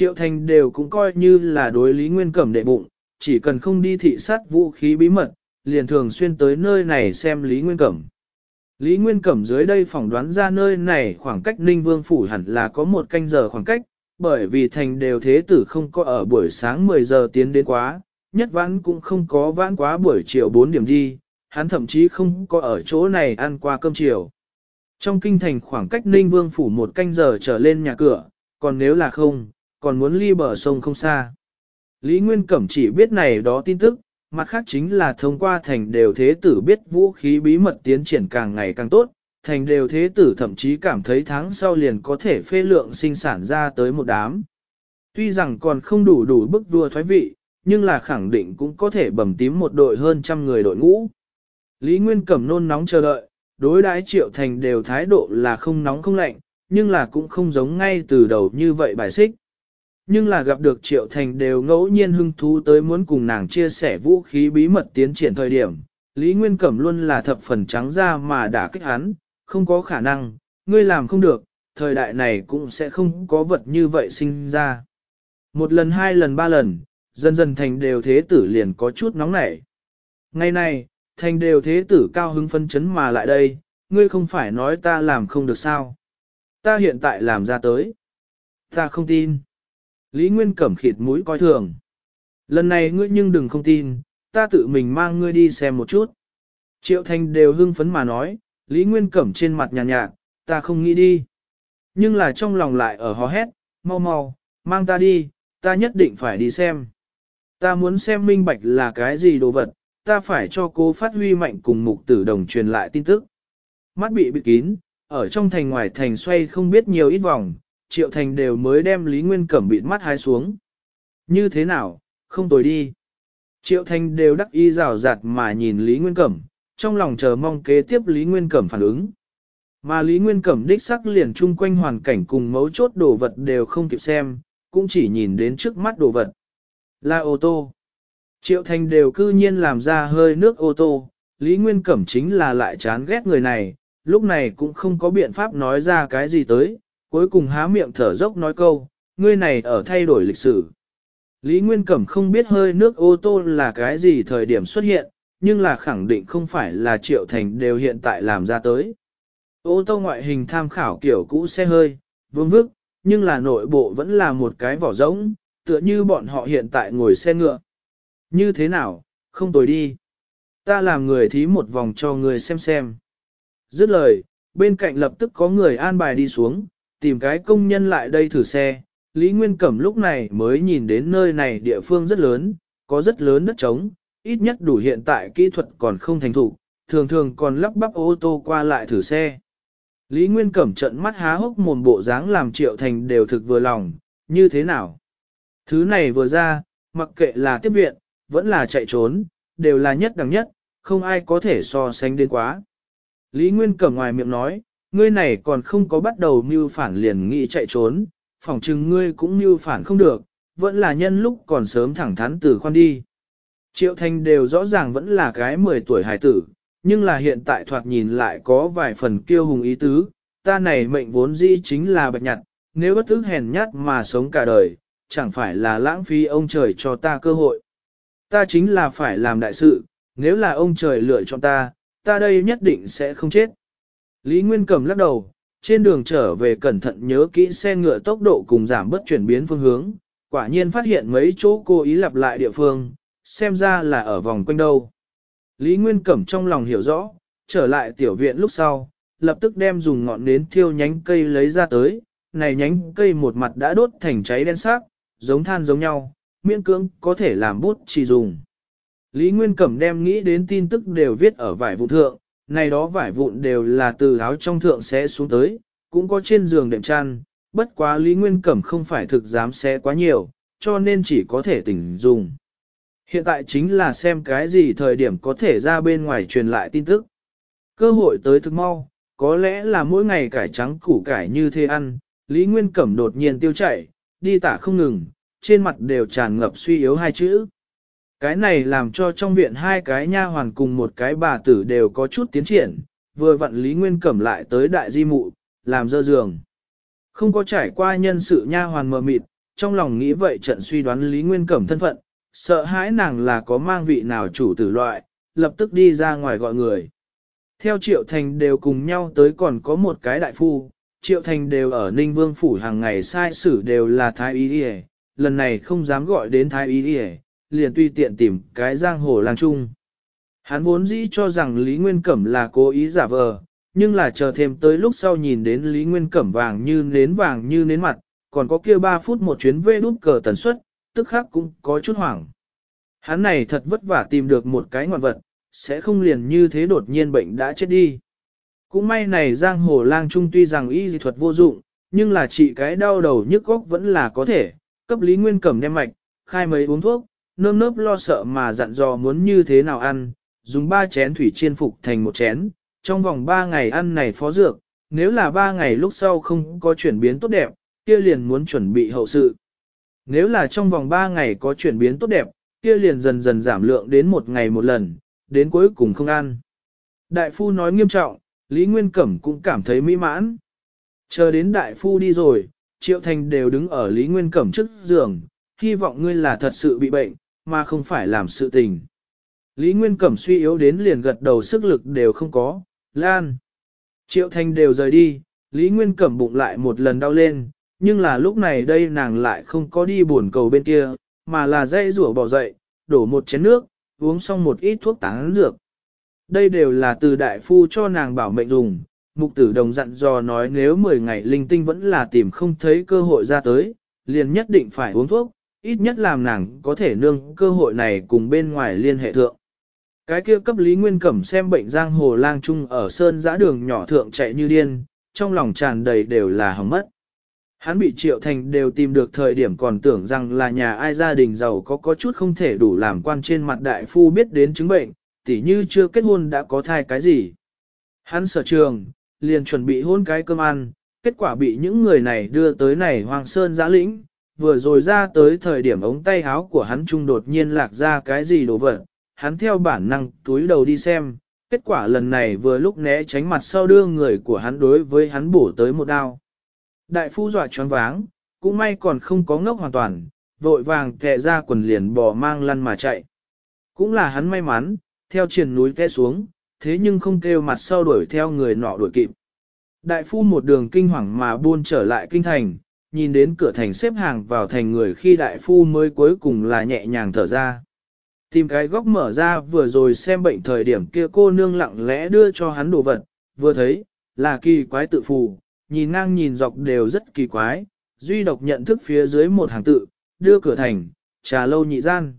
Triệu Thành đều cũng coi như là đối Lý Nguyên Cẩm đệ bụng, chỉ cần không đi thị sát vũ khí bí mật, liền thường xuyên tới nơi này xem Lý Nguyên Cẩm. Lý Nguyên Cẩm dưới đây phỏng đoán ra nơi này khoảng cách Ninh Vương Phủ hẳn là có một canh giờ khoảng cách, bởi vì thành đều thế tử không có ở buổi sáng 10 giờ tiến đến quá, nhất vãn cũng không có vãn quá buổi chiều 4 điểm đi, hắn thậm chí không có ở chỗ này ăn qua cơm chiều. Trong kinh thành khoảng cách Ninh Vương Phủ một canh giờ trở lên nhà cửa, còn nếu là không, còn muốn ly bờ sông không xa. Lý Nguyên Cẩm chỉ biết này đó tin tức, mặt khác chính là thông qua thành đều thế tử biết vũ khí bí mật tiến triển càng ngày càng tốt, thành đều thế tử thậm chí cảm thấy tháng sau liền có thể phê lượng sinh sản ra tới một đám. Tuy rằng còn không đủ đủ bức vua thoái vị, nhưng là khẳng định cũng có thể bầm tím một đội hơn trăm người đội ngũ. Lý Nguyên Cẩm nôn nóng chờ đợi, đối đãi triệu thành đều thái độ là không nóng không lạnh, nhưng là cũng không giống ngay từ đầu như vậy bài xích nhưng là gặp được Triệu Thành đều ngẫu nhiên hưng thú tới muốn cùng nàng chia sẻ vũ khí bí mật tiến triển thời điểm. Lý Nguyên Cẩm luôn là thập phần trắng ra mà đã kích hắn, không có khả năng, ngươi làm không được, thời đại này cũng sẽ không có vật như vậy sinh ra. Một lần hai lần ba lần, dần dần thành đều thế tử liền có chút nóng nảy. Ngày nay, thành đều thế tử cao hứng phân chấn mà lại đây, ngươi không phải nói ta làm không được sao. Ta hiện tại làm ra tới. Ta không tin. Lý Nguyên cẩm khịt mũi coi thường. Lần này ngươi nhưng đừng không tin, ta tự mình mang ngươi đi xem một chút. Triệu Thanh đều hưng phấn mà nói, Lý Nguyên cẩm trên mặt nhàn nhạt, nhạt, ta không nghĩ đi. Nhưng là trong lòng lại ở hò hét, mau mau, mang ta đi, ta nhất định phải đi xem. Ta muốn xem minh bạch là cái gì đồ vật, ta phải cho cô phát huy mạnh cùng mục tử đồng truyền lại tin tức. Mắt bị bịt kín, ở trong thành ngoài thành xoay không biết nhiều ít vòng, Triệu Thành đều mới đem Lý Nguyên Cẩm bịt mắt hái xuống. Như thế nào, không tồi đi. Triệu Thành đều đắc y rào rạt mà nhìn Lý Nguyên Cẩm, trong lòng chờ mong kế tiếp Lý Nguyên Cẩm phản ứng. Mà Lý Nguyên Cẩm đích sắc liền chung quanh hoàn cảnh cùng mấu chốt đồ vật đều không kịp xem, cũng chỉ nhìn đến trước mắt đồ vật. Là ô tô. Triệu Thành đều cư nhiên làm ra hơi nước ô tô, Lý Nguyên Cẩm chính là lại chán ghét người này, lúc này cũng không có biện pháp nói ra cái gì tới, cuối cùng há miệng thở dốc nói câu, ngươi này ở thay đổi lịch sử. Lý Nguyên Cẩm không biết hơi nước ô tô là cái gì thời điểm xuất hiện, nhưng là khẳng định không phải là Triệu Thành đều hiện tại làm ra tới. Ô tô ngoại hình tham khảo kiểu cũ xe hơi, vương vức, nhưng là nội bộ vẫn là một cái vỏ rỗng, tựa như bọn họ hiện tại ngồi xe ngựa. Như thế nào, không tồi đi. Ta làm người thí một vòng cho người xem xem. Dứt lời, bên cạnh lập tức có người an bài đi xuống, tìm cái công nhân lại đây thử xe. Lý Nguyên Cẩm lúc này mới nhìn đến nơi này địa phương rất lớn, có rất lớn đất trống, ít nhất đủ hiện tại kỹ thuật còn không thành thủ, thường thường còn lắp bắp ô tô qua lại thử xe. Lý Nguyên Cẩm trận mắt há hốc mồm bộ dáng làm triệu thành đều thực vừa lòng, như thế nào? Thứ này vừa ra, mặc kệ là tiếp viện, vẫn là chạy trốn, đều là nhất đẳng nhất, không ai có thể so sánh đến quá. Lý Nguyên Cẩm ngoài miệng nói, ngươi này còn không có bắt đầu mưu phản liền nghĩ chạy trốn, phỏng chừng ngươi cũng mưu phản không được, vẫn là nhân lúc còn sớm thẳng thắn từ khoan đi. Triệu Thanh đều rõ ràng vẫn là cái 10 tuổi hài tử, nhưng là hiện tại thoạt nhìn lại có vài phần kiêu hùng ý tứ, ta này mệnh vốn dĩ chính là bạch nhặt, nếu bất thức hèn nhát mà sống cả đời, chẳng phải là lãng phí ông trời cho ta cơ hội. Ta chính là phải làm đại sự, nếu là ông trời lựa chọn ta, ta đây nhất định sẽ không chết. Lý Nguyên cầm lắc đầu, trên đường trở về cẩn thận nhớ kỹ xe ngựa tốc độ cùng giảm bất chuyển biến phương hướng, quả nhiên phát hiện mấy chỗ cô ý lặp lại địa phương, xem ra là ở vòng quanh đâu. Lý Nguyên Cẩm trong lòng hiểu rõ, trở lại tiểu viện lúc sau, lập tức đem dùng ngọn nến thiêu nhánh cây lấy ra tới, này nhánh cây một mặt đã đốt thành cháy đen xác giống than giống nhau, miễn cưỡng có thể làm bút chỉ dùng. Lý Nguyên Cẩm đem nghĩ đến tin tức đều viết ở vải vụ thượng, này đó vải vụn đều là từ áo trong thượng sẽ xuống tới, cũng có trên giường đệm chăn, bất quá Lý Nguyên Cẩm không phải thực dám xé quá nhiều, cho nên chỉ có thể tỉnh dùng. Hiện tại chính là xem cái gì thời điểm có thể ra bên ngoài truyền lại tin tức. Cơ hội tới thực mau, có lẽ là mỗi ngày cải trắng củ cải như thế ăn, Lý Nguyên Cẩm đột nhiên tiêu chảy, đi tả không ngừng, trên mặt đều tràn ngập suy yếu hai chữ. Cái này làm cho trong viện hai cái nha hoàn cùng một cái bà tử đều có chút tiến triển, vừa vặn Lý Nguyên Cẩm lại tới đại di mụ, làm dơ giường. Không có trải qua nhân sự nha hoàn mờ mịt, trong lòng nghĩ vậy trận suy đoán Lý Nguyên Cẩm thân phận, sợ hãi nàng là có mang vị nào chủ tử loại, lập tức đi ra ngoài gọi người. Theo Triệu Thành đều cùng nhau tới còn có một cái đại phu, Triệu Thành đều ở Ninh Vương Phủ hàng ngày sai xử đều là Thái Y Điề, lần này không dám gọi đến Thái Y Điề, liền tùy tiện tìm cái giang hồ lang trung Hắn vốn dĩ cho rằng Lý Nguyên Cẩm là cố ý giả vờ, nhưng là chờ thêm tới lúc sau nhìn đến Lý Nguyên Cẩm vàng như nến vàng như nến mặt, còn có kia 3 phút một chuyến vê đút cờ tần suất, tức khác cũng có chút hoảng. Hắn này thật vất vả tìm được một cái ngoạn vật, sẽ không liền như thế đột nhiên bệnh đã chết đi. Cũng may này giang hồ lang trung tuy rằng y dị thuật vô dụng, nhưng là trị cái đau đầu nhức góc vẫn là có thể, cấp Lý Nguyên Cẩm đem mạch, khai mấy uống thuốc, nơm nớp lo sợ mà dặn dò muốn như thế nào ăn, dùng ba chén thủy chiên phục thành một chén, trong vòng ba ngày ăn này phó dược, nếu là ba ngày lúc sau không có chuyển biến tốt đẹp, kia liền muốn chuẩn bị hậu sự. Nếu là trong vòng ba ngày có chuyển biến tốt đẹp, kia liền dần dần giảm lượng đến một ngày một lần, đến cuối cùng không ăn. Đại phu nói nghiêm trọng, Lý Nguyên Cẩm cũng cảm thấy mỹ mãn. Chờ đến đại phu đi rồi, Triệu Thành đều đứng ở Lý Nguyên Cẩm trước giường, hy vọng ngươi là thật sự bị bệnh, mà không phải làm sự tình. Lý Nguyên Cẩm suy yếu đến liền gật đầu sức lực đều không có, lan. Triệu Thanh đều rời đi, Lý Nguyên Cẩm bụng lại một lần đau lên, nhưng là lúc này đây nàng lại không có đi buồn cầu bên kia, mà là dây rủa bỏ dậy, đổ một chén nước, uống xong một ít thuốc tán dược. Đây đều là từ đại phu cho nàng bảo mệnh dùng, mục tử đồng dặn dò nói nếu 10 ngày linh tinh vẫn là tìm không thấy cơ hội ra tới, liền nhất định phải uống thuốc, ít nhất làm nàng có thể nương cơ hội này cùng bên ngoài liên hệ thượng. Cái kia cấp Lý Nguyên Cẩm xem bệnh giang hồ lang trung ở sơn giã đường nhỏ thượng chạy như điên, trong lòng tràn đầy đều là hỏng mất. Hắn bị Triệu Thành đều tìm được thời điểm còn tưởng rằng là nhà ai gia đình giàu có có chút không thể đủ làm quan trên mặt đại phu biết đến chứng bệnh, tỉ như chưa kết hôn đã có thai cái gì. Hắn sở trường, liền chuẩn bị hôn cái cơm ăn, kết quả bị những người này đưa tới này Hoàng Sơn giã lĩnh, vừa rồi ra tới thời điểm ống tay áo của hắn trung đột nhiên lạc ra cái gì đồ vật, hắn theo bản năng túi đầu đi xem, kết quả lần này vừa lúc né tránh mặt sau đưa người của hắn đối với hắn bổ tới một đao. Đại phu dọa choáng váng, cũng may còn không có ngốc hoàn toàn, vội vàng kẹ ra quần liền bỏ mang lăn mà chạy. Cũng là hắn may mắn, theo triển núi té xuống, thế nhưng không kêu mặt sau đuổi theo người nọ đuổi kịp. Đại phu một đường kinh hoàng mà buôn trở lại kinh thành, nhìn đến cửa thành xếp hàng vào thành người khi đại phu mới cuối cùng là nhẹ nhàng thở ra. Tìm cái góc mở ra vừa rồi xem bệnh thời điểm kia cô nương lặng lẽ đưa cho hắn đồ vật, vừa thấy, là kỳ quái tự phù, nhìn ngang nhìn dọc đều rất kỳ quái, duy độc nhận thức phía dưới một hàng tự, đưa cửa thành, trà lâu nhị gian.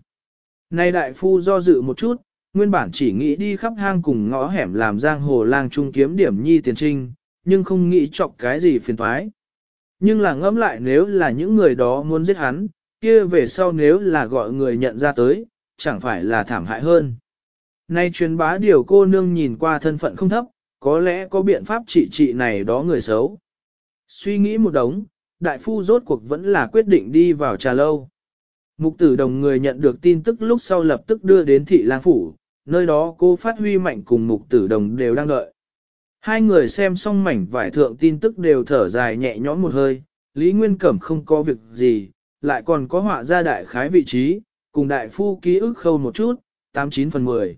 Nay đại phu do dự một chút, nguyên bản chỉ nghĩ đi khắp hang cùng ngõ hẻm làm giang hồ lang trung kiếm điểm nhi tiền trinh, nhưng không nghĩ chọc cái gì phiền thoái. Nhưng là ngẫm lại nếu là những người đó muốn giết hắn, kia về sau nếu là gọi người nhận ra tới, chẳng phải là thảm hại hơn. Nay truyền bá điều cô nương nhìn qua thân phận không thấp, có lẽ có biện pháp trị trị này đó người xấu. Suy nghĩ một đống, đại phu rốt cuộc vẫn là quyết định đi vào trà lâu. Mục tử đồng người nhận được tin tức lúc sau lập tức đưa đến thị lang phủ, nơi đó cô phát huy mạnh cùng mục tử đồng đều đang đợi. Hai người xem xong mảnh vải thượng tin tức đều thở dài nhẹ nhõm một hơi, Lý Nguyên Cẩm không có việc gì, lại còn có họa ra đại khái vị trí, cùng đại phu ký ức khâu một chút, 89 phần 10.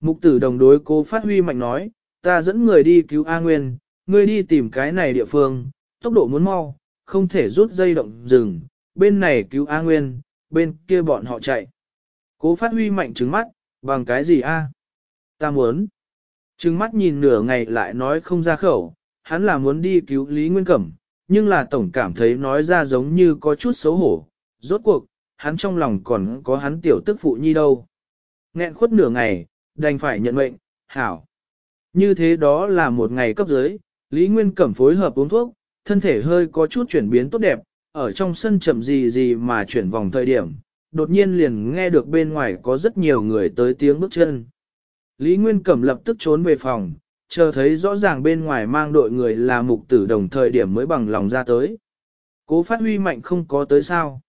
Mục tử đồng đối cố phát huy mạnh nói, ta dẫn người đi cứu A Nguyên, ngươi đi tìm cái này địa phương, tốc độ muốn mau, không thể rút dây động rừng, bên này cứu A Nguyên, bên kia bọn họ chạy. Cố phát huy mạnh trứng mắt, bằng cái gì A? Ta muốn. Trừng mắt nhìn nửa ngày lại nói không ra khẩu, hắn là muốn đi cứu Lý Nguyên Cẩm, nhưng là tổng cảm thấy nói ra giống như có chút xấu hổ. Rốt cuộc, hắn trong lòng còn có hắn tiểu tức phụ nhi đâu. Nghẹn khuất nửa ngày, đành phải nhận mệnh, hảo. Như thế đó là một ngày cấp dưới, Lý Nguyên Cẩm phối hợp uống thuốc, thân thể hơi có chút chuyển biến tốt đẹp, ở trong sân chậm gì gì mà chuyển vòng thời điểm, đột nhiên liền nghe được bên ngoài có rất nhiều người tới tiếng bước chân. Lý Nguyên Cẩm lập tức trốn về phòng, chờ thấy rõ ràng bên ngoài mang đội người là mục tử đồng thời điểm mới bằng lòng ra tới. Cố phát huy mạnh không có tới sao.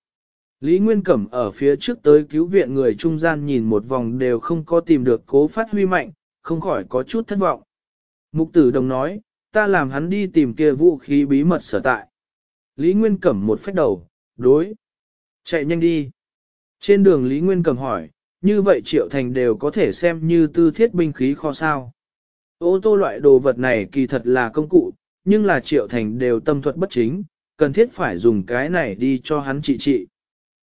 Lý Nguyên Cẩm ở phía trước tới cứu viện người trung gian nhìn một vòng đều không có tìm được cố phát huy mạnh, không khỏi có chút thất vọng. Mục tử đồng nói, ta làm hắn đi tìm kia vũ khí bí mật sở tại. Lý Nguyên Cẩm một phép đầu, đối. Chạy nhanh đi. Trên đường Lý Nguyên Cẩm hỏi, như vậy triệu thành đều có thể xem như tư thiết binh khí kho sao. Ô tô loại đồ vật này kỳ thật là công cụ, nhưng là triệu thành đều tâm thuật bất chính, cần thiết phải dùng cái này đi cho hắn trị trị.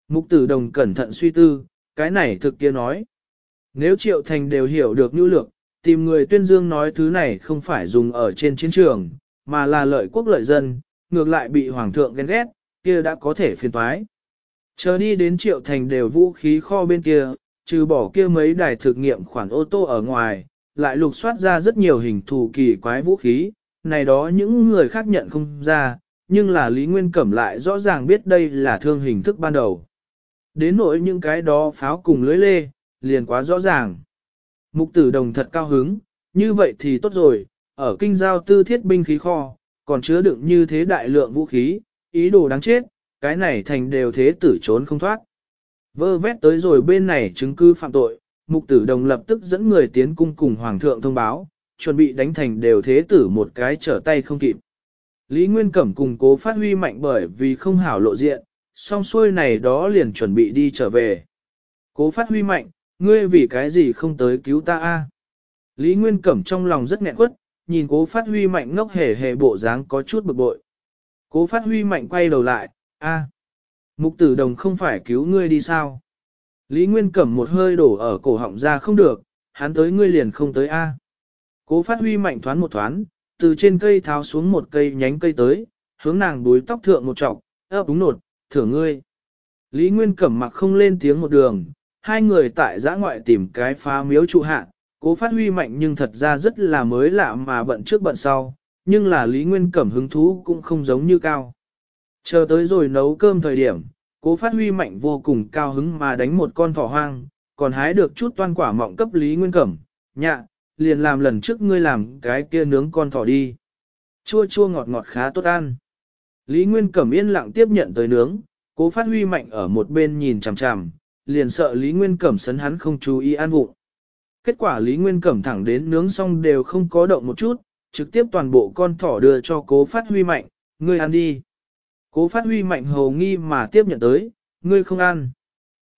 Mục tử đồng cẩn thận suy tư, cái này thực kia nói. Nếu triệu thành đều hiểu được nhu lược, tìm người tuyên dương nói thứ này không phải dùng ở trên chiến trường, mà là lợi quốc lợi dân, ngược lại bị hoàng thượng ghen ghét, kia đã có thể phiền toái. Chờ đi đến triệu thành đều vũ khí kho bên kia, trừ bỏ kia mấy đài thực nghiệm khoản ô tô ở ngoài, lại lục soát ra rất nhiều hình thù kỳ quái vũ khí, này đó những người khác nhận không ra, nhưng là Lý Nguyên Cẩm lại rõ ràng biết đây là thương hình thức ban đầu. Đến nỗi những cái đó pháo cùng lưới lê, liền quá rõ ràng. Mục tử đồng thật cao hứng, như vậy thì tốt rồi, ở kinh giao tư thiết binh khí kho, còn chứa đựng như thế đại lượng vũ khí, ý đồ đáng chết, cái này thành đều thế tử trốn không thoát. Vơ vét tới rồi bên này chứng cứ phạm tội, mục tử đồng lập tức dẫn người tiến cung cùng hoàng thượng thông báo, chuẩn bị đánh thành đều thế tử một cái trở tay không kịp. Lý Nguyên Cẩm cùng cố phát huy mạnh bởi vì không hảo lộ diện, song xuôi này đó liền chuẩn bị đi trở về. Cố phát huy mạnh, ngươi vì cái gì không tới cứu ta a? Lý Nguyên Cẩm trong lòng rất nghẹn quất, nhìn cố phát huy mạnh ngốc hề hề bộ dáng có chút bực bội. Cố phát huy mạnh quay đầu lại, a. Mục tử đồng không phải cứu ngươi đi sao? Lý Nguyên cẩm một hơi đổ ở cổ họng ra không được, hắn tới ngươi liền không tới A. Cố phát huy mạnh thoán một thoán, từ trên cây tháo xuống một cây nhánh cây tới, hướng nàng đuối tóc thượng một trọc, ấp đúng nột, thưởng ngươi. Lý Nguyên cẩm mặc không lên tiếng một đường, hai người tại giã ngoại tìm cái phá miếu trụ hạ, cố phát huy mạnh nhưng thật ra rất là mới lạ mà bận trước bận sau, nhưng là Lý Nguyên cẩm hứng thú cũng không giống như cao. Chờ tới rồi nấu cơm thời điểm, cố phát huy mạnh vô cùng cao hứng mà đánh một con thỏ hoang, còn hái được chút toan quả mọng cấp Lý Nguyên Cẩm, nhạ, liền làm lần trước ngươi làm cái kia nướng con thỏ đi. Chua chua ngọt ngọt khá tốt ăn. Lý Nguyên Cẩm yên lặng tiếp nhận tới nướng, cố phát huy mạnh ở một bên nhìn chằm chằm, liền sợ Lý Nguyên Cẩm sấn hắn không chú ý an vụng. Kết quả Lý Nguyên Cẩm thẳng đến nướng xong đều không có động một chút, trực tiếp toàn bộ con thỏ đưa cho cố phát huy mạnh, ngươi ăn đi. Cố phát huy mạnh hầu nghi mà tiếp nhận tới, ngươi không ăn.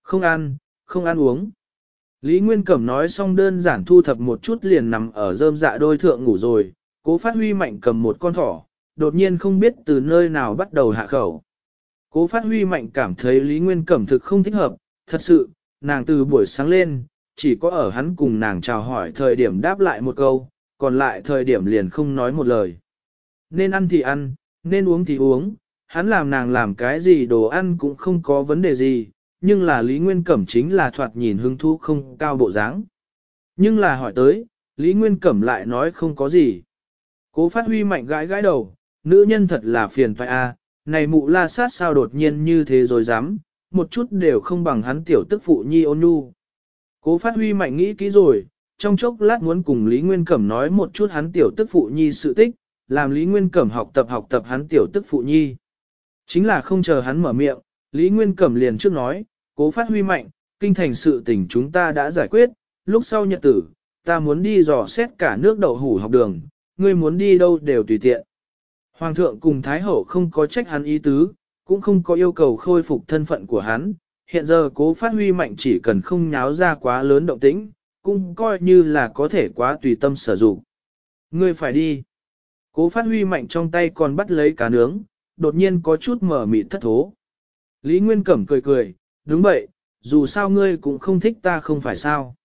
Không ăn, không ăn uống. Lý Nguyên Cẩm nói xong đơn giản thu thập một chút liền nằm ở rơm dạ đôi thượng ngủ rồi, cố phát huy mạnh cầm một con thỏ, đột nhiên không biết từ nơi nào bắt đầu hạ khẩu. Cố phát huy mạnh cảm thấy Lý Nguyên Cẩm thực không thích hợp, thật sự, nàng từ buổi sáng lên, chỉ có ở hắn cùng nàng chào hỏi thời điểm đáp lại một câu, còn lại thời điểm liền không nói một lời. Nên ăn thì ăn, nên uống thì uống, hắn làm nàng làm cái gì đồ ăn cũng không có vấn đề gì, nhưng là Lý Nguyên Cẩm chính là thoạt nhìn hứng thú không cao bộ dáng. Nhưng là hỏi tới, Lý Nguyên Cẩm lại nói không có gì. Cố phát huy mạnh gãi gãi đầu, nữ nhân thật là phiền phải a này mụ la sát sao đột nhiên như thế rồi dám, một chút đều không bằng hắn tiểu tức phụ nhi ôn nhu. Cố phát huy mạnh nghĩ kỹ rồi, trong chốc lát muốn cùng Lý Nguyên Cẩm nói một chút hắn tiểu tức phụ nhi sự tích, làm Lý Nguyên Cẩm học tập học tập hắn tiểu tức phụ nhi. Chính là không chờ hắn mở miệng, Lý Nguyên Cẩm liền trước nói, cố phát huy mạnh, kinh thành sự tình chúng ta đã giải quyết, lúc sau nhật tử, ta muốn đi dò xét cả nước đậu hủ học đường, ngươi muốn đi đâu đều tùy tiện. Hoàng thượng cùng Thái Hậu không có trách hắn ý tứ, cũng không có yêu cầu khôi phục thân phận của hắn, hiện giờ cố phát huy mạnh chỉ cần không nháo ra quá lớn động tĩnh, cũng coi như là có thể quá tùy tâm sở dụng. Ngươi phải đi. Cố phát huy mạnh trong tay còn bắt lấy cá nướng, đột nhiên có chút mở mịt thất thố. Lý Nguyên Cẩm cười cười, đúng vậy, dù sao ngươi cũng không thích ta không phải sao.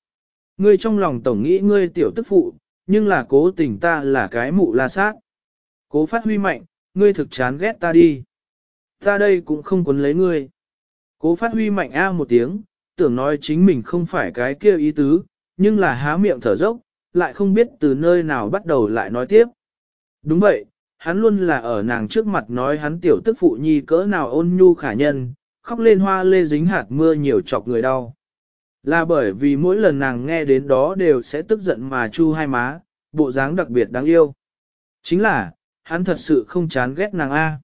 Ngươi trong lòng tổng nghĩ ngươi tiểu tức phụ, nhưng là cố tình ta là cái mụ la sát. Cố phát huy mạnh, ngươi thực chán ghét ta đi. Ta đây cũng không quấn lấy ngươi. Cố phát huy mạnh a một tiếng, tưởng nói chính mình không phải cái kia ý tứ, nhưng là há miệng thở dốc, lại không biết từ nơi nào bắt đầu lại nói tiếp. Đúng vậy, hắn luôn là ở nàng trước mặt nói hắn tiểu tức phụ nhi cỡ nào ôn nhu khả nhân, khóc lên hoa lê dính hạt mưa nhiều chọc người đau. Là bởi vì mỗi lần nàng nghe đến đó đều sẽ tức giận mà chu hai má, bộ dáng đặc biệt đáng yêu. Chính là, hắn thật sự không chán ghét nàng A.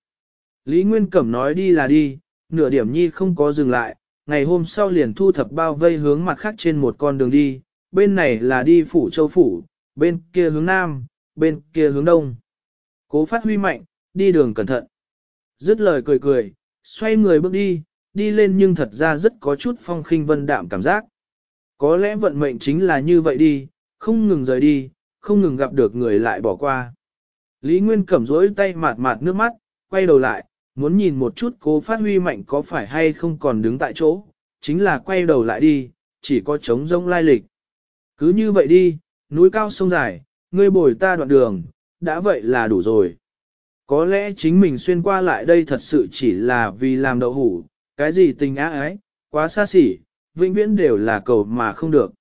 Lý Nguyên Cẩm nói đi là đi, nửa điểm nhi không có dừng lại, ngày hôm sau liền thu thập bao vây hướng mặt khác trên một con đường đi, bên này là đi phủ châu phủ, bên kia hướng nam, bên kia hướng đông. Cố phát huy mạnh, đi đường cẩn thận. Dứt lời cười cười, xoay người bước đi, đi lên nhưng thật ra rất có chút phong khinh vân đạm cảm giác. Có lẽ vận mệnh chính là như vậy đi, không ngừng rời đi, không ngừng gặp được người lại bỏ qua. Lý Nguyên cẩm rỗi tay mạt mạt nước mắt, quay đầu lại, muốn nhìn một chút cố phát huy mạnh có phải hay không còn đứng tại chỗ, chính là quay đầu lại đi, chỉ có trống rông lai lịch. Cứ như vậy đi, núi cao sông dài, ngươi bồi ta đoạn đường, đã vậy là đủ rồi. Có lẽ chính mình xuyên qua lại đây thật sự chỉ là vì làm đậu hủ, cái gì tình á ấy, quá xa xỉ, vĩnh viễn đều là cầu mà không được.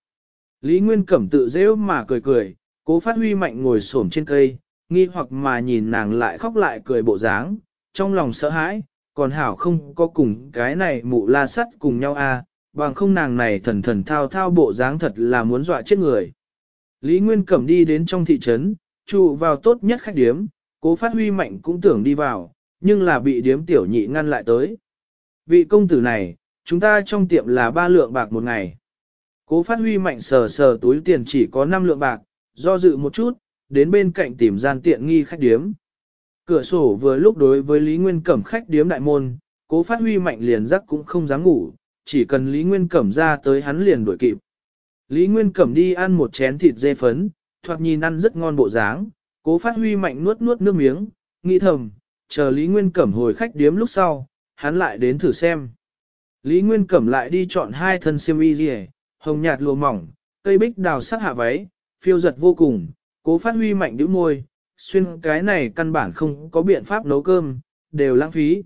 Lý Nguyên Cẩm tự dễ mà cười cười, cố phát huy mạnh ngồi xổm trên cây, nghi hoặc mà nhìn nàng lại khóc lại cười bộ dáng, trong lòng sợ hãi, còn hảo không có cùng cái này mụ la sắt cùng nhau à, bằng không nàng này thần thần thao thao bộ dáng thật là muốn dọa chết người. Lý Nguyên Cẩm đi đến trong thị trấn, Trụ vào tốt nhất khách điếm, cố phát huy mạnh cũng tưởng đi vào, nhưng là bị điếm tiểu nhị ngăn lại tới. Vị công tử này, chúng ta trong tiệm là ba lượng bạc một ngày. Cố phát huy mạnh sờ sờ túi tiền chỉ có 5 lượng bạc, do dự một chút, đến bên cạnh tìm gian tiện nghi khách điếm. Cửa sổ vừa lúc đối với Lý Nguyên Cẩm khách điếm đại môn, cố phát huy mạnh liền giấc cũng không dám ngủ, chỉ cần Lý Nguyên Cẩm ra tới hắn liền đuổi kịp. Lý Nguyên Cẩm đi ăn một chén thịt dê phấn, thoạt nhìn ăn rất ngon bộ dáng, cố phát huy mạnh nuốt nuốt nước miếng, nghĩ thầm, chờ Lý Nguyên Cẩm hồi khách điếm lúc sau, hắn lại đến thử xem. Lý Nguyên Cẩm lại đi chọn hai thân siêm y gì hồng nhạt lùa mỏng, cây bích đào sắc hạ váy, phiêu giật vô cùng, cố phát huy mạnh đứa môi, xuyên cái này căn bản không có biện pháp nấu cơm, đều lãng phí.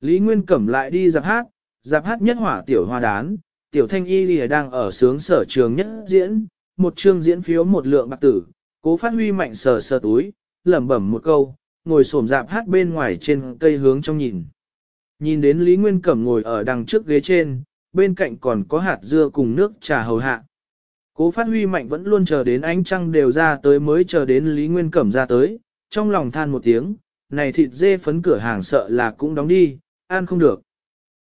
Lý Nguyên Cẩm lại đi dạp hát, dạp hát nhất hỏa tiểu hoa đán, tiểu thanh y lìa đang ở sướng sở trường nhất diễn, một chương diễn phiếu một lượng bạc tử, cố phát huy mạnh sờ sờ túi, lẩm bẩm một câu, ngồi xổm dạp hát bên ngoài trên cây hướng trong nhìn. Nhìn đến Lý Nguyên Cẩm ngồi ở đằng trước ghế trên, bên cạnh còn có hạt dưa cùng nước trà hầu hạ. Cố phát huy mạnh vẫn luôn chờ đến ánh trăng đều ra tới mới chờ đến Lý Nguyên Cẩm ra tới, trong lòng than một tiếng, này thịt dê phấn cửa hàng sợ là cũng đóng đi, ăn không được.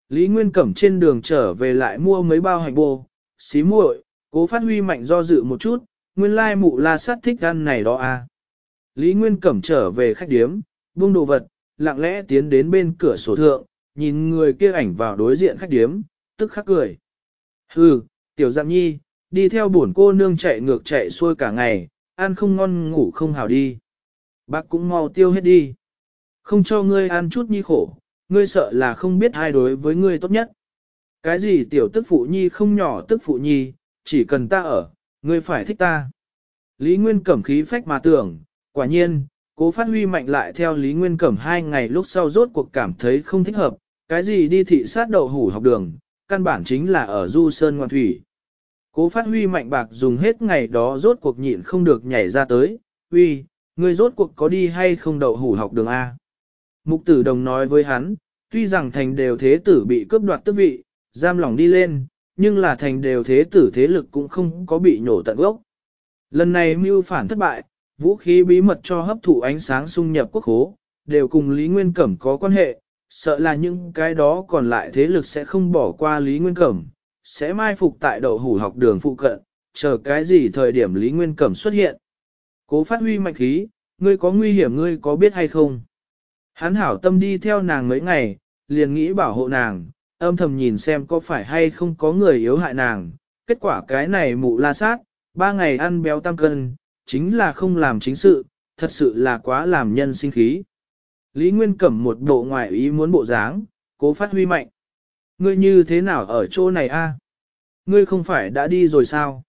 Lý Nguyên Cẩm trên đường trở về lại mua mấy bao hành bồ, xí muội, Cố phát huy mạnh do dự một chút, nguyên lai mụ la sát thích ăn này đó à. Lý Nguyên Cẩm trở về khách điếm, buông đồ vật, lặng lẽ tiến đến bên cửa sổ thượng, nhìn người kia ảnh vào đối diện khách điếm, tức khắc cười. Hừ, tiểu giam nhi, đi theo bổn cô nương chạy ngược chạy xuôi cả ngày, ăn không ngon ngủ không hào đi. Bác cũng mau tiêu hết đi. Không cho ngươi ăn chút nhi khổ, ngươi sợ là không biết ai đối với ngươi tốt nhất. Cái gì tiểu tức phụ nhi không nhỏ tức phụ nhi, chỉ cần ta ở, ngươi phải thích ta. Lý Nguyên Cẩm khí phách mà tưởng, quả nhiên, cố phát huy mạnh lại theo Lý Nguyên Cẩm hai ngày lúc sau rốt cuộc cảm thấy không thích hợp, cái gì đi thị sát đậu hủ học đường, căn bản chính là ở du sơn ngoan thủy. Cố phát huy mạnh bạc dùng hết ngày đó rốt cuộc nhịn không được nhảy ra tới, huy, ngươi rốt cuộc có đi hay không đậu hủ học đường A. Mục tử đồng nói với hắn, tuy rằng thành đều thế tử bị cướp đoạt tức vị, giam lỏng đi lên, nhưng là thành đều thế tử thế lực cũng không có bị nhổ tận gốc. Lần này mưu phản thất bại, vũ khí bí mật cho hấp thụ ánh sáng xung nhập quốc hố, đều cùng Lý Nguyên Cẩm có quan hệ, sợ là những cái đó còn lại thế lực sẽ không bỏ qua Lý Nguyên Cẩm, sẽ mai phục tại đậu hủ học đường phụ cận, chờ cái gì thời điểm Lý Nguyên Cẩm xuất hiện. Cố phát huy mạnh khí, ngươi có nguy hiểm ngươi có biết hay không? Hắn hảo tâm đi theo nàng mấy ngày, liền nghĩ bảo hộ nàng, âm thầm nhìn xem có phải hay không có người yếu hại nàng. Kết quả cái này mụ la sát, ba ngày ăn béo tăng cân, chính là không làm chính sự, thật sự là quá làm nhân sinh khí. Lý Nguyên Cẩm một bộ ngoại ý muốn bộ dáng, cố phát huy mạnh. Ngươi như thế nào ở chỗ này a? Ngươi không phải đã đi rồi sao?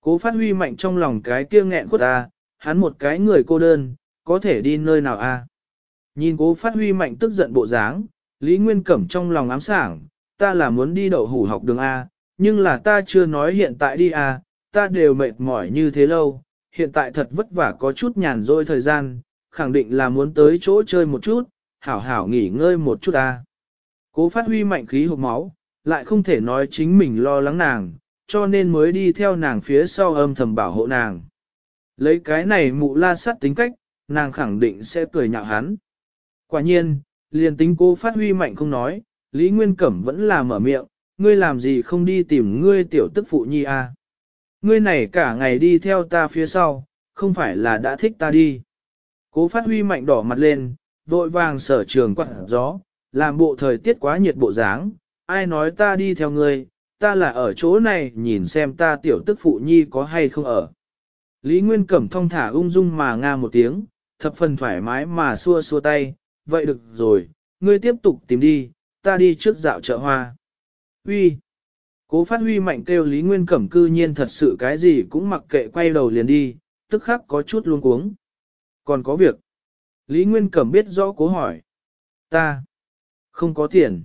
Cố phát huy mạnh trong lòng cái kia nghẹn khuất ta, hắn một cái người cô đơn, có thể đi nơi nào a? Nhìn cố phát huy mạnh tức giận bộ dáng, Lý Nguyên Cẩm trong lòng ám sảng, ta là muốn đi đậu hủ học đường A, nhưng là ta chưa nói hiện tại đi A, ta đều mệt mỏi như thế lâu, hiện tại thật vất vả có chút nhàn rỗi thời gian, khẳng định là muốn tới chỗ chơi một chút, hảo hảo nghỉ ngơi một chút A. Cố phát huy mạnh khí hộp máu, lại không thể nói chính mình lo lắng nàng, cho nên mới đi theo nàng phía sau âm thầm bảo hộ nàng. Lấy cái này mụ la sắt tính cách, nàng khẳng định sẽ cười nhạo hắn. Quả nhiên, Liền tính cô phát huy mạnh không nói, Lý Nguyên Cẩm vẫn là mở miệng, ngươi làm gì không đi tìm ngươi tiểu tức phụ nhi à? Ngươi này cả ngày đi theo ta phía sau, không phải là đã thích ta đi. Cố phát huy mạnh đỏ mặt lên, vội vàng sở trường quạt gió, làm bộ thời tiết quá nhiệt bộ dáng, ai nói ta đi theo ngươi, ta là ở chỗ này nhìn xem ta tiểu tức phụ nhi có hay không ở. Lý Nguyên Cẩm thong thả ung dung mà nga một tiếng, thập phần thoải mái mà xua xua tay, vậy được rồi, ngươi tiếp tục tìm đi, ta đi trước dạo chợ hoa. huy, Cố phát huy mạnh kêu Lý Nguyên Cẩm cư nhiên thật sự cái gì cũng mặc kệ quay đầu liền đi, tức khắc có chút luống cuống. Còn có việc. Lý Nguyên Cẩm biết rõ cố hỏi. Ta. Không có tiền.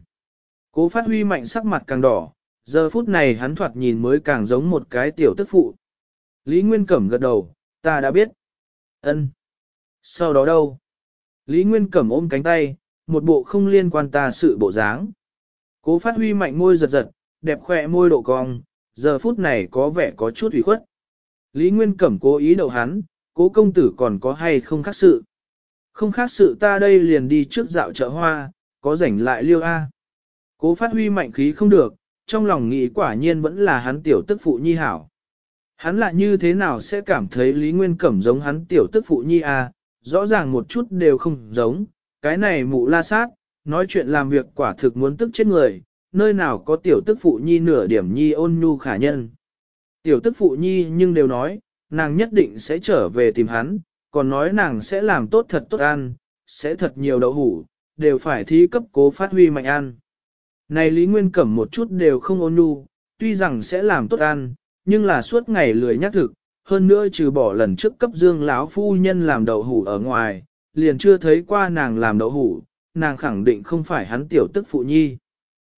Cố phát huy mạnh sắc mặt càng đỏ, giờ phút này hắn thoạt nhìn mới càng giống một cái tiểu tức phụ. Lý Nguyên Cẩm gật đầu, ta đã biết. ân Sau đó đâu? Lý Nguyên Cẩm ôm cánh tay, một bộ không liên quan ta sự bộ dáng. Cố phát huy mạnh môi giật giật, đẹp khỏe môi độ cong, giờ phút này có vẻ có chút ủy khuất. Lý Nguyên Cẩm cố ý đậu hắn, cố công tử còn có hay không khác sự. Không khác sự ta đây liền đi trước dạo chợ hoa, có rảnh lại liêu A. Cố phát huy mạnh khí không được, trong lòng nghĩ quả nhiên vẫn là hắn tiểu tức phụ nhi hảo. Hắn lại như thế nào sẽ cảm thấy Lý Nguyên Cẩm giống hắn tiểu tức phụ nhi A, rõ ràng một chút đều không giống, cái này mụ la sát, nói chuyện làm việc quả thực muốn tức chết người, nơi nào có tiểu tức phụ nhi nửa điểm nhi ôn nhu khả nhân. Tiểu tức phụ nhi nhưng đều nói, nàng nhất định sẽ trở về tìm hắn, còn nói nàng sẽ làm tốt thật tốt ăn, sẽ thật nhiều đậu hủ, đều phải thí cấp cố phát huy mạnh ăn. Này Lý Nguyên Cẩm một chút đều không ôn nhu, tuy rằng sẽ làm tốt ăn, nhưng là suốt ngày lười nhắc thực, hơn nữa trừ bỏ lần trước cấp dương lão phu nhân làm đậu hủ ở ngoài, liền chưa thấy qua nàng làm đậu hủ, nàng khẳng định không phải hắn tiểu tức phụ nhi.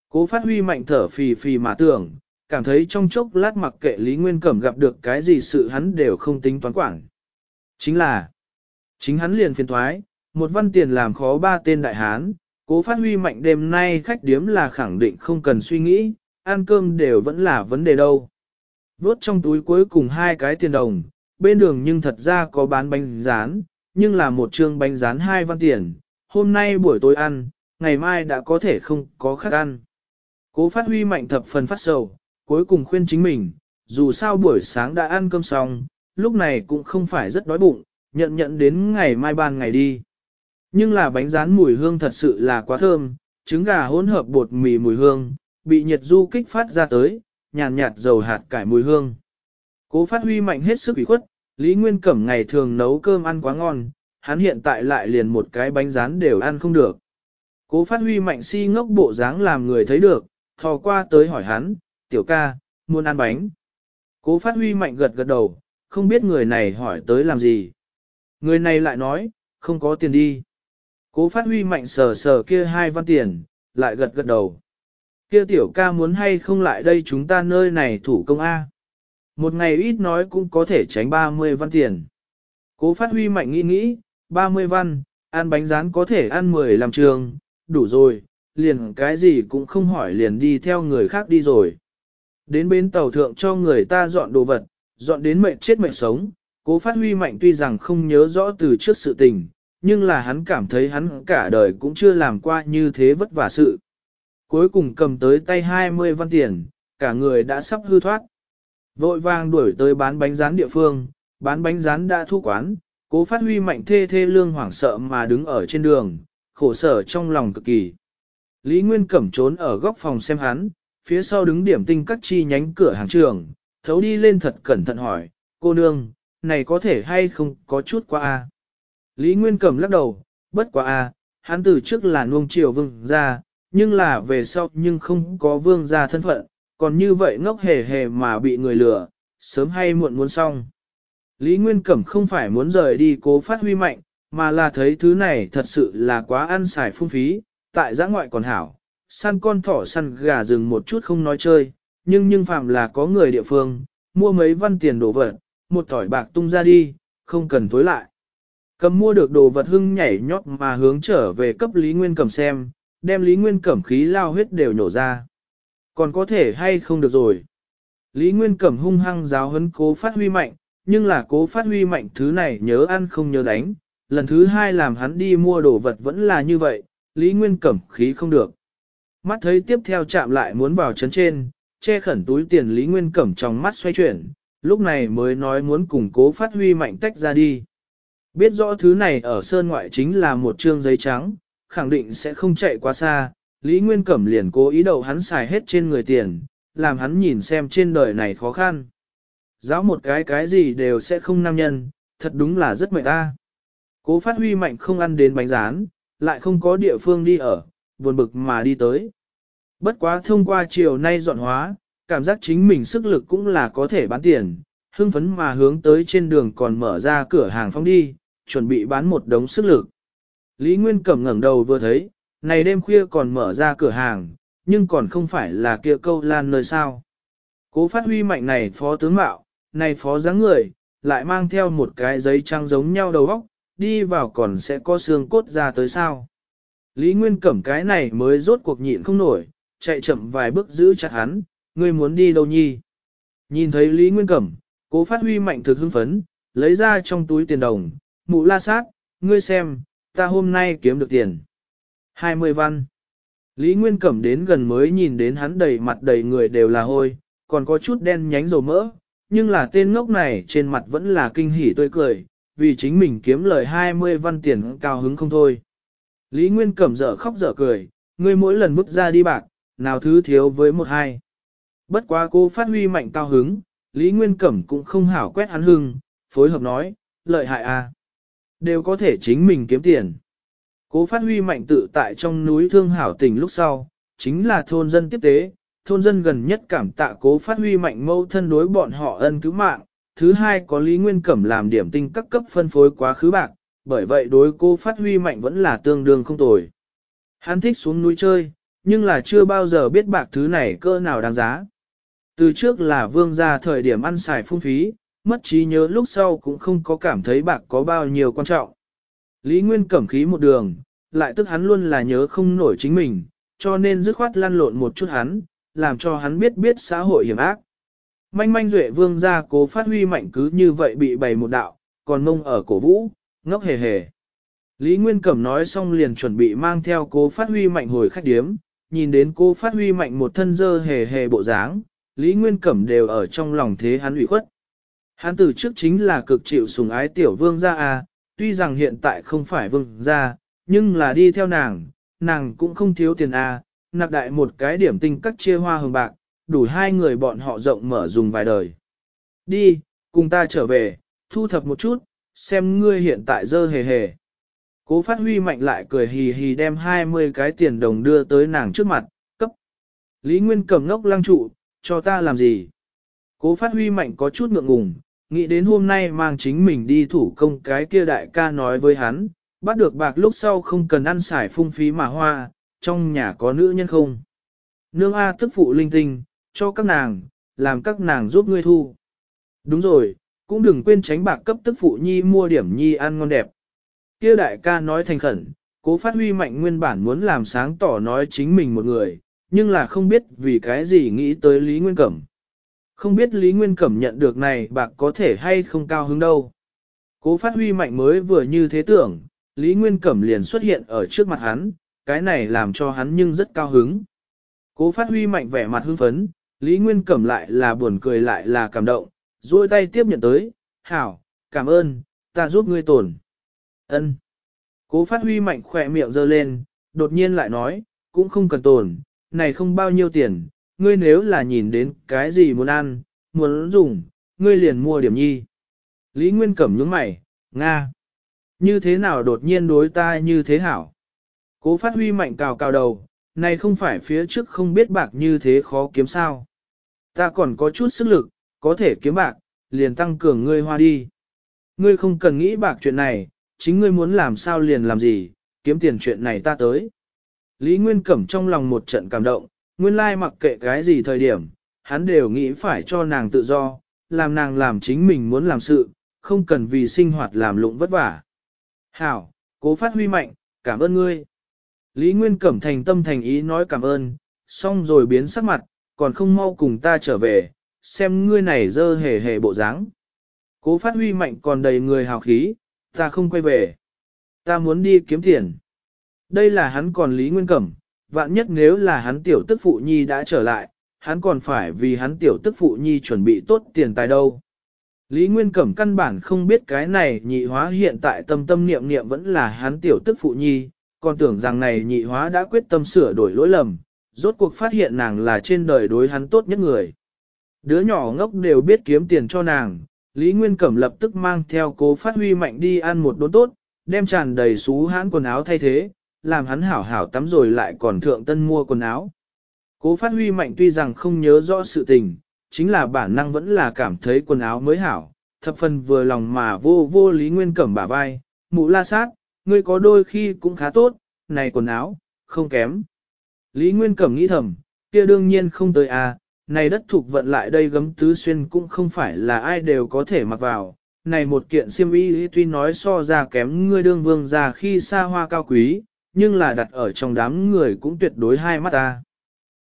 Cố phát huy mạnh thở phì phì mà tưởng, cảm thấy trong chốc lát mặc kệ Lý Nguyên Cẩm gặp được cái gì sự hắn đều không tính toán quản. Chính là, chính hắn liền phiền thoái, một văn tiền làm khó ba tên đại hán, cố phát huy mạnh đêm nay khách điếm là khẳng định không cần suy nghĩ, ăn cơm đều vẫn là vấn đề đâu vớt trong túi cuối cùng hai cái tiền đồng, bên đường nhưng thật ra có bán bánh rán, nhưng là một chương bánh rán hai văn tiền, hôm nay buổi tối ăn, ngày mai đã có thể không có khác ăn. Cố phát huy mạnh thập phần phát sầu, cuối cùng khuyên chính mình, dù sao buổi sáng đã ăn cơm xong, lúc này cũng không phải rất đói bụng, nhận nhận đến ngày mai ban ngày đi. Nhưng là bánh rán mùi hương thật sự là quá thơm, trứng gà hỗn hợp bột mì mùi hương, bị nhiệt du kích phát ra tới, nhàn nhạt, dầu hạt cải mùi hương. Cố phát huy mạnh hết sức ủy khuất, Lý Nguyên Cẩm ngày thường nấu cơm ăn quá ngon, hắn hiện tại lại liền một cái bánh rán đều ăn không được. Cố phát huy mạnh si ngốc bộ dáng làm người thấy được, thò qua tới hỏi hắn, tiểu ca, muốn ăn bánh. Cố phát huy mạnh gật gật đầu, không biết người này hỏi tới làm gì. Người này lại nói, không có tiền đi. Cố phát huy mạnh sờ sờ kia hai văn tiền, lại gật gật đầu kia tiểu ca muốn hay không lại đây chúng ta nơi này thủ công A. Một ngày ít nói cũng có thể tránh 30 văn tiền. Cố phát huy mạnh nghĩ nghĩ, 30 văn, ăn bánh rán có thể ăn 10 làm trường, đủ rồi, liền cái gì cũng không hỏi liền đi theo người khác đi rồi. Đến bến tàu thượng cho người ta dọn đồ vật, dọn đến mệnh chết mệnh sống, cố phát huy mạnh tuy rằng không nhớ rõ từ trước sự tình, nhưng là hắn cảm thấy hắn cả đời cũng chưa làm qua như thế vất vả sự cuối cùng cầm tới tay 20 văn tiền, cả người đã sắp hư thoát. Vội vàng đuổi tới bán bánh rán địa phương, bán bánh rán đã thu quán, cố phát huy mạnh thê thê lương hoảng sợ mà đứng ở trên đường, khổ sở trong lòng cực kỳ. Lý Nguyên cẩm trốn ở góc phòng xem hắn, phía sau đứng điểm tinh cắt chi nhánh cửa hàng trường, thấu đi lên thật cẩn thận hỏi, cô nương, này có thể hay không có chút quá a à? Lý Nguyên cẩm lắc đầu, bất quá à, hắn từ trước là nuông chiều vừng ra, nhưng là về sau nhưng không có vương gia thân phận, còn như vậy ngốc hề hề mà bị người lừa, sớm hay muộn muốn xong. Lý Nguyên Cẩm không phải muốn rời đi cố phát huy mạnh, mà là thấy thứ này thật sự là quá ăn xài phung phí, tại giã ngoại còn hảo, săn con thỏ săn gà rừng một chút không nói chơi, nhưng nhưng phạm là có người địa phương, mua mấy văn tiền đồ vật, một tỏi bạc tung ra đi, không cần tối lại. Cầm mua được đồ vật hưng nhảy nhót mà hướng trở về cấp Lý Nguyên Cẩm xem, đem Lý Nguyên Cẩm khí lao huyết đều nhổ ra. Còn có thể hay không được rồi. Lý Nguyên Cẩm hung hăng giáo hấn cố phát huy mạnh, nhưng là cố phát huy mạnh thứ này nhớ ăn không nhớ đánh. Lần thứ hai làm hắn đi mua đồ vật vẫn là như vậy, Lý Nguyên Cẩm khí không được. Mắt thấy tiếp theo chạm lại muốn vào chấn trên, che khẩn túi tiền Lý Nguyên Cẩm trong mắt xoay chuyển, lúc này mới nói muốn cùng cố phát huy mạnh tách ra đi. Biết rõ thứ này ở sơn ngoại chính là một chương giấy trắng, khẳng định sẽ không chạy quá xa, Lý Nguyên Cẩm liền cố ý đầu hắn xài hết trên người tiền, làm hắn nhìn xem trên đời này khó khăn. Giáo một cái cái gì đều sẽ không nam nhân, thật đúng là rất mệt ta. Cố phát huy mạnh không ăn đến bánh rán, lại không có địa phương đi ở, buồn bực mà đi tới. Bất quá thông qua chiều nay dọn hóa, cảm giác chính mình sức lực cũng là có thể bán tiền, hưng phấn mà hướng tới trên đường còn mở ra cửa hàng phong đi, chuẩn bị bán một đống sức lực. Lý Nguyên Cẩm ngẩng đầu vừa thấy, này đêm khuya còn mở ra cửa hàng, nhưng còn không phải là kia câu lan nơi sao. Cố phát huy mạnh này phó tướng mạo, này phó dáng người, lại mang theo một cái giấy trăng giống nhau đầu góc, đi vào còn sẽ có xương cốt ra tới sao. Lý Nguyên Cẩm cái này mới rốt cuộc nhịn không nổi, chạy chậm vài bước giữ chặt hắn, ngươi muốn đi đâu nhi. Nhìn thấy Lý Nguyên Cẩm, cố phát huy mạnh thực hưng phấn, lấy ra trong túi tiền đồng, mụ la sát, ngươi xem, ta hôm nay kiếm được tiền. 20 văn. Lý Nguyên Cẩm đến gần mới nhìn đến hắn đầy mặt đầy người đều là hôi, còn có chút đen nhánh dầu mỡ, nhưng là tên ngốc này trên mặt vẫn là kinh hỉ tươi cười, vì chính mình kiếm lời 20 văn tiền cao hứng không thôi. Lý Nguyên Cẩm dở khóc dở cười, ngươi mỗi lần bước ra đi bạc, nào thứ thiếu với một hai. Bất quá cô phát huy mạnh cao hứng, Lý Nguyên Cẩm cũng không hảo quét hắn hưng, phối hợp nói, lợi hại à đều có thể chính mình kiếm tiền. Cố phát huy mạnh tự tại trong núi thương hảo tình lúc sau, chính là thôn dân tiếp tế, thôn dân gần nhất cảm tạ cố phát huy mạnh mâu thân đối bọn họ ân cứu mạng, thứ hai có Lý Nguyên Cẩm làm điểm tinh các cấp phân phối quá khứ bạc, bởi vậy đối cô phát huy mạnh vẫn là tương đương không tồi. Hắn thích xuống núi chơi, nhưng là chưa bao giờ biết bạc thứ này cơ nào đáng giá. Từ trước là vương gia thời điểm ăn xài phung phí, mất trí nhớ lúc sau cũng không có cảm thấy bạc có bao nhiêu quan trọng. Lý Nguyên cẩm khí một đường, lại tức hắn luôn là nhớ không nổi chính mình, cho nên dứt khoát lăn lộn một chút hắn, làm cho hắn biết biết xã hội hiểm ác. Manh manh duệ vương gia cố phát huy mạnh cứ như vậy bị bày một đạo, còn mông ở cổ vũ, ngốc hề hề. Lý Nguyên Cẩm nói xong liền chuẩn bị mang theo cố phát huy mạnh hồi khách điếm, nhìn đến cố phát huy mạnh một thân dơ hề hề bộ dáng, Lý Nguyên Cẩm đều ở trong lòng thế hắn ủy khuất. Hán từ trước chính là cực chịu sủng ái tiểu vương gia à, tuy rằng hiện tại không phải vương gia, nhưng là đi theo nàng, nàng cũng không thiếu tiền à, Nạp đại một cái điểm tinh cắt chia hoa hồng bạc, đủ hai người bọn họ rộng mở dùng vài đời. Đi, cùng ta trở về, thu thập một chút, xem ngươi hiện tại dơ hề hề. Cố phát huy mạnh lại cười hì hì đem 20 cái tiền đồng đưa tới nàng trước mặt, cấp. Lý Nguyên cầm ngốc lăng trụ, cho ta làm gì? Cố phát huy mạnh có chút ngượng ngùng, nghĩ đến hôm nay mang chính mình đi thủ công cái kia đại ca nói với hắn, bắt được bạc lúc sau không cần ăn xài phung phí mà hoa, trong nhà có nữ nhân không. Nương A tức phụ linh tinh, cho các nàng, làm các nàng giúp ngươi thu. Đúng rồi, cũng đừng quên tránh bạc cấp tức phụ nhi mua điểm nhi ăn ngon đẹp. Kia đại ca nói thành khẩn, cố phát huy mạnh nguyên bản muốn làm sáng tỏ nói chính mình một người, nhưng là không biết vì cái gì nghĩ tới Lý Nguyên Cẩm. Không biết Lý Nguyên Cẩm nhận được này bạc có thể hay không cao hứng đâu. Cố phát huy mạnh mới vừa như thế tưởng, Lý Nguyên Cẩm liền xuất hiện ở trước mặt hắn, cái này làm cho hắn nhưng rất cao hứng. Cố phát huy mạnh vẻ mặt hưng phấn, Lý Nguyên Cẩm lại là buồn cười lại là cảm động, duỗi tay tiếp nhận tới, hảo, cảm ơn, ta giúp ngươi tổn. ân Cố phát huy mạnh khỏe miệng dơ lên, đột nhiên lại nói, cũng không cần tổn, này không bao nhiêu tiền, ngươi nếu là nhìn đến cái gì muốn ăn, muốn dùng, ngươi liền mua điểm nhi. Lý Nguyên Cẩm nhướng mày, Nga. Như thế nào đột nhiên đối ta như thế hảo? Cố phát huy mạnh cào cào đầu, này không phải phía trước không biết bạc như thế khó kiếm sao. Ta còn có chút sức lực, có thể kiếm bạc, liền tăng cường ngươi hoa đi. Ngươi không cần nghĩ bạc chuyện này, chính ngươi muốn làm sao liền làm gì, kiếm tiền chuyện này ta tới. Lý Nguyên Cẩm trong lòng một trận cảm động, nguyên lai mặc kệ cái gì thời điểm, hắn đều nghĩ phải cho nàng tự do, làm nàng làm chính mình muốn làm sự, không cần vì sinh hoạt làm lụng vất vả. Hảo, cố phát huy mạnh, cảm ơn ngươi. Lý Nguyên Cẩm thành tâm thành ý nói cảm ơn, xong rồi biến sắc mặt, còn không mau cùng ta trở về, xem ngươi này dơ hề hề bộ dáng Cố phát huy mạnh còn đầy người hào khí, ta không quay về. Ta muốn đi kiếm tiền. Đây là hắn còn Lý Nguyên Cẩm, vạn nhất nếu là hắn tiểu tức phụ nhi đã trở lại, hắn còn phải vì hắn tiểu tức phụ nhi chuẩn bị tốt tiền tài đâu. Lý Nguyên Cẩm căn bản không biết cái này nhị hóa hiện tại tâm tâm niệm niệm vẫn là hắn tiểu tức phụ nhi, còn tưởng rằng này nhị hóa đã quyết tâm sửa đổi lỗi lầm, rốt cuộc phát hiện nàng là trên đời đối hắn tốt nhất người. Đứa nhỏ ngốc đều biết kiếm tiền cho nàng, Lý Nguyên Cẩm lập tức mang theo cố phát huy mạnh đi ăn một đốn tốt, đem tràn đầy xú hãn quần áo thay thế, làm hắn hảo hảo tắm rồi lại còn thượng tân mua quần áo. Cố phát huy mạnh tuy rằng không nhớ rõ sự tình, chính là bản năng vẫn là cảm thấy quần áo mới hảo, thập phần vừa lòng mà vô vô lý nguyên cẩm bả vai, mụ la sát, ngươi có đôi khi cũng khá tốt, này quần áo, không kém. Lý nguyên cẩm nghĩ thầm, kia đương nhiên không tới à, này đất thuộc vận lại đây gấm tứ xuyên cũng không phải là ai đều có thể mặc vào. Này một kiện siêm y tuy nói so ra kém ngươi đương vương già khi xa hoa cao quý, nhưng là đặt ở trong đám người cũng tuyệt đối hai mắt ta.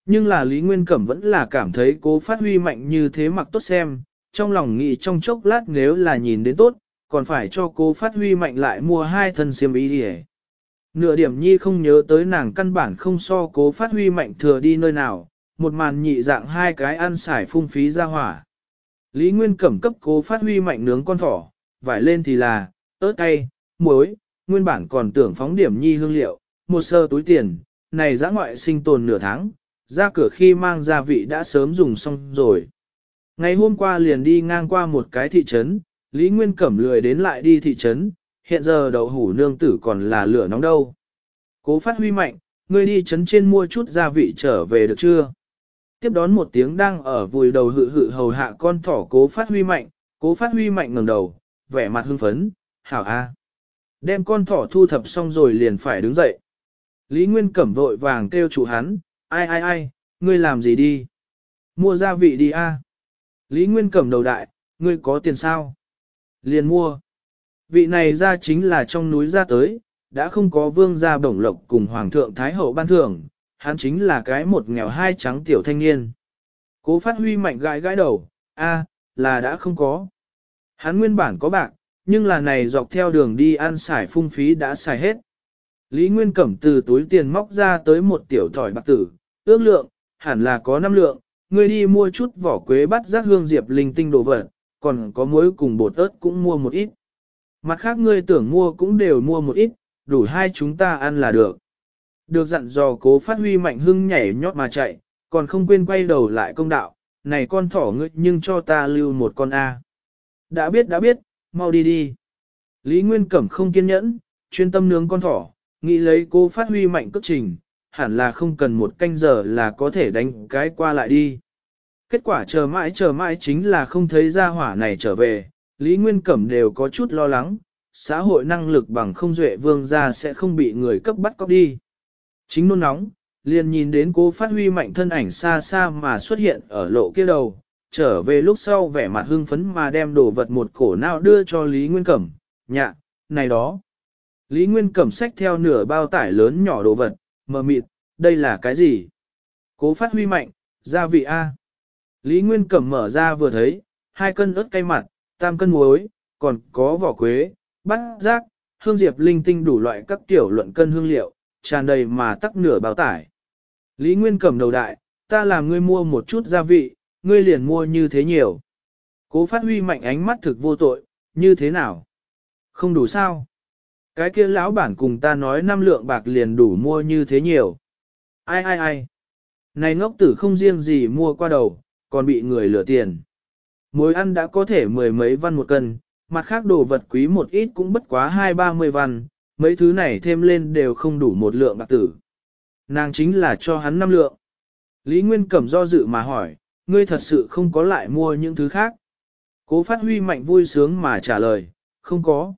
Nhưng là Lý Nguyên Cẩm vẫn là cảm thấy cố phát huy mạnh như thế mặc tốt xem, trong lòng nghĩ trong chốc lát nếu là nhìn đến tốt, còn phải cho cố phát huy mạnh lại mua hai thân xiêm ý đi. Nửa điểm nhi không nhớ tới nàng căn bản không so cố phát huy mạnh thừa đi nơi nào, một màn nhị dạng hai cái ăn xài phung phí ra hỏa. Lý Nguyên Cẩm cấp cố phát huy mạnh nướng con thỏ, vải lên thì là, ớt cay, muối, nguyên bản còn tưởng phóng điểm nhi hương liệu, một sơ túi tiền, này giã ngoại sinh tồn nửa tháng, ra cửa khi mang gia vị đã sớm dùng xong rồi. Ngày hôm qua liền đi ngang qua một cái thị trấn, Lý Nguyên Cẩm lười đến lại đi thị trấn, hiện giờ đậu hủ nương tử còn là lửa nóng đâu. Cố phát huy mạnh, ngươi đi trấn trên mua chút gia vị trở về được chưa? Tiếp đón một tiếng đang ở vùi đầu hự hự hầu hạ con thỏ cố phát huy mạnh, cố phát huy mạnh ngừng đầu, vẻ mặt hưng phấn, hảo a à đem con thỏ thu thập xong rồi liền phải đứng dậy. Lý Nguyên Cẩm vội vàng kêu chủ hắn, ai ai ai, ngươi làm gì đi? Mua gia vị đi a? Lý Nguyên Cẩm đầu đại, ngươi có tiền sao? Liền mua. Vị này ra chính là trong núi ra tới, đã không có vương gia bổng lộc cùng Hoàng thượng Thái hậu ban thưởng, hắn chính là cái một nghèo hai trắng tiểu thanh niên. Cố phát huy mạnh gãi gãi đầu, a là đã không có. Hắn nguyên bản có bạc, nhưng là này dọc theo đường đi ăn xài phung phí đã xài hết. Lý Nguyên Cẩm từ túi tiền móc ra tới một tiểu thỏi bạc tử, ước lượng, hẳn là có 5 lượng, người đi mua chút vỏ quế bắt rác hương diệp linh tinh đồ vật, còn có muối cùng bột ớt cũng mua một ít. Mặt khác ngươi tưởng mua cũng đều mua một ít, đủ hai chúng ta ăn là được. Được dặn dò cố phát huy mạnh hưng nhảy nhót mà chạy, còn không quên quay đầu lại công đạo, này con thỏ ngươi nhưng cho ta lưu một con A. Đã biết đã biết, mau đi đi. Lý Nguyên Cẩm không kiên nhẫn, chuyên tâm nướng con thỏ, nghĩ lấy cô phát huy mạnh cước trình, hẳn là không cần một canh giờ là có thể đánh cái qua lại đi. Kết quả chờ mãi chờ mãi chính là không thấy ra hỏa này trở về, Lý Nguyên Cẩm đều có chút lo lắng, xã hội năng lực bằng không duệ vương ra sẽ không bị người cấp bắt cóc đi. Chính nôn nóng, liền nhìn đến cô phát huy mạnh thân ảnh xa xa mà xuất hiện ở lộ kia đầu, trở về lúc sau vẻ mặt hưng phấn mà đem đồ vật một cổ nào đưa cho Lý Nguyên Cẩm, nhạ, này đó. Lý Nguyên Cẩm xách theo nửa bao tải lớn nhỏ đồ vật, mờ mịt, đây là cái gì? Cố phát huy mạnh, gia vị A. Lý Nguyên Cẩm mở ra vừa thấy, hai cân ớt cay mặt, tam cân muối, còn có vỏ quế, bát rác, hương diệp linh tinh đủ loại các tiểu luận cân hương liệu, tràn đầy mà tắc nửa bao tải. Lý Nguyên Cẩm đầu đại, ta làm ngươi mua một chút gia vị, ngươi liền mua như thế nhiều. Cố phát huy mạnh ánh mắt thực vô tội, như thế nào? Không đủ sao? Cái kia lão bản cùng ta nói năm lượng bạc liền đủ mua như thế nhiều. Ai ai ai? Này ngốc tử không riêng gì mua qua đầu, còn bị người lừa tiền. Mối ăn đã có thể mười mấy văn một cân, mặt khác đồ vật quý một ít cũng bất quá hai ba mươi văn, mấy thứ này thêm lên đều không đủ một lượng bạc tử. Nàng chính là cho hắn năm lượng. Lý Nguyên Cẩm do dự mà hỏi, ngươi thật sự không có lại mua những thứ khác. Cố phát huy mạnh vui sướng mà trả lời, không có.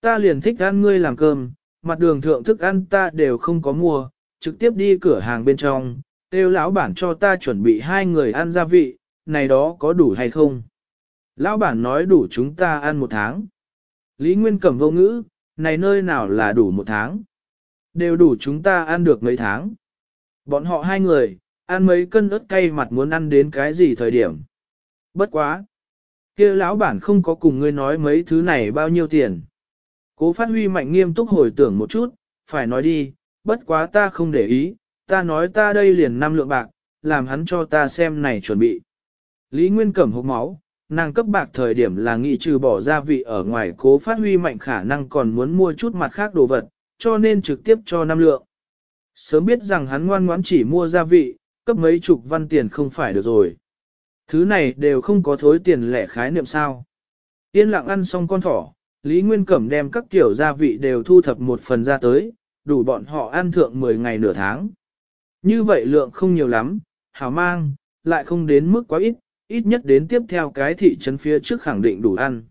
Ta liền thích ăn ngươi làm cơm, mặt đường thượng thức ăn ta đều không có mua, trực tiếp đi cửa hàng bên trong, kêu lão bản cho ta chuẩn bị hai người ăn gia vị, này đó có đủ hay không? Lão bản nói đủ chúng ta ăn một tháng. Lý Nguyên cầm vô ngữ, này nơi nào là đủ một tháng? Đều đủ chúng ta ăn được mấy tháng. Bọn họ hai người, ăn mấy cân ớt cay mặt muốn ăn đến cái gì thời điểm. Bất quá. kia lão bản không có cùng ngươi nói mấy thứ này bao nhiêu tiền. Cố phát huy mạnh nghiêm túc hồi tưởng một chút, phải nói đi, bất quá ta không để ý, ta nói ta đây liền năm lượng bạc, làm hắn cho ta xem này chuẩn bị. Lý Nguyên cẩm hốc máu, nàng cấp bạc thời điểm là nghị trừ bỏ gia vị ở ngoài cố phát huy mạnh khả năng còn muốn mua chút mặt khác đồ vật, cho nên trực tiếp cho năm lượng. Sớm biết rằng hắn ngoan ngoãn chỉ mua gia vị, cấp mấy chục văn tiền không phải được rồi. Thứ này đều không có thối tiền lẻ khái niệm sao. Yên lặng ăn xong con thỏ, Lý Nguyên Cẩm đem các kiểu gia vị đều thu thập một phần ra tới, đủ bọn họ ăn thượng 10 ngày nửa tháng. Như vậy lượng không nhiều lắm, hào mang, lại không đến mức quá ít, ít nhất đến tiếp theo cái thị trấn phía trước khẳng định đủ ăn.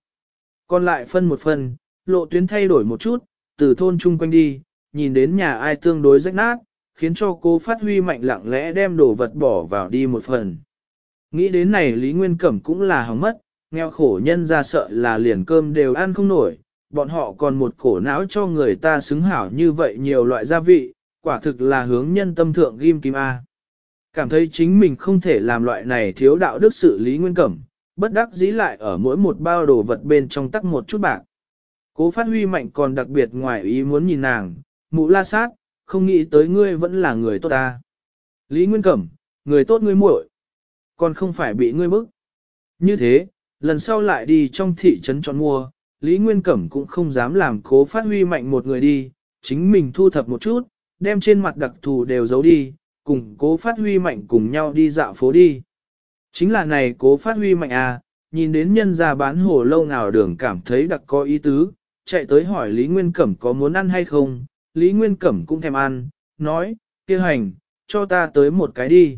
Còn lại phân một phần, lộ tuyến thay đổi một chút, từ thôn chung quanh đi, nhìn đến nhà ai tương đối rách nát, khiến cho cô phát huy mạnh lặng lẽ đem đồ vật bỏ vào đi một phần. Nghĩ đến này Lý Nguyên Cẩm cũng là hỏng mất, nghèo khổ nhân ra sợ là liền cơm đều ăn không nổi, bọn họ còn một cổ não cho người ta xứng hảo như vậy nhiều loại gia vị, quả thực là hướng nhân tâm thượng ghim kim A. Cảm thấy chính mình không thể làm loại này thiếu đạo đức xử lý nguyên cẩm, bất đắc dĩ lại ở mỗi một bao đồ vật bên trong tắc một chút bạc. Cố phát huy mạnh còn đặc biệt ngoài ý muốn nhìn nàng, mũ la sát, không nghĩ tới ngươi vẫn là người tốt ta. Lý Nguyên Cẩm, người tốt ngươi muội còn không phải bị ngươi bức. Như thế, lần sau lại đi trong thị trấn chọn mua, Lý Nguyên Cẩm cũng không dám làm cố phát huy mạnh một người đi, chính mình thu thập một chút, đem trên mặt đặc thù đều giấu đi, cùng cố phát huy mạnh cùng nhau đi dạo phố đi. Chính là này cố phát huy mạnh à, nhìn đến nhân ra bán hồ lâu nào đường cảm thấy đặc có ý tứ, chạy tới hỏi Lý Nguyên Cẩm có muốn ăn hay không, Lý Nguyên Cẩm cũng thèm ăn, nói, kia hành, cho ta tới một cái đi.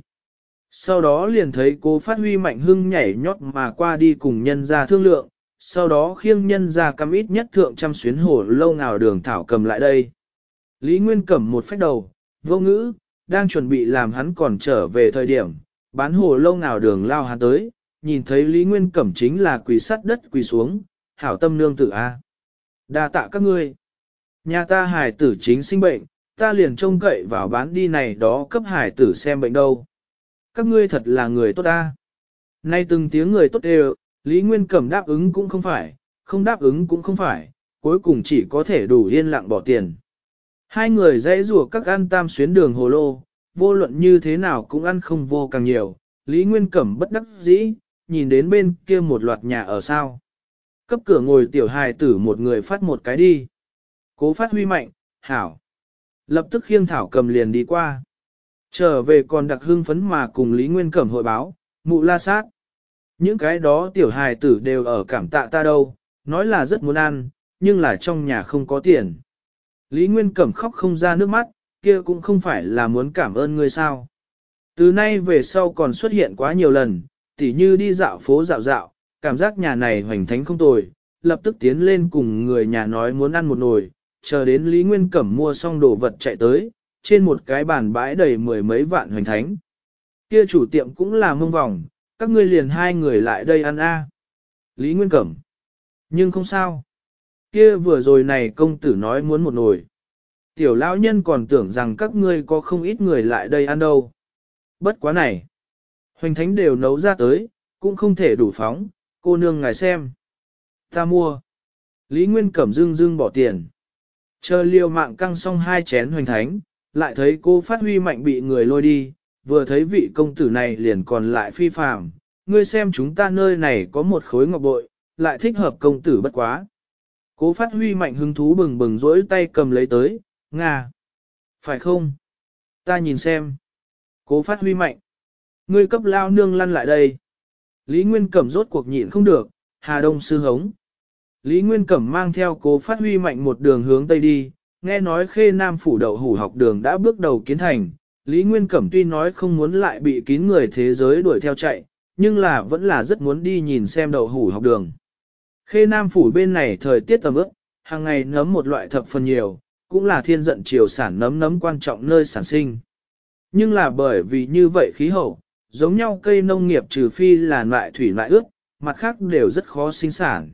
Sau đó liền thấy cô phát huy mạnh hưng nhảy nhót mà qua đi cùng nhân ra thương lượng, sau đó khiêng nhân ra cắm ít nhất thượng trăm xuyến hổ lâu nào đường thảo cầm lại đây. Lý Nguyên Cẩm một phách đầu, vô ngữ, đang chuẩn bị làm hắn còn trở về thời điểm, bán hồ lâu nào đường lao hắn tới, nhìn thấy Lý Nguyên Cẩm chính là quỳ sắt đất quỳ xuống, hảo tâm nương tự A. À. đa tạ các ngươi. Nhà ta hải tử chính sinh bệnh, ta liền trông cậy vào bán đi này đó cấp hải tử xem bệnh đâu. Các ngươi thật là người tốt ta. Nay từng tiếng người tốt đều, Lý Nguyên Cẩm đáp ứng cũng không phải, không đáp ứng cũng không phải, cuối cùng chỉ có thể đủ yên lặng bỏ tiền. Hai người dãy rùa các ăn tam xuyến đường hồ lô, vô luận như thế nào cũng ăn không vô càng nhiều, Lý Nguyên Cẩm bất đắc dĩ, nhìn đến bên kia một loạt nhà ở sao. Cấp cửa ngồi tiểu hài tử một người phát một cái đi. Cố phát huy mạnh, hảo. Lập tức khiêng thảo cầm liền đi qua. Trở về còn đặc hưng phấn mà cùng Lý Nguyên Cẩm hội báo, mụ la sát. Những cái đó tiểu hài tử đều ở cảm tạ ta đâu, nói là rất muốn ăn, nhưng là trong nhà không có tiền. Lý Nguyên Cẩm khóc không ra nước mắt, kia cũng không phải là muốn cảm ơn ngươi sao. Từ nay về sau còn xuất hiện quá nhiều lần, tỉ như đi dạo phố dạo dạo, cảm giác nhà này hoành thánh không tồi, lập tức tiến lên cùng người nhà nói muốn ăn một nồi, chờ đến Lý Nguyên Cẩm mua xong đồ vật chạy tới, trên một cái bàn bãi đầy mười mấy vạn hoành thánh. Kia chủ tiệm cũng là mông vòng, các ngươi liền hai người lại đây ăn a. Lý Nguyên Cẩm. Nhưng không sao. Kia vừa rồi này công tử nói muốn một nồi. Tiểu lão nhân còn tưởng rằng các ngươi có không ít người lại đây ăn đâu. Bất quá này. Hoành thánh đều nấu ra tới, cũng không thể đủ phóng, cô nương ngài xem. Ta mua. Lý Nguyên Cẩm dưng dưng bỏ tiền. Chờ liều mạng căng xong hai chén hoành thánh, lại thấy cô phát huy mạnh bị người lôi đi, vừa thấy vị công tử này liền còn lại phi phàm, ngươi xem chúng ta nơi này có một khối ngọc bội, lại thích hợp công tử bất quá. Cố phát huy mạnh hứng thú bừng bừng rỗi tay cầm lấy tới, ngà. Phải không? Ta nhìn xem. Cố phát huy mạnh. Ngươi cấp lao nương lăn lại đây. Lý Nguyên cầm rốt cuộc nhịn không được, Hà Đông sư hống. Lý Nguyên Cẩm mang theo cố phát huy mạnh một đường hướng Tây đi, nghe nói khê nam phủ đậu hủ học đường đã bước đầu kiến thành. Lý Nguyên Cẩm tuy nói không muốn lại bị kín người thế giới đuổi theo chạy, nhưng là vẫn là rất muốn đi nhìn xem đậu hủ học đường. Khê Nam phủ bên này thời tiết tầm ức, hàng ngày nấm một loại thập phần nhiều, cũng là thiên giận chiều sản nấm nấm quan trọng nơi sản sinh. Nhưng là bởi vì như vậy khí hậu, giống nhau cây nông nghiệp trừ phi là loại thủy loại ướt, mặt khác đều rất khó sinh sản.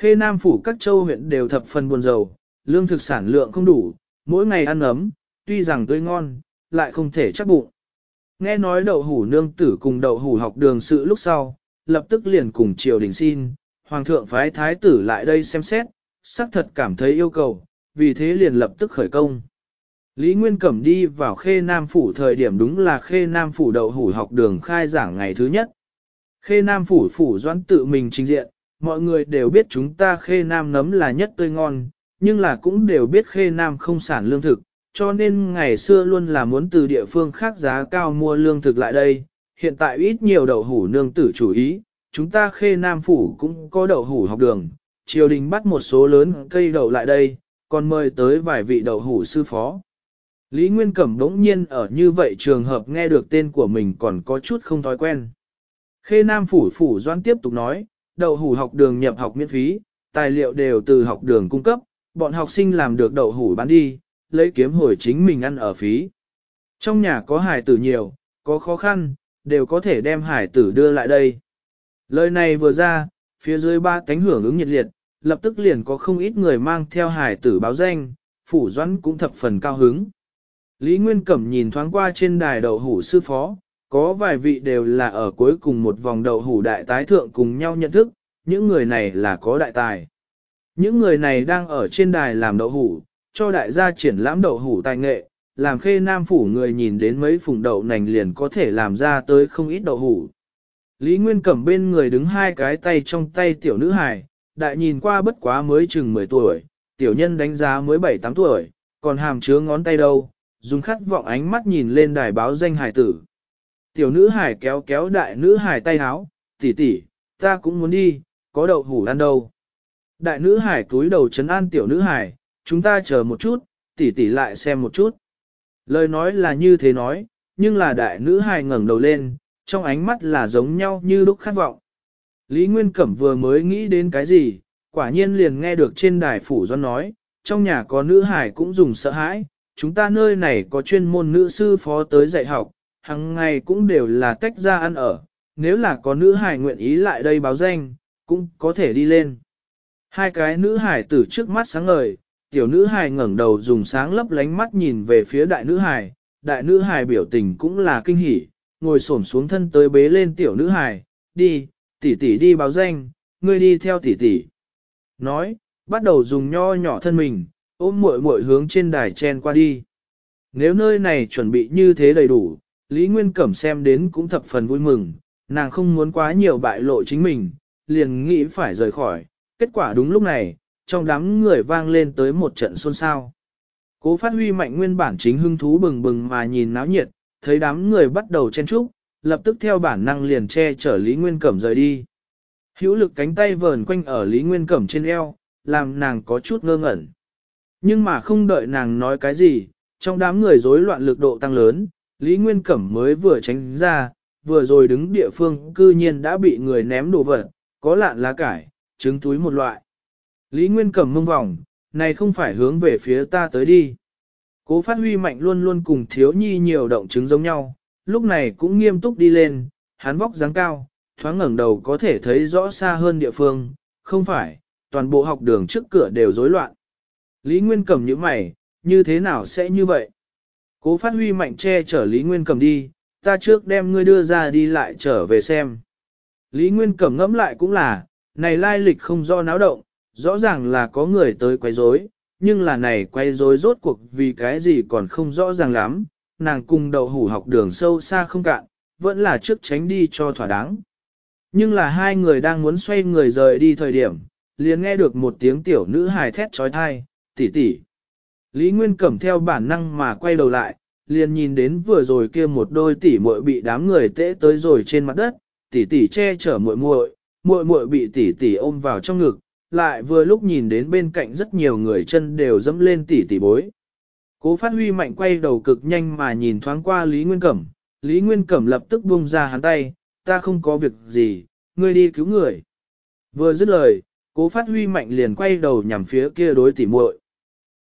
Khê Nam phủ các châu huyện đều thập phần buồn rầu, lương thực sản lượng không đủ, mỗi ngày ăn ấm, tuy rằng tươi ngon, lại không thể chắc bụng. Nghe nói đậu hủ nương tử cùng đậu hủ học đường sự lúc sau, lập tức liền cùng triều đình xin, hoàng thượng phái thái tử lại đây xem xét, xác thật cảm thấy yêu cầu, vì thế liền lập tức khởi công. Lý Nguyên Cẩm đi vào khê Nam Phủ thời điểm đúng là khê Nam Phủ đậu hủ học đường khai giảng ngày thứ nhất. Khê Nam Phủ Phủ doãn tự mình trình diện, mọi người đều biết chúng ta khê nam nấm là nhất tươi ngon, nhưng là cũng đều biết khê nam không sản lương thực, cho nên ngày xưa luôn là muốn từ địa phương khác giá cao mua lương thực lại đây, hiện tại ít nhiều đậu hủ nương tử chủ ý, chúng ta khê nam phủ cũng có đậu hủ học đường, triều đình bắt một số lớn cây đậu lại đây, còn mời tới vài vị đậu hủ sư phó. Lý Nguyên Cẩm đống nhiên ở như vậy trường hợp nghe được tên của mình còn có chút không thói quen. Khê Nam Phủ Phủ Doan tiếp tục nói, đậu hủ học đường nhập học miễn phí, tài liệu đều từ học đường cung cấp, bọn học sinh làm được đậu hủ bán đi, lấy kiếm hồi chính mình ăn ở phí. Trong nhà có hải tử nhiều, có khó khăn, đều có thể đem hải tử đưa lại đây. Lời này vừa ra, phía dưới ba tánh hưởng ứng nhiệt liệt, lập tức liền có không ít người mang theo hải tử báo danh, phủ doãn cũng thập phần cao hứng. Lý Nguyên Cẩm nhìn thoáng qua trên đài đậu hủ sư phó, có vài vị đều là ở cuối cùng một vòng đậu hủ đại tái thượng cùng nhau nhận thức, những người này là có đại tài. Những người này đang ở trên đài làm đậu hủ, cho đại gia triển lãm đậu hủ tài nghệ, làm khê nam phủ người nhìn đến mấy phùng đậu nành liền có thể làm ra tới không ít đậu hủ. Lý Nguyên cầm bên người đứng hai cái tay trong tay tiểu nữ hài, đại nhìn qua bất quá mới chừng 10 tuổi, tiểu nhân đánh giá mới 7-8 tuổi, còn hàm chứa ngón tay đâu, dùng khát vọng ánh mắt nhìn lên đài báo danh hài tử tiểu nữ hải kéo kéo đại nữ hải tay háo, tỷ tỷ, ta cũng muốn đi, có đậu hủ ăn đâu. Đại nữ hải cúi đầu chấn an tiểu nữ hải, chúng ta chờ một chút, tỷ tỷ lại xem một chút. Lời nói là như thế nói, nhưng là đại nữ hải ngẩng đầu lên, trong ánh mắt là giống nhau như lúc khát vọng. Lý Nguyên Cẩm vừa mới nghĩ đến cái gì, quả nhiên liền nghe được trên đài phủ do nói, trong nhà có nữ hải cũng dùng sợ hãi, chúng ta nơi này có chuyên môn nữ sư phó tới dạy học, hằng ngày cũng đều là tách ra ăn ở, nếu là có nữ hải nguyện ý lại đây báo danh, cũng có thể đi lên. Hai cái nữ hải tử trước mắt sáng ngời, tiểu nữ hải ngẩng đầu dùng sáng lấp lánh mắt nhìn về phía đại nữ hải, đại nữ hải biểu tình cũng là kinh hỉ, ngồi xổm xuống thân tới bế lên tiểu nữ hải, đi, tỷ tỷ đi báo danh, ngươi đi theo tỷ tỷ. Nói, bắt đầu dùng nho nhỏ thân mình, ôm muội muội hướng trên đài chen qua đi. Nếu nơi này chuẩn bị như thế đầy đủ, Lý Nguyên Cẩm xem đến cũng thập phần vui mừng, nàng không muốn quá nhiều bại lộ chính mình, liền nghĩ phải rời khỏi, kết quả đúng lúc này, trong đám người vang lên tới một trận xôn xao. Cố phát huy mạnh nguyên bản chính hưng thú bừng bừng mà nhìn náo nhiệt, thấy đám người bắt đầu chen trúc, lập tức theo bản năng liền che chở Lý Nguyên Cẩm rời đi. Hữu lực cánh tay vờn quanh ở Lý Nguyên Cẩm trên eo, làm nàng có chút ngơ ngẩn. Nhưng mà không đợi nàng nói cái gì, trong đám người rối loạn lực độ tăng lớn, Lý Nguyên Cẩm mới vừa tránh ra, vừa rồi đứng địa phương cư nhiên đã bị người ném đồ vật, có lạn lá cải, trứng túi một loại. Lý Nguyên Cẩm mông vòng, này không phải hướng về phía ta tới đi. Cố phát huy mạnh luôn luôn cùng thiếu nhi nhiều động chứng giống nhau, lúc này cũng nghiêm túc đi lên, hắn vóc dáng cao, thoáng ngẩn đầu có thể thấy rõ xa hơn địa phương, không phải, toàn bộ học đường trước cửa đều rối loạn. Lý Nguyên Cẩm như mày, như thế nào sẽ như vậy? Cố phát huy mạnh che chở Lý Nguyên Cẩm đi, ta trước đem ngươi đưa ra đi lại trở về xem. Lý Nguyên Cẩm ngẫm lại cũng là, này lai lịch không do náo động, rõ ràng là có người tới quay rối nhưng là này quay rối rốt cuộc vì cái gì còn không rõ ràng lắm, nàng cùng đầu hủ học đường sâu xa không cạn, vẫn là trước tránh đi cho thỏa đáng. Nhưng là hai người đang muốn xoay người rời đi thời điểm, liền nghe được một tiếng tiểu nữ hài thét trói thai, tỷ tỷ. Lý Nguyên Cẩm theo bản năng mà quay đầu lại, liền nhìn đến vừa rồi kia một đôi tỷ muội bị đám người tễ tới rồi trên mặt đất, tỷ tỷ che chở muội muội, muội muội bị tỷ tỷ ôm vào trong ngực, lại vừa lúc nhìn đến bên cạnh rất nhiều người chân đều dẫm lên tỷ tỷ bối. Cố Phát Huy mạnh quay đầu cực nhanh mà nhìn thoáng qua Lý Nguyên Cẩm, Lý Nguyên Cẩm lập tức buông ra hắn tay, ta không có việc gì, ngươi đi cứu người. Vừa dứt lời, Cố Phát Huy mạnh liền quay đầu nhằm phía kia đối tỷ muội.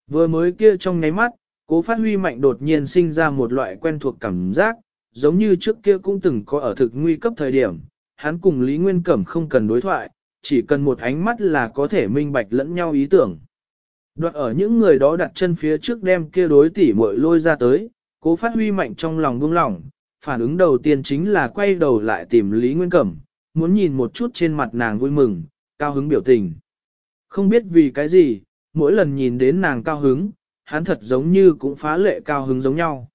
Vừa mới kia trong nháy mắt, cố phát huy mạnh đột nhiên sinh ra một loại quen thuộc cảm giác, giống như trước kia cũng từng có ở thực nguy cấp thời điểm, hắn cùng Lý Nguyên Cẩm không cần đối thoại, chỉ cần một ánh mắt là có thể minh bạch lẫn nhau ý tưởng. Đoạn ở những người đó đặt chân phía trước đem kia đối tỉ muội lôi ra tới, cố phát huy mạnh trong lòng buông lòng, phản ứng đầu tiên chính là quay đầu lại tìm Lý Nguyên Cẩm, muốn nhìn một chút trên mặt nàng vui mừng, cao hứng biểu tình. Không biết vì cái gì, mỗi lần nhìn đến nàng cao hứng, hắn thật giống như cũng phá lệ cao hứng giống nhau.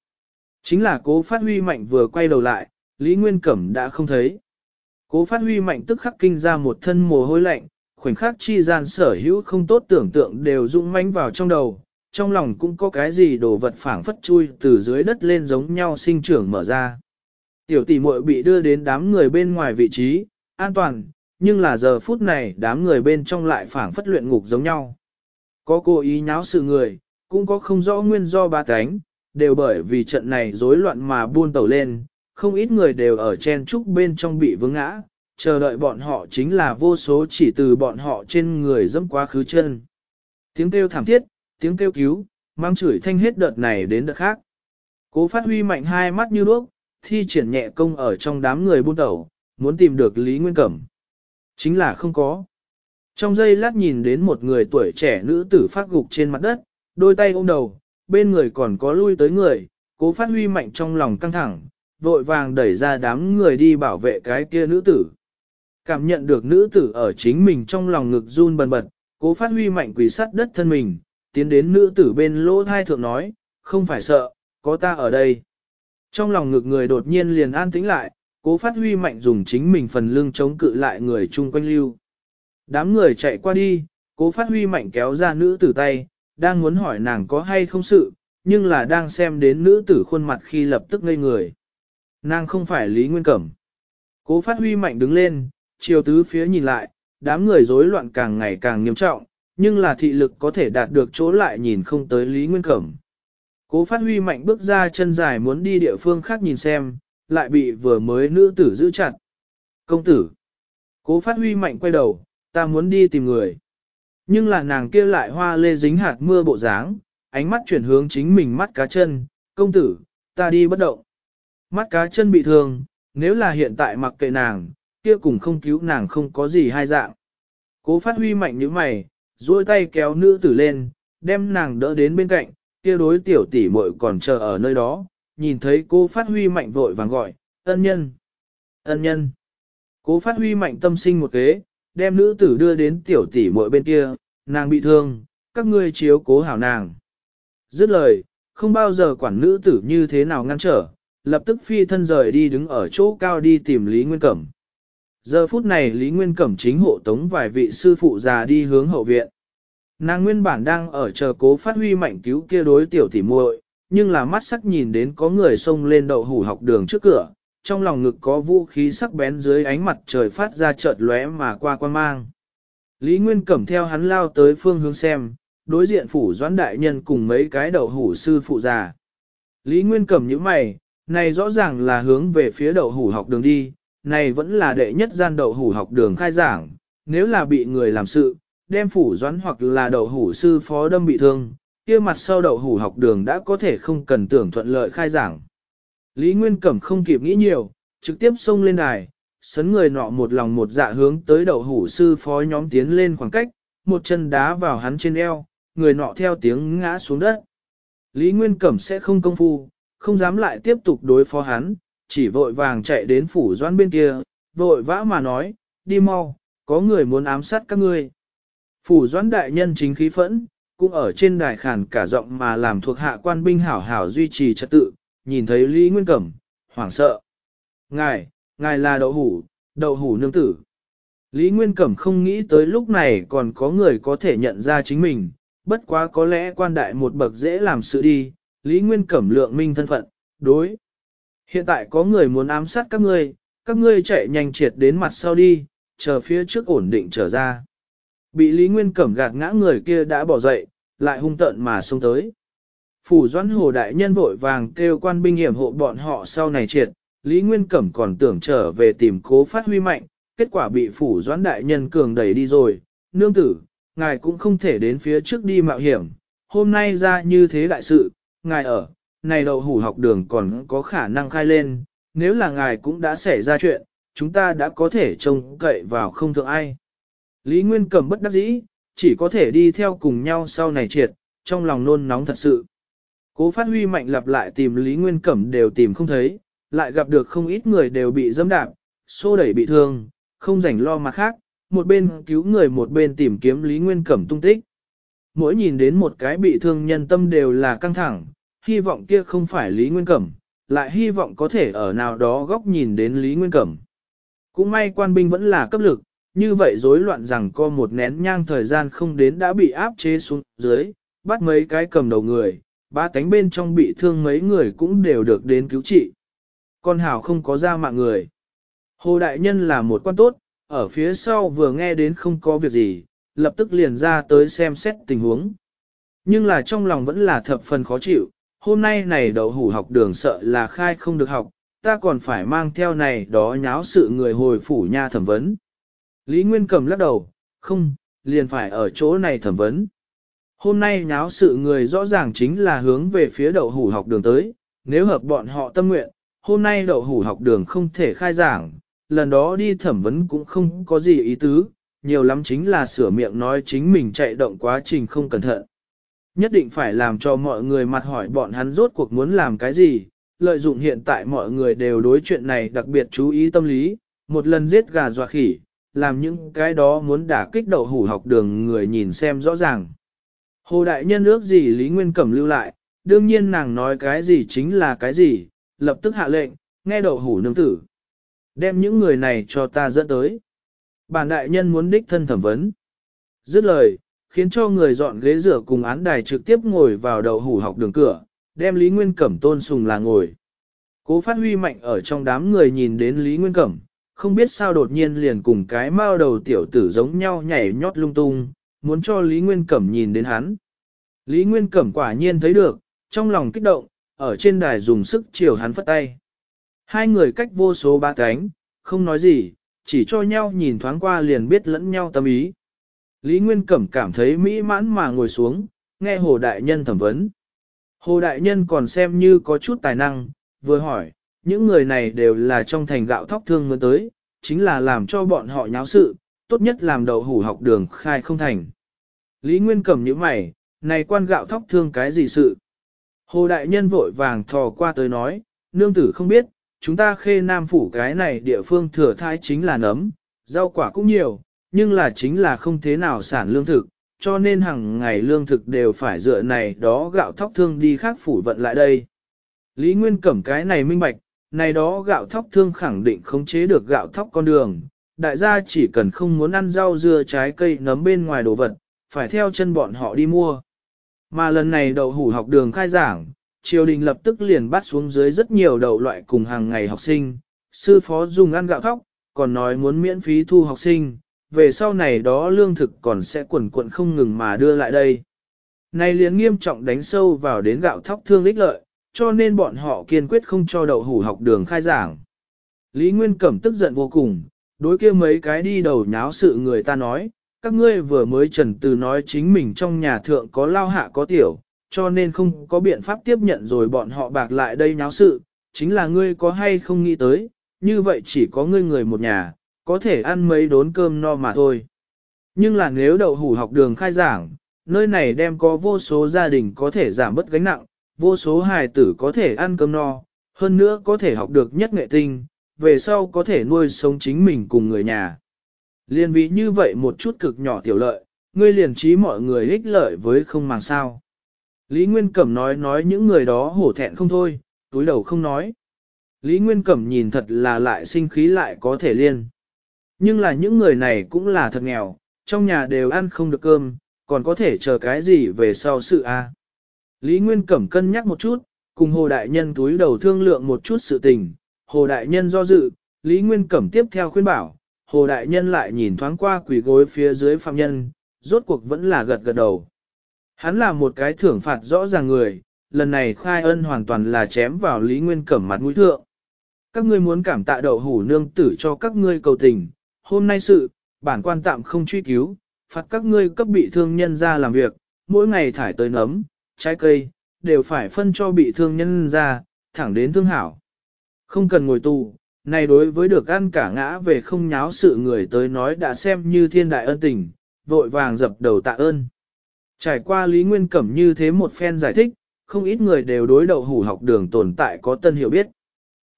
Chính là cố phát huy mạnh vừa quay đầu lại, Lý Nguyên Cẩm đã không thấy. Cố phát huy mạnh tức khắc kinh ra một thân mồ hôi lạnh, khoảnh khắc chi gian sở hữu không tốt tưởng tượng đều rung manh vào trong đầu, trong lòng cũng có cái gì đồ vật phản phất chui từ dưới đất lên giống nhau sinh trưởng mở ra. Tiểu tỷ muội bị đưa đến đám người bên ngoài vị trí, an toàn, nhưng là giờ phút này đám người bên trong lại phản phất luyện ngục giống nhau. Có cố ý nháo sự người, cũng có không rõ nguyên do ba cánh, đều bởi vì trận này rối loạn mà buôn tẩu lên, không ít người đều ở chen trúc bên trong bị vướng ngã, chờ đợi bọn họ chính là vô số chỉ từ bọn họ trên người dẫm quá khứ chân. Tiếng kêu thảm thiết, tiếng kêu cứu, mang chửi thanh hết đợt này đến đợt khác. Cố phát huy mạnh hai mắt như đuốc, thi triển nhẹ công ở trong đám người buôn tẩu, muốn tìm được Lý Nguyên Cẩm. Chính là không có. Trong giây lát nhìn đến một người tuổi trẻ nữ tử phát gục trên mặt đất, đôi tay ôm đầu, bên người còn có lui tới người, cố phát huy mạnh trong lòng căng thẳng, vội vàng đẩy ra đám người đi bảo vệ cái kia nữ tử. Cảm nhận được nữ tử ở chính mình trong lòng ngực run bần bật, cố phát huy mạnh quỷ sắt đất thân mình, tiến đến nữ tử bên lỗ thai thượng nói, không phải sợ, có ta ở đây. Trong lòng ngực người đột nhiên liền an tĩnh lại, cố phát huy mạnh dùng chính mình phần lưng chống cự lại người chung quanh lưu. Đám người chạy qua đi, cố phát huy mạnh kéo ra nữ tử tay, đang muốn hỏi nàng có hay không sự, nhưng là đang xem đến nữ tử khuôn mặt khi lập tức ngây người. Nàng không phải Lý Nguyên Cẩm. Cố phát huy mạnh đứng lên, chiều tứ phía nhìn lại, đám người rối loạn càng ngày càng nghiêm trọng, nhưng là thị lực có thể đạt được chỗ lại nhìn không tới Lý Nguyên Cẩm. Cố phát huy mạnh bước ra chân dài muốn đi địa phương khác nhìn xem, lại bị vừa mới nữ tử giữ chặt. Công tử. Cố phát huy mạnh quay đầu, ta muốn đi tìm người. Nhưng là nàng kia lại hoa lê dính hạt mưa bộ dáng, ánh mắt chuyển hướng chính mình mắt cá chân, công tử, ta đi bất động. Mắt cá chân bị thương, nếu là hiện tại mặc kệ nàng, kia cùng không cứu nàng không có gì hai dạng. Cố phát huy mạnh như mày, duỗi tay kéo nữ tử lên, đem nàng đỡ đến bên cạnh, kia đối tiểu tỷ muội còn chờ ở nơi đó, nhìn thấy cô phát huy mạnh vội vàng gọi, ân nhân, ân nhân. Cố phát huy mạnh tâm sinh một kế, đem nữ tử đưa đến tiểu tỷ muội bên kia, nàng bị thương, các ngươi chiếu cố hảo nàng. Dứt lời, không bao giờ quản nữ tử như thế nào ngăn trở, lập tức phi thân rời đi đứng ở chỗ cao đi tìm Lý Nguyên Cẩm. Giờ phút này Lý Nguyên Cẩm chính hộ tống vài vị sư phụ già đi hướng hậu viện. Nàng nguyên bản đang ở chờ cố phát huy mạnh cứu kia đối tiểu tỉ muội nhưng là mắt sắc nhìn đến có người xông lên đậu hủ học đường trước cửa, trong lòng ngực có vũ khí sắc bén dưới ánh mặt trời phát ra chợt lóe mà qua quan mang. Lý Nguyên Cẩm theo hắn lao tới phương hướng xem, đối diện phủ doãn đại nhân cùng mấy cái đầu hủ sư phụ già. Lý Nguyên Cẩm những mày, này rõ ràng là hướng về phía đầu hủ học đường đi, này vẫn là đệ nhất gian đầu hủ học đường khai giảng, nếu là bị người làm sự, đem phủ doãn hoặc là đầu hủ sư phó đâm bị thương, kia mặt sau đậu hủ học đường đã có thể không cần tưởng thuận lợi khai giảng. Lý Nguyên Cẩm không kịp nghĩ nhiều, trực tiếp xông lên đài, sấn người nọ một lòng một dạ hướng tới đầu hủ sư phó nhóm tiến lên khoảng cách, một chân đá vào hắn trên eo, người nọ theo tiếng ngã xuống đất. Lý Nguyên Cẩm sẽ không công phu, không dám lại tiếp tục đối phó hắn, chỉ vội vàng chạy đến phủ doan bên kia, vội vã mà nói, đi mau, có người muốn ám sát các ngươi. Phủ doãn đại nhân chính khí phẫn, cũng ở trên đài khản cả giọng mà làm thuộc hạ quan binh hảo hảo duy trì trật tự, nhìn thấy Lý Nguyên Cẩm, hoảng sợ. Ngài, ngài là đậu hủ, đậu hủ nương tử. Lý Nguyên Cẩm không nghĩ tới lúc này còn có người có thể nhận ra chính mình, bất quá có lẽ quan đại một bậc dễ làm sự đi, Lý Nguyên Cẩm lượng minh thân phận, đối. Hiện tại có người muốn ám sát các ngươi, các ngươi chạy nhanh triệt đến mặt sau đi, chờ phía trước ổn định trở ra. Bị Lý Nguyên Cẩm gạt ngã người kia đã bỏ dậy, lại hung tận mà xuống tới. Phủ doãn hồ đại nhân vội vàng kêu quan binh hiểm hộ bọn họ sau này triệt, Lý Nguyên Cẩm còn tưởng trở về tìm cố phát huy mạnh, kết quả bị phủ doãn đại nhân cường đẩy đi rồi, nương tử, ngài cũng không thể đến phía trước đi mạo hiểm, hôm nay ra như thế đại sự, ngài ở, này đậu hủ học đường còn có khả năng khai lên, nếu là ngài cũng đã xảy ra chuyện, chúng ta đã có thể trông cậy vào không thượng ai. Lý Nguyên Cẩm bất đắc dĩ, chỉ có thể đi theo cùng nhau sau này triệt, trong lòng nôn nóng thật sự. Cố phát huy mạnh lặp lại tìm Lý Nguyên Cẩm đều tìm không thấy, lại gặp được không ít người đều bị dâm đạp, xô đẩy bị thương, không rảnh lo mà khác, một bên cứu người một bên tìm kiếm Lý Nguyên Cẩm tung tích. Mỗi nhìn đến một cái bị thương nhân tâm đều là căng thẳng, hy vọng kia không phải Lý Nguyên Cẩm, lại hy vọng có thể ở nào đó góc nhìn đến Lý Nguyên Cẩm. Cũng may quan binh vẫn là cấp lực, như vậy rối loạn rằng co một nén nhang thời gian không đến đã bị áp chế xuống dưới, bắt mấy cái cầm đầu người, ba cánh bên trong bị thương mấy người cũng đều được đến cứu trị. Con hảo không có ra mạng người. Hồ Đại Nhân là một quan tốt, ở phía sau vừa nghe đến không có việc gì, lập tức liền ra tới xem xét tình huống. Nhưng là trong lòng vẫn là thập phần khó chịu, hôm nay này đậu hủ học đường sợ là khai không được học, ta còn phải mang theo này đó nháo sự người hồi phủ nha thẩm vấn. Lý Nguyên cầm lắc đầu, không, liền phải ở chỗ này thẩm vấn. Hôm nay nháo sự người rõ ràng chính là hướng về phía đậu hủ học đường tới, nếu hợp bọn họ tâm nguyện, hôm nay đậu hủ học đường không thể khai giảng, lần đó đi thẩm vấn cũng không có gì ý tứ, nhiều lắm chính là sửa miệng nói chính mình chạy động quá trình không cẩn thận. Nhất định phải làm cho mọi người mặt hỏi bọn hắn rốt cuộc muốn làm cái gì, lợi dụng hiện tại mọi người đều đối chuyện này đặc biệt chú ý tâm lý, một lần giết gà dọa khỉ, làm những cái đó muốn đả kích đậu hủ học đường người nhìn xem rõ ràng. Hồ Đại Nhân ước gì Lý Nguyên Cẩm lưu lại, đương nhiên nàng nói cái gì chính là cái gì, lập tức hạ lệnh, nghe đậu hủ nương tử. Đem những người này cho ta dẫn tới. Bản Đại Nhân muốn đích thân thẩm vấn. Dứt lời, khiến cho người dọn ghế rửa cùng án đài trực tiếp ngồi vào đậu hủ học đường cửa, đem Lý Nguyên Cẩm tôn sùng là ngồi. Cố phát huy mạnh ở trong đám người nhìn đến Lý Nguyên Cẩm, không biết sao đột nhiên liền cùng cái mao đầu tiểu tử giống nhau nhảy nhót lung tung, muốn cho Lý Nguyên Cẩm nhìn đến hắn. Lý Nguyên Cẩm quả nhiên thấy được, trong lòng kích động, ở trên đài dùng sức chiều hắn phất tay. Hai người cách vô số ba cánh, không nói gì, chỉ cho nhau nhìn thoáng qua liền biết lẫn nhau tâm ý. Lý Nguyên Cẩm cảm thấy mỹ mãn mà ngồi xuống, nghe Hồ Đại Nhân thẩm vấn. Hồ Đại Nhân còn xem như có chút tài năng, vừa hỏi, những người này đều là trong thành gạo thóc thương mới tới, chính là làm cho bọn họ nháo sự, tốt nhất làm đậu hủ học đường khai không thành. Lý Nguyên cầm những mày, này quan gạo thóc thương cái gì sự. Hồ Đại Nhân vội vàng thò qua tới nói, nương tử không biết, chúng ta khê nam phủ cái này địa phương thừa thai chính là nấm, rau quả cũng nhiều, nhưng là chính là không thế nào sản lương thực, cho nên hàng ngày lương thực đều phải dựa này đó gạo thóc thương đi khác phủ vận lại đây. Lý Nguyên cẩm cái này minh bạch, này đó gạo thóc thương khẳng định khống chế được gạo thóc con đường, đại gia chỉ cần không muốn ăn rau dưa trái cây nấm bên ngoài đồ vật, phải theo chân bọn họ đi mua. Mà lần này đậu hủ học đường khai giảng, triều đình lập tức liền bắt xuống dưới rất nhiều đậu loại cùng hàng ngày học sinh, sư phó dùng ăn gạo khóc, còn nói muốn miễn phí thu học sinh, về sau này đó lương thực còn sẽ quần quận không ngừng mà đưa lại đây. Này liền nghiêm trọng đánh sâu vào đến gạo thóc thương ích lợi, cho nên bọn họ kiên quyết không cho đậu hủ học đường khai giảng. Lý Nguyên Cẩm tức giận vô cùng, đối kia mấy cái đi đầu nháo sự người ta nói, các ngươi vừa mới trần từ nói chính mình trong nhà thượng có lao hạ có tiểu, cho nên không có biện pháp tiếp nhận rồi bọn họ bạc lại đây nháo sự, chính là ngươi có hay không nghĩ tới, như vậy chỉ có ngươi người một nhà, có thể ăn mấy đốn cơm no mà thôi. Nhưng là nếu đậu hủ học đường khai giảng, nơi này đem có vô số gia đình có thể giảm bớt gánh nặng, vô số hài tử có thể ăn cơm no, hơn nữa có thể học được nhất nghệ tinh, về sau có thể nuôi sống chính mình cùng người nhà. Liên vị như vậy một chút cực nhỏ tiểu lợi, ngươi liền trí mọi người ích lợi với không màng sao. Lý Nguyên Cẩm nói nói những người đó hổ thẹn không thôi, túi đầu không nói. Lý Nguyên Cẩm nhìn thật là lại sinh khí lại có thể liên. Nhưng là những người này cũng là thật nghèo, trong nhà đều ăn không được cơm, còn có thể chờ cái gì về sau sự a? Lý Nguyên Cẩm cân nhắc một chút, cùng Hồ Đại Nhân túi đầu thương lượng một chút sự tình, Hồ Đại Nhân do dự, Lý Nguyên Cẩm tiếp theo khuyên bảo, Hồ Đại Nhân lại nhìn thoáng qua quỷ gối phía dưới phạm nhân, rốt cuộc vẫn là gật gật đầu. Hắn là một cái thưởng phạt rõ ràng người, lần này khai ân hoàn toàn là chém vào Lý Nguyên Cẩm mặt mũi thượng. Các ngươi muốn cảm tạ đậu hủ nương tử cho các ngươi cầu tình, hôm nay sự, bản quan tạm không truy cứu, phạt các ngươi cấp bị thương nhân ra làm việc, mỗi ngày thải tới nấm, trái cây, đều phải phân cho bị thương nhân ra, thẳng đến thương hảo, không cần ngồi tù, này đối với được ăn cả ngã về không nháo sự người tới nói đã xem như thiên đại ân tình, vội vàng dập đầu tạ ơn. Trải qua Lý Nguyên Cẩm như thế một phen giải thích, không ít người đều đối đậu hủ học đường tồn tại có tân hiểu biết.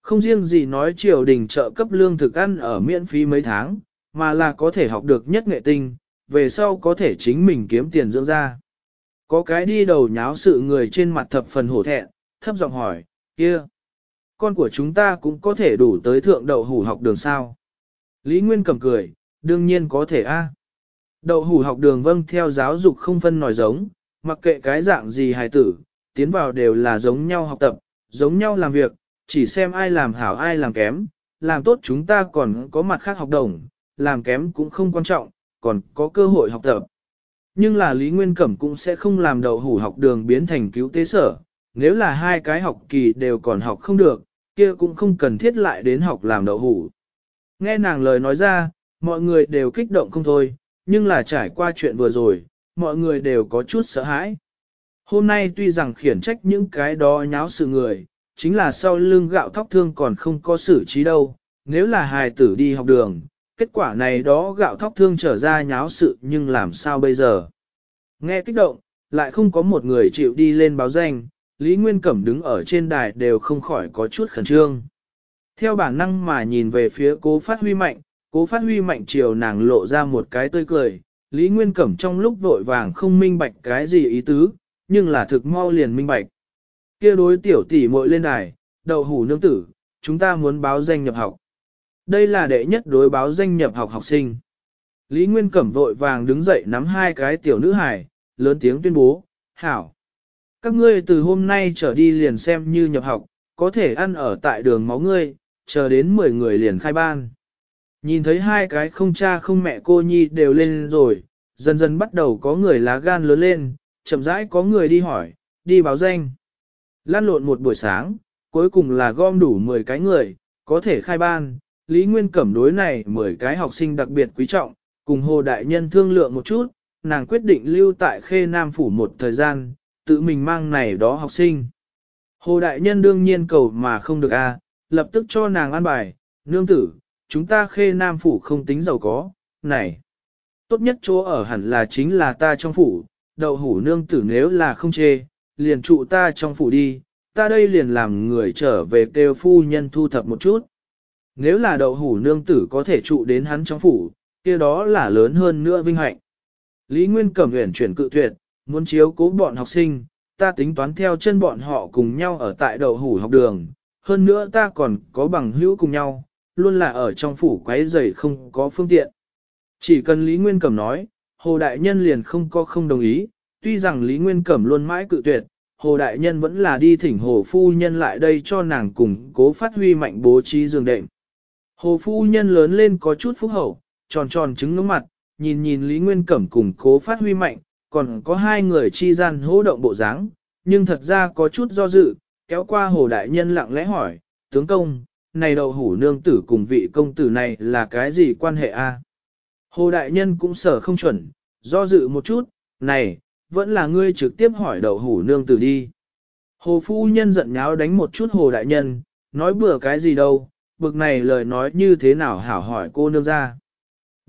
Không riêng gì nói triều đình trợ cấp lương thực ăn ở miễn phí mấy tháng, mà là có thể học được nhất nghệ tinh, về sau có thể chính mình kiếm tiền dưỡng ra. Có cái đi đầu nháo sự người trên mặt thập phần hổ thẹn, thấp giọng hỏi, kia, con của chúng ta cũng có thể đủ tới thượng đậu hủ học đường sao. Lý Nguyên cầm cười, đương nhiên có thể a. Đậu hủ học đường vâng theo giáo dục không phân nòi giống, mặc kệ cái dạng gì hài tử, tiến vào đều là giống nhau học tập, giống nhau làm việc, chỉ xem ai làm hảo ai làm kém, làm tốt chúng ta còn có mặt khác học đồng, làm kém cũng không quan trọng, còn có cơ hội học tập. Nhưng là Lý Nguyên Cẩm cũng sẽ không làm đậu hủ học đường biến thành cứu tế sở, nếu là hai cái học kỳ đều còn học không được, kia cũng không cần thiết lại đến học làm đậu hủ. Nghe nàng lời nói ra, mọi người đều kích động không thôi, nhưng là trải qua chuyện vừa rồi, mọi người đều có chút sợ hãi. Hôm nay tuy rằng khiển trách những cái đó nháo sự người, chính là sau lưng gạo thóc thương còn không có xử trí đâu, nếu là hài tử đi học đường, kết quả này đó gạo thóc thương trở ra nháo sự nhưng làm sao bây giờ. Nghe kích động, lại không có một người chịu đi lên báo danh, Lý Nguyên Cẩm đứng ở trên đài đều không khỏi có chút khẩn trương. Theo bản năng mà nhìn về phía cố phát huy mạnh, cố phát huy mạnh chiều nàng lộ ra một cái tươi cười, Lý Nguyên Cẩm trong lúc vội vàng không minh bạch cái gì ý tứ, nhưng là thực mau liền minh bạch. kia đối tiểu tỷ muội lên đài, đậu hủ nương tử, chúng ta muốn báo danh nhập học. Đây là đệ nhất đối báo danh nhập học học sinh. Lý Nguyên Cẩm vội vàng đứng dậy nắm hai cái tiểu nữ hài, lớn tiếng tuyên bố, hảo các ngươi từ hôm nay trở đi liền xem như nhập học, có thể ăn ở tại đường máu ngươi, chờ đến 10 người liền khai ban. Nhìn thấy hai cái không cha không mẹ cô nhi đều lên rồi, dần dần bắt đầu có người lá gan lớn lên, chậm rãi có người đi hỏi, đi báo danh. Lan lộn một buổi sáng, cuối cùng là gom đủ 10 cái người, có thể khai ban, Lý Nguyên Cẩm đối này 10 cái học sinh đặc biệt quý trọng, cùng Hồ Đại Nhân thương lượng một chút, nàng quyết định lưu tại Khê Nam Phủ một thời gian, tự mình mang này đó học sinh. Hồ Đại Nhân đương nhiên cầu mà không được a, lập tức cho nàng an bài, nương tử, chúng ta khê nam phủ không tính giàu có, này. Tốt nhất chỗ ở hẳn là chính là ta trong phủ, đậu hủ nương tử nếu là không chê, liền trụ ta trong phủ đi, ta đây liền làm người trở về kêu phu nhân thu thập một chút. Nếu là đậu hủ nương tử có thể trụ đến hắn trong phủ, kia đó là lớn hơn nữa vinh hạnh. Lý Nguyên cầm huyền chuyển cự tuyệt, muốn chiếu cố bọn học sinh, ta tính toán theo chân bọn họ cùng nhau ở tại đầu hủ học đường, hơn nữa ta còn có bằng hữu cùng nhau, luôn là ở trong phủ quấy rầy không có phương tiện. Chỉ cần Lý Nguyên Cẩm nói, Hồ Đại Nhân liền không có không đồng ý, tuy rằng Lý Nguyên Cẩm luôn mãi cự tuyệt, Hồ Đại Nhân vẫn là đi thỉnh Hồ Phu Nhân lại đây cho nàng cùng cố phát huy mạnh bố trí giường đệm. Hồ Phu Nhân lớn lên có chút phúc hậu, tròn tròn trứng ngưỡng mặt, nhìn nhìn Lý Nguyên Cẩm cùng cố phát huy mạnh, còn có hai người chi gian hỗ động bộ dáng, nhưng thật ra có chút do dự, kéo qua hồ đại nhân lặng lẽ hỏi, tướng công, này đầu hủ nương tử cùng vị công tử này là cái gì quan hệ a? Hồ đại nhân cũng sở không chuẩn, do dự một chút, này, vẫn là ngươi trực tiếp hỏi đầu hủ nương tử đi. Hồ phu nhân giận nháo đánh một chút hồ đại nhân, nói bừa cái gì đâu, bực này lời nói như thế nào hảo hỏi cô nương ra.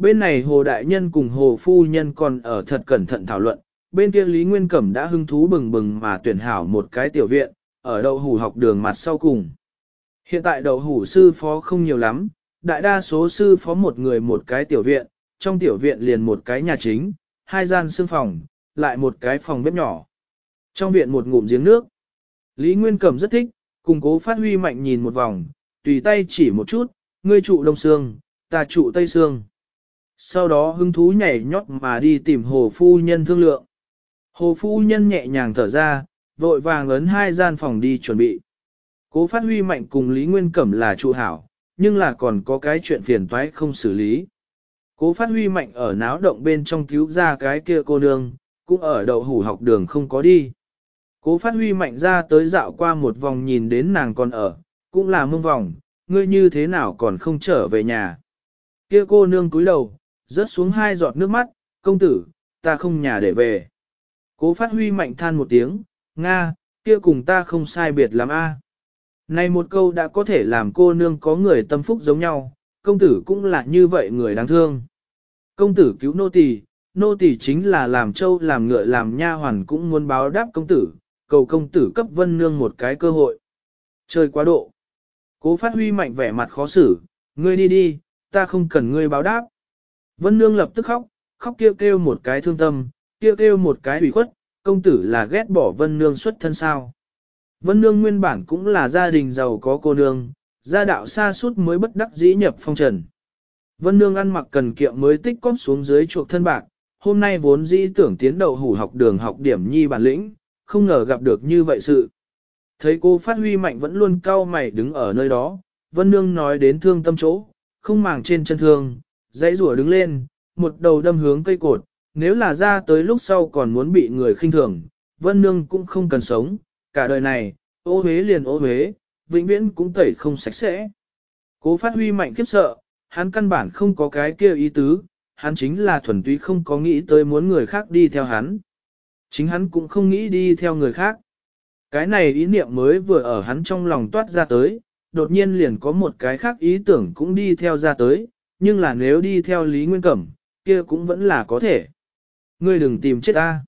Bên này Hồ Đại Nhân cùng Hồ Phu Nhân còn ở thật cẩn thận thảo luận, bên kia Lý Nguyên Cẩm đã hưng thú bừng bừng mà tuyển hảo một cái tiểu viện, ở đậu hủ học đường mặt sau cùng. Hiện tại đậu hủ sư phó không nhiều lắm, đại đa số sư phó một người một cái tiểu viện, trong tiểu viện liền một cái nhà chính, hai gian xương phòng, lại một cái phòng bếp nhỏ. Trong viện một ngụm giếng nước. Lý Nguyên Cẩm rất thích, cùng cố phát huy mạnh nhìn một vòng, tùy tay chỉ một chút, ngươi trụ đông xương, ta trụ tây xương sau đó hứng thú nhảy nhót mà đi tìm hồ phu nhân thương lượng. Hồ phu nhân nhẹ nhàng thở ra, vội vàng ấn hai gian phòng đi chuẩn bị. Cố phát huy mạnh cùng Lý Nguyên Cẩm là trụ hảo, nhưng là còn có cái chuyện phiền toái không xử lý. Cố phát huy mạnh ở náo động bên trong cứu ra cái kia cô nương, cũng ở đầu hủ học đường không có đi. Cố phát huy mạnh ra tới dạo qua một vòng nhìn đến nàng còn ở, cũng là mông vòng, ngươi như thế nào còn không trở về nhà. Kia cô nương cúi đầu, rớt xuống hai giọt nước mắt, công tử, ta không nhà để về. Cố phát huy mạnh than một tiếng, Nga, kia cùng ta không sai biệt lắm a. Này một câu đã có thể làm cô nương có người tâm phúc giống nhau, công tử cũng là như vậy người đáng thương. Công tử cứu nô tỳ nô tỳ chính là làm trâu làm ngựa làm nha hoàn cũng muốn báo đáp công tử, cầu công tử cấp vân nương một cái cơ hội. Chơi quá độ. Cố phát huy mạnh vẻ mặt khó xử, ngươi đi đi, ta không cần ngươi báo đáp, Vân Nương lập tức khóc, khóc kêu kêu một cái thương tâm, kêu kêu một cái ủy khuất, công tử là ghét bỏ Vân Nương xuất thân sao. Vân Nương nguyên bản cũng là gia đình giàu có cô nương, gia đạo xa suốt mới bất đắc dĩ nhập phong trần. Vân Nương ăn mặc cần kiệm mới tích cóp xuống dưới chuộc thân bạc, hôm nay vốn dĩ tưởng tiến đầu hủ học đường học điểm nhi bản lĩnh, không ngờ gặp được như vậy sự. Thấy cô phát huy mạnh vẫn luôn cau mày đứng ở nơi đó, Vân Nương nói đến thương tâm chỗ, không màng trên chân thương, dãy rùa đứng lên, một đầu đâm hướng cây cột, nếu là ra tới lúc sau còn muốn bị người khinh thường, vân nương cũng không cần sống, cả đời này, ô huế liền ô huế, vĩnh viễn cũng tẩy không sạch sẽ. Cố phát huy mạnh kiếp sợ, hắn căn bản không có cái kia ý tứ, hắn chính là thuần túy không có nghĩ tới muốn người khác đi theo hắn. Chính hắn cũng không nghĩ đi theo người khác. Cái này ý niệm mới vừa ở hắn trong lòng toát ra tới, đột nhiên liền có một cái khác ý tưởng cũng đi theo ra tới, nhưng là nếu đi theo Lý Nguyên Cẩm, kia cũng vẫn là có thể. Ngươi đừng tìm chết ta.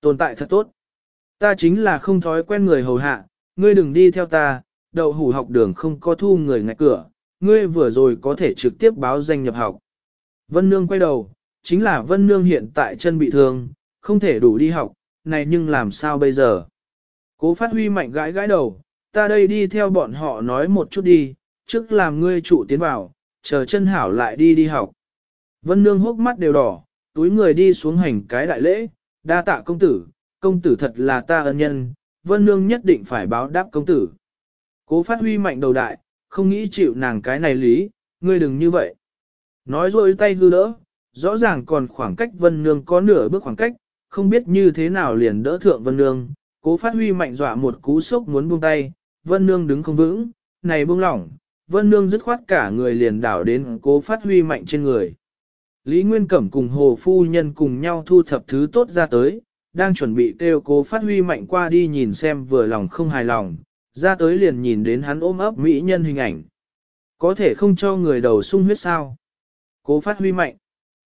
Tồn tại thật tốt. Ta chính là không thói quen người hầu hạ, ngươi đừng đi theo ta, đậu hủ học đường không có thu người ngại cửa, ngươi vừa rồi có thể trực tiếp báo danh nhập học. Vân Nương quay đầu, chính là Vân Nương hiện tại chân bị thương, không thể đủ đi học, này nhưng làm sao bây giờ? Cố phát huy mạnh gãi gãi đầu, ta đây đi theo bọn họ nói một chút đi, trước làm ngươi trụ tiến vào, chờ chân hảo lại đi đi học. Vân nương hốc mắt đều đỏ, túi người đi xuống hành cái đại lễ, đa tạ công tử, công tử thật là ta ân nhân, vân nương nhất định phải báo đáp công tử. Cố phát huy mạnh đầu đại, không nghĩ chịu nàng cái này lý, ngươi đừng như vậy. Nói rồi tay hư đỡ, rõ ràng còn khoảng cách vân nương có nửa bước khoảng cách, không biết như thế nào liền đỡ thượng vân nương, cố phát huy mạnh dọa một cú sốc muốn buông tay, vân nương đứng không vững, này buông lỏng, vân nương dứt khoát cả người liền đảo đến cố phát huy mạnh trên người. Lý Nguyên Cẩm cùng hồ phu nhân cùng nhau thu thập thứ tốt ra tới, đang chuẩn bị kêu cố phát huy mạnh qua đi nhìn xem vừa lòng không hài lòng, ra tới liền nhìn đến hắn ôm ấp mỹ nhân hình ảnh. Có thể không cho người đầu sung huyết sao? Cố phát huy mạnh.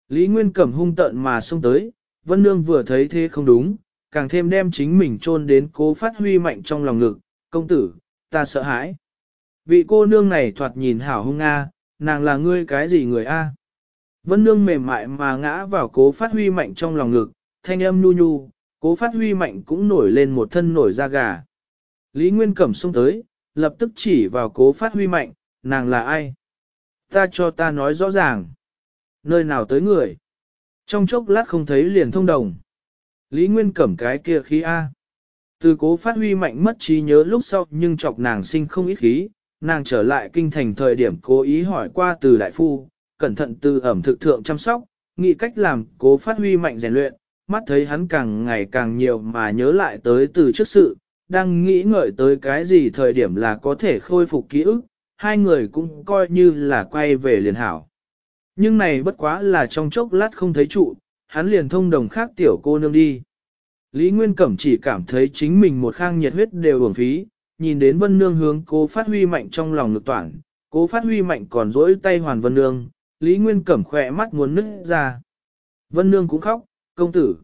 Lý Nguyên Cẩm hung tận mà xông tới, Vân Nương vừa thấy thế không đúng, càng thêm đem chính mình chôn đến cố phát huy mạnh trong lòng ngực, công tử, ta sợ hãi vị cô nương này thoạt nhìn hảo hung a, nàng là ngươi cái gì người a? Vân nương mềm mại mà ngã vào cố phát huy mạnh trong lòng ngực, thanh âm nhu nhu, cố phát huy mạnh cũng nổi lên một thân nổi da gà. Lý Nguyên Cẩm xông tới, lập tức chỉ vào cố phát huy mạnh, nàng là ai? Ta cho ta nói rõ ràng. Nơi nào tới người? Trong chốc lát không thấy liền thông đồng. Lý Nguyên Cẩm cái kia khí A. Từ cố phát huy mạnh mất trí nhớ lúc sau nhưng chọc nàng sinh không ít khí, nàng trở lại kinh thành thời điểm cố ý hỏi qua từ đại phu, cẩn thận từ ẩm thực thượng chăm sóc, nghĩ cách làm cố phát huy mạnh rèn luyện, mắt thấy hắn càng ngày càng nhiều mà nhớ lại tới từ trước sự, đang nghĩ ngợi tới cái gì thời điểm là có thể khôi phục ký ức, hai người cũng coi như là quay về liền hảo. Nhưng này bất quá là trong chốc lát không thấy trụ, hắn liền thông đồng khác tiểu cô nương đi. Lý Nguyên Cẩm chỉ cảm thấy chính mình một khang nhiệt huyết đều uổng phí, nhìn đến vân nương hướng cố phát huy mạnh trong lòng lực toản, cố phát huy mạnh còn rỗi tay hoàn vân nương, Lý Nguyên Cẩm khỏe mắt muốn nứt ra. Vân nương cũng khóc, công tử.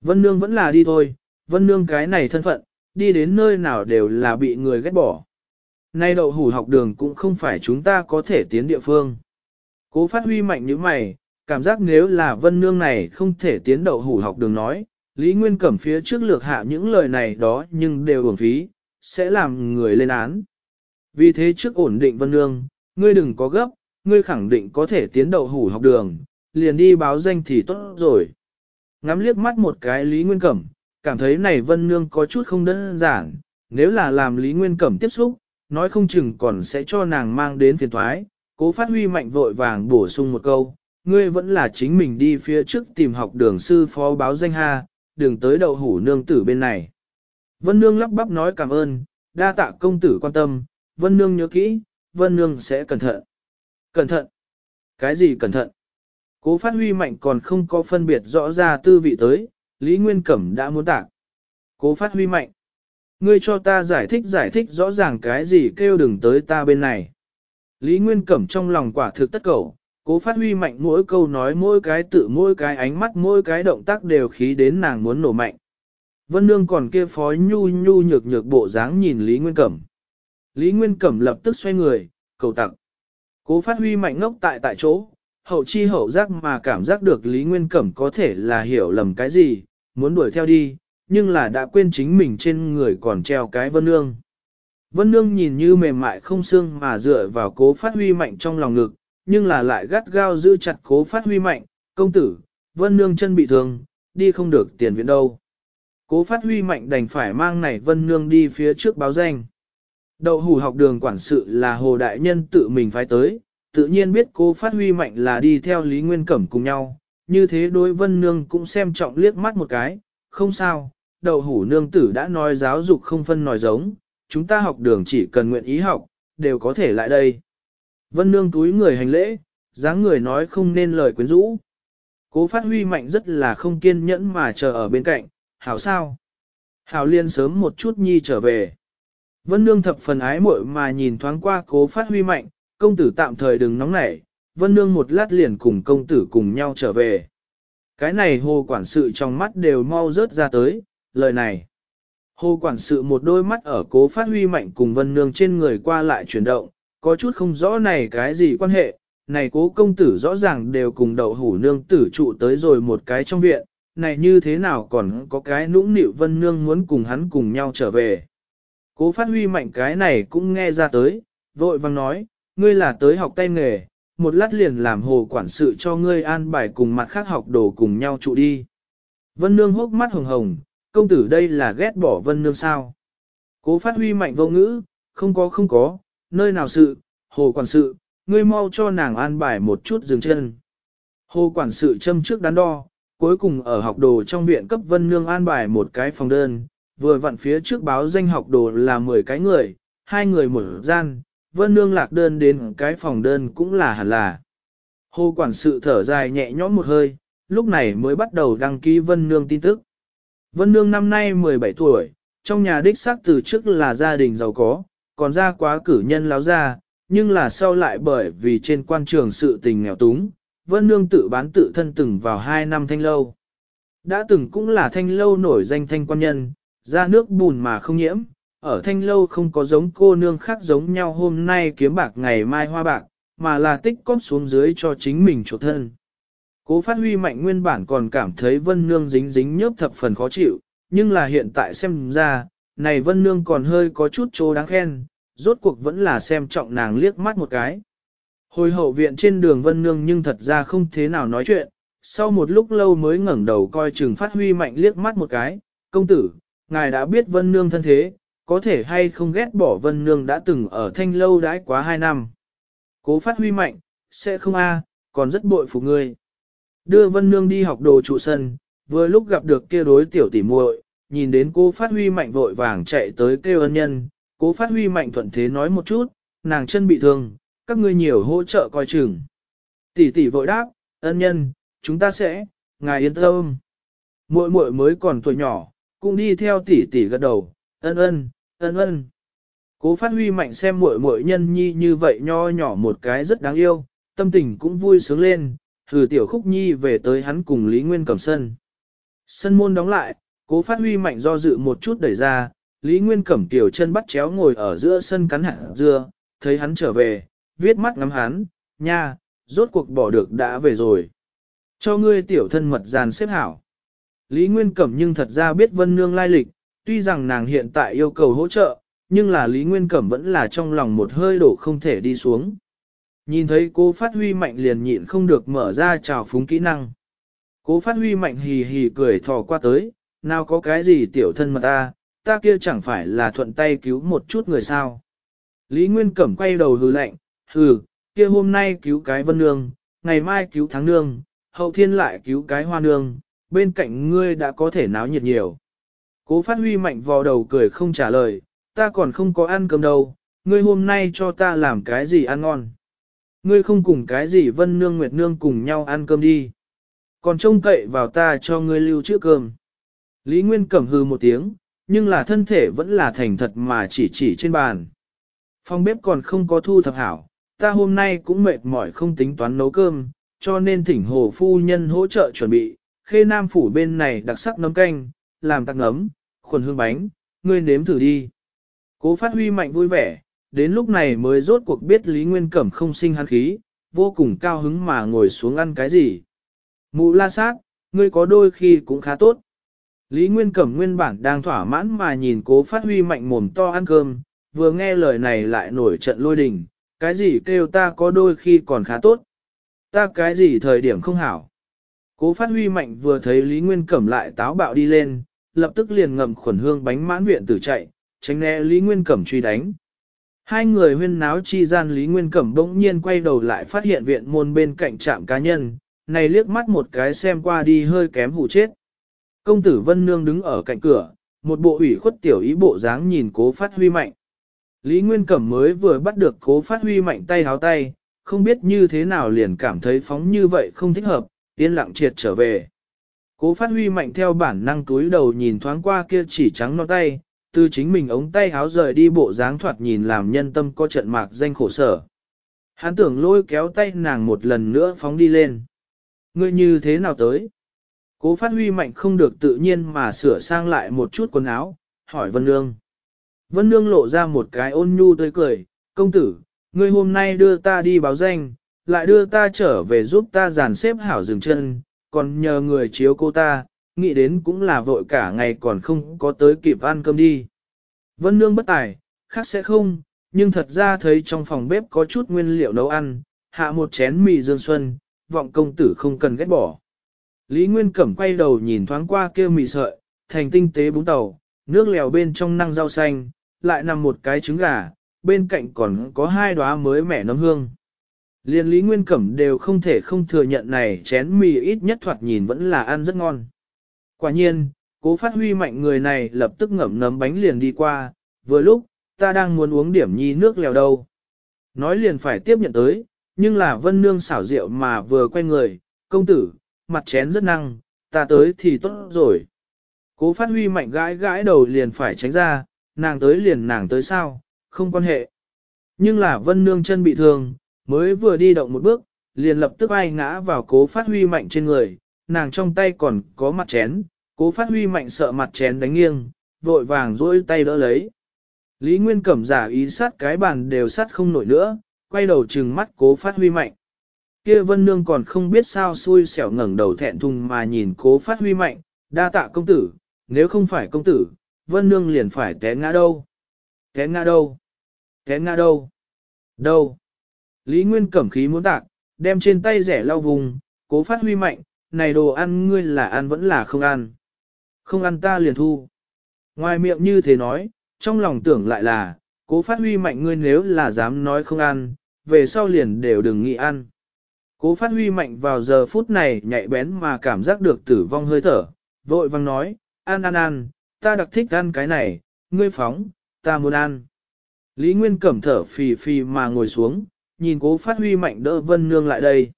Vân nương vẫn là đi thôi, vân nương cái này thân phận, đi đến nơi nào đều là bị người ghét bỏ. Nay đậu hủ học đường cũng không phải chúng ta có thể tiến địa phương. Cố phát huy mạnh như mày, cảm giác nếu là vân nương này không thể tiến đậu hủ học đường nói, Lý Nguyên Cẩm phía trước lược hạ những lời này đó nhưng đều uổng phí, sẽ làm người lên án. Vì thế trước ổn định Vân Nương, ngươi đừng có gấp, ngươi khẳng định có thể tiến đậu hủ học đường, liền đi báo danh thì tốt rồi. Ngắm liếc mắt một cái Lý Nguyên Cẩm, cảm thấy này Vân Nương có chút không đơn giản, nếu là làm Lý Nguyên Cẩm tiếp xúc, nói không chừng còn sẽ cho nàng mang đến phiền thoái, cố phát huy mạnh vội vàng bổ sung một câu, ngươi vẫn là chính mình đi phía trước tìm học đường sư phó báo danh ha, đường tới đậu hủ nương tử bên này. Vân Nương lắp bắp nói cảm ơn, đa tạ công tử quan tâm, Vân Nương nhớ kỹ, Vân Nương sẽ cẩn thận. Cẩn thận? Cái gì cẩn thận? Cố phát huy mạnh còn không có phân biệt rõ ra tư vị tới, Lý Nguyên Cẩm đã muốn tạc. Cố phát huy mạnh. Ngươi cho ta giải thích giải thích rõ ràng cái gì kêu đừng tới ta bên này. Lý Nguyên Cẩm trong lòng quả thực tất cầu, cố phát huy mạnh mỗi câu nói mỗi cái tự mỗi cái ánh mắt mỗi cái động tác đều khí đến nàng muốn nổ mạnh. Vân Nương còn kia phó nhu nhu nhược nhược bộ dáng nhìn Lý Nguyên Cẩm. Lý Nguyên Cẩm lập tức xoay người, cầu tặng. Cố phát huy mạnh ngốc tại tại chỗ, hậu chi hậu giác mà cảm giác được Lý Nguyên Cẩm có thể là hiểu lầm cái gì, muốn đuổi theo đi, nhưng là đã quên chính mình trên người còn treo cái Vân Nương. Vân Nương nhìn như mềm mại không xương mà dựa vào cố phát huy mạnh trong lòng ngực, nhưng là lại gắt gao giữ chặt cố phát huy mạnh, công tử, Vân Nương chân bị thương, đi không được tiền viện đâu. Cố phát huy mạnh đành phải mang này vân nương đi phía trước báo danh. Đậu hủ học đường quản sự là hồ đại nhân tự mình phải tới, tự nhiên biết cô phát huy mạnh là đi theo Lý Nguyên Cẩm cùng nhau, như thế đối vân nương cũng xem trọng liếc mắt một cái, không sao, đậu hủ nương tử đã nói giáo dục không phân nói giống, chúng ta học đường chỉ cần nguyện ý học, đều có thể lại đây. Vân nương túi người hành lễ, dáng người nói không nên lời quyến rũ. Cố phát huy mạnh rất là không kiên nhẫn mà chờ ở bên cạnh, hảo sao? Hảo liên sớm một chút nhi trở về. Vân Nương thập phần ái muội mà nhìn thoáng qua cố phát huy mạnh, công tử tạm thời đừng nóng nảy, Vân Nương một lát liền cùng công tử cùng nhau trở về. Cái này hồ quản sự trong mắt đều mau rớt ra tới, lời này. Hồ quản sự một đôi mắt ở cố phát huy mạnh cùng Vân Nương trên người qua lại chuyển động, có chút không rõ này cái gì quan hệ, này cố công tử rõ ràng đều cùng đậu hủ nương tử trụ tới rồi một cái trong viện, này như thế nào còn có cái nũng nịu vân nương muốn cùng hắn cùng nhau trở về. Cố phát huy mạnh cái này cũng nghe ra tới, vội vang nói, ngươi là tới học tay nghề, một lát liền làm hồ quản sự cho ngươi an bài cùng mặt khác học đồ cùng nhau trụ đi. Vân nương hốc mắt hồng hồng, công tử đây là ghét bỏ vân nương sao. Cố phát huy mạnh vô ngữ, không có không có, nơi nào sự, hồ quản sự, ngươi mau cho nàng an bài một chút dừng chân. Hồ quản sự châm trước đắn đo, cuối cùng ở học đồ trong viện cấp Vân Nương an bài một cái phòng đơn, vừa vặn phía trước báo danh học đồ là 10 cái người, hai người một gian, Vân Nương lạc đơn đến cái phòng đơn cũng là hẳn là. Hồ quản sự thở dài nhẹ nhõm một hơi, lúc này mới bắt đầu đăng ký Vân Nương tin tức. Vân Nương năm nay 17 tuổi, trong nhà đích xác từ trước là gia đình giàu có, còn ra quá cử nhân láo ra, nhưng là sau lại bởi vì trên quan trường sự tình nghèo túng, Vân Nương tự bán tự thân từng vào hai năm thanh lâu. Đã từng cũng là thanh lâu nổi danh thanh quan nhân, ra nước bùn mà không nhiễm, ở thanh lâu không có giống cô nương khác giống nhau hôm nay kiếm bạc ngày mai hoa bạc, mà là tích cóp xuống dưới cho chính mình chỗ thân. Cố phát huy mạnh nguyên bản còn cảm thấy vân nương dính dính nhớp thập phần khó chịu, nhưng là hiện tại xem ra, này vân nương còn hơi có chút chỗ đáng khen, rốt cuộc vẫn là xem trọng nàng liếc mắt một cái. Hồi hậu viện trên đường Vân Nương nhưng thật ra không thế nào nói chuyện, sau một lúc lâu mới ngẩng đầu coi chừng phát huy mạnh liếc mắt một cái, công tử, ngài đã biết Vân Nương thân thế, có thể hay không ghét bỏ Vân Nương đã từng ở thanh lâu đãi quá hai năm. Cố phát huy mạnh, sẽ không a còn rất bội phục người Đưa Vân Nương đi học đồ trụ sân, vừa lúc gặp được kia đối tiểu tỉ muội nhìn đến cô phát huy mạnh vội vàng chạy tới kêu ân nhân, cố phát huy mạnh thuận thế nói một chút, nàng chân bị thương, các ngươi nhiều hỗ trợ coi chừng. Tỷ tỷ vội đáp, ân nhân, chúng ta sẽ, ngài yên tâm. Muội muội mới còn tuổi nhỏ, cũng đi theo tỷ tỷ gật đầu, ân ân, ân ân. Cố phát huy mạnh xem muội muội nhân nhi như vậy nho nhỏ một cái rất đáng yêu, tâm tình cũng vui sướng lên, thử tiểu khúc nhi về tới hắn cùng Lý Nguyên cầm sân. Sân môn đóng lại, cố phát huy mạnh do dự một chút đẩy ra, Lý Nguyên cẩm tiểu chân bắt chéo ngồi ở giữa sân cắn hạt dưa, thấy hắn trở về, viết mắt ngắm hắn, nha, rốt cuộc bỏ được đã về rồi. Cho ngươi tiểu thân mật dàn xếp hảo. Lý Nguyên Cẩm nhưng thật ra biết Vân Nương lai lịch, tuy rằng nàng hiện tại yêu cầu hỗ trợ, nhưng là Lý Nguyên Cẩm vẫn là trong lòng một hơi đổ không thể đi xuống. Nhìn thấy cô phát huy mạnh liền nhịn không được mở ra trào phúng kỹ năng. Cố phát huy mạnh hì hì cười thò qua tới, nào có cái gì tiểu thân mật ta, ta kia chẳng phải là thuận tay cứu một chút người sao. Lý Nguyên Cẩm quay đầu hư lạnh, Hừ, kia hôm nay cứu cái vân nương, ngày mai cứu tháng nương, hậu thiên lại cứu cái hoa nương, bên cạnh ngươi đã có thể náo nhiệt nhiều. Cố phát huy mạnh vò đầu cười không trả lời, ta còn không có ăn cơm đâu, ngươi hôm nay cho ta làm cái gì ăn ngon. Ngươi không cùng cái gì vân nương nguyệt nương cùng nhau ăn cơm đi. Còn trông cậy vào ta cho ngươi lưu trước cơm. Lý Nguyên cẩm hư một tiếng, nhưng là thân thể vẫn là thành thật mà chỉ chỉ trên bàn. Phòng bếp còn không có thu thập hảo, ta hôm nay cũng mệt mỏi không tính toán nấu cơm, cho nên thỉnh hồ phu nhân hỗ trợ chuẩn bị, khê nam phủ bên này đặc sắc nấm canh, làm tắc nấm, khuẩn hương bánh, ngươi nếm thử đi. Cố phát huy mạnh vui vẻ, đến lúc này mới rốt cuộc biết Lý Nguyên Cẩm không sinh hắn khí, vô cùng cao hứng mà ngồi xuống ăn cái gì. Mụ la sát, ngươi có đôi khi cũng khá tốt. Lý Nguyên Cẩm nguyên bản đang thỏa mãn mà nhìn cố phát huy mạnh mồm to ăn cơm, vừa nghe lời này lại nổi trận lôi đình, cái gì kêu ta có đôi khi còn khá tốt. Ta cái gì thời điểm không hảo. Cố phát huy mạnh vừa thấy Lý Nguyên Cẩm lại táo bạo đi lên, lập tức liền ngậm khuẩn hương bánh mãn viện tử chạy, tránh né Lý Nguyên Cẩm truy đánh. Hai người huyên náo chi gian Lý Nguyên Cẩm bỗng nhiên quay đầu lại phát hiện viện môn bên cạnh trạm cá nhân, này liếc mắt một cái xem qua đi hơi kém hù chết. Công tử Vân Nương đứng ở cạnh cửa, một bộ ủy khuất tiểu ý bộ dáng nhìn cố phát huy mạnh. Lý Nguyên Cẩm mới vừa bắt được cố phát huy mạnh tay háo tay, không biết như thế nào liền cảm thấy phóng như vậy không thích hợp, yên lặng triệt trở về. Cố phát huy mạnh theo bản năng túi đầu nhìn thoáng qua kia chỉ trắng non tay, từ chính mình ống tay háo rời đi bộ dáng thoạt nhìn làm nhân tâm có trận mạc danh khổ sở. Hắn tưởng lôi kéo tay nàng một lần nữa phóng đi lên. Ngươi như thế nào tới? Cố phát huy mạnh không được tự nhiên mà sửa sang lại một chút quần áo, hỏi Vân Nương. Vân Nương lộ ra một cái ôn nhu tươi cười, công tử, ngươi hôm nay đưa ta đi báo danh, lại đưa ta trở về giúp ta dàn xếp hảo dừng chân, còn nhờ người chiếu cô ta, nghĩ đến cũng là vội cả ngày còn không có tới kịp ăn cơm đi. Vân Nương bất tài, khác sẽ không, nhưng thật ra thấy trong phòng bếp có chút nguyên liệu nấu ăn, hạ một chén mì dương xuân, vọng công tử không cần ghét bỏ. Lý Nguyên Cẩm quay đầu nhìn thoáng qua kêu mì sợi, thành tinh tế búng tàu, nước lèo bên trong năng rau xanh, lại nằm một cái trứng gà, bên cạnh còn có hai đóa mới mẻ nấm hương. Liên Lý Nguyên Cẩm đều không thể không thừa nhận này chén mì ít nhất thoạt nhìn vẫn là ăn rất ngon. Quả nhiên, cố phát huy mạnh người này lập tức ngậm nấm bánh liền đi qua, vừa lúc, ta đang muốn uống điểm nhi nước lèo đâu. Nói liền phải tiếp nhận tới, nhưng là vân nương xảo rượu mà vừa quen người, công tử, mặt chén rất năng, ta tới thì tốt rồi. Cố phát huy mạnh gãi gãi đầu liền phải tránh ra, nàng tới liền nàng tới sao, không quan hệ. Nhưng là vân nương chân bị thương, mới vừa đi động một bước, liền lập tức ai ngã vào cố phát huy mạnh trên người, nàng trong tay còn có mặt chén, cố phát huy mạnh sợ mặt chén đánh nghiêng, vội vàng dối tay đỡ lấy. Lý Nguyên Cẩm giả ý sát cái bàn đều sát không nổi nữa, quay đầu trừng mắt cố phát huy mạnh. Kia vân nương còn không biết sao xui xẻo ngẩn đầu thẹn thùng mà nhìn cố phát huy mạnh, đa tạ công tử, nếu không phải công tử, vân nương liền phải té ngã đâu. Té ngã đâu? Té ngã đâu? Đâu? Lý Nguyên cẩm khí muốn tạc, đem trên tay rẻ lau vùng, cố phát huy mạnh, này đồ ăn ngươi là ăn vẫn là không ăn. Không ăn ta liền thu. Ngoài miệng như thế nói, trong lòng tưởng lại là, cố phát huy mạnh ngươi nếu là dám nói không ăn, về sau liền đều đừng nghĩ ăn. Cố phát huy mạnh vào giờ phút này nhạy bén mà cảm giác được tử vong hơi thở, vội văng nói, ăn ăn ăn, ta đặc thích ăn cái này, ngươi phóng, ta muốn ăn. Lý Nguyên cẩm thở phì phì mà ngồi xuống, nhìn cố phát huy mạnh đỡ Vân Nương lại đây.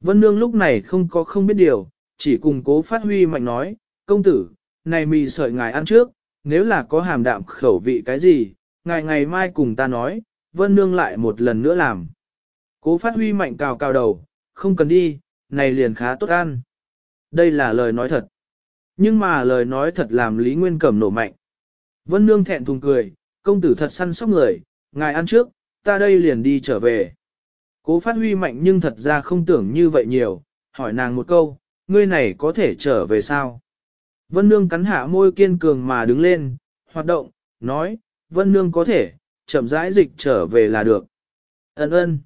Vân Nương lúc này không có không biết điều, chỉ cùng cố phát huy mạnh nói, công tử, này mì sợi ngài ăn trước, nếu là có hàm đạm khẩu vị cái gì, ngài ngày mai cùng ta nói, Vân Nương lại một lần nữa làm. Cố phát huy mạnh cào cào đầu, không cần đi, này liền khá tốt ăn. Đây là lời nói thật. Nhưng mà lời nói thật làm Lý Nguyên Cẩm nổ mạnh. Vân Nương thẹn thùng cười, công tử thật săn sóc người, ngài ăn trước, ta đây liền đi trở về. Cố phát huy mạnh nhưng thật ra không tưởng như vậy nhiều, hỏi nàng một câu, ngươi này có thể trở về sao? Vân Nương cắn hạ môi kiên cường mà đứng lên, hoạt động, nói, Vân Nương có thể, chậm rãi dịch trở về là được. Ấn ơn.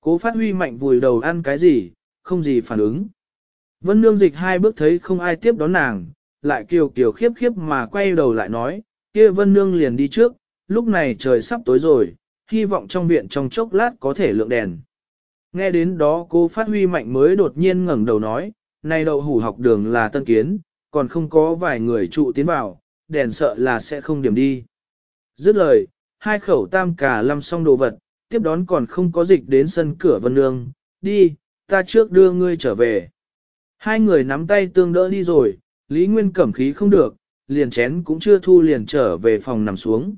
Cố phát huy mạnh vùi đầu ăn cái gì, không gì phản ứng. Vân Nương dịch hai bước thấy không ai tiếp đón nàng, lại kiều kiều khiếp khiếp mà quay đầu lại nói, kia Vân Nương liền đi trước, lúc này trời sắp tối rồi, hy vọng trong viện trong chốc lát có thể lượng đèn. Nghe đến đó cô phát huy mạnh mới đột nhiên ngẩng đầu nói, này đậu hủ học đường là tân kiến, còn không có vài người trụ tiến vào, đèn sợ là sẽ không điểm đi. Dứt lời, hai khẩu tam cả lăm xong đồ vật, tiếp đón còn không có dịch đến sân cửa Vân Nương, đi, ta trước đưa ngươi trở về. Hai người nắm tay tương đỡ đi rồi, Lý Nguyên cẩm khí không được, liền chén cũng chưa thu liền trở về phòng nằm xuống.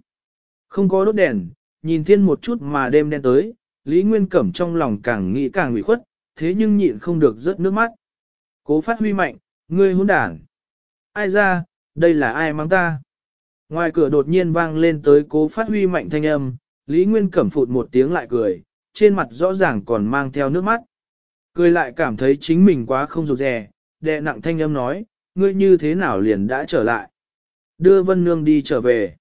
Không có đốt đèn, nhìn thiên một chút mà đêm đen tới, Lý Nguyên cẩm trong lòng càng nghĩ càng bị khuất, thế nhưng nhịn không được rớt nước mắt. Cố phát huy mạnh, ngươi hôn đản. Ai ra, đây là ai mang ta? Ngoài cửa đột nhiên vang lên tới cố phát huy mạnh thanh âm, Lý Nguyên cẩm phụt một tiếng lại cười, trên mặt rõ ràng còn mang theo nước mắt. Cười lại cảm thấy chính mình quá không rụt rè, đệ nặng thanh âm nói, ngươi như thế nào liền đã trở lại. Đưa Vân Nương đi trở về.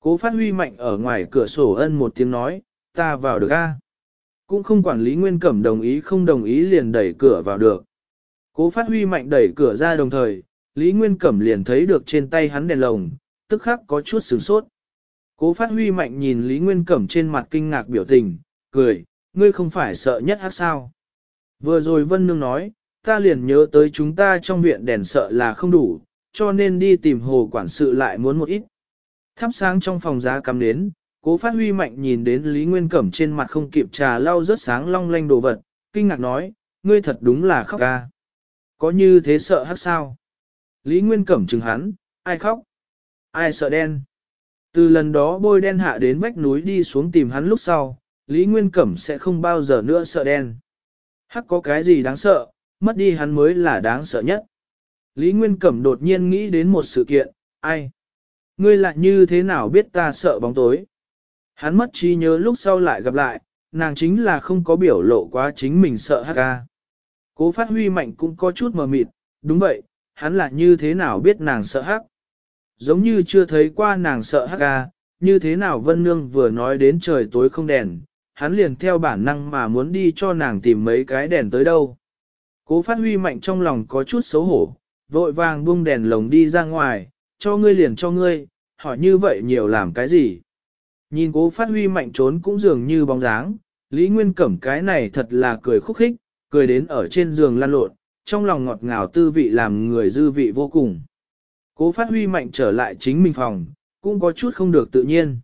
Cố phát huy mạnh ở ngoài cửa sổ ân một tiếng nói, ta vào được a? Cũng không quản lý nguyên cẩm đồng ý không đồng ý liền đẩy cửa vào được. Cố phát huy mạnh đẩy cửa ra đồng thời, Lý Nguyên Cẩm liền thấy được trên tay hắn đèn lồng, tức khắc có chút sửng sốt. Cố phát huy mạnh nhìn Lý Nguyên Cẩm trên mặt kinh ngạc biểu tình, cười, ngươi không phải sợ nhất hát sao. Vừa rồi Vân Nương nói, ta liền nhớ tới chúng ta trong viện đèn sợ là không đủ, cho nên đi tìm hồ quản sự lại muốn một ít. Thắp sáng trong phòng giá cắm đến, cố phát huy mạnh nhìn đến Lý Nguyên Cẩm trên mặt không kịp trà lau rớt sáng long lanh đồ vật, kinh ngạc nói, ngươi thật đúng là khóc ca. Có như thế sợ hát sao? Lý Nguyên Cẩm chừng hắn, ai khóc? Ai sợ đen? Từ lần đó bôi đen hạ đến vách núi đi xuống tìm hắn lúc sau, Lý Nguyên Cẩm sẽ không bao giờ nữa sợ đen. Hắc có cái gì đáng sợ, mất đi hắn mới là đáng sợ nhất. Lý Nguyên Cẩm đột nhiên nghĩ đến một sự kiện, ai? Ngươi lại như thế nào biết ta sợ bóng tối? Hắn mất trí nhớ lúc sau lại gặp lại, nàng chính là không có biểu lộ quá chính mình sợ hắc ca. Cố phát huy mạnh cũng có chút mờ mịt, đúng vậy, hắn là như thế nào biết nàng sợ hắc? Giống như chưa thấy qua nàng sợ hắc ca, như thế nào Vân Nương vừa nói đến trời tối không đèn, hắn liền theo bản năng mà muốn đi cho nàng tìm mấy cái đèn tới đâu. Cố phát huy mạnh trong lòng có chút xấu hổ, vội vàng buông đèn lồng đi ra ngoài, cho ngươi liền cho ngươi, hỏi như vậy nhiều làm cái gì. Nhìn cố phát huy mạnh trốn cũng dường như bóng dáng, Lý Nguyên Cẩm cái này thật là cười khúc khích, cười đến ở trên giường lan lộn, trong lòng ngọt ngào tư vị làm người dư vị vô cùng. Cố phát huy mạnh trở lại chính mình phòng, cũng có chút không được tự nhiên.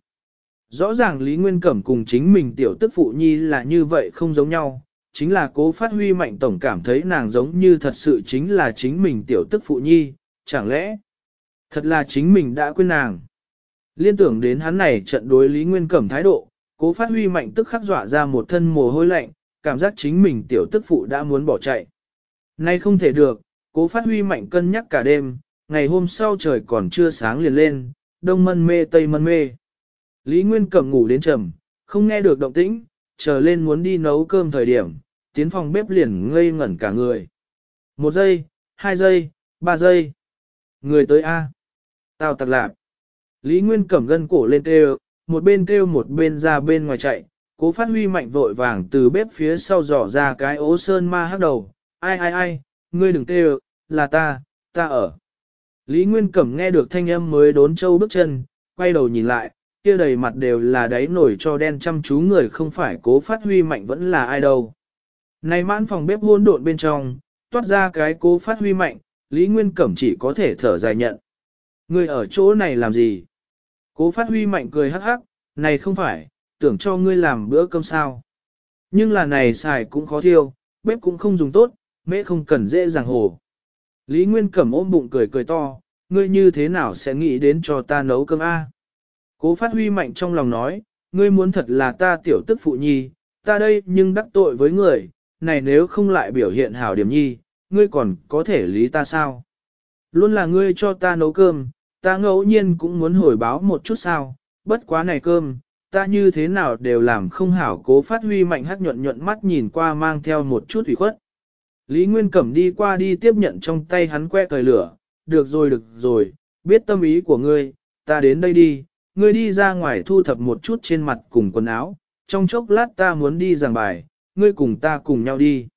Rõ ràng Lý Nguyên Cẩm cùng chính mình tiểu tức phụ nhi là như vậy không giống nhau, chính là cố phát huy mạnh tổng cảm thấy nàng giống như thật sự chính là chính mình tiểu tức phụ nhi, chẳng lẽ thật là chính mình đã quên nàng. Liên tưởng đến hắn này trận đối Lý Nguyên Cẩm thái độ, cố phát huy mạnh tức khắc dọa ra một thân mồ hôi lạnh, cảm giác chính mình tiểu tức phụ đã muốn bỏ chạy. Nay không thể được, cố phát huy mạnh cân nhắc cả đêm, ngày hôm sau trời còn chưa sáng liền lên, đông mân mê tây mân mê. Lý Nguyên Cẩm ngủ đến trầm, không nghe được động tĩnh, trở lên muốn đi nấu cơm thời điểm, tiến phòng bếp liền ngây ngẩn cả người. Một giây, hai giây, ba giây. Người tới A. À. Tào tặc lạp. Lý Nguyên Cẩm gân cổ lên kêu, một bên kêu một bên ra bên ngoài chạy, cố phát huy mạnh vội vàng từ bếp phía sau dò ra cái ố sơn ma hắc đầu. Ai ai ai, ngươi đừng kêu, là ta, ta ở. Lý Nguyên Cẩm nghe được thanh âm mới đốn châu bước chân, quay đầu nhìn lại, kia đầy mặt đều là đáy nổi cho đen chăm chú người không phải cố phát huy mạnh vẫn là ai đâu. Này mãn phòng bếp hôn độn bên trong, toát ra cái cố phát huy mạnh, Lý Nguyên Cẩm chỉ có thể thở dài nhận. Người ở chỗ này làm gì? Cố phát huy mạnh cười hắc hắc, này không phải, tưởng cho ngươi làm bữa cơm sao. Nhưng là này xài cũng khó thiêu, bếp cũng không dùng tốt, mẹ không cần dễ dàng hổ. Lý Nguyên Cẩm ôm bụng cười cười to, ngươi như thế nào sẽ nghĩ đến cho ta nấu cơm A? Cố phát huy mạnh trong lòng nói, ngươi muốn thật là ta tiểu tức phụ nhi, ta đây nhưng đắc tội với người, này nếu không lại biểu hiện hảo điểm nhi, ngươi còn có thể lý ta sao? Luôn là ngươi cho ta nấu cơm, ta ngẫu nhiên cũng muốn hồi báo một chút sao, bất quá này cơm, ta như thế nào đều làm không hảo cố phát huy mạnh hát nhuận nhuận mắt nhìn qua mang theo một chút ủy khuất. Lý Nguyên Cẩm đi qua đi tiếp nhận trong tay hắn que cởi lửa, được rồi được rồi, biết tâm ý của ngươi, ta đến đây đi, ngươi đi ra ngoài thu thập một chút trên mặt cùng quần áo, trong chốc lát ta muốn đi giảng bài, ngươi cùng ta cùng nhau đi.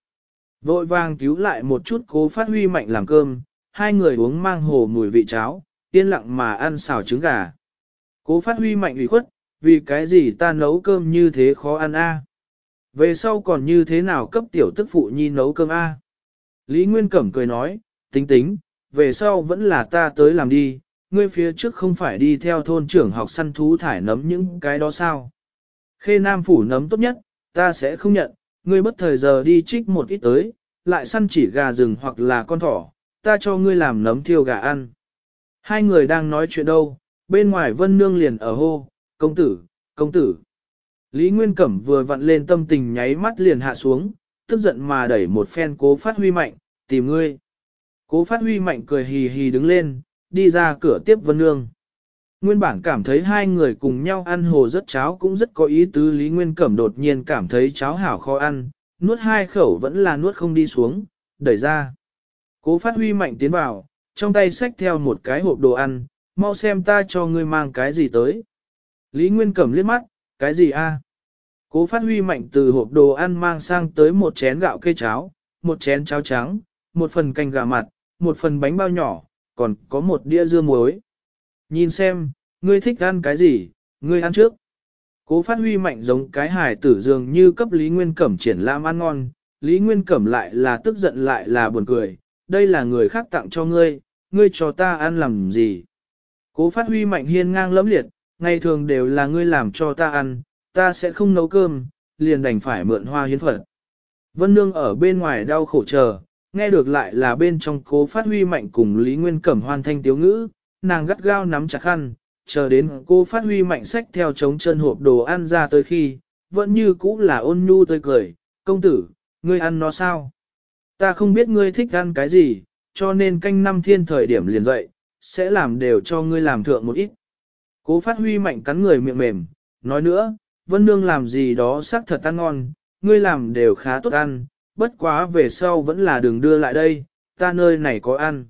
Vội vàng cứu lại một chút cố phát huy mạnh làm cơm, hai người uống mang hồ mùi vị cháo, yên lặng mà ăn xào trứng gà. Cố phát huy mạnh ủy khuất, vì cái gì ta nấu cơm như thế khó ăn a? Về sau còn như thế nào cấp tiểu tức phụ nhi nấu cơm a? Lý Nguyên Cẩm cười nói, tính tính, về sau vẫn là ta tới làm đi, ngươi phía trước không phải đi theo thôn trưởng học săn thú thải nấm những cái đó sao. Khê Nam phủ nấm tốt nhất, ta sẽ không nhận, ngươi bất thời giờ đi trích một ít tới, lại săn chỉ gà rừng hoặc là con thỏ, ta cho ngươi làm nấm thiêu gà ăn. Hai người đang nói chuyện đâu, bên ngoài vân nương liền ở hô, công tử, công tử. Lý Nguyên Cẩm vừa vặn lên tâm tình nháy mắt liền hạ xuống, tức giận mà đẩy một phen cố phát huy mạnh, tìm ngươi. Cố phát huy mạnh cười hì hì đứng lên, đi ra cửa tiếp Vân Nương. Nguyên bản cảm thấy hai người cùng nhau ăn hồ rất cháo cũng rất có ý tứ Lý Nguyên Cẩm đột nhiên cảm thấy cháo hảo khó ăn, nuốt hai khẩu vẫn là nuốt không đi xuống, đẩy ra. Cố phát huy mạnh tiến vào, trong tay xách theo một cái hộp đồ ăn, mau xem ta cho ngươi mang cái gì tới. Lý Nguyên Cẩm liếc mắt, cái gì a? Cố phát huy mạnh từ hộp đồ ăn mang sang tới một chén gạo kê cháo, một chén cháo trắng, một phần canh gà mặt, một phần bánh bao nhỏ, còn có một đĩa dưa muối. Nhìn xem, ngươi thích ăn cái gì, ngươi ăn trước. Cố phát huy mạnh giống cái hài tử dường như cấp Lý Nguyên Cẩm triển lãm ăn ngon, Lý Nguyên Cẩm lại là tức giận lại là buồn cười, đây là người khác tặng cho ngươi, ngươi cho ta ăn làm gì. Cố phát huy mạnh hiên ngang lẫm liệt, ngày thường đều là ngươi làm cho ta ăn, ta sẽ không nấu cơm, liền đành phải mượn hoa hiến phật. Vân Nương ở bên ngoài đau khổ chờ, nghe được lại là bên trong cố phát huy mạnh cùng Lý Nguyên Cẩm hoàn thành tiếu ngữ, nàng gắt gao nắm chặt khăn, chờ đến cô phát huy mạnh sách theo chống chân hộp đồ ăn ra tới khi, vẫn như cũ là ôn nhu tươi cười, công tử, ngươi ăn nó sao? Ta không biết ngươi thích ăn cái gì, cho nên canh năm thiên thời điểm liền dậy, sẽ làm đều cho ngươi làm thượng một ít. Cố phát huy mạnh cắn người miệng mềm, nói nữa, Vân Nương làm gì đó xác thật ăn ngon, ngươi làm đều khá tốt ăn, bất quá về sau vẫn là đường đưa lại đây, ta nơi này có ăn.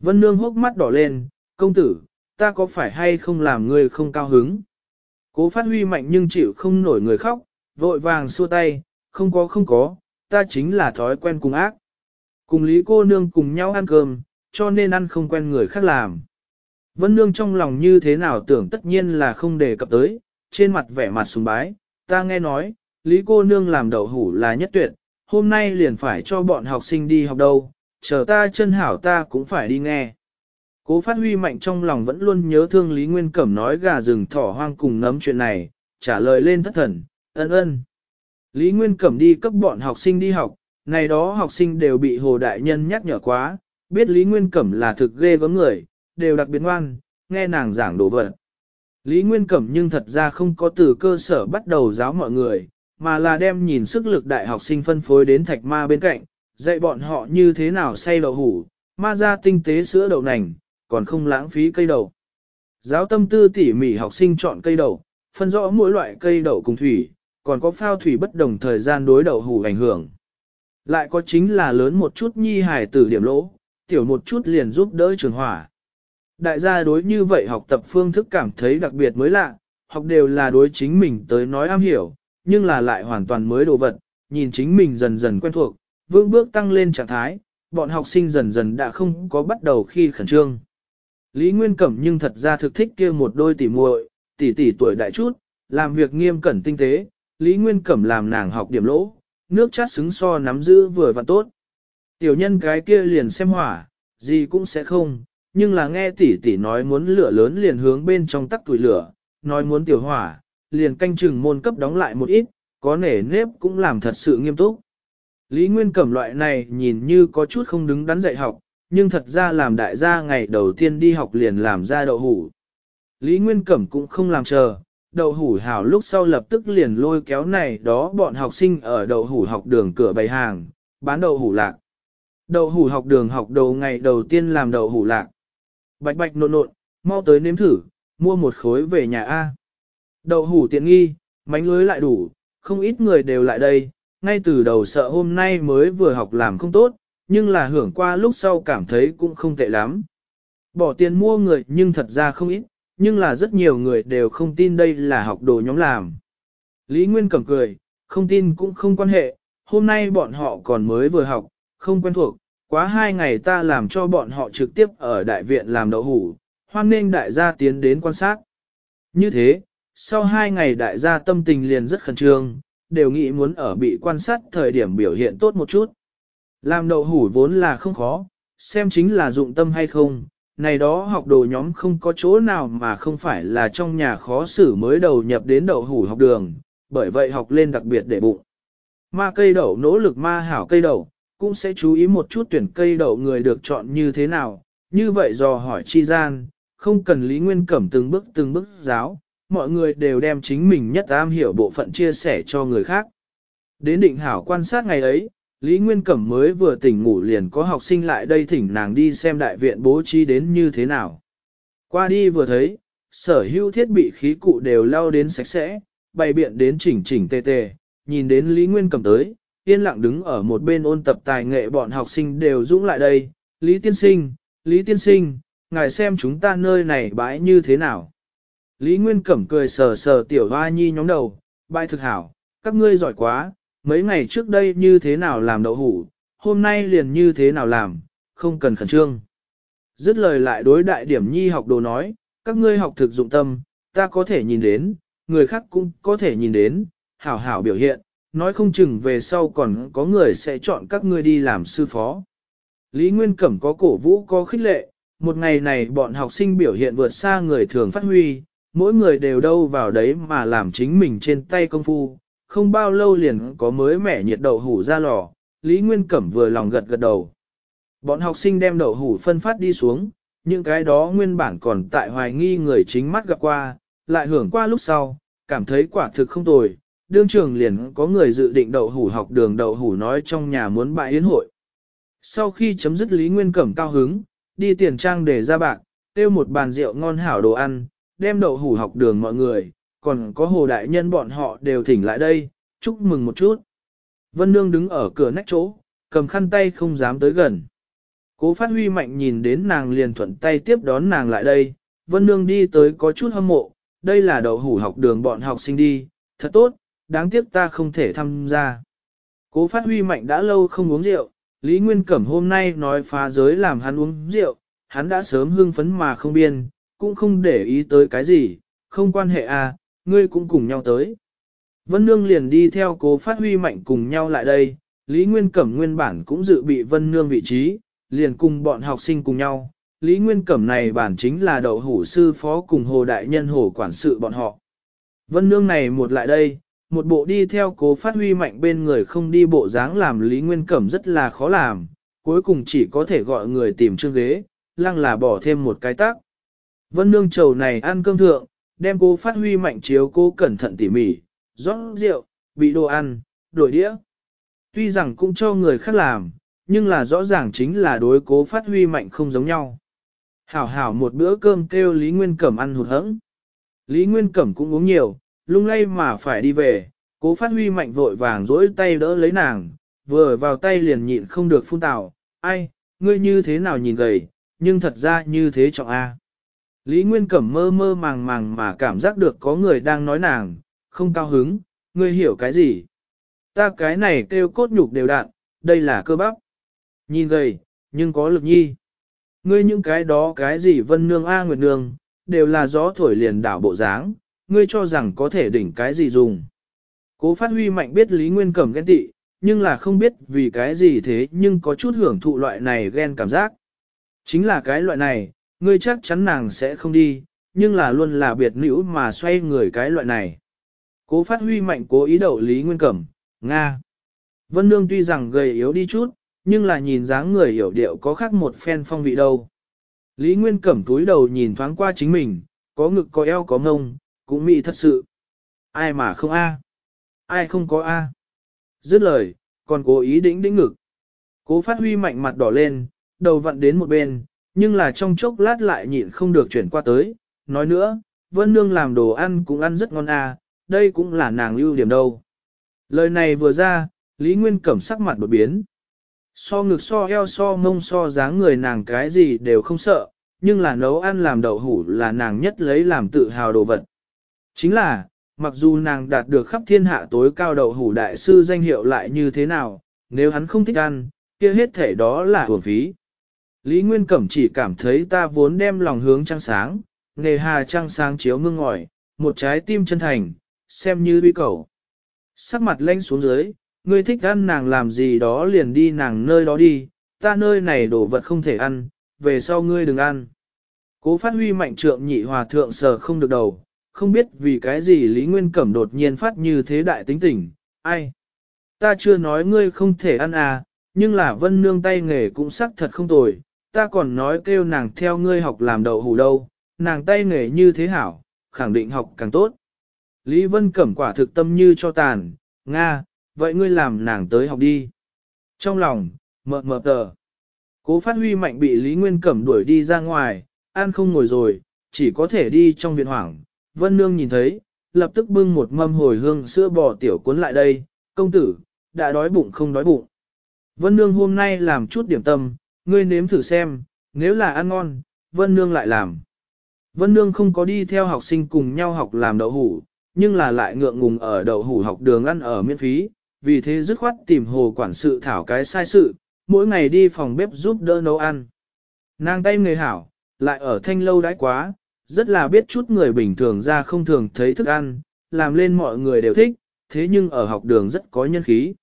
Vân Nương hốc mắt đỏ lên, công tử, ta có phải hay không làm người không cao hứng? Cố phát huy mạnh nhưng chịu không nổi người khóc, vội vàng xua tay, không có không có, ta chính là thói quen cùng ác. Cùng Lý cô nương cùng nhau ăn cơm, cho nên ăn không quen người khác làm. Vân Nương trong lòng như thế nào tưởng tất nhiên là không đề cập tới, trên mặt vẻ mặt sùng bái, ta nghe nói, Lý cô nương làm đậu hủ là nhất tuyệt, hôm nay liền phải cho bọn học sinh đi học đâu, chờ ta chân hảo ta cũng phải đi nghe. Cố phát huy mạnh trong lòng vẫn luôn nhớ thương Lý Nguyên Cẩm nói gà rừng thỏ hoang cùng nấm chuyện này, trả lời lên thất thần, Ơn Ơn. Lý Nguyên Cẩm đi cấp bọn học sinh đi học, này đó học sinh đều bị Hồ Đại Nhân nhắc nhở quá, biết Lý Nguyên Cẩm là thực ghê gớm người, đều đặc biệt ngoan, nghe nàng giảng đồ vật. Lý Nguyên Cẩm nhưng thật ra không có từ cơ sở bắt đầu giáo mọi người, mà là đem nhìn sức lực đại học sinh phân phối đến thạch ma bên cạnh, dạy bọn họ như thế nào say đậu hủ, ma ra tinh tế sữa đậu nành, còn không lãng phí cây đậu. Giáo tâm tư tỉ mỉ học sinh chọn cây đậu, phân rõ mỗi loại cây đậu cùng thủy, còn có phao thủy bất đồng thời gian đối đậu hủ ảnh hưởng. Lại có chính là lớn một chút nhi hài tử điểm lỗ, tiểu một chút liền giúp đỡ trường hỏa. Đại gia đối như vậy học tập phương thức cảm thấy đặc biệt mới lạ, học đều là đối chính mình tới nói am hiểu, nhưng là lại hoàn toàn mới đồ vật, nhìn chính mình dần dần quen thuộc, vững bước tăng lên trạng thái, bọn học sinh dần dần đã không có bắt đầu khi khẩn trương. Lý Nguyên Cẩm nhưng thật ra thực thích kia một đôi tỉ muội, tỷ tỷ tuổi đại chút, làm việc nghiêm cẩn tinh tế, Lý Nguyên Cẩm làm nàng học điểm lỗ, nước chát xứng so nắm giữ vừa và tốt. Tiểu nhân cái kia liền xem hỏa, gì cũng sẽ không, nhưng là nghe tỷ tỷ nói muốn lửa lớn liền hướng bên trong tắc tuổi lửa, nói muốn tiểu hỏa, liền canh chừng môn cấp đóng lại một ít, có nể nếp cũng làm thật sự nghiêm túc. Lý Nguyên Cẩm loại này nhìn như có chút không đứng đắn dạy học, nhưng thật ra làm đại gia ngày đầu tiên đi học liền làm ra đậu hủ. Lý Nguyên Cẩm cũng không làm chờ, đậu hủ hảo lúc sau lập tức liền lôi kéo này đó bọn học sinh ở đậu hủ học đường cửa bày hàng, bán đậu hủ lạc. Đậu hủ học đường học đầu ngày đầu tiên làm đậu hủ lạc. Bạch bạch nộn nộn, mau tới nếm thử, mua một khối về nhà A. Đậu hủ tiện nghi, mánh lưới lại đủ, không ít người đều lại đây, ngay từ đầu sợ hôm nay mới vừa học làm không tốt, nhưng là hưởng qua lúc sau cảm thấy cũng không tệ lắm. Bỏ tiền mua người nhưng thật ra không ít, nhưng là rất nhiều người đều không tin đây là học đồ nhóm làm. Lý Nguyên cầm cười, không tin cũng không quan hệ, hôm nay bọn họ còn mới vừa học, không quen thuộc, quá hai ngày ta làm cho bọn họ trực tiếp ở đại viện làm đậu hủ, hoan nên đại gia tiến đến quan sát. Như thế, sau hai ngày đại gia tâm tình liền rất khẩn trương, đều nghĩ muốn ở bị quan sát thời điểm biểu hiện tốt một chút. Làm đậu hủ vốn là không khó, xem chính là dụng tâm hay không, này đó học đồ nhóm không có chỗ nào mà không phải là trong nhà khó xử mới đầu nhập đến đậu hủ học đường, bởi vậy học lên đặc biệt để bụng. Ma cây đậu nỗ lực ma hảo cây đậu, cũng sẽ chú ý một chút tuyển cây đậu người được chọn như thế nào, như vậy dò hỏi chi gian, không cần Lý Nguyên Cẩm từng bước từng bước giáo, mọi người đều đem chính mình nhất am hiểu bộ phận chia sẻ cho người khác. Đến định hảo quan sát ngày ấy, Lý Nguyên Cẩm mới vừa tỉnh ngủ liền có học sinh lại đây thỉnh nàng đi xem đại viện bố trí đến như thế nào. Qua đi vừa thấy, sở hữu thiết bị khí cụ đều lao đến sạch sẽ, bày biện đến chỉnh chỉnh tề tề, nhìn đến Lý Nguyên Cẩm tới, yên lặng đứng ở một bên ôn tập tài nghệ bọn học sinh đều dũng lại đây, Lý Tiên Sinh, Lý Tiên Sinh, ngài xem chúng ta nơi này bãi như thế nào. Lý Nguyên Cẩm cười sờ sờ tiểu hoa nhi nhóm đầu, bài thực hảo, các ngươi giỏi quá, mấy ngày trước đây như thế nào làm đậu hủ, hôm nay liền như thế nào làm, không cần khẩn trương. Dứt lời lại đối đại điểm nhi học đồ nói, các ngươi học thực dụng tâm, ta có thể nhìn đến, người khác cũng có thể nhìn đến, hảo hảo biểu hiện, nói không chừng về sau còn có người sẽ chọn các ngươi đi làm sư phó. Lý Nguyên Cẩm có cổ vũ có khích lệ, một ngày này bọn học sinh biểu hiện vượt xa người thường phát huy, mỗi người đều đâu vào đấy mà làm chính mình trên tay công phu, không bao lâu liền có mới mẻ nhiệt đậu hủ ra lò, Lý Nguyên Cẩm vừa lòng gật gật đầu. Bọn học sinh đem đậu hủ phân phát đi xuống, những cái đó nguyên bản còn tại hoài nghi người chính mắt gặp qua, lại hưởng qua lúc sau, cảm thấy quả thực không tồi, đương trường liền có người dự định đậu hủ học đường đậu hủ nói trong nhà muốn bại yến hội. Sau khi chấm dứt Lý Nguyên Cẩm cao hứng, đi tiền trang để ra bạc, tiêu một bàn rượu ngon hảo đồ ăn, đem đậu hủ học đường mọi người, còn có hồ đại nhân bọn họ đều thỉnh lại đây, chúc mừng một chút. Vân Nương đứng ở cửa nách chỗ, cầm khăn tay không dám tới gần. Cố phát huy mạnh nhìn đến nàng liền thuận tay tiếp đón nàng lại đây, Vân Nương đi tới có chút hâm mộ, đây là đậu hủ học đường bọn học sinh đi, thật tốt, đáng tiếc ta không thể tham gia. Cố phát huy mạnh đã lâu không uống rượu, Lý Nguyên Cẩm hôm nay nói phá giới làm hắn uống rượu, hắn đã sớm hưng phấn mà không biên, cũng không để ý tới cái gì, không quan hệ à, ngươi cũng cùng nhau tới. Vân Nương liền đi theo cố phát huy mạnh cùng nhau lại đây, Lý Nguyên Cẩm nguyên bản cũng dự bị Vân Nương vị trí, liền cùng bọn học sinh cùng nhau. Lý Nguyên Cẩm này bản chính là đậu hủ sư phó cùng Hồ Đại Nhân Hồ Quản sự bọn họ. Vân Nương này một lại đây, một bộ đi theo cố phát huy mạnh bên người không đi bộ dáng làm Lý Nguyên Cẩm rất là khó làm, cuối cùng chỉ có thể gọi người tìm chương ghế, lăng là bỏ thêm một cái tắc. Vân nương chầu này ăn cơm thượng, đem cô phát huy mạnh chiếu cô cẩn thận tỉ mỉ, rót rượu, bị đồ ăn, đổi đĩa. Tuy rằng cũng cho người khác làm, nhưng là rõ ràng chính là đối cố phát huy mạnh không giống nhau. Hảo hảo một bữa cơm kêu Lý Nguyên Cẩm ăn hụt hẫng. Lý Nguyên Cẩm cũng uống nhiều, lung lay mà phải đi về, cố phát huy mạnh vội vàng dỗi tay đỡ lấy nàng, vừa vào tay liền nhịn không được phun tạo, ai, ngươi như thế nào nhìn gầy, nhưng thật ra như thế trọng A. Lý Nguyên Cẩm mơ mơ màng màng mà cảm giác được có người đang nói nàng, không cao hứng, ngươi hiểu cái gì? Ta cái này kêu cốt nhục đều đạn, đây là cơ bắp. Nhìn gầy, nhưng có lực nhi. Ngươi những cái đó cái gì vân nương A nguyệt nương, đều là gió thổi liền đảo bộ dáng, ngươi cho rằng có thể đỉnh cái gì dùng. Cố phát huy mạnh biết Lý Nguyên Cẩm ghen tị, nhưng là không biết vì cái gì thế nhưng có chút hưởng thụ loại này ghen cảm giác. Chính là cái loại này, Ngươi chắc chắn nàng sẽ không đi, nhưng là luôn là biệt nữ mà xoay người cái loại này. Cố phát huy mạnh cố ý đậu Lý Nguyên Cẩm, Nga. Vân Nương tuy rằng gầy yếu đi chút, nhưng là nhìn dáng người hiểu điệu có khác một phen phong vị đâu. Lý Nguyên Cẩm túi đầu nhìn thoáng qua chính mình, có ngực có eo có ngông, cũng mị thật sự. Ai mà không a? Ai không có a? Dứt lời, còn cố ý đĩnh đĩnh ngực. Cố phát huy mạnh mặt đỏ lên, đầu vặn đến một bên, nhưng là trong chốc lát lại nhịn không được chuyển qua tới, nói nữa, Vân Nương làm đồ ăn cũng ăn rất ngon à, đây cũng là nàng ưu điểm đâu. Lời này vừa ra, Lý Nguyên Cẩm sắc mặt đột biến. So ngực so eo so mông so dáng người nàng cái gì đều không sợ, nhưng là nấu ăn làm đậu hủ là nàng nhất lấy làm tự hào đồ vật. Chính là, mặc dù nàng đạt được khắp thiên hạ tối cao đậu hủ đại sư danh hiệu lại như thế nào, nếu hắn không thích ăn, kia hết thể đó là hưởng phí. Lý Nguyên Cẩm chỉ cảm thấy ta vốn đem lòng hướng trăng sáng, nề hà trăng sáng chiếu mương ngòi, một trái tim chân thành, xem như uy cầu. Sắc mặt lanh xuống dưới, ngươi thích ăn nàng làm gì đó liền đi nàng nơi đó đi, ta nơi này đồ vật không thể ăn, về sau ngươi đừng ăn. Cố phát huy mạnh trượng nhị hòa thượng sờ không được đầu, không biết vì cái gì Lý Nguyên Cẩm đột nhiên phát như thế đại tính tình, ai? Ta chưa nói ngươi không thể ăn à, nhưng là vân nương tay nghề cũng sắc thật không tồi, ta còn nói kêu nàng theo ngươi học làm đậu hủ đâu, nàng tay nghề như thế hảo, khẳng định học càng tốt. Lý Vân Cẩm quả thực tâm như cho tàn, Nga, vậy ngươi làm nàng tới học đi. Trong lòng, mờ mờ tờ. Cố phát huy mạnh bị Lý Nguyên Cẩm đuổi đi ra ngoài, an không ngồi rồi, chỉ có thể đi trong viện hoảng. Vân Nương nhìn thấy, lập tức bưng một mâm hồi hương sữa bò tiểu cuốn lại đây, công tử, đã đói bụng không đói bụng. Vân Nương hôm nay làm chút điểm tâm, ngươi nếm thử xem, nếu là ăn ngon, Vân Nương lại làm. Vân Nương không có đi theo học sinh cùng nhau học làm đậu hủ, nhưng là lại ngượng ngùng ở đậu hủ học đường ăn ở miễn phí, vì thế dứt khoát tìm hồ quản sự thảo cái sai sự, mỗi ngày đi phòng bếp giúp đỡ nấu ăn. Nàng tay người hảo, lại ở thanh lâu đãi quá, rất là biết chút người bình thường ra không thường thấy thức ăn, làm lên mọi người đều thích, thế nhưng ở học đường rất có nhân khí.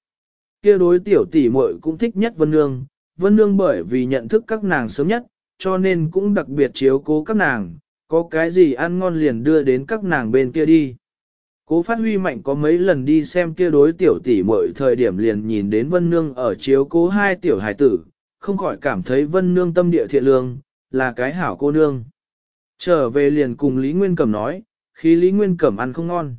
Kia đối tiểu tỷ muội cũng thích nhất Vân Nương, Vân Nương bởi vì nhận thức các nàng sớm nhất, cho nên cũng đặc biệt chiếu cố các nàng, có cái gì ăn ngon liền đưa đến các nàng bên kia đi. Cố phát huy mạnh có mấy lần đi xem kia đối tiểu tỷ muội thời điểm liền nhìn đến Vân Nương ở chiếu cố hai tiểu hài tử, không khỏi cảm thấy Vân Nương tâm địa thiện lương, là cái hảo cô nương. Trở về liền cùng Lý Nguyên Cẩm nói, khi Lý Nguyên Cẩm ăn không ngon.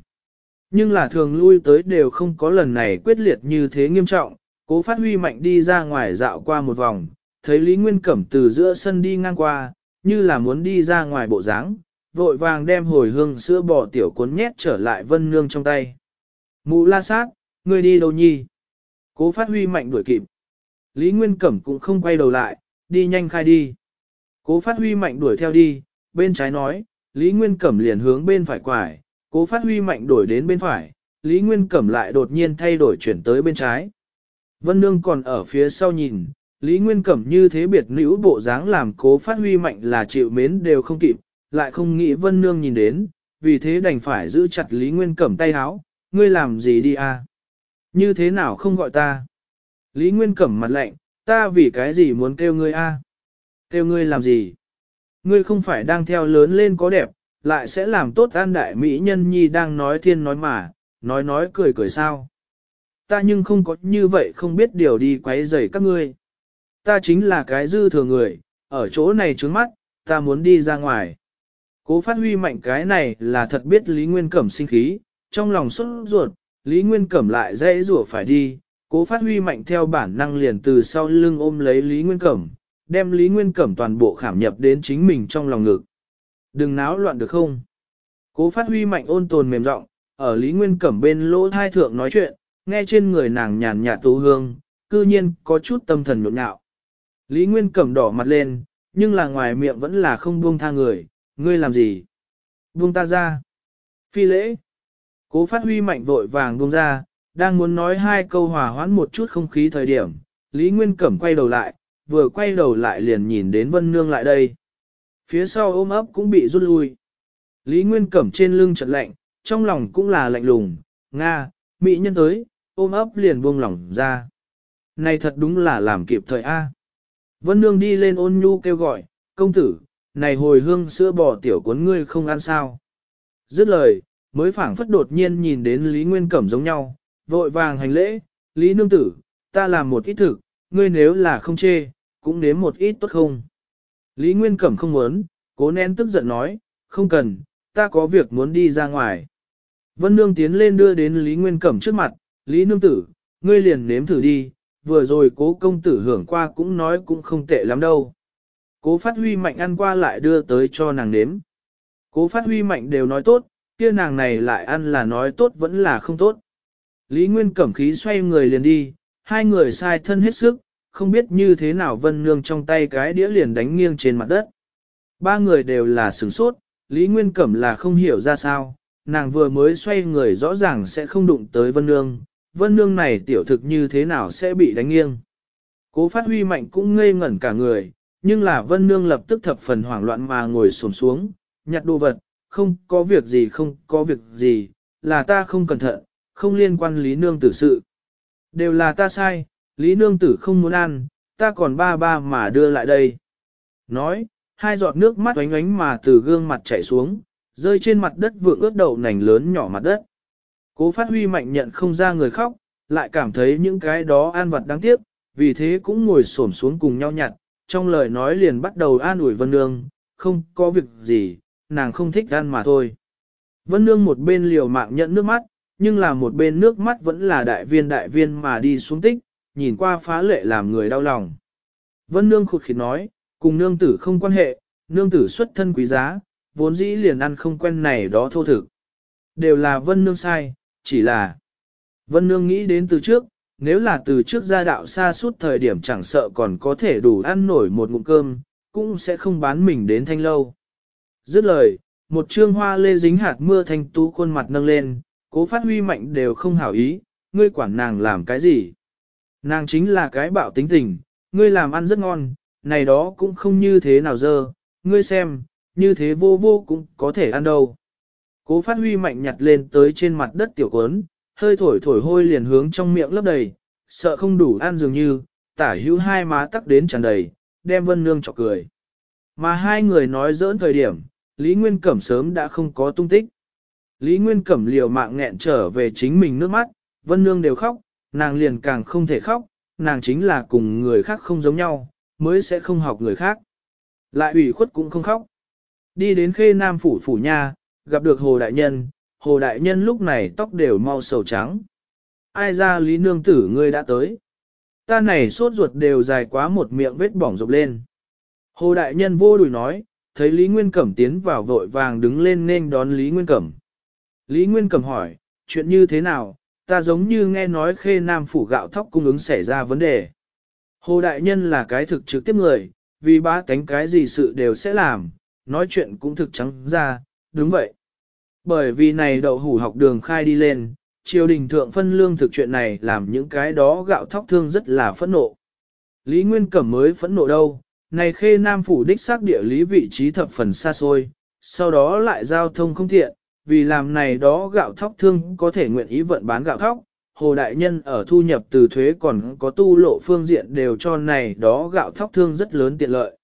Nhưng là thường lui tới đều không có lần này quyết liệt như thế nghiêm trọng, Cố phát huy mạnh đi ra ngoài dạo qua một vòng, thấy Lý Nguyên Cẩm từ giữa sân đi ngang qua, như là muốn đi ra ngoài bộ dáng vội vàng đem hồi hương sữa bò tiểu cuốn nhét trở lại vân nương trong tay. Mụ la sát, người đi đâu nhi? Cố phát huy mạnh đuổi kịp. Lý Nguyên Cẩm cũng không quay đầu lại, đi nhanh khai đi. Cố phát huy mạnh đuổi theo đi, bên trái nói, Lý Nguyên Cẩm liền hướng bên phải quải, cố phát huy mạnh đổi đến bên phải, Lý Nguyên Cẩm lại đột nhiên thay đổi chuyển tới bên trái. Vân Nương còn ở phía sau nhìn, Lý Nguyên Cẩm như thế biệt nữ bộ dáng làm cố phát huy mạnh là chịu mến đều không kịp, lại không nghĩ Vân Nương nhìn đến, vì thế đành phải giữ chặt Lý Nguyên Cẩm tay háo, ngươi làm gì đi à? Như thế nào không gọi ta? Lý Nguyên Cẩm mặt lạnh, ta vì cái gì muốn kêu ngươi a à? Kêu ngươi làm gì? Ngươi không phải đang theo lớn lên có đẹp, lại sẽ làm tốt an đại mỹ nhân nhi đang nói thiên nói mà, nói nói cười cười sao? ta nhưng không có như vậy không biết điều đi quấy rầy các ngươi. Ta chính là cái dư thừa người, ở chỗ này trướng mắt, ta muốn đi ra ngoài. Cố phát huy mạnh cái này là thật biết Lý Nguyên Cẩm sinh khí, trong lòng xuất ruột, Lý Nguyên Cẩm lại dễ rủa phải đi, cố phát huy mạnh theo bản năng liền từ sau lưng ôm lấy Lý Nguyên Cẩm, đem Lý Nguyên Cẩm toàn bộ khảm nhập đến chính mình trong lòng ngực. Đừng náo loạn được không? Cố phát huy mạnh ôn tồn mềm giọng ở Lý Nguyên Cẩm bên lỗ thai thượng nói chuyện, nghe trên người nàng nhàn nhạt tố hương, cư nhiên có chút tâm thần nhộn nhạo. Lý Nguyên cẩm đỏ mặt lên, nhưng là ngoài miệng vẫn là không buông tha người, ngươi làm gì? Buông ta ra. Phi lễ. Cố phát huy mạnh vội vàng buông ra, đang muốn nói hai câu hòa hoãn một chút không khí thời điểm, Lý Nguyên cẩm quay đầu lại, vừa quay đầu lại liền nhìn đến Vân Nương lại đây. Phía sau ôm ấp cũng bị rút lui. Lý Nguyên cẩm trên lưng chợt lạnh, trong lòng cũng là lạnh lùng, Nga, Mỹ nhân tới, ôm ấp liền buông lỏng ra. Này thật đúng là làm kịp thời A. À. Vân Nương đi lên ôn nhu kêu gọi, công tử, này hồi hương sữa bò tiểu cuốn ngươi không ăn sao. Dứt lời, mới phảng phất đột nhiên nhìn đến Lý Nguyên Cẩm giống nhau, vội vàng hành lễ, Lý Nương tử, ta làm một ít thực, ngươi nếu là không chê, cũng nếm một ít tốt không. Lý Nguyên Cẩm không muốn, cố nén tức giận nói, không cần, ta có việc muốn đi ra ngoài. Vân Nương tiến lên đưa đến Lý Nguyên Cẩm trước mặt, Lý nương tử, ngươi liền nếm thử đi, vừa rồi cố công tử hưởng qua cũng nói cũng không tệ lắm đâu. Cố phát huy mạnh ăn qua lại đưa tới cho nàng nếm. Cố phát huy mạnh đều nói tốt, kia nàng này lại ăn là nói tốt vẫn là không tốt. Lý Nguyên cẩm khí xoay người liền đi, hai người sai thân hết sức, không biết như thế nào vân nương trong tay cái đĩa liền đánh nghiêng trên mặt đất. Ba người đều là sửng sốt, Lý Nguyên cẩm là không hiểu ra sao, nàng vừa mới xoay người rõ ràng sẽ không đụng tới vân nương, vân nương này tiểu thực như thế nào sẽ bị đánh nghiêng. Cố phát huy mạnh cũng ngây ngẩn cả người, nhưng là vân nương lập tức thập phần hoảng loạn mà ngồi xổm xuống, nhặt đồ vật, không có việc gì không có việc gì, là ta không cẩn thận, không liên quan lý nương tử sự. Đều là ta sai, lý nương tử không muốn ăn, ta còn ba ba mà đưa lại đây. Nói, hai giọt nước mắt oánh oánh mà từ gương mặt chảy xuống, rơi trên mặt đất vượng ướt đầu nành lớn nhỏ mặt đất. Cố phát huy mạnh nhận không ra người khóc, lại cảm thấy những cái đó an vật đáng tiếc, vì thế cũng ngồi xổm xuống cùng nhau nhặt, trong lời nói liền bắt đầu an ủi Vân Nương, không có việc gì, nàng không thích ăn mà thôi. Vân Nương một bên liều mạng nhận nước mắt, nhưng là một bên nước mắt vẫn là đại viên đại viên mà đi xuống tích, nhìn qua phá lệ làm người đau lòng. Vân Nương khụt khịt nói, cùng nương tử không quan hệ, nương tử xuất thân quý giá, vốn dĩ liền ăn không quen này đó thô thực. Đều là Vân Nương sai, chỉ là Vân Nương nghĩ đến từ trước, nếu là từ trước gia đạo xa suốt thời điểm chẳng sợ còn có thể đủ ăn nổi một ngụm cơm, cũng sẽ không bán mình đến thanh lâu. Dứt lời, một trương hoa lê dính hạt mưa thanh tú khuôn mặt nâng lên, cố phát huy mạnh đều không hảo ý, ngươi quản nàng làm cái gì. Nàng chính là cái bạo tính tình, ngươi làm ăn rất ngon, này đó cũng không như thế nào dơ, ngươi xem, như thế vô vô cũng có thể ăn đâu. Cố phát huy mạnh nhặt lên tới trên mặt đất tiểu quấn, hơi thổi thổi hôi liền hướng trong miệng lấp đầy, sợ không đủ ăn dường như, tả hữu hai má tắc đến tràn đầy, đem vân nương chọc cười. Mà hai người nói dỡn thời điểm, Lý Nguyên Cẩm sớm đã không có tung tích. Lý Nguyên Cẩm liều mạng nghẹn trở về chính mình nước mắt, vân nương đều khóc, nàng liền càng không thể khóc, nàng chính là cùng người khác không giống nhau, mới sẽ không học người khác. Lại ủy khuất cũng không khóc. Đi đến khê nam phủ phủ nhà gặp được Hồ Đại Nhân, Hồ Đại Nhân lúc này tóc đều mau sầu trắng. Ai ra Lý Nương Tử ngươi đã tới. Ta này sốt ruột đều dài quá một miệng vết bỏng rộp lên. Hồ Đại Nhân vô đùi nói, thấy Lý Nguyên Cẩm tiến vào vội vàng đứng lên nên đón Lý Nguyên Cẩm. Lý Nguyên Cẩm hỏi, chuyện như thế nào, ta giống như nghe nói khê nam phủ gạo thóc cung ứng xảy ra vấn đề. Hồ Đại Nhân là cái thực trực tiếp người, vì ba cánh cái gì sự đều sẽ làm, nói chuyện cũng thực trắng ra, đúng vậy bởi vì này đậu hủ học đường khai đi lên, triều đình thượng phân lương thực chuyện này làm những cái đó gạo thóc thương rất là phẫn nộ. Lý Nguyên Cẩm mới phẫn nộ đâu, này khê Nam Phủ đích xác địa lý vị trí thập phần xa xôi, sau đó lại giao thông không thiện, vì làm này đó gạo thóc thương có thể nguyện ý vận bán gạo thóc. Hồ Đại Nhân ở thu nhập từ thuế còn có tu lộ phương diện đều cho này đó gạo thóc thương rất lớn tiện lợi.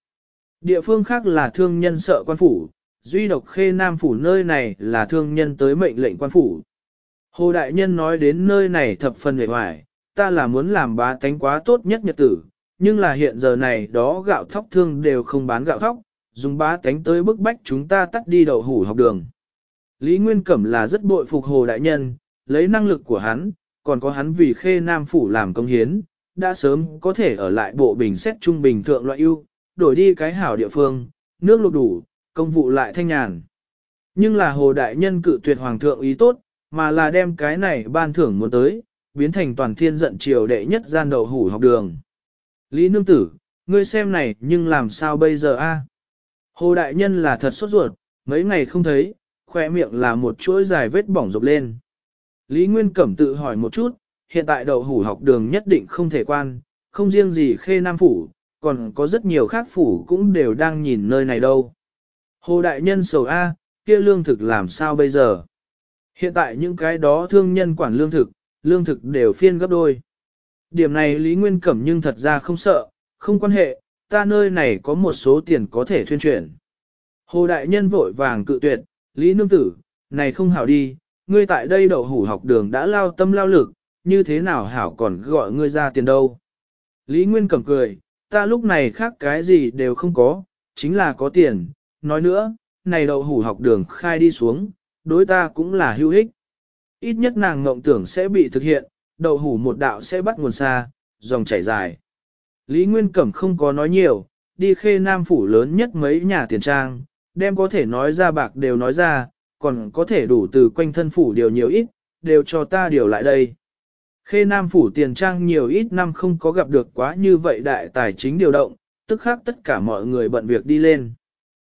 Địa phương khác là thương nhân sợ quan phủ, duy độc khê nam phủ nơi này là thương nhân tới mệnh lệnh quan phủ. Hồ Đại Nhân nói đến nơi này thập phần hề hoài, ta là muốn làm bá tánh quá tốt nhất nhật tử, nhưng là hiện giờ này đó gạo thóc thương đều không bán gạo thóc, dùng bá tánh tới bức bách chúng ta tắt đi đậu hủ học đường. Lý Nguyên Cẩm là rất bội phục Hồ Đại Nhân, lấy năng lực của hắn, còn có hắn vì khê nam phủ làm công hiến, đã sớm có thể ở lại bộ bình xét trung bình thượng loại ưu đổi đi cái hảo địa phương, nước lục đủ, công vụ lại thanh nhàn. Nhưng là hồ đại nhân cự tuyệt hoàng thượng ý tốt, mà là đem cái này ban thưởng muốn tới, biến thành toàn thiên giận triều đệ nhất gian đầu hủ học đường. Lý nương tử, ngươi xem này nhưng làm sao bây giờ a? Hồ đại nhân là thật sốt ruột, mấy ngày không thấy, khoe miệng là một chuỗi dài vết bỏng rộp lên. Lý Nguyên Cẩm tự hỏi một chút, hiện tại đậu hủ học đường nhất định không thể quan, không riêng gì khê nam phủ, còn có rất nhiều khác phủ cũng đều đang nhìn nơi này đâu. Hồ đại nhân sầu A, kia lương thực làm sao bây giờ? Hiện tại những cái đó thương nhân quản lương thực, lương thực đều phiên gấp đôi. Điểm này Lý Nguyên Cẩm nhưng thật ra không sợ, không quan hệ, ta nơi này có một số tiền có thể thuyên chuyển. Hồ đại nhân vội vàng cự tuyệt, Lý Nương Tử, này không hảo đi, ngươi tại đây đậu hủ học đường đã lao tâm lao lực, như thế nào hảo còn gọi ngươi ra tiền đâu. Lý Nguyên Cẩm cười, ta lúc này khác cái gì đều không có, chính là có tiền, nói nữa, này đậu hủ học đường khai đi xuống, đối ta cũng là hữu ích. Ít nhất nàng ngộng tưởng sẽ bị thực hiện, đậu hủ một đạo sẽ bắt nguồn xa, dòng chảy dài. Lý Nguyên Cẩm không có nói nhiều, đi khê nam phủ lớn nhất mấy nhà tiền trang, đem có thể nói ra bạc đều nói ra, còn có thể đủ từ quanh thân phủ điều nhiều ít, đều cho ta điều lại đây. Khê Nam Phủ Tiền Trang nhiều ít năm không có gặp được quá như vậy đại tài chính điều động, tức khác tất cả mọi người bận việc đi lên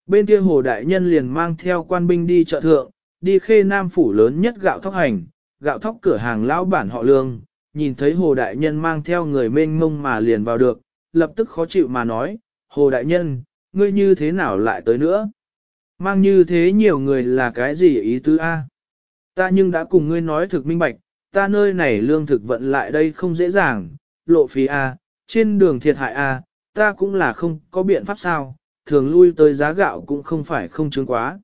bên kia hồ đại nhân liền mang theo quan binh đi chợ thượng, đi khê nam phủ lớn nhất gạo thóc hành, gạo thóc cửa hàng lão bản họ lương, nhìn thấy hồ đại nhân mang theo người mênh mông mà liền vào được, lập tức khó chịu mà nói, hồ đại nhân, ngươi như thế nào lại tới nữa? Mang như thế nhiều người là cái gì ý tứ A? Ta nhưng đã cùng ngươi nói thực minh bạch, ta nơi này lương thực vận lại đây không dễ dàng, lộ phí A, trên đường thiệt hại A, ta cũng là không có biện pháp sao, thường lui tới giá gạo cũng không phải không chứng quá.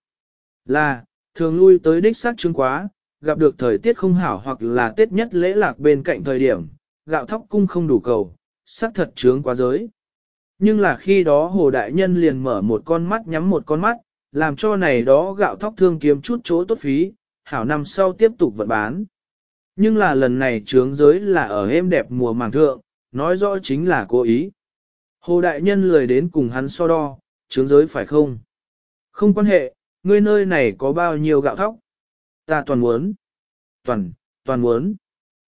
Là, thường lui tới đích xác chứng quá, gặp được thời tiết không hảo hoặc là tết nhất lễ lạc bên cạnh thời điểm, gạo thóc cung không đủ cầu, xác thật trướng quá giới. Nhưng là khi đó hồ đại nhân liền mở một con mắt nhắm một con mắt, làm cho này đó gạo thóc thương kiếm chút chỗ tốt phí, hảo năm sau tiếp tục vận bán. Nhưng là lần này trướng giới là ở êm đẹp mùa màng thượng, nói rõ chính là cố ý. Hồ đại nhân lười đến cùng hắn so đo, trướng giới phải không? Không quan hệ, ngươi nơi này có bao nhiêu gạo thóc? Ta toàn muốn. Toàn, toàn muốn.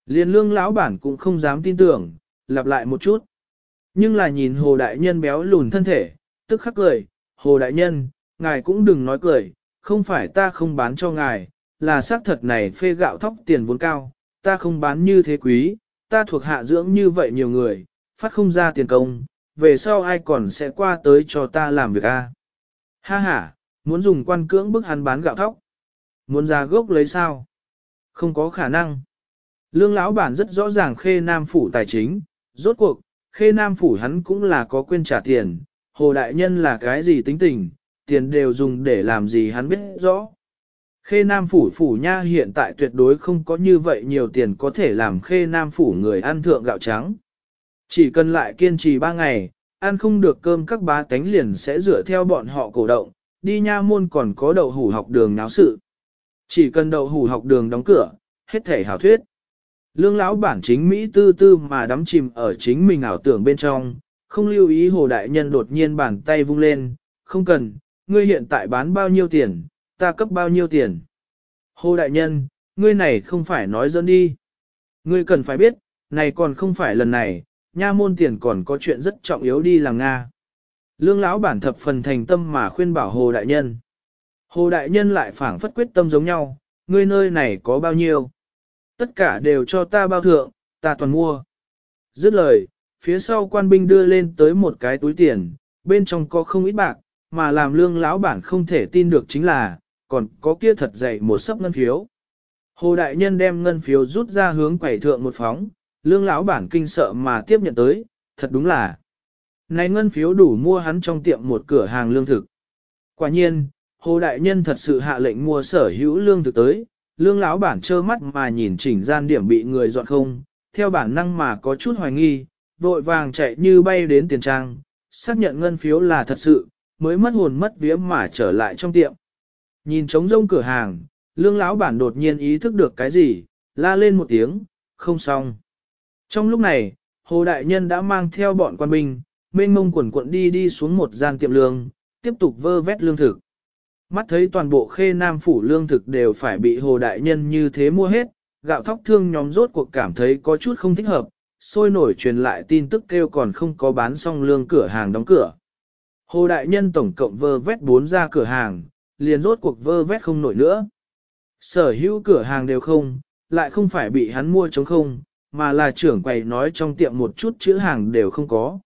Liên lương lão bản cũng không dám tin tưởng, lặp lại một chút. Nhưng là nhìn hồ đại nhân béo lùn thân thể, tức khắc cười, hồ đại nhân, ngài cũng đừng nói cười, không phải ta không bán cho ngài, là xác thật này phê gạo thóc tiền vốn cao, ta không bán như thế quý, ta thuộc hạ dưỡng như vậy nhiều người, phát không ra tiền công, về sau ai còn sẽ qua tới cho ta làm việc a? Ha ha, muốn dùng quan cưỡng bức hắn bán gạo thóc. Muốn ra gốc lấy sao? Không có khả năng. Lương lão bản rất rõ ràng khê nam phủ tài chính, rốt cuộc, khê nam phủ hắn cũng là có quyền trả tiền, hồ đại nhân là cái gì tính tình, tiền đều dùng để làm gì hắn biết rõ. Khê Nam Phủ Phủ Nha hiện tại tuyệt đối không có như vậy nhiều tiền có thể làm Khê Nam Phủ người ăn thượng gạo trắng. Chỉ cần lại kiên trì 3 ngày, ăn không được cơm các bá tánh liền sẽ dựa theo bọn họ cổ động, đi nha môn còn có đậu hủ học đường náo sự. Chỉ cần đậu hủ học đường đóng cửa, hết thể hảo thuyết. Lương lão bản chính Mỹ tư tư mà đắm chìm ở chính mình ảo tưởng bên trong, không lưu ý hồ đại nhân đột nhiên bàn tay vung lên, không cần, ngươi hiện tại bán bao nhiêu tiền, ta cấp bao nhiêu tiền. Hồ đại nhân, ngươi này không phải nói dân đi. Ngươi cần phải biết, này còn không phải lần này, nha môn tiền còn có chuyện rất trọng yếu đi làm Nga. Lương lão bản thập phần thành tâm mà khuyên bảo Hồ Đại Nhân. Hồ Đại Nhân lại phảng phất quyết tâm giống nhau, ngươi nơi này có bao nhiêu? Tất cả đều cho ta bao thượng, ta toàn mua. Dứt lời, phía sau quan binh đưa lên tới một cái túi tiền, bên trong có không ít bạc, mà làm lương lão bản không thể tin được chính là, còn có kia thật dày một sấp ngân phiếu. Hồ Đại Nhân đem ngân phiếu rút ra hướng quẩy thượng một phóng, lương lão bản kinh sợ mà tiếp nhận tới, thật đúng là. Này ngân phiếu đủ mua hắn trong tiệm một cửa hàng lương thực. Quả nhiên, Hồ Đại Nhân thật sự hạ lệnh mua sở hữu lương thực tới, lương lão bản trơ mắt mà nhìn chỉnh gian điểm bị người dọn không, theo bản năng mà có chút hoài nghi, vội vàng chạy như bay đến tiền trang, xác nhận ngân phiếu là thật sự, mới mất hồn mất vía mà trở lại trong tiệm. Nhìn trống rông cửa hàng, lương lão bản đột nhiên ý thức được cái gì, la lên một tiếng, không xong. Trong lúc này, Hồ Đại Nhân đã mang theo bọn quan binh, mênh mông quần quận đi đi xuống một gian tiệm lương, tiếp tục vơ vét lương thực. Mắt thấy toàn bộ khê nam phủ lương thực đều phải bị Hồ Đại Nhân như thế mua hết, gạo thóc thương nhóm rốt cuộc cảm thấy có chút không thích hợp, sôi nổi truyền lại tin tức kêu còn không có bán xong lương cửa hàng đóng cửa. Hồ Đại Nhân tổng cộng vơ vét bốn ra cửa hàng, liền rốt cuộc vơ vét không nổi nữa. Sở hữu cửa hàng đều không, lại không phải bị hắn mua chống không, mà là trưởng quầy nói trong tiệm một chút chữ hàng đều không có.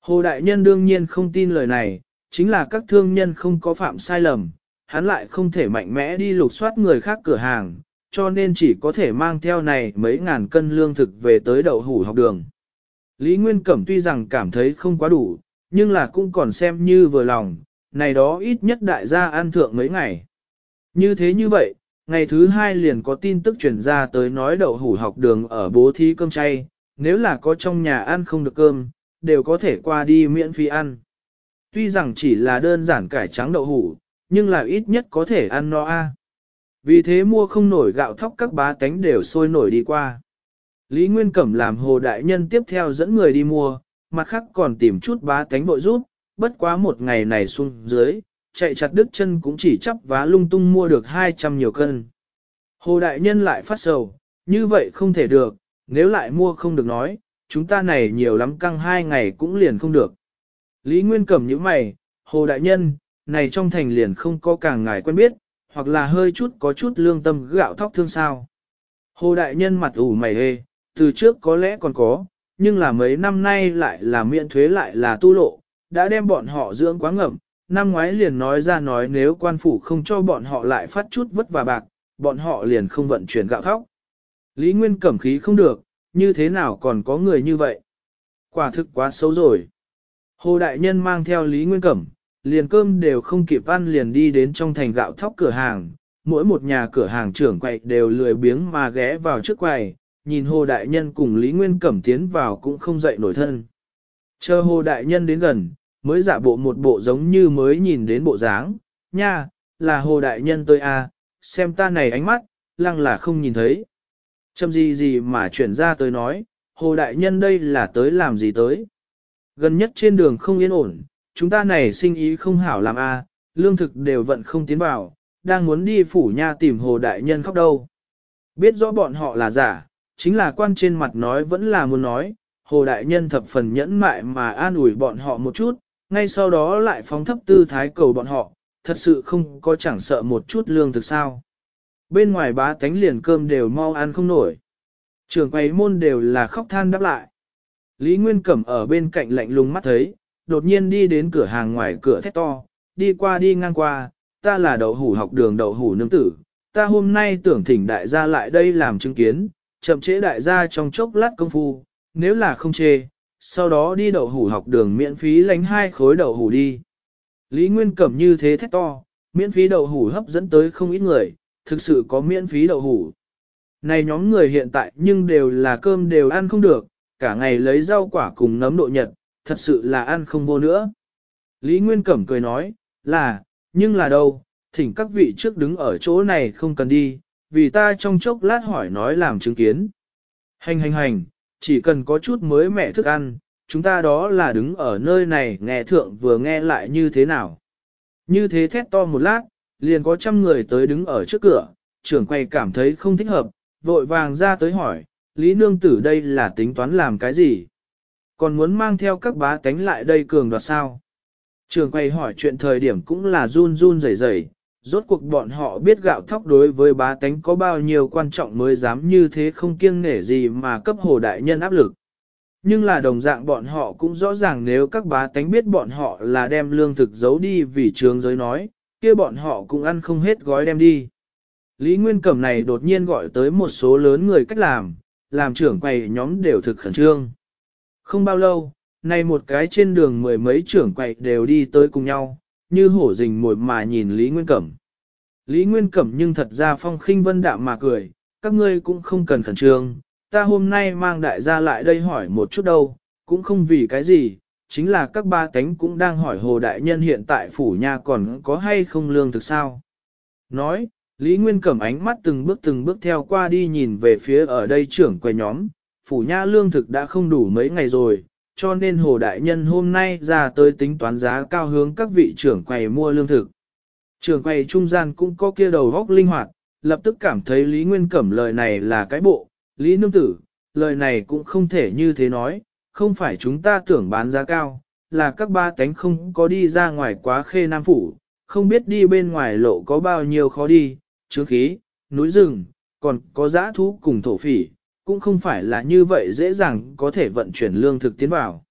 Hồ Đại Nhân đương nhiên không tin lời này, chính là các thương nhân không có phạm sai lầm, hắn lại không thể mạnh mẽ đi lục soát người khác cửa hàng, cho nên chỉ có thể mang theo này mấy ngàn cân lương thực về tới đậu hủ học đường. Lý Nguyên Cẩm tuy rằng cảm thấy không quá đủ, nhưng là cũng còn xem như vừa lòng, này đó ít nhất đại gia ăn thượng mấy ngày. Như thế như vậy, ngày thứ hai liền có tin tức chuyển ra tới nói đậu hủ học đường ở bố thí cơm chay, nếu là có trong nhà ăn không được cơm, đều có thể qua đi miễn phí ăn. Tuy rằng chỉ là đơn giản cải trắng đậu hủ, nhưng là ít nhất có thể ăn no a. À. Vì thế mua không nổi gạo thóc các bá tánh đều sôi nổi đi qua. Lý Nguyên Cẩm làm hồ đại nhân tiếp theo dẫn người đi mua, mặt khác còn tìm chút bá tánh vội rút, bất quá một ngày này xuống dưới, chạy chặt đứt chân cũng chỉ chắp vá lung tung mua được 200 nhiều cân. Hồ đại nhân lại phát sầu, như vậy không thể được, nếu lại mua không được nói, chúng ta này nhiều lắm căng hai ngày cũng liền không được. Lý Nguyên cẩm những mày, hồ đại nhân, này trong thành liền không có càng ngài quen biết, hoặc là hơi chút có chút lương tâm gạo thóc thương sao. Hồ đại nhân mặt ủ mày hê, từ trước có lẽ còn có, nhưng là mấy năm nay lại là miễn thuế lại là tu lộ, đã đem bọn họ dưỡng quá ngậm, năm ngoái liền nói ra nói nếu quan phủ không cho bọn họ lại phát chút vất vả bạc, bọn họ liền không vận chuyển gạo thóc. Lý Nguyên cẩm khí không được, như thế nào còn có người như vậy? Quả thực quá xấu rồi. Hồ Đại Nhân mang theo Lý Nguyên Cẩm, liền cơm đều không kịp ăn liền đi đến trong thành gạo thóc cửa hàng. Mỗi một nhà cửa hàng trưởng quậy đều lười biếng mà ghé vào trước quầy, nhìn Hồ Đại Nhân cùng Lý Nguyên Cẩm tiến vào cũng không dậy nổi thân. Chờ Hồ Đại Nhân đến gần, mới giả bộ một bộ giống như mới nhìn đến bộ dáng, nha, là hồ đại nhân tôi à, xem ta này ánh mắt, lăng là không nhìn thấy. Châm gì gì mà chuyển ra tới nói, hồ đại nhân đây là tới làm gì tới. Gần nhất trên đường không yên ổn, chúng ta này sinh ý không hảo làm a, lương thực đều vận không tiến vào, đang muốn đi phủ nha tìm hồ đại nhân khóc đâu. Biết rõ bọn họ là giả, chính là quan trên mặt nói vẫn là muốn nói, hồ đại nhân thập phần nhẫn mại mà an ủi bọn họ một chút, ngay sau đó lại phóng thấp tư thái cầu bọn họ, thật sự không có chẳng sợ một chút lương thực sao. Bên ngoài bá tánh liền cơm đều mau ăn không nổi. Trường quầy môn đều là khóc than đáp lại. Lý Nguyên Cẩm ở bên cạnh lạnh lùng mắt thấy, đột nhiên đi đến cửa hàng ngoài cửa thét to, đi qua đi ngang qua, ta là đậu hủ học đường đậu hủ nương tử, ta hôm nay tưởng thỉnh đại gia lại đây làm chứng kiến, chậm chế đại gia trong chốc lát công phu, nếu là không chê, sau đó đi đậu hủ học đường miễn phí lánh hai khối đậu hủ đi. Lý Nguyên Cẩm như thế thét to, miễn phí đậu hủ hấp dẫn tới không ít người, thực sự có miễn phí đậu hủ. Này nhóm người hiện tại nhưng đều là cơm đều ăn không được, cả ngày lấy rau quả cùng nấm độ nhật, thật sự là ăn không vô nữa. Lý Nguyên Cẩm cười nói, là, nhưng là đâu, thỉnh các vị trước đứng ở chỗ này không cần đi, vì ta trong chốc lát hỏi nói làm chứng kiến. Hành hành hành, chỉ cần có chút mới mẻ thức ăn, chúng ta đó là đứng ở nơi này nghe thượng vừa nghe lại như thế nào. Như thế thét to một lát, liền có trăm người tới đứng ở trước cửa, trưởng quay cảm thấy không thích hợp, vội vàng ra tới hỏi, Lý Nương Tử đây là tính toán làm cái gì? Còn muốn mang theo các bá tánh lại đây cường đoạt sao? Trường quay hỏi chuyện thời điểm cũng là run run rẩy rẩy, rốt cuộc bọn họ biết gạo thóc đối với bá tánh có bao nhiêu quan trọng mới dám như thế không kiêng nể gì mà cấp hồ đại nhân áp lực. Nhưng là đồng dạng bọn họ cũng rõ ràng nếu các bá tánh biết bọn họ là đem lương thực giấu đi vì trường giới nói, kia bọn họ cũng ăn không hết gói đem đi. Lý Nguyên Cẩm này đột nhiên gọi tới một số lớn người cách làm, làm trưởng quầy nhóm đều thực khẩn trương. Không bao lâu, nay một cái trên đường mười mấy trưởng quầy đều đi tới cùng nhau, như hổ rình mồi mà nhìn Lý Nguyên Cẩm. Lý Nguyên Cẩm nhưng thật ra phong khinh vân đạm mà cười, các ngươi cũng không cần khẩn trương, ta hôm nay mang đại gia lại đây hỏi một chút đâu, cũng không vì cái gì, chính là các ba cánh cũng đang hỏi hồ đại nhân hiện tại phủ nhà còn có hay không lương thực sao. Nói, Lý Nguyên Cẩm ánh mắt từng bước từng bước theo qua đi nhìn về phía ở đây trưởng quầy nhóm, phủ nha lương thực đã không đủ mấy ngày rồi, cho nên Hồ Đại Nhân hôm nay ra tới tính toán giá cao hướng các vị trưởng quầy mua lương thực. Trưởng quầy trung gian cũng có kia đầu góc linh hoạt, lập tức cảm thấy Lý Nguyên Cẩm lời này là cái bộ, Lý Nương Tử, lời này cũng không thể như thế nói, không phải chúng ta tưởng bán giá cao, là các ba tánh không có đi ra ngoài quá khê Nam Phủ, không biết đi bên ngoài lộ có bao nhiêu khó đi, chứa khí, núi rừng, còn có giã thú cùng thổ phỉ, cũng không phải là như vậy dễ dàng có thể vận chuyển lương thực tiến vào.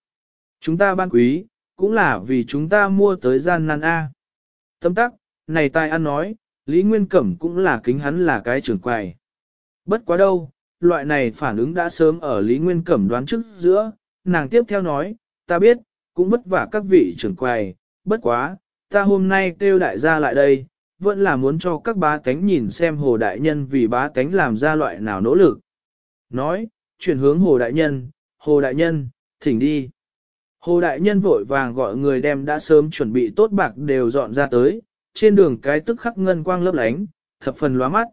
Chúng ta ban quý, cũng là vì chúng ta mua tới gian nan A. Tấm tắc, này tai ăn nói, Lý Nguyên Cẩm cũng là kính hắn là cái trưởng quài. Bất quá đâu, loại này phản ứng đã sớm ở Lý Nguyên Cẩm đoán trước giữa, nàng tiếp theo nói, ta biết, cũng vất vả các vị trưởng quài, bất quá, ta hôm nay kêu đại gia lại đây, vẫn là muốn cho các bá tánh nhìn xem hồ đại nhân vì bá tánh làm ra loại nào nỗ lực, nói, chuyển hướng Hồ Đại Nhân, Hồ Đại Nhân, thỉnh đi. Hồ Đại Nhân vội vàng gọi người đem đã sớm chuẩn bị tốt bạc đều dọn ra tới, trên đường cái tức khắc ngân quang lấp lánh, thập phần lóa mắt.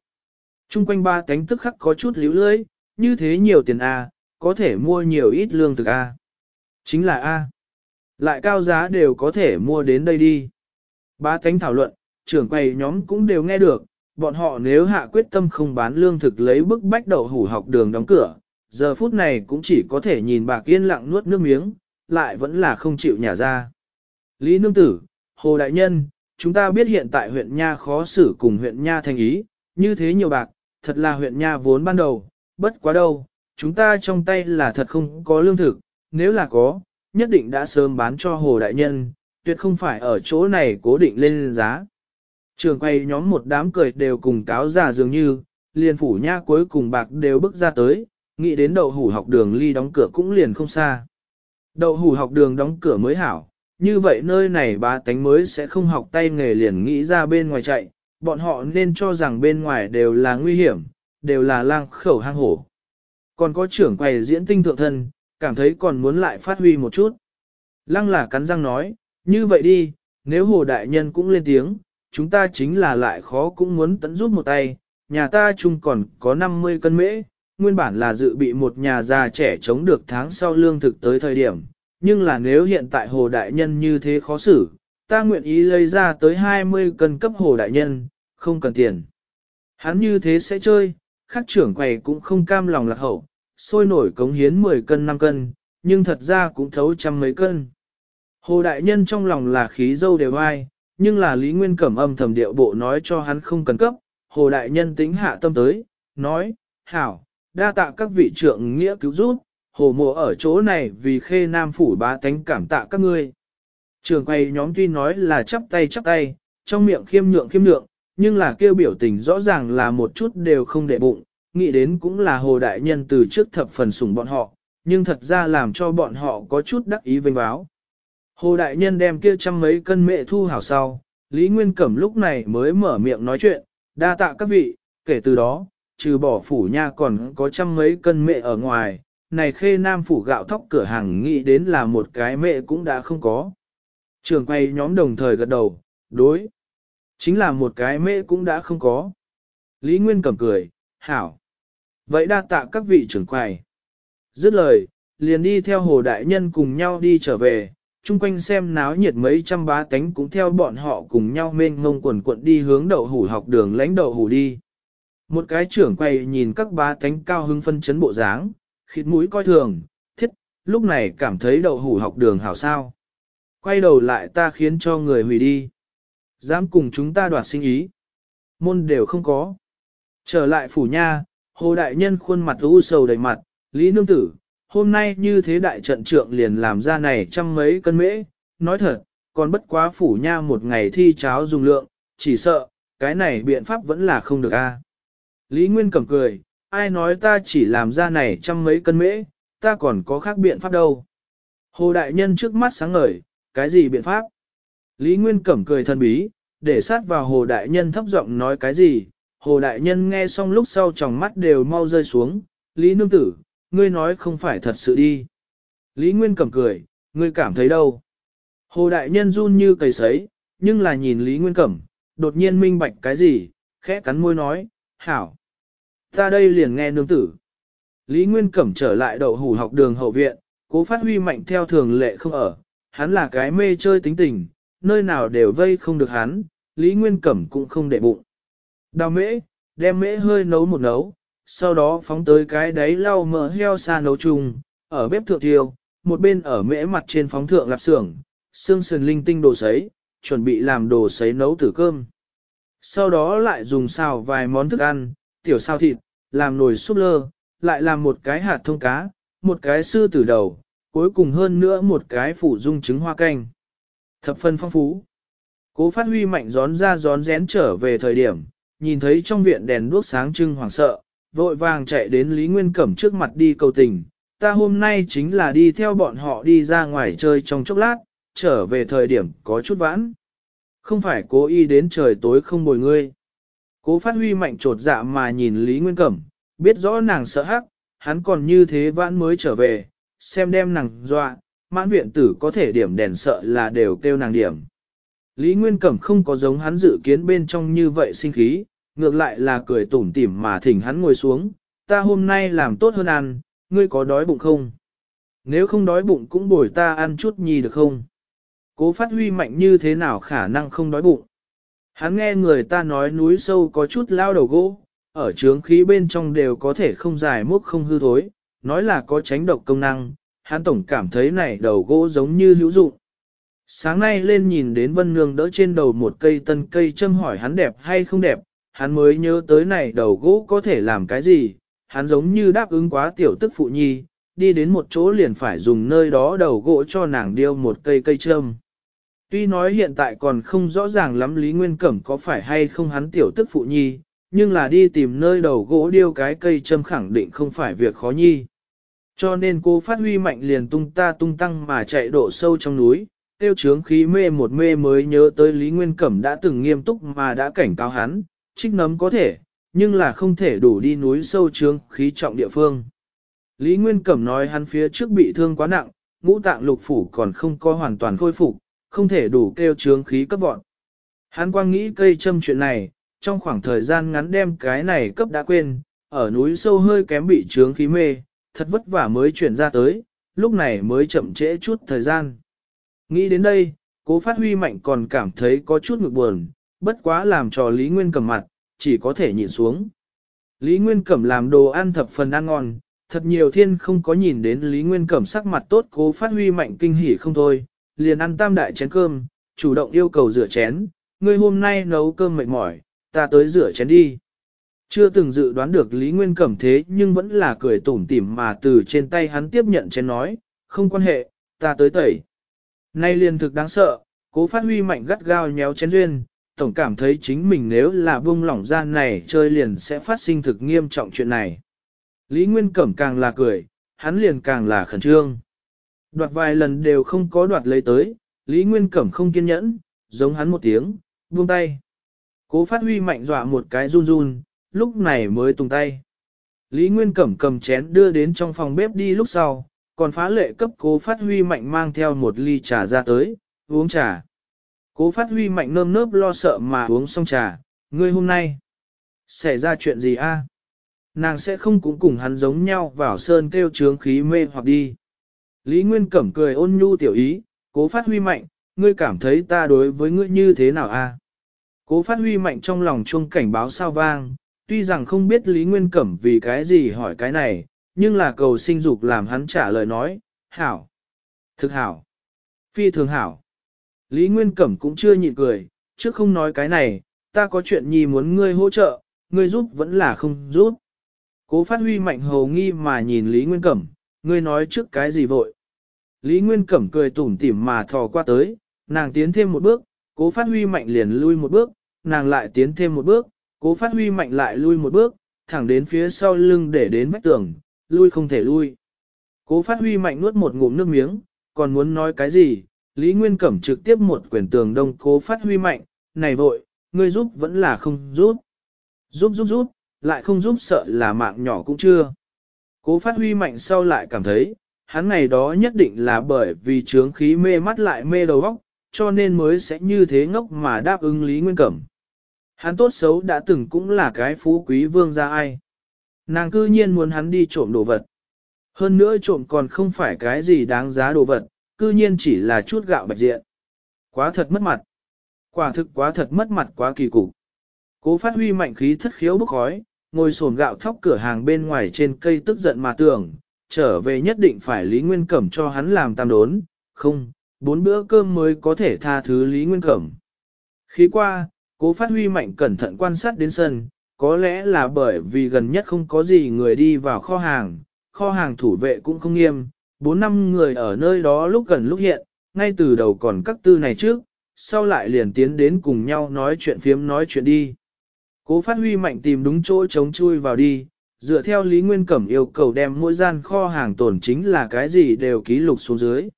Trung quanh ba cánh tức khắc có chút líu lưỡi, như thế nhiều tiền A, có thể mua nhiều ít lương thực A. Chính là A. Lại cao giá đều có thể mua đến đây đi. Ba cánh thảo luận, trưởng quầy nhóm cũng đều nghe được, bọn họ nếu hạ quyết tâm không bán lương thực lấy bức bách đậu hủ học đường đóng cửa, giờ phút này cũng chỉ có thể nhìn bà yên lặng nuốt nước miếng, lại vẫn là không chịu nhả ra. Lý Nương Tử, Hồ Đại Nhân, chúng ta biết hiện tại huyện Nha khó xử cùng huyện Nha thành ý, như thế nhiều bạc, thật là huyện Nha vốn ban đầu, bất quá đâu, chúng ta trong tay là thật không có lương thực, nếu là có, nhất định đã sớm bán cho Hồ Đại Nhân, tuyệt không phải ở chỗ này cố định lên giá. Trường quay nhóm một đám cười đều cùng cáo già dường như, liền phủ nha cuối cùng bạc đều bước ra tới, nghĩ đến đậu hủ học đường ly đóng cửa cũng liền không xa. Đậu hủ học đường đóng cửa mới hảo, như vậy nơi này ba tánh mới sẽ không học tay nghề liền nghĩ ra bên ngoài chạy, bọn họ nên cho rằng bên ngoài đều là nguy hiểm, đều là lang khẩu hang hổ. Còn có trưởng quầy diễn tinh thượng thân, cảm thấy còn muốn lại phát huy một chút. Lăng là cắn răng nói, như vậy đi, nếu hồ đại nhân cũng lên tiếng, chúng ta chính là lại khó cũng muốn tận giúp một tay, nhà ta chung còn có 50 cân mễ, nguyên bản là dự bị một nhà già trẻ chống được tháng sau lương thực tới thời điểm, nhưng là nếu hiện tại hồ đại nhân như thế khó xử, ta nguyện ý lấy ra tới 20 cân cấp hồ đại nhân, không cần tiền. Hắn như thế sẽ chơi, khắc trưởng quầy cũng không cam lòng lạc hậu, sôi nổi cống hiến 10 cân 5 cân, nhưng thật ra cũng thấu trăm mấy cân. Hồ đại nhân trong lòng là khí dâu đều ai, nhưng là Lý Nguyên Cẩm âm thầm điệu bộ nói cho hắn không cần cấp, hồ đại nhân tính hạ tâm tới, nói, hảo, đa tạ các vị trưởng nghĩa cứu giúp, hồ mộ ở chỗ này vì khê nam phủ bá tánh cảm tạ các ngươi. Trường quay nhóm tuy nói là chắp tay chắp tay, trong miệng khiêm nhượng khiêm nhượng, nhưng là kêu biểu tình rõ ràng là một chút đều không để bụng, nghĩ đến cũng là hồ đại nhân từ trước thập phần sủng bọn họ, nhưng thật ra làm cho bọn họ có chút đắc ý vinh báo. Hồ Đại Nhân đem kia trăm mấy cân mệ thu hảo sau, Lý Nguyên Cẩm lúc này mới mở miệng nói chuyện, đa tạ các vị, kể từ đó, trừ bỏ phủ nha còn có trăm mấy cân mệ ở ngoài, này khê nam phủ gạo thóc cửa hàng nghĩ đến là một cái mệ cũng đã không có. Trường quay nhóm đồng thời gật đầu, đối. Chính là một cái mệ cũng đã không có. Lý Nguyên Cẩm cười, hảo. Vậy đa tạ các vị trưởng quầy. Dứt lời, liền đi theo hồ đại nhân cùng nhau đi trở về, chung quanh xem náo nhiệt mấy trăm bá tánh cũng theo bọn họ cùng nhau mênh ngông quần quận đi hướng đậu hủ học đường lãnh đậu hủ đi. Một cái trưởng quay nhìn các bá tánh cao hưng phân chấn bộ dáng, khịt mũi coi thường, thiết, lúc này cảm thấy đậu hủ học đường hảo sao. Quay đầu lại ta khiến cho người hủy đi. Dám cùng chúng ta đoạt sinh ý. Môn đều không có. Trở lại phủ nha, hồ đại nhân khuôn mặt u sầu đầy mặt, Lý Nương Tử, hôm nay như thế đại trận trượng liền làm ra này trăm mấy cân mễ, nói thật, còn bất quá phủ nha một ngày thi cháo dùng lượng, chỉ sợ, cái này biện pháp vẫn là không được a. Lý Nguyên cầm cười, ai nói ta chỉ làm ra này trăm mấy cân mễ, ta còn có khác biện pháp đâu. Hồ Đại Nhân trước mắt sáng ngời, cái gì biện pháp? Lý Nguyên cẩm cười thân bí, để sát vào Hồ Đại Nhân thấp giọng nói cái gì? Hồ Đại Nhân nghe xong lúc sau tròng mắt đều mau rơi xuống, Lý Nương Tử, ngươi nói không phải thật sự đi. Lý Nguyên cầm cười, ngươi cảm thấy đâu? Hồ đại nhân run như cầy sấy, nhưng là nhìn Lý Nguyên Cẩm, đột nhiên minh bạch cái gì, khẽ cắn môi nói, hảo. Ta đây liền nghe nương tử. Lý Nguyên Cẩm trở lại đậu hủ học đường hậu viện, cố phát huy mạnh theo thường lệ không ở, hắn là cái mê chơi tính tình, nơi nào đều vây không được hắn, Lý Nguyên Cẩm cũng không để bụng. Đào mễ, đem mễ hơi nấu một nấu, sau đó phóng tới cái đáy lau mỡ heo xa nấu chung, ở bếp thượng thiêu, một bên ở mễ mặt trên phóng thượng lạp xưởng, xương sườn linh tinh đồ sấy, chuẩn bị làm đồ sấy nấu tử cơm. Sau đó lại dùng xào vài món thức ăn, tiểu sao thịt, làm nồi súp lơ, lại làm một cái hạt thông cá, một cái sư tử đầu, cuối cùng hơn nữa một cái phủ dung trứng hoa canh. Thập phân phong phú. Cố phát huy mạnh gión ra gión rén trở về thời điểm, nhìn thấy trong viện đèn đuốc sáng trưng hoảng sợ, vội vàng chạy đến Lý Nguyên Cẩm trước mặt đi cầu tình. Ta hôm nay chính là đi theo bọn họ đi ra ngoài chơi trong chốc lát, trở về thời điểm có chút vãn. Không phải cố ý đến trời tối không bồi ngươi. Cố phát huy mạnh trột dạ mà nhìn Lý Nguyên Cẩm, biết rõ nàng sợ hắc, hắn còn như thế vãn mới trở về, xem đem nàng dọa, mãn viện tử có thể điểm đèn sợ là đều kêu nàng điểm. Lý Nguyên Cẩm không có giống hắn dự kiến bên trong như vậy sinh khí, ngược lại là cười tủm tỉm mà thỉnh hắn ngồi xuống, ta hôm nay làm tốt hơn ăn, ngươi có đói bụng không? Nếu không đói bụng cũng bồi ta ăn chút nhì được không? Cố phát huy mạnh như thế nào khả năng không đói bụng? Hắn nghe người ta nói núi sâu có chút lao đầu gỗ, ở trướng khí bên trong đều có thể không dài múc không hư thối, nói là có tránh độc công năng, hắn tổng cảm thấy này đầu gỗ giống như hữu dụng. Sáng nay lên nhìn đến Vân Nương đỡ trên đầu một cây tân cây châm hỏi hắn đẹp hay không đẹp, hắn mới nhớ tới này đầu gỗ có thể làm cái gì, hắn giống như đáp ứng quá tiểu tức phụ nhi, đi đến một chỗ liền phải dùng nơi đó đầu gỗ cho nàng điêu một cây cây trâm. Tuy nói hiện tại còn không rõ ràng lắm Lý Nguyên Cẩm có phải hay không hắn tiểu tức phụ nhi, nhưng là đi tìm nơi đầu gỗ điêu cái cây châm khẳng định không phải việc khó nhi. Cho nên cô phát huy mạnh liền tung ta tung tăng mà chạy độ sâu trong núi, tiêu chướng khí mê một mê mới nhớ tới Lý Nguyên Cẩm đã từng nghiêm túc mà đã cảnh cáo hắn, trích nấm có thể, nhưng là không thể đủ đi núi sâu trướng khí trọng địa phương. Lý Nguyên Cẩm nói hắn phía trước bị thương quá nặng, ngũ tạng lục phủ còn không có hoàn toàn khôi phục, không thể đủ kêu trướng khí cấp vọn. Hắn quang nghĩ cây châm chuyện này, trong khoảng thời gian ngắn đem cái này cấp đã quên, ở núi sâu hơi kém bị trướng khí mê, thật vất vả mới chuyển ra tới, lúc này mới chậm trễ chút thời gian. Nghĩ đến đây, cố phát huy mạnh còn cảm thấy có chút ngực buồn, bất quá làm cho Lý Nguyên cẩm mặt, chỉ có thể nhìn xuống. Lý Nguyên Cẩm làm đồ ăn thập phần ăn ngon, thật nhiều thiên không có nhìn đến Lý Nguyên Cẩm sắc mặt tốt cố phát huy mạnh kinh hỉ không thôi, liền ăn tam đại chén cơm, chủ động yêu cầu rửa chén, người hôm nay nấu cơm mệt mỏi, ta tới rửa chén đi. Chưa từng dự đoán được Lý Nguyên Cẩm thế nhưng vẫn là cười tủm tỉm mà từ trên tay hắn tiếp nhận chén nói, không quan hệ, ta tới tẩy. Nay liền thực đáng sợ, cố phát huy mạnh gắt gao nhéo chén duyên, tổng cảm thấy chính mình nếu là buông lỏng ra này chơi liền sẽ phát sinh thực nghiêm trọng chuyện này. Lý Nguyên Cẩm càng là cười, hắn liền càng là khẩn trương. Đoạt vài lần đều không có đoạt lấy tới, Lý Nguyên Cẩm không kiên nhẫn, giống hắn một tiếng, buông tay. Cố phát huy mạnh dọa một cái run run, lúc này mới tung tay. Lý Nguyên Cẩm cầm chén đưa đến trong phòng bếp đi lúc sau, còn phá lệ cấp cố phát huy mạnh mang theo một ly trà ra tới, uống trà. Cố phát huy mạnh nơm nớp lo sợ mà uống xong trà, ngươi hôm nay, xảy ra chuyện gì a? Nàng sẽ không cũng cùng hắn giống nhau vào sơn kêu trướng khí mê hoặc đi. Lý Nguyên Cẩm cười ôn nhu tiểu ý, cố phát huy mạnh, ngươi cảm thấy ta đối với ngươi như thế nào a? Cố phát huy mạnh trong lòng chuông cảnh báo sao vang, tuy rằng không biết Lý Nguyên Cẩm vì cái gì hỏi cái này, nhưng là cầu sinh dục làm hắn trả lời nói, hảo, thực hảo, phi thường hảo. Lý Nguyên Cẩm cũng chưa nhịn cười, trước không nói cái này, ta có chuyện nhi muốn ngươi hỗ trợ, ngươi giúp vẫn là không giúp. Cố phát huy mạnh hầu nghi mà nhìn Lý Nguyên Cẩm, ngươi nói trước cái gì vội. Lý Nguyên Cẩm cười tủm tỉm mà thò qua tới, nàng tiến thêm một bước, cố phát huy mạnh liền lui một bước, nàng lại tiến thêm một bước, cố phát huy mạnh lại lui một bước, thẳng đến phía sau lưng để đến vách tường, lui không thể lui. Cố phát huy mạnh nuốt một ngụm nước miếng, còn muốn nói cái gì, Lý Nguyên Cẩm trực tiếp một quyền tường đông cố phát huy mạnh, này vội, ngươi giúp vẫn là không giúp. Giúp giúp giúp, lại không giúp sợ là mạng nhỏ cũng chưa. Cố phát huy mạnh sau lại cảm thấy, hắn này đó nhất định là bởi vì trướng khí mê mắt lại mê đầu óc, cho nên mới sẽ như thế ngốc mà đáp ứng Lý Nguyên Cẩm. Hắn tốt xấu đã từng cũng là cái phú quý vương gia ai. Nàng cư nhiên muốn hắn đi trộm đồ vật. Hơn nữa trộm còn không phải cái gì đáng giá đồ vật, cư nhiên chỉ là chút gạo bạch diện. Quá thật mất mặt. Quả thực quá thật mất mặt quá kỳ cục. Cố phát huy mạnh khí thất khiếu bốc khói, ngồi sồn gạo thóc cửa hàng bên ngoài trên cây tức giận mà tưởng, trở về nhất định phải Lý Nguyên Cẩm cho hắn làm tam đốn, không, bốn bữa cơm mới có thể tha thứ Lý Nguyên Cẩm. Khi qua, cố phát huy mạnh cẩn thận quan sát đến sân, có lẽ là bởi vì gần nhất không có gì người đi vào kho hàng, kho hàng thủ vệ cũng không nghiêm, bốn năm người ở nơi đó lúc gần lúc hiện, ngay từ đầu còn các tư này trước, sau lại liền tiến đến cùng nhau nói chuyện phiếm nói chuyện đi. Cố phát huy mạnh tìm đúng chỗ chống chui vào đi, dựa theo Lý Nguyên Cẩm yêu cầu đem mỗi gian kho hàng tồn chính là cái gì đều ký lục xuống dưới.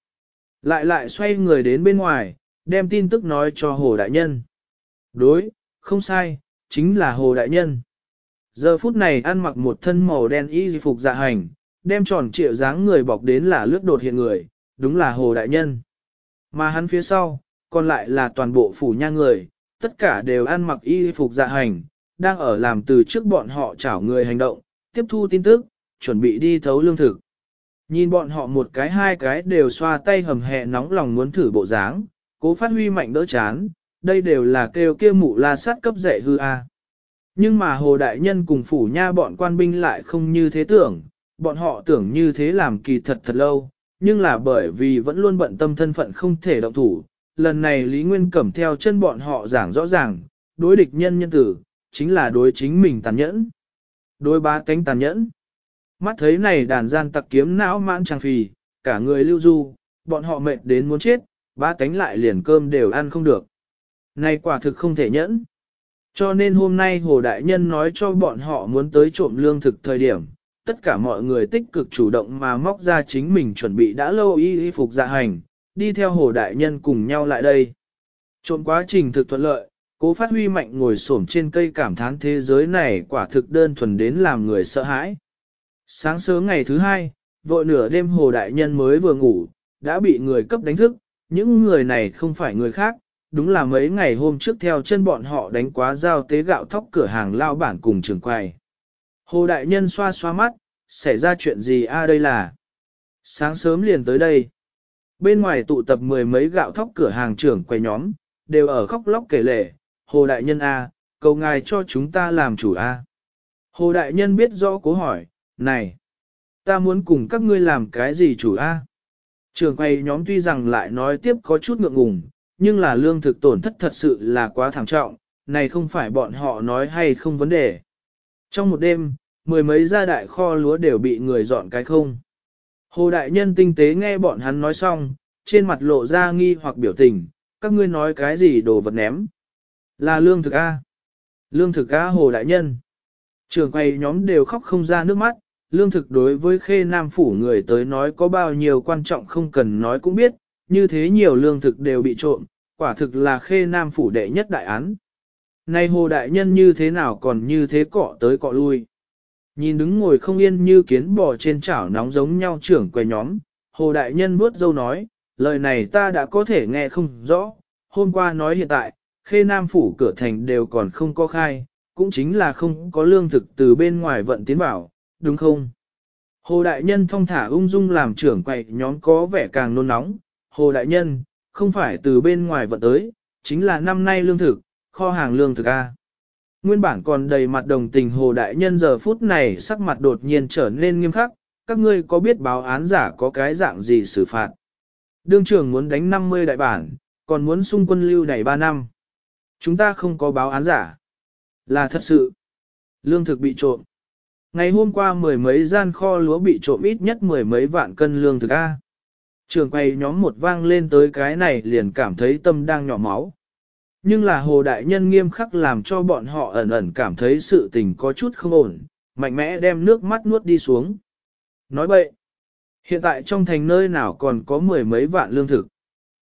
Lại lại xoay người đến bên ngoài, đem tin tức nói cho Hồ Đại Nhân. Đối, không sai, chính là Hồ Đại Nhân. Giờ phút này ăn mặc một thân màu đen y phục dạ hành, đem tròn trịa dáng người bọc đến là lướt đột hiện người, đúng là Hồ Đại Nhân. Mà hắn phía sau, còn lại là toàn bộ phủ nha người, tất cả đều ăn mặc y phục dạ hành, đang ở làm từ trước bọn họ chảo người hành động, tiếp thu tin tức, chuẩn bị đi thấu lương thực. Nhìn bọn họ một cái hai cái đều xoa tay hầm hẹ nóng lòng muốn thử bộ dáng, cố phát huy mạnh đỡ chán, đây đều là kêu kia mụ la sát cấp dạy hư a. Nhưng mà hồ đại nhân cùng phủ nha bọn quan binh lại không như thế tưởng, bọn họ tưởng như thế làm kỳ thật thật lâu, nhưng là bởi vì vẫn luôn bận tâm thân phận không thể động thủ. Lần này Lý Nguyên cẩm theo chân bọn họ giảng rõ ràng, đối địch nhân nhân tử, chính là đối chính mình tàn nhẫn. Đối bá tánh tàn nhẫn. Mắt thấy này đàn gian tặc kiếm não mãn trang phì, cả người lưu du, bọn họ mệt đến muốn chết, bá tánh lại liền cơm đều ăn không được. Này quả thực không thể nhẫn. Cho nên hôm nay Hồ Đại Nhân nói cho bọn họ muốn tới trộm lương thực thời điểm, tất cả mọi người tích cực chủ động mà móc ra chính mình chuẩn bị đã lâu y y phục dạ hành, đi theo hồ đại nhân cùng nhau lại đây. Trộn quá trình thực thuận lợi, cố phát huy mạnh ngồi xổm trên cây cảm thán thế giới này quả thực đơn thuần đến làm người sợ hãi. Sáng sớm ngày thứ hai, vội nửa đêm hồ đại nhân mới vừa ngủ, đã bị người cấp đánh thức, những người này không phải người khác, đúng là mấy ngày hôm trước theo chân bọn họ đánh quá giao tế gạo thóc cửa hàng lao bản cùng trường quầy. Hồ Đại Nhân xoa xoa mắt, xảy ra chuyện gì a đây là. Sáng sớm liền tới đây. Bên ngoài tụ tập mười mấy gạo thóc cửa hàng trưởng quầy nhóm, đều ở khóc lóc kể lệ, Hồ Đại Nhân a, cầu ngài cho chúng ta làm chủ a. Hồ Đại Nhân biết rõ cố hỏi, này, ta muốn cùng các ngươi làm cái gì chủ a? Trường quầy nhóm tuy rằng lại nói tiếp có chút ngượng ngùng, nhưng là lương thực tổn thất thật sự là quá thảm trọng, này không phải bọn họ nói hay không vấn đề. Trong một đêm, mười mấy gia đại kho lúa đều bị người dọn cái không. Hồ đại nhân tinh tế nghe bọn hắn nói xong, trên mặt lộ ra nghi hoặc biểu tình, các ngươi nói cái gì đồ vật ném. Là lương thực A. Lương thực A hồ đại nhân. Trường quay nhóm đều khóc không ra nước mắt, lương thực đối với khê nam phủ người tới nói có bao nhiêu quan trọng không cần nói cũng biết, như thế nhiều lương thực đều bị trộm, quả thực là khê nam phủ đệ nhất đại án. Nay hồ đại nhân như thế nào còn như thế cọ tới cọ lui. Nhìn đứng ngồi không yên như kiến bò trên chảo nóng giống nhau trưởng quầy nhóm, Hồ Đại Nhân bước dâu nói, lời này ta đã có thể nghe không rõ, hôm qua nói hiện tại, khê nam phủ cửa thành đều còn không có khai, cũng chính là không có lương thực từ bên ngoài vận tiến bảo, đúng không? Hồ Đại Nhân thong thả ung dung làm trưởng quầy nhóm có vẻ càng nôn nóng, Hồ Đại Nhân, không phải từ bên ngoài vận tới, chính là năm nay lương thực, kho hàng lương thực A. Nguyên bản còn đầy mặt đồng tình hồ đại nhân giờ phút này sắc mặt đột nhiên trở nên nghiêm khắc, các ngươi có biết báo án giả có cái dạng gì xử phạt. Đương trưởng muốn đánh 50 đại bản, còn muốn xung quân lưu đầy 3 năm. Chúng ta không có báo án giả. Là thật sự. Lương thực bị trộm. Ngày hôm qua mười mấy gian kho lúa bị trộm ít nhất mười mấy vạn cân lương thực A. Trường quay nhóm một vang lên tới cái này liền cảm thấy tâm đang nhỏ máu. Nhưng là Hồ Đại Nhân nghiêm khắc làm cho bọn họ ẩn ẩn cảm thấy sự tình có chút không ổn, mạnh mẽ đem nước mắt nuốt đi xuống. Nói vậy, hiện tại trong thành nơi nào còn có mười mấy vạn lương thực.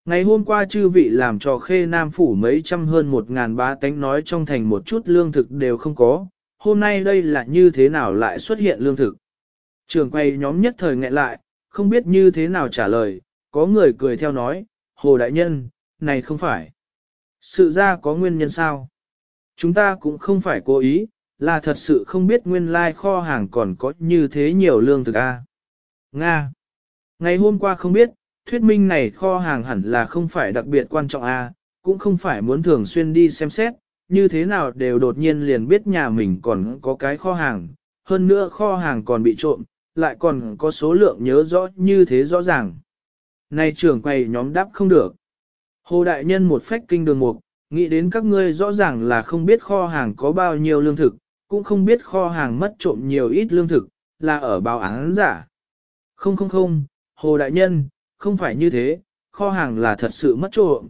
Ngày hôm qua chư vị làm cho khê nam phủ mấy trăm hơn một ngàn ba tánh nói trong thành một chút lương thực đều không có, hôm nay đây là như thế nào lại xuất hiện lương thực. Trường quay nhóm nhất thời nghẹn lại, không biết như thế nào trả lời, có người cười theo nói, Hồ Đại Nhân, này không phải. Sự ra có nguyên nhân sao? Chúng ta cũng không phải cố ý, là thật sự không biết nguyên lai kho hàng còn có như thế nhiều lương thực A. Nga. Ngày hôm qua không biết, thuyết minh này kho hàng hẳn là không phải đặc biệt quan trọng A, cũng không phải muốn thường xuyên đi xem xét, như thế nào đều đột nhiên liền biết nhà mình còn có cái kho hàng, hơn nữa kho hàng còn bị trộm, lại còn có số lượng nhớ rõ như thế rõ ràng. Này trưởng quầy nhóm đáp không được. Hồ Đại Nhân một phách kinh đường mục, nghĩ đến các ngươi rõ ràng là không biết kho hàng có bao nhiêu lương thực, cũng không biết kho hàng mất trộm nhiều ít lương thực, là ở báo án giả. Không không không, Hồ Đại Nhân, không phải như thế, kho hàng là thật sự mất trộm.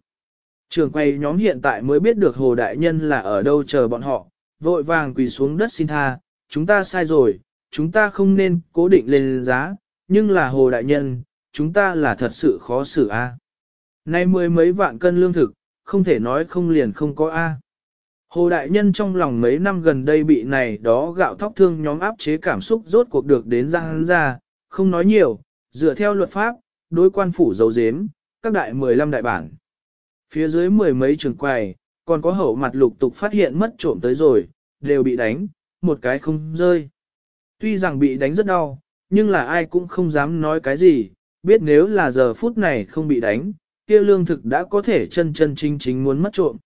Trường quay nhóm hiện tại mới biết được Hồ Đại Nhân là ở đâu chờ bọn họ, vội vàng quỳ xuống đất xin tha, chúng ta sai rồi, chúng ta không nên cố định lên giá, nhưng là Hồ Đại Nhân, chúng ta là thật sự khó xử a. Nay mười mấy vạn cân lương thực, không thể nói không liền không có A. Hồ Đại Nhân trong lòng mấy năm gần đây bị này đó gạo thóc thương nhóm áp chế cảm xúc rốt cuộc được đến ra hắn ra, không nói nhiều, dựa theo luật pháp, đối quan phủ dấu dếm, các đại 15 đại bản. Phía dưới mười mấy trường quầy, còn có hậu mặt lục tục phát hiện mất trộm tới rồi, đều bị đánh, một cái không rơi. Tuy rằng bị đánh rất đau, nhưng là ai cũng không dám nói cái gì, biết nếu là giờ phút này không bị đánh, kia lương thực đã có thể chân chân chính chính muốn mất trộm.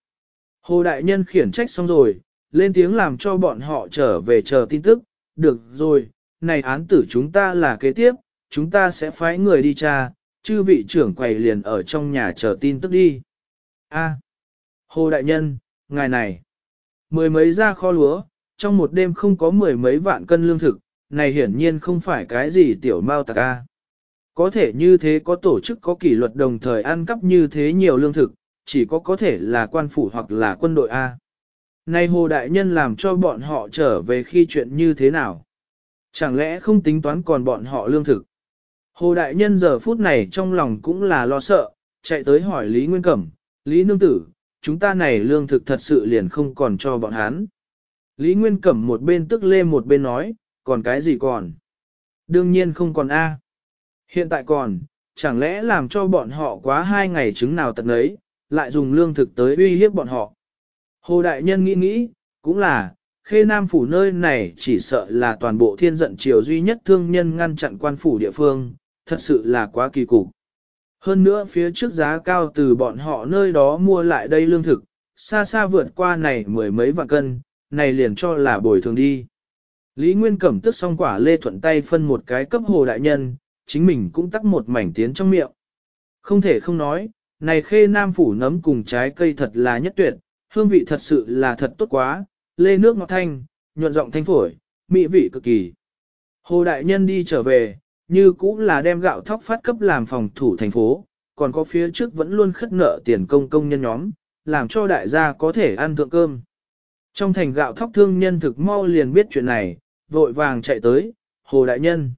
Hồ Đại Nhân khiển trách xong rồi, lên tiếng làm cho bọn họ trở về chờ tin tức, được rồi, này án tử chúng ta là kế tiếp, chúng ta sẽ phái người đi tra, chư vị trưởng quầy liền ở trong nhà chờ tin tức đi. A, Hồ Đại Nhân, ngài này, mười mấy ra kho lúa, trong một đêm không có mười mấy vạn cân lương thực, này hiển nhiên không phải cái gì tiểu mau tạc A. Có thể như thế có tổ chức có kỷ luật đồng thời ăn cắp như thế nhiều lương thực, chỉ có có thể là quan phủ hoặc là quân đội A. Nay hồ đại nhân làm cho bọn họ trở về khi chuyện như thế nào? Chẳng lẽ không tính toán còn bọn họ lương thực? Hồ đại nhân giờ phút này trong lòng cũng là lo sợ, chạy tới hỏi Lý Nguyên Cẩm, Lý Nương Tử, chúng ta này lương thực thật sự liền không còn cho bọn hắn. Lý Nguyên Cẩm một bên tức lê một bên nói, còn cái gì còn? Đương nhiên không còn A. Hiện tại còn, chẳng lẽ làm cho bọn họ quá hai ngày chứng nào tật nấy, lại dùng lương thực tới uy hiếp bọn họ. Hồ Đại Nhân nghĩ nghĩ, cũng là, khê nam phủ nơi này chỉ sợ là toàn bộ thiên giận triều duy nhất thương nhân ngăn chặn quan phủ địa phương, thật sự là quá kỳ cục. Hơn nữa phía trước giá cao từ bọn họ nơi đó mua lại đây lương thực, xa xa vượt qua này mười mấy vạn cân, này liền cho là bồi thường đi. Lý Nguyên cẩm tức xong quả lê thuận tay phân một cái cấp hồ đại nhân, chính mình cũng tắc một mảnh tiến trong miệng. Không thể không nói, này khê nam phủ nấm cùng trái cây thật là nhất tuyệt, hương vị thật sự là thật tốt quá, lê nước ngọt thanh, nhuận giọng thanh phổi, mỹ vị cực kỳ. Hồ đại nhân đi trở về, như cũng là đem gạo thóc phát cấp làm phòng thủ thành phố, còn có phía trước vẫn luôn khất nợ tiền công công nhân nhóm, làm cho đại gia có thể ăn thượng cơm. Trong thành gạo thóc thương nhân thực mau liền biết chuyện này, vội vàng chạy tới, hồ đại nhân.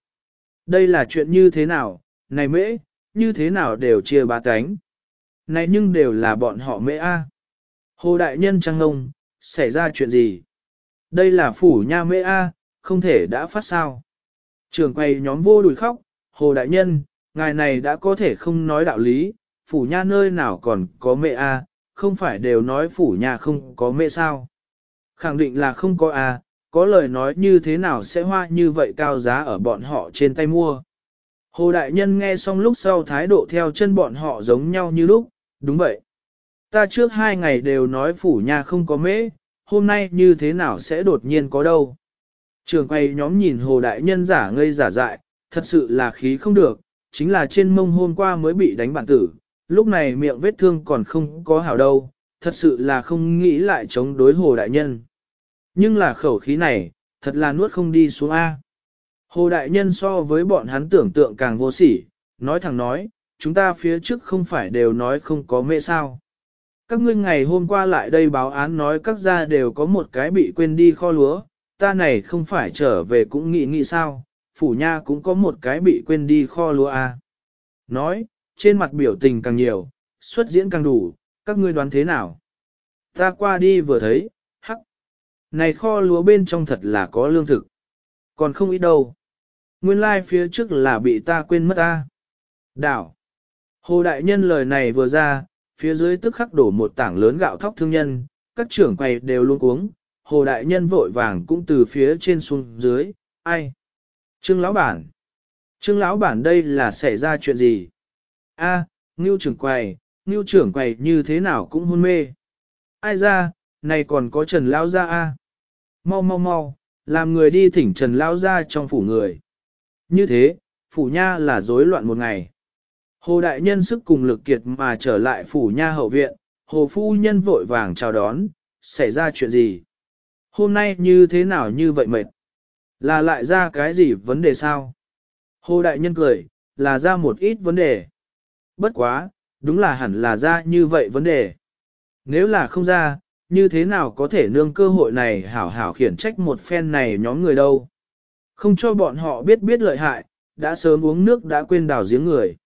Đây là chuyện như thế nào, này mễ, như thế nào đều chia ba cánh. Này nhưng đều là bọn họ mễ a. Hồ đại nhân trăng ngông, xảy ra chuyện gì? Đây là phủ nha mễ a, không thể đã phát sao. Trường quay nhóm vô đùi khóc, hồ đại nhân, ngài này đã có thể không nói đạo lý, phủ nha nơi nào còn có mẹ a, không phải đều nói phủ nha không có mẹ sao. Khẳng định là không có a, có lời nói như thế nào sẽ hoa như vậy cao giá ở bọn họ trên tay mua. Hồ Đại Nhân nghe xong lúc sau thái độ theo chân bọn họ giống nhau như lúc, đúng vậy. Ta trước hai ngày đều nói phủ nhà không có mễ, hôm nay như thế nào sẽ đột nhiên có đâu. Trường quay nhóm nhìn Hồ Đại Nhân giả ngây giả dại, thật sự là khí không được, chính là trên mông hôm qua mới bị đánh bản tử, lúc này miệng vết thương còn không có hảo đâu, thật sự là không nghĩ lại chống đối Hồ Đại Nhân. Nhưng là khẩu khí này, thật là nuốt không đi xuống A. Hồ Đại Nhân so với bọn hắn tưởng tượng càng vô sỉ, nói thẳng nói, chúng ta phía trước không phải đều nói không có mẹ sao. Các ngươi ngày hôm qua lại đây báo án nói các gia đều có một cái bị quên đi kho lúa, ta này không phải trở về cũng nghĩ nghĩ sao, phủ nha cũng có một cái bị quên đi kho lúa a. Nói, trên mặt biểu tình càng nhiều, xuất diễn càng đủ, các ngươi đoán thế nào? Ta qua đi vừa thấy, này kho lúa bên trong thật là có lương thực. Còn không ít đâu. Nguyên lai like phía trước là bị ta quên mất ta. Đảo. Hồ Đại Nhân lời này vừa ra, phía dưới tức khắc đổ một tảng lớn gạo thóc thương nhân, các trưởng quầy đều luôn uống. Hồ Đại Nhân vội vàng cũng từ phía trên xuống dưới, ai? Trương Lão Bản. Trương Lão Bản đây là xảy ra chuyện gì? a à, Ngưu trưởng quầy, Ngưu trưởng quầy như thế nào cũng hôn mê. Ai ra, này còn có Trần Lão Gia a Mau mau mau, làm người đi thỉnh Trần Lão Gia trong phủ người. Như thế, phủ nha là rối loạn một ngày. Hồ Đại Nhân sức cùng lực kiệt mà trở lại phủ nha hậu viện, Hồ Phu Nhân vội vàng chào đón, xảy ra chuyện gì? Hôm nay như thế nào như vậy mệt? Là lại ra cái gì vấn đề sao? Hồ Đại Nhân cười, là ra một ít vấn đề. Bất quá, đúng là hẳn là ra như vậy vấn đề. Nếu là không ra, như thế nào có thể nương cơ hội này hảo hảo khiển trách một phen này nhóm người đâu. Không cho bọn họ biết biết lợi hại, đã sớm uống nước đã quên đào giếng người.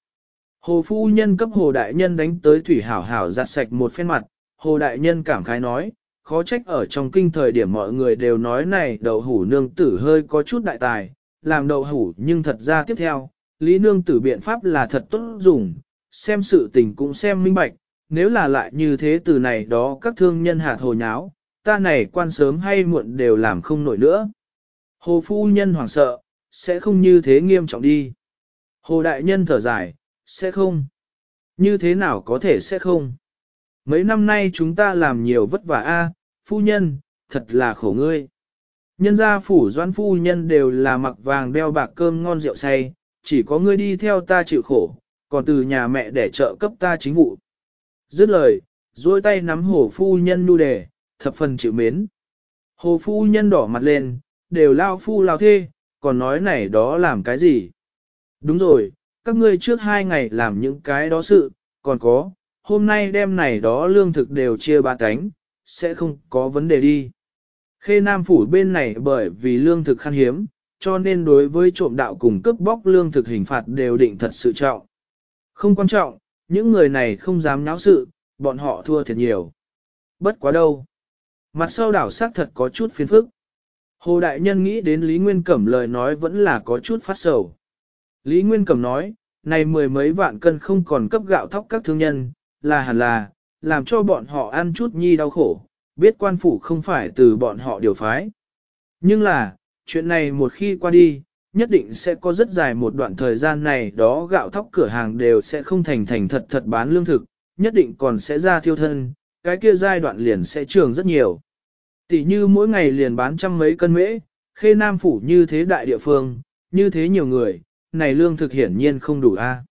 Hồ phu nhân cấp hồ đại nhân đánh tới thủy hảo hảo giặt sạch một phen mặt, hồ đại nhân cảm khái nói, khó trách ở trong kinh thời điểm mọi người đều nói này đậu hủ nương tử hơi có chút đại tài, làm đậu hủ nhưng thật ra tiếp theo, lý nương tử biện pháp là thật tốt dùng, xem sự tình cũng xem minh bạch, nếu là lại như thế từ này đó các thương nhân hạt hồ nháo, ta này quan sớm hay muộn đều làm không nổi nữa. Hồ phu nhân hoảng sợ, sẽ không như thế nghiêm trọng đi. Hồ đại nhân thở dài, sẽ không. Như thế nào có thể sẽ không. Mấy năm nay chúng ta làm nhiều vất vả a, phu nhân, thật là khổ ngươi. Nhân gia phủ doan phu nhân đều là mặc vàng đeo bạc cơm ngon rượu say, chỉ có ngươi đi theo ta chịu khổ, còn từ nhà mẹ để trợ cấp ta chính vụ. Dứt lời, duỗi tay nắm hồ phu nhân nu đề, thập phần chịu mến. Hồ phu nhân đỏ mặt lên, đều lao phu lao thê, còn nói này đó làm cái gì. Đúng rồi, các ngươi trước hai ngày làm những cái đó sự, còn có, hôm nay đêm này đó lương thực đều chia ba cánh, sẽ không có vấn đề đi. Khê Nam Phủ bên này bởi vì lương thực khan hiếm, cho nên đối với trộm đạo cùng cướp bóc lương thực hình phạt đều định thật sự trọng. Không quan trọng, những người này không dám náo sự, bọn họ thua thiệt nhiều. Bất quá đâu. Mặt sau đảo sắc thật có chút phiền phức. Hồ Đại Nhân nghĩ đến Lý Nguyên Cẩm lời nói vẫn là có chút phát sầu. Lý Nguyên Cẩm nói, này mười mấy vạn cân không còn cấp gạo thóc các thương nhân, là hẳn là, làm cho bọn họ ăn chút nhi đau khổ, biết quan phủ không phải từ bọn họ điều phái. Nhưng là, chuyện này một khi qua đi, nhất định sẽ có rất dài một đoạn thời gian này đó gạo thóc cửa hàng đều sẽ không thành thành thật thật bán lương thực, nhất định còn sẽ ra thiêu thân, cái kia giai đoạn liền sẽ trường rất nhiều. Tỷ như mỗi ngày liền bán trăm mấy cân mễ, khê nam phủ như thế đại địa phương, như thế nhiều người, này lương thực hiển nhiên không đủ a.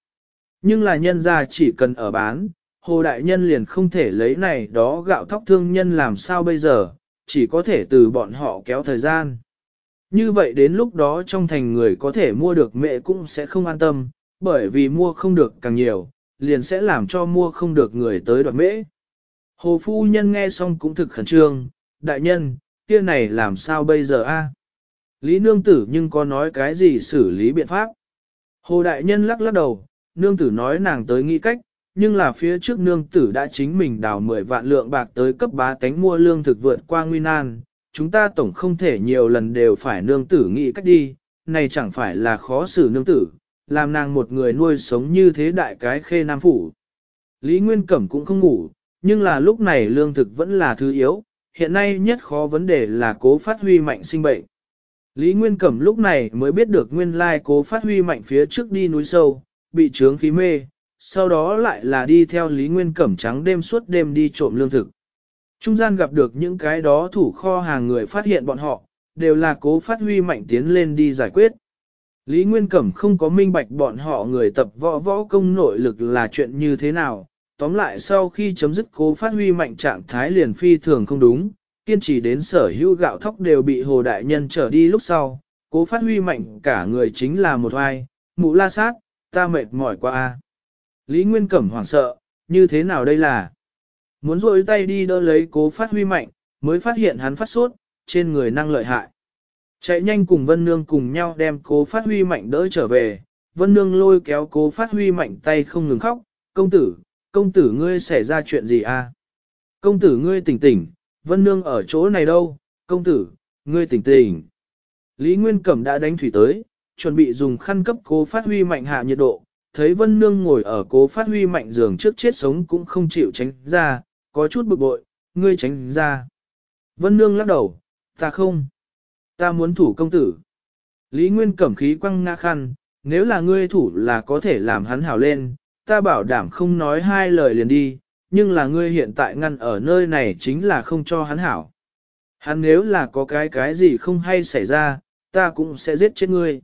Nhưng là nhân ra chỉ cần ở bán, hồ đại nhân liền không thể lấy này đó gạo thóc thương nhân làm sao bây giờ, chỉ có thể từ bọn họ kéo thời gian. Như vậy đến lúc đó trong thành người có thể mua được mẹ cũng sẽ không an tâm, bởi vì mua không được càng nhiều, liền sẽ làm cho mua không được người tới đoạt mễ. Hồ phu nhân nghe xong cũng thực khẩn trương, đại nhân, kia này làm sao bây giờ a? Lý nương tử nhưng có nói cái gì xử lý biện pháp? Hồ đại nhân lắc lắc đầu, nương tử nói nàng tới nghĩ cách, nhưng là phía trước nương tử đã chính mình đào 10 vạn lượng bạc tới cấp bá tánh mua lương thực vượt qua nguy nan, chúng ta tổng không thể nhiều lần đều phải nương tử nghĩ cách đi, này chẳng phải là khó xử nương tử, làm nàng một người nuôi sống như thế đại cái khê nam phủ. Lý Nguyên Cẩm cũng không ngủ, nhưng là lúc này lương thực vẫn là thứ yếu, hiện nay nhất khó vấn đề là cố phát huy mạnh sinh bệnh. Lý Nguyên Cẩm lúc này mới biết được nguyên lai cố phát huy mạnh phía trước đi núi sâu, bị trướng khí mê, sau đó lại là đi theo Lý Nguyên Cẩm trắng đêm suốt đêm đi trộm lương thực. Trung gian gặp được những cái đó thủ kho hàng người phát hiện bọn họ, đều là cố phát huy mạnh tiến lên đi giải quyết. Lý Nguyên Cẩm không có minh bạch bọn họ người tập võ võ công nội lực là chuyện như thế nào, tóm lại sau khi chấm dứt cố phát huy mạnh trạng thái liền phi thường không đúng, kiên trì đến sở hữu gạo thóc đều bị Hồ Đại Nhân trở đi lúc sau, cố phát huy mạnh cả người chính là một ai. mụ la sát, ta mệt mỏi quá a Lý Nguyên Cẩm hoảng sợ, như thế nào đây là? Muốn rôi tay đi đỡ lấy cố phát huy mạnh, mới phát hiện hắn phát sốt trên người năng lợi hại. Chạy nhanh cùng Vân Nương cùng nhau đem cố phát huy mạnh đỡ trở về, Vân Nương lôi kéo cố phát huy mạnh tay không ngừng khóc, công tử, công tử ngươi xảy ra chuyện gì a Công tử ngươi tỉnh tỉnh, Vân Nương ở chỗ này đâu, công tử, ngươi tỉnh tỉnh. Lý Nguyên Cẩm đã đánh thủy tới, chuẩn bị dùng khăn cấp cố phát huy mạnh hạ nhiệt độ, thấy Vân Nương ngồi ở cố phát huy mạnh giường trước chết sống cũng không chịu tránh ra, có chút bực bội, ngươi tránh ra. Vân Nương lắc đầu, ta không. Ta muốn thủ công tử. Lý Nguyên cẩm khí quăng ngã khăn, nếu là ngươi thủ là có thể làm hắn hào lên, ta bảo đảm không nói hai lời liền đi, nhưng là ngươi hiện tại ngăn ở nơi này chính là không cho hắn hảo. Hắn nếu là có cái cái gì không hay xảy ra, ta cũng sẽ giết chết ngươi.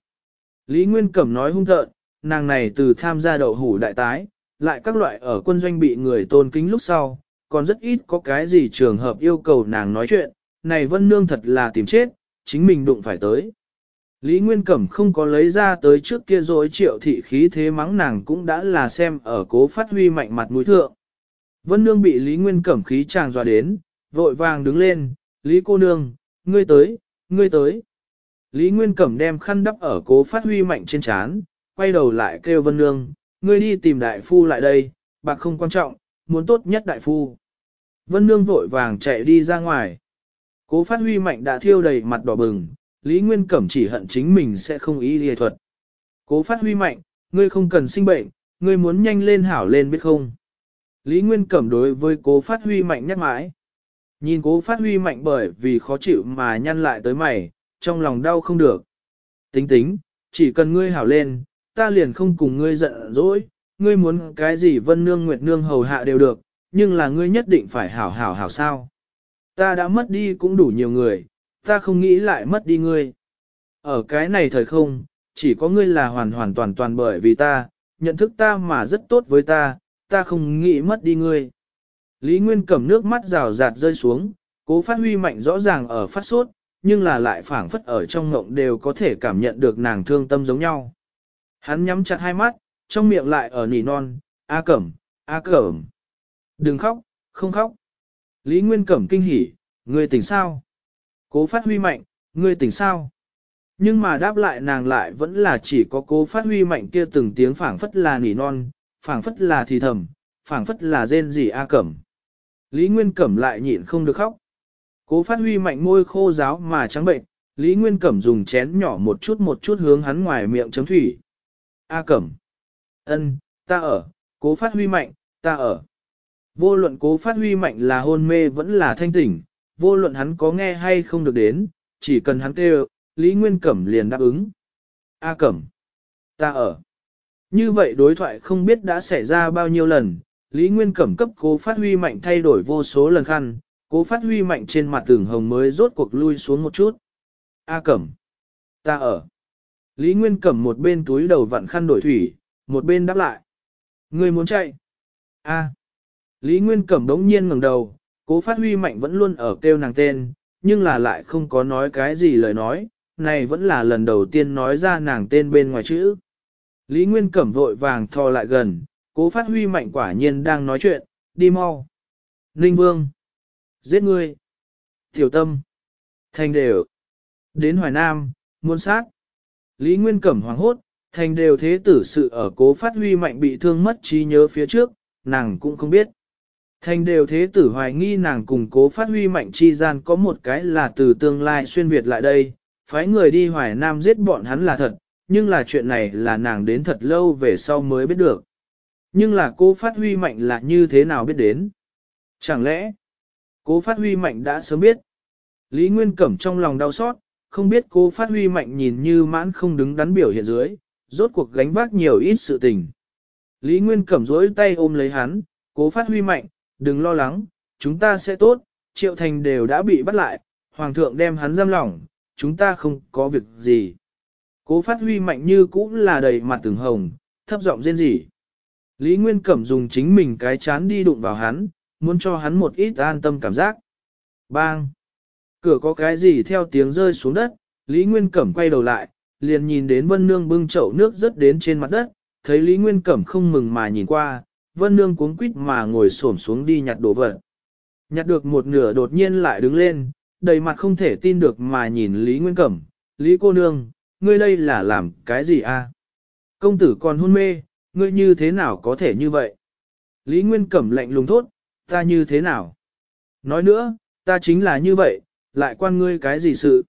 Lý Nguyên Cẩm nói hung thợn, nàng này từ tham gia đậu hủ đại tái, lại các loại ở quân doanh bị người tôn kính lúc sau, còn rất ít có cái gì trường hợp yêu cầu nàng nói chuyện, này vân nương thật là tìm chết, chính mình đụng phải tới. Lý Nguyên Cẩm không có lấy ra tới trước kia rồi triệu thị khí thế mắng nàng cũng đã là xem ở cố phát huy mạnh mặt mũi thượng. Vân Nương bị Lý Nguyên Cẩm khí chàng dọa đến, vội vàng đứng lên, Lý cô nương, ngươi tới, ngươi tới. Lý Nguyên Cẩm đem khăn đắp ở cố phát huy mạnh trên chán, quay đầu lại kêu Vân Nương, ngươi đi tìm đại phu lại đây, bạc không quan trọng, muốn tốt nhất đại phu. Vân Nương vội vàng chạy đi ra ngoài. Cố phát huy mạnh đã thiêu đầy mặt đỏ bừng, Lý Nguyên Cẩm chỉ hận chính mình sẽ không ý lìa thuật. Cố phát huy mạnh, ngươi không cần sinh bệnh, ngươi muốn nhanh lên hảo lên biết không. Lý Nguyên Cẩm đối với cố phát huy mạnh nhắc mãi. Nhìn cố phát huy mạnh bởi vì khó chịu mà nhăn lại tới mày, trong lòng đau không được. Tính tính, chỉ cần ngươi hảo lên, ta liền không cùng ngươi giận dỗi, ngươi muốn cái gì vân nương nguyệt nương hầu hạ đều được, nhưng là ngươi nhất định phải hảo hảo hảo sao. Ta đã mất đi cũng đủ nhiều người, ta không nghĩ lại mất đi ngươi. Ở cái này thời không, chỉ có ngươi là hoàn hoàn toàn toàn bởi vì ta, nhận thức ta mà rất tốt với ta, ta không nghĩ mất đi ngươi. Lý Nguyên cầm nước mắt rào rạt rơi xuống, cố phát huy mạnh rõ ràng ở phát sốt nhưng là lại phản phất ở trong ngộng đều có thể cảm nhận được nàng thương tâm giống nhau. Hắn nhắm chặt hai mắt, trong miệng lại ở nỉ non, A Cẩm, A Cẩm. Đừng khóc, không khóc. Lý Nguyên Cẩm kinh hỉ, ngươi tỉnh sao? Cố phát huy mạnh, ngươi tỉnh sao? Nhưng mà đáp lại nàng lại vẫn là chỉ có cố phát huy mạnh kia từng tiếng phản phất là nỉ non, phản phất là thì thầm, phản phất là rên gì A Cẩm. Lý Nguyên Cẩm lại nhịn không được khóc. Cố phát huy mạnh môi khô giáo mà trắng bệnh, Lý Nguyên Cẩm dùng chén nhỏ một chút một chút hướng hắn ngoài miệng chấm thủy. A Cẩm. Ân, ta ở, cố phát huy mạnh, ta ở. Vô luận cố phát huy mạnh là hôn mê vẫn là thanh tỉnh, vô luận hắn có nghe hay không được đến, chỉ cần hắn kêu, Lý Nguyên Cẩm liền đáp ứng. A Cẩm, ta ở. Như vậy đối thoại không biết đã xảy ra bao nhiêu lần, Lý Nguyên Cẩm cấp cố phát huy mạnh thay đổi vô số lần khăn, cố phát huy mạnh trên mặt tường hồng mới rốt cuộc lui xuống một chút. A Cẩm, ta ở. Lý Nguyên Cẩm một bên túi đầu vặn khăn đổi thủy, một bên đáp lại. người muốn chạy? A. Lý Nguyên Cẩm đống nhiên ngẩng đầu, cố phát huy mạnh vẫn luôn ở kêu nàng tên, nhưng là lại không có nói cái gì lời nói, này vẫn là lần đầu tiên nói ra nàng tên bên ngoài chữ. Lý Nguyên Cẩm vội vàng thò lại gần, cố phát huy mạnh quả nhiên đang nói chuyện, đi mau. Ninh Vương. Giết ngươi. Tiểu tâm. Thành đều. Đến Hoài Nam, muôn sát. Lý Nguyên Cẩm hoàng hốt, Thành đều thế tử sự ở cố phát huy mạnh bị thương mất trí nhớ phía trước, nàng cũng không biết. Thành đều thế tử hoài nghi nàng cùng cố phát huy mạnh chi gian có một cái là từ tương lai xuyên Việt lại đây, phái người đi hoài nam giết bọn hắn là thật, nhưng là chuyện này là nàng đến thật lâu về sau mới biết được. Nhưng là cố phát huy mạnh là như thế nào biết đến? Chẳng lẽ, cố phát huy mạnh đã sớm biết? Lý Nguyên Cẩm trong lòng đau xót, không biết cố phát huy mạnh nhìn như mãn không đứng đắn biểu hiện dưới, rốt cuộc gánh vác nhiều ít sự tình. Lý Nguyên cẩm rối tay ôm lấy hắn, cố phát huy mạnh, đừng lo lắng, chúng ta sẽ tốt, triệu thành đều đã bị bắt lại, hoàng thượng đem hắn giam lỏng, chúng ta không có việc gì. Cố phát huy mạnh như cũng là đầy mặt từng hồng, thấp giọng rên gì. Lý Nguyên Cẩm dùng chính mình cái chán đi đụng vào hắn, muốn cho hắn một ít an tâm cảm giác. Bang! Cửa có cái gì theo tiếng rơi xuống đất, Lý Nguyên Cẩm quay đầu lại, liền nhìn đến Vân Nương bưng chậu nước rớt đến trên mặt đất, thấy Lý Nguyên Cẩm không mừng mà nhìn qua, Vân Nương cuống quýt mà ngồi xổm xuống đi nhặt đồ vật. Nhặt được một nửa đột nhiên lại đứng lên, đầy mặt không thể tin được mà nhìn Lý Nguyên Cẩm, Lý cô nương, ngươi đây là làm cái gì a à? Công tử còn hôn mê, ngươi như thế nào có thể như vậy? Lý Nguyên Cẩm lạnh lùng thốt, ta như thế nào? Nói nữa, ta chính là như vậy, lại quan ngươi cái gì sự?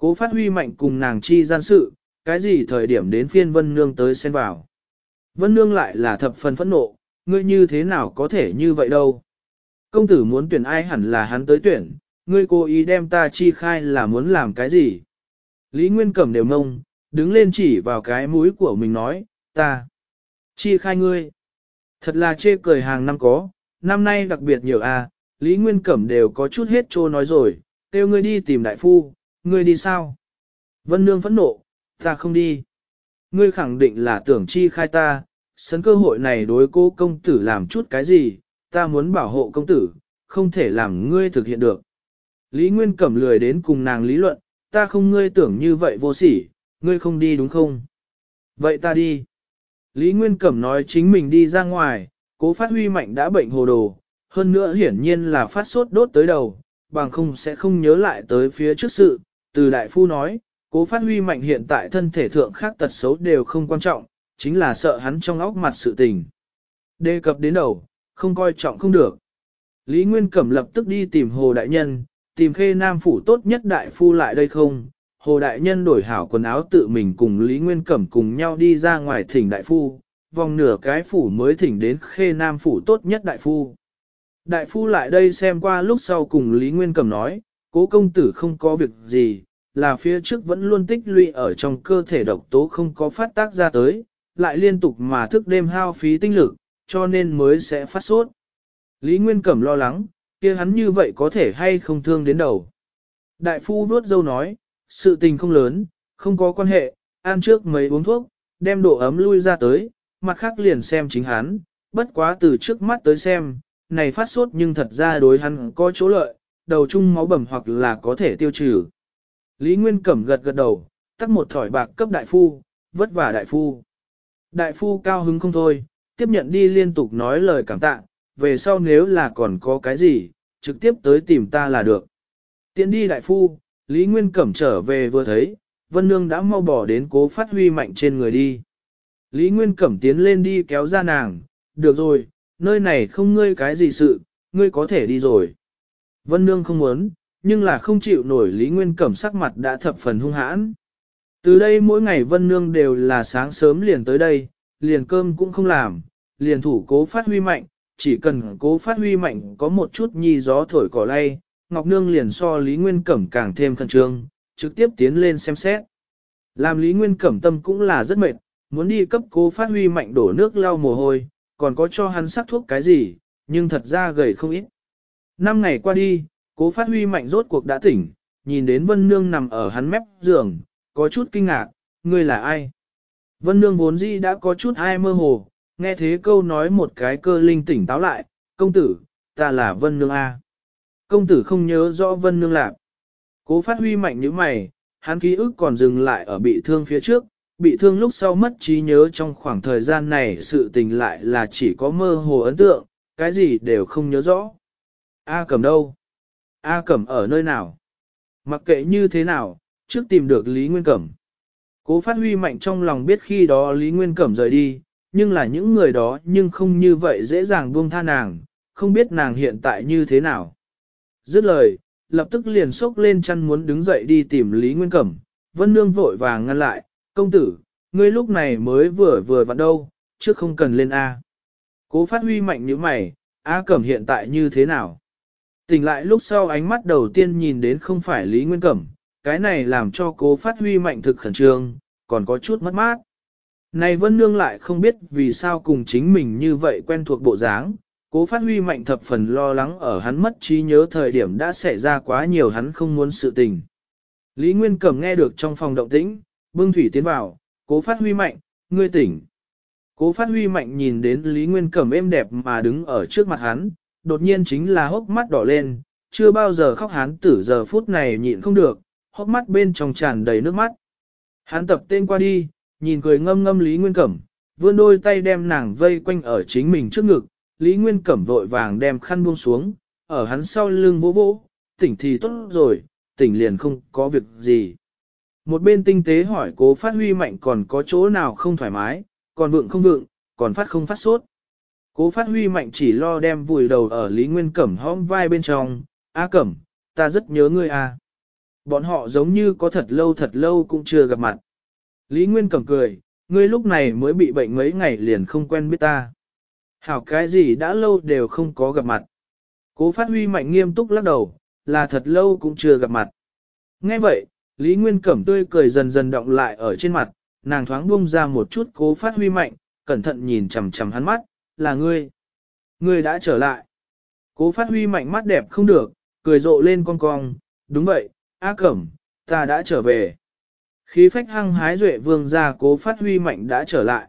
Cố phát huy mạnh cùng nàng chi gian sự, cái gì thời điểm đến phiên Vân Nương tới xen vào. Vân Nương lại là thập phần phẫn nộ, ngươi như thế nào có thể như vậy đâu. Công tử muốn tuyển ai hẳn là hắn tới tuyển, ngươi cố ý đem ta chi khai là muốn làm cái gì. Lý Nguyên Cẩm đều ngông, đứng lên chỉ vào cái mũi của mình nói, ta. Chi khai ngươi. Thật là chê cười hàng năm có, năm nay đặc biệt nhiều à, Lý Nguyên Cẩm đều có chút hết trô nói rồi, kêu ngươi đi tìm đại phu, ngươi đi sao? Vân Nương phẫn nộ, ta không đi. Ngươi khẳng định là tưởng chi khai ta, sấn cơ hội này đối cô công tử làm chút cái gì, ta muốn bảo hộ công tử, không thể làm ngươi thực hiện được. Lý Nguyên Cẩm lười đến cùng nàng lý luận, ta không ngươi tưởng như vậy vô sỉ, ngươi không đi đúng không? Vậy ta đi. Lý Nguyên Cẩm nói chính mình đi ra ngoài, cố phát huy mạnh đã bệnh hồ đồ, hơn nữa hiển nhiên là phát sốt đốt tới đầu, bằng không sẽ không nhớ lại tới phía trước sự, từ đại phu nói, cố phát huy mạnh hiện tại thân thể thượng khác tật xấu đều không quan trọng, chính là sợ hắn trong óc mặt sự tình. Đề cập đến đầu, không coi trọng không được. Lý Nguyên Cẩm lập tức đi tìm Hồ Đại Nhân, tìm khê nam phủ tốt nhất đại phu lại đây không. Hồ Đại Nhân đổi hảo quần áo tự mình cùng Lý Nguyên Cẩm cùng nhau đi ra ngoài thỉnh đại phu, vòng nửa cái phủ mới thỉnh đến khê nam phủ tốt nhất đại phu. Đại phu lại đây xem qua lúc sau cùng Lý Nguyên Cẩm nói, cố công tử không có việc gì, là phía trước vẫn luôn tích lũy ở trong cơ thể độc tố không có phát tác ra tới, lại liên tục mà thức đêm hao phí tinh lực, cho nên mới sẽ phát sốt. Lý Nguyên Cẩm lo lắng, kia hắn như vậy có thể hay không thương đến đầu. Đại phu vuốt dâu nói, sự tình không lớn, không có quan hệ, ăn trước mấy uống thuốc, đem độ ấm lui ra tới, mặt khác liền xem chính hắn, bất quá từ trước mắt tới xem, này phát sốt nhưng thật ra đối hắn có chỗ lợi, đầu chung máu bầm hoặc là có thể tiêu trừ. Lý Nguyên Cẩm gật gật đầu, tắt một thỏi bạc cấp đại phu, vất vả đại phu. Đại phu cao hứng không thôi, tiếp nhận đi liên tục nói lời cảm tạ, về sau nếu là còn có cái gì, trực tiếp tới tìm ta là được. Tiến đi đại phu, Lý Nguyên Cẩm trở về vừa thấy, Vân Nương đã mau bỏ đến cố phát huy mạnh trên người đi. Lý Nguyên Cẩm tiến lên đi kéo ra nàng, được rồi, nơi này không ngươi cái gì sự, ngươi có thể đi rồi. Vân Nương không muốn, nhưng là không chịu nổi Lý Nguyên Cẩm sắc mặt đã thập phần hung hãn. Từ đây mỗi ngày Vân Nương đều là sáng sớm liền tới đây, liền cơm cũng không làm, liền thủ cố phát huy mạnh, chỉ cần cố phát huy mạnh có một chút nhi gió thổi cỏ lay, Ngọc Nương liền so Lý Nguyên Cẩm càng thêm khẩn trương, trực tiếp tiến lên xem xét. Làm Lý Nguyên Cẩm tâm cũng là rất mệt, muốn đi cấp cố phát huy mạnh đổ nước lau mồ hôi, còn có cho hắn sắc thuốc cái gì, nhưng thật ra gầy không ít. Năm ngày qua đi, Cố phát huy mạnh rốt cuộc đã tỉnh, nhìn đến Vân Nương nằm ở hắn mép giường, có chút kinh ngạc, ngươi là ai? Vân Nương vốn dĩ đã có chút ai mơ hồ, nghe thế câu nói một cái cơ linh tỉnh táo lại, công tử, ta là Vân Nương A. Công tử không nhớ rõ Vân Nương lạc. Cố phát huy mạnh như mày, hắn ký ức còn dừng lại ở bị thương phía trước, bị thương lúc sau mất trí nhớ trong khoảng thời gian này sự tình lại là chỉ có mơ hồ ấn tượng, cái gì đều không nhớ rõ. A cầm đâu? A Cẩm ở nơi nào? Mặc kệ như thế nào, trước tìm được Lý Nguyên Cẩm. Cố phát huy mạnh trong lòng biết khi đó Lý Nguyên Cẩm rời đi, nhưng là những người đó nhưng không như vậy dễ dàng buông tha nàng, không biết nàng hiện tại như thế nào. Dứt lời, lập tức liền sốc lên chăn muốn đứng dậy đi tìm Lý Nguyên Cẩm, Vân Nương vội vàng ngăn lại, công tử, ngươi lúc này mới vừa vừa vặn đâu, chứ không cần lên A. Cố phát huy mạnh như mày, A Cẩm hiện tại như thế nào? Tỉnh lại lúc sau ánh mắt đầu tiên nhìn đến không phải Lý Nguyên Cẩm, cái này làm cho cố phát huy mạnh thực khẩn trương, còn có chút mất mát. Này Vân Nương lại không biết vì sao cùng chính mình như vậy quen thuộc bộ dáng, cố phát huy mạnh thập phần lo lắng ở hắn mất trí nhớ thời điểm đã xảy ra quá nhiều hắn không muốn sự tình. Lý Nguyên Cẩm nghe được trong phòng động tĩnh, bưng thủy tiến vào, cố phát huy mạnh, ngươi tỉnh. Cố phát huy mạnh nhìn đến Lý Nguyên Cẩm êm đẹp mà đứng ở trước mặt hắn, đột nhiên chính là hốc mắt đỏ lên, chưa bao giờ khóc hán tử giờ phút này nhịn không được, hốc mắt bên trong tràn đầy nước mắt. Hán tập tên qua đi, nhìn cười ngâm ngâm Lý Nguyên Cẩm, vươn đôi tay đem nàng vây quanh ở chính mình trước ngực, Lý Nguyên Cẩm vội vàng đem khăn buông xuống, ở hắn sau lưng vỗ vỗ, tỉnh thì tốt rồi, tỉnh liền không có việc gì. Một bên tinh tế hỏi cố phát huy mạnh còn có chỗ nào không thoải mái, còn vượng không vượng, còn phát không phát sốt. Cố phát huy mạnh chỉ lo đem vùi đầu ở Lý Nguyên Cẩm hõm vai bên trong, A Cẩm, ta rất nhớ ngươi à. Bọn họ giống như có thật lâu thật lâu cũng chưa gặp mặt. Lý Nguyên Cẩm cười, ngươi lúc này mới bị bệnh mấy ngày liền không quen biết ta. Hảo cái gì đã lâu đều không có gặp mặt. Cố phát huy mạnh nghiêm túc lắc đầu, là thật lâu cũng chưa gặp mặt. Ngay vậy, Lý Nguyên Cẩm tươi cười dần dần động lại ở trên mặt, nàng thoáng buông ra một chút cố phát huy mạnh, cẩn thận nhìn chầm chầm hắn mắt, là ngươi. Ngươi đã trở lại. Cố phát huy mạnh mắt đẹp không được, cười rộ lên con cong, đúng vậy, A Cẩm, ta đã trở về. Khí phách hăng hái duệ vương ra cố phát huy mạnh đã trở lại.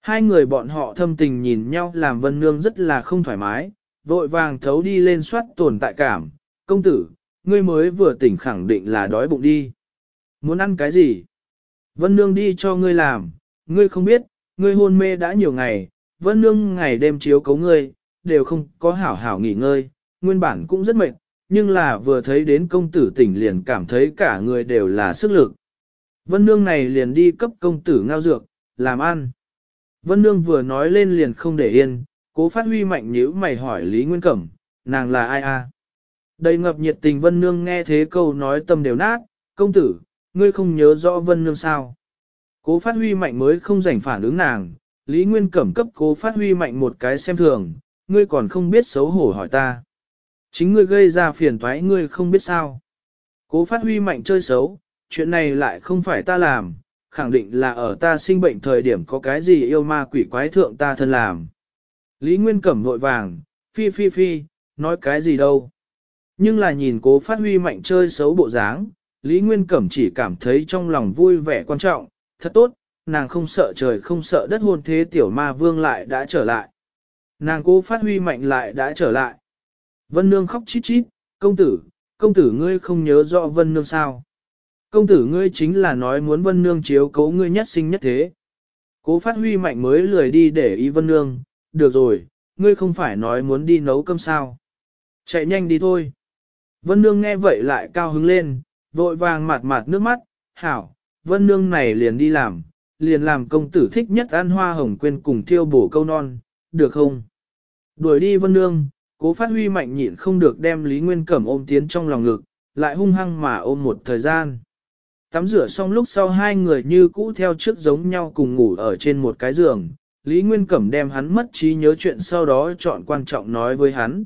Hai người bọn họ thâm tình nhìn nhau làm vân nương rất là không thoải mái, vội vàng thấu đi lên soát tồn tại cảm. Công tử, ngươi mới vừa tỉnh khẳng định là đói bụng đi. Muốn ăn cái gì? Vân nương đi cho ngươi làm, ngươi không biết, ngươi hôn mê đã nhiều ngày, vân nương ngày đêm chiếu cấu ngươi, đều không có hảo hảo nghỉ ngơi, nguyên bản cũng rất mệt, nhưng là vừa thấy đến công tử tỉnh liền cảm thấy cả người đều là sức lực. Vân nương này liền đi cấp công tử ngao dược, làm ăn. Vân nương vừa nói lên liền không để yên, cố phát huy mạnh nhíu mày hỏi Lý Nguyên Cẩm, nàng là ai a à? Đầy ngập nhiệt tình Vân nương nghe thế câu nói tâm đều nát, công tử, ngươi không nhớ rõ Vân nương sao? Cố phát huy mạnh mới không rảnh phản ứng nàng, Lý Nguyên Cẩm cấp cố phát huy mạnh một cái xem thường, ngươi còn không biết xấu hổ hỏi ta. Chính ngươi gây ra phiền thoái ngươi không biết sao. Cố phát huy mạnh chơi xấu, chuyện này lại không phải ta làm, khẳng định là ở ta sinh bệnh thời điểm có cái gì yêu ma quỷ quái thượng ta thân làm. Lý Nguyên Cẩm vội vàng, phi phi phi, nói cái gì đâu. Nhưng là nhìn cố phát huy mạnh chơi xấu bộ dáng, Lý Nguyên Cẩm chỉ cảm thấy trong lòng vui vẻ quan trọng, thật tốt, nàng không sợ trời không sợ đất hôn thế tiểu ma vương lại đã trở lại. Nàng cố phát huy mạnh lại đã trở lại. Vân Nương khóc chít chít, công tử, công tử ngươi không nhớ rõ Vân Nương sao. Công tử ngươi chính là nói muốn Vân Nương chiếu cố ngươi nhất sinh nhất thế. Cố phát huy mạnh mới lười đi để ý Vân Nương, được rồi, ngươi không phải nói muốn đi nấu cơm sao. Chạy nhanh đi thôi. Vân Nương nghe vậy lại cao hứng lên, vội vàng mạt mạt nước mắt, hảo, Vân Nương này liền đi làm, liền làm công tử thích nhất ăn hoa hồng quên cùng thiêu bổ câu non, được không? Đuổi đi vân nương, cố phát huy mạnh nhịn không được đem Lý Nguyên Cẩm ôm tiến trong lòng ngực, lại hung hăng mà ôm một thời gian. Tắm rửa xong lúc sau hai người như cũ theo trước giống nhau cùng ngủ ở trên một cái giường, Lý Nguyên Cẩm đem hắn mất trí nhớ chuyện sau đó chọn quan trọng nói với hắn.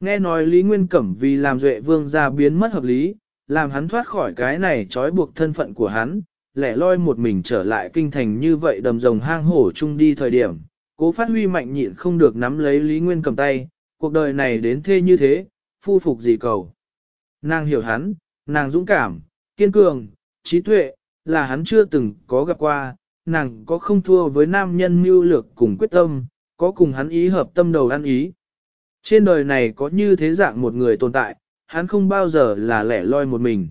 Nghe nói Lý Nguyên Cẩm vì làm duệ vương ra biến mất hợp lý, làm hắn thoát khỏi cái này trói buộc thân phận của hắn, lẻ loi một mình trở lại kinh thành như vậy đầm rồng hang hổ chung đi thời điểm, cố phát huy mạnh nhịn không được nắm lấy Lý Nguyên cầm tay, cuộc đời này đến thế như thế, phu phục gì cầu. Nàng hiểu hắn, nàng dũng cảm, kiên cường, trí tuệ, là hắn chưa từng có gặp qua, nàng có không thua với nam nhân mưu lược cùng quyết tâm, có cùng hắn ý hợp tâm đầu ăn ý. Trên đời này có như thế dạng một người tồn tại, hắn không bao giờ là lẻ loi một mình.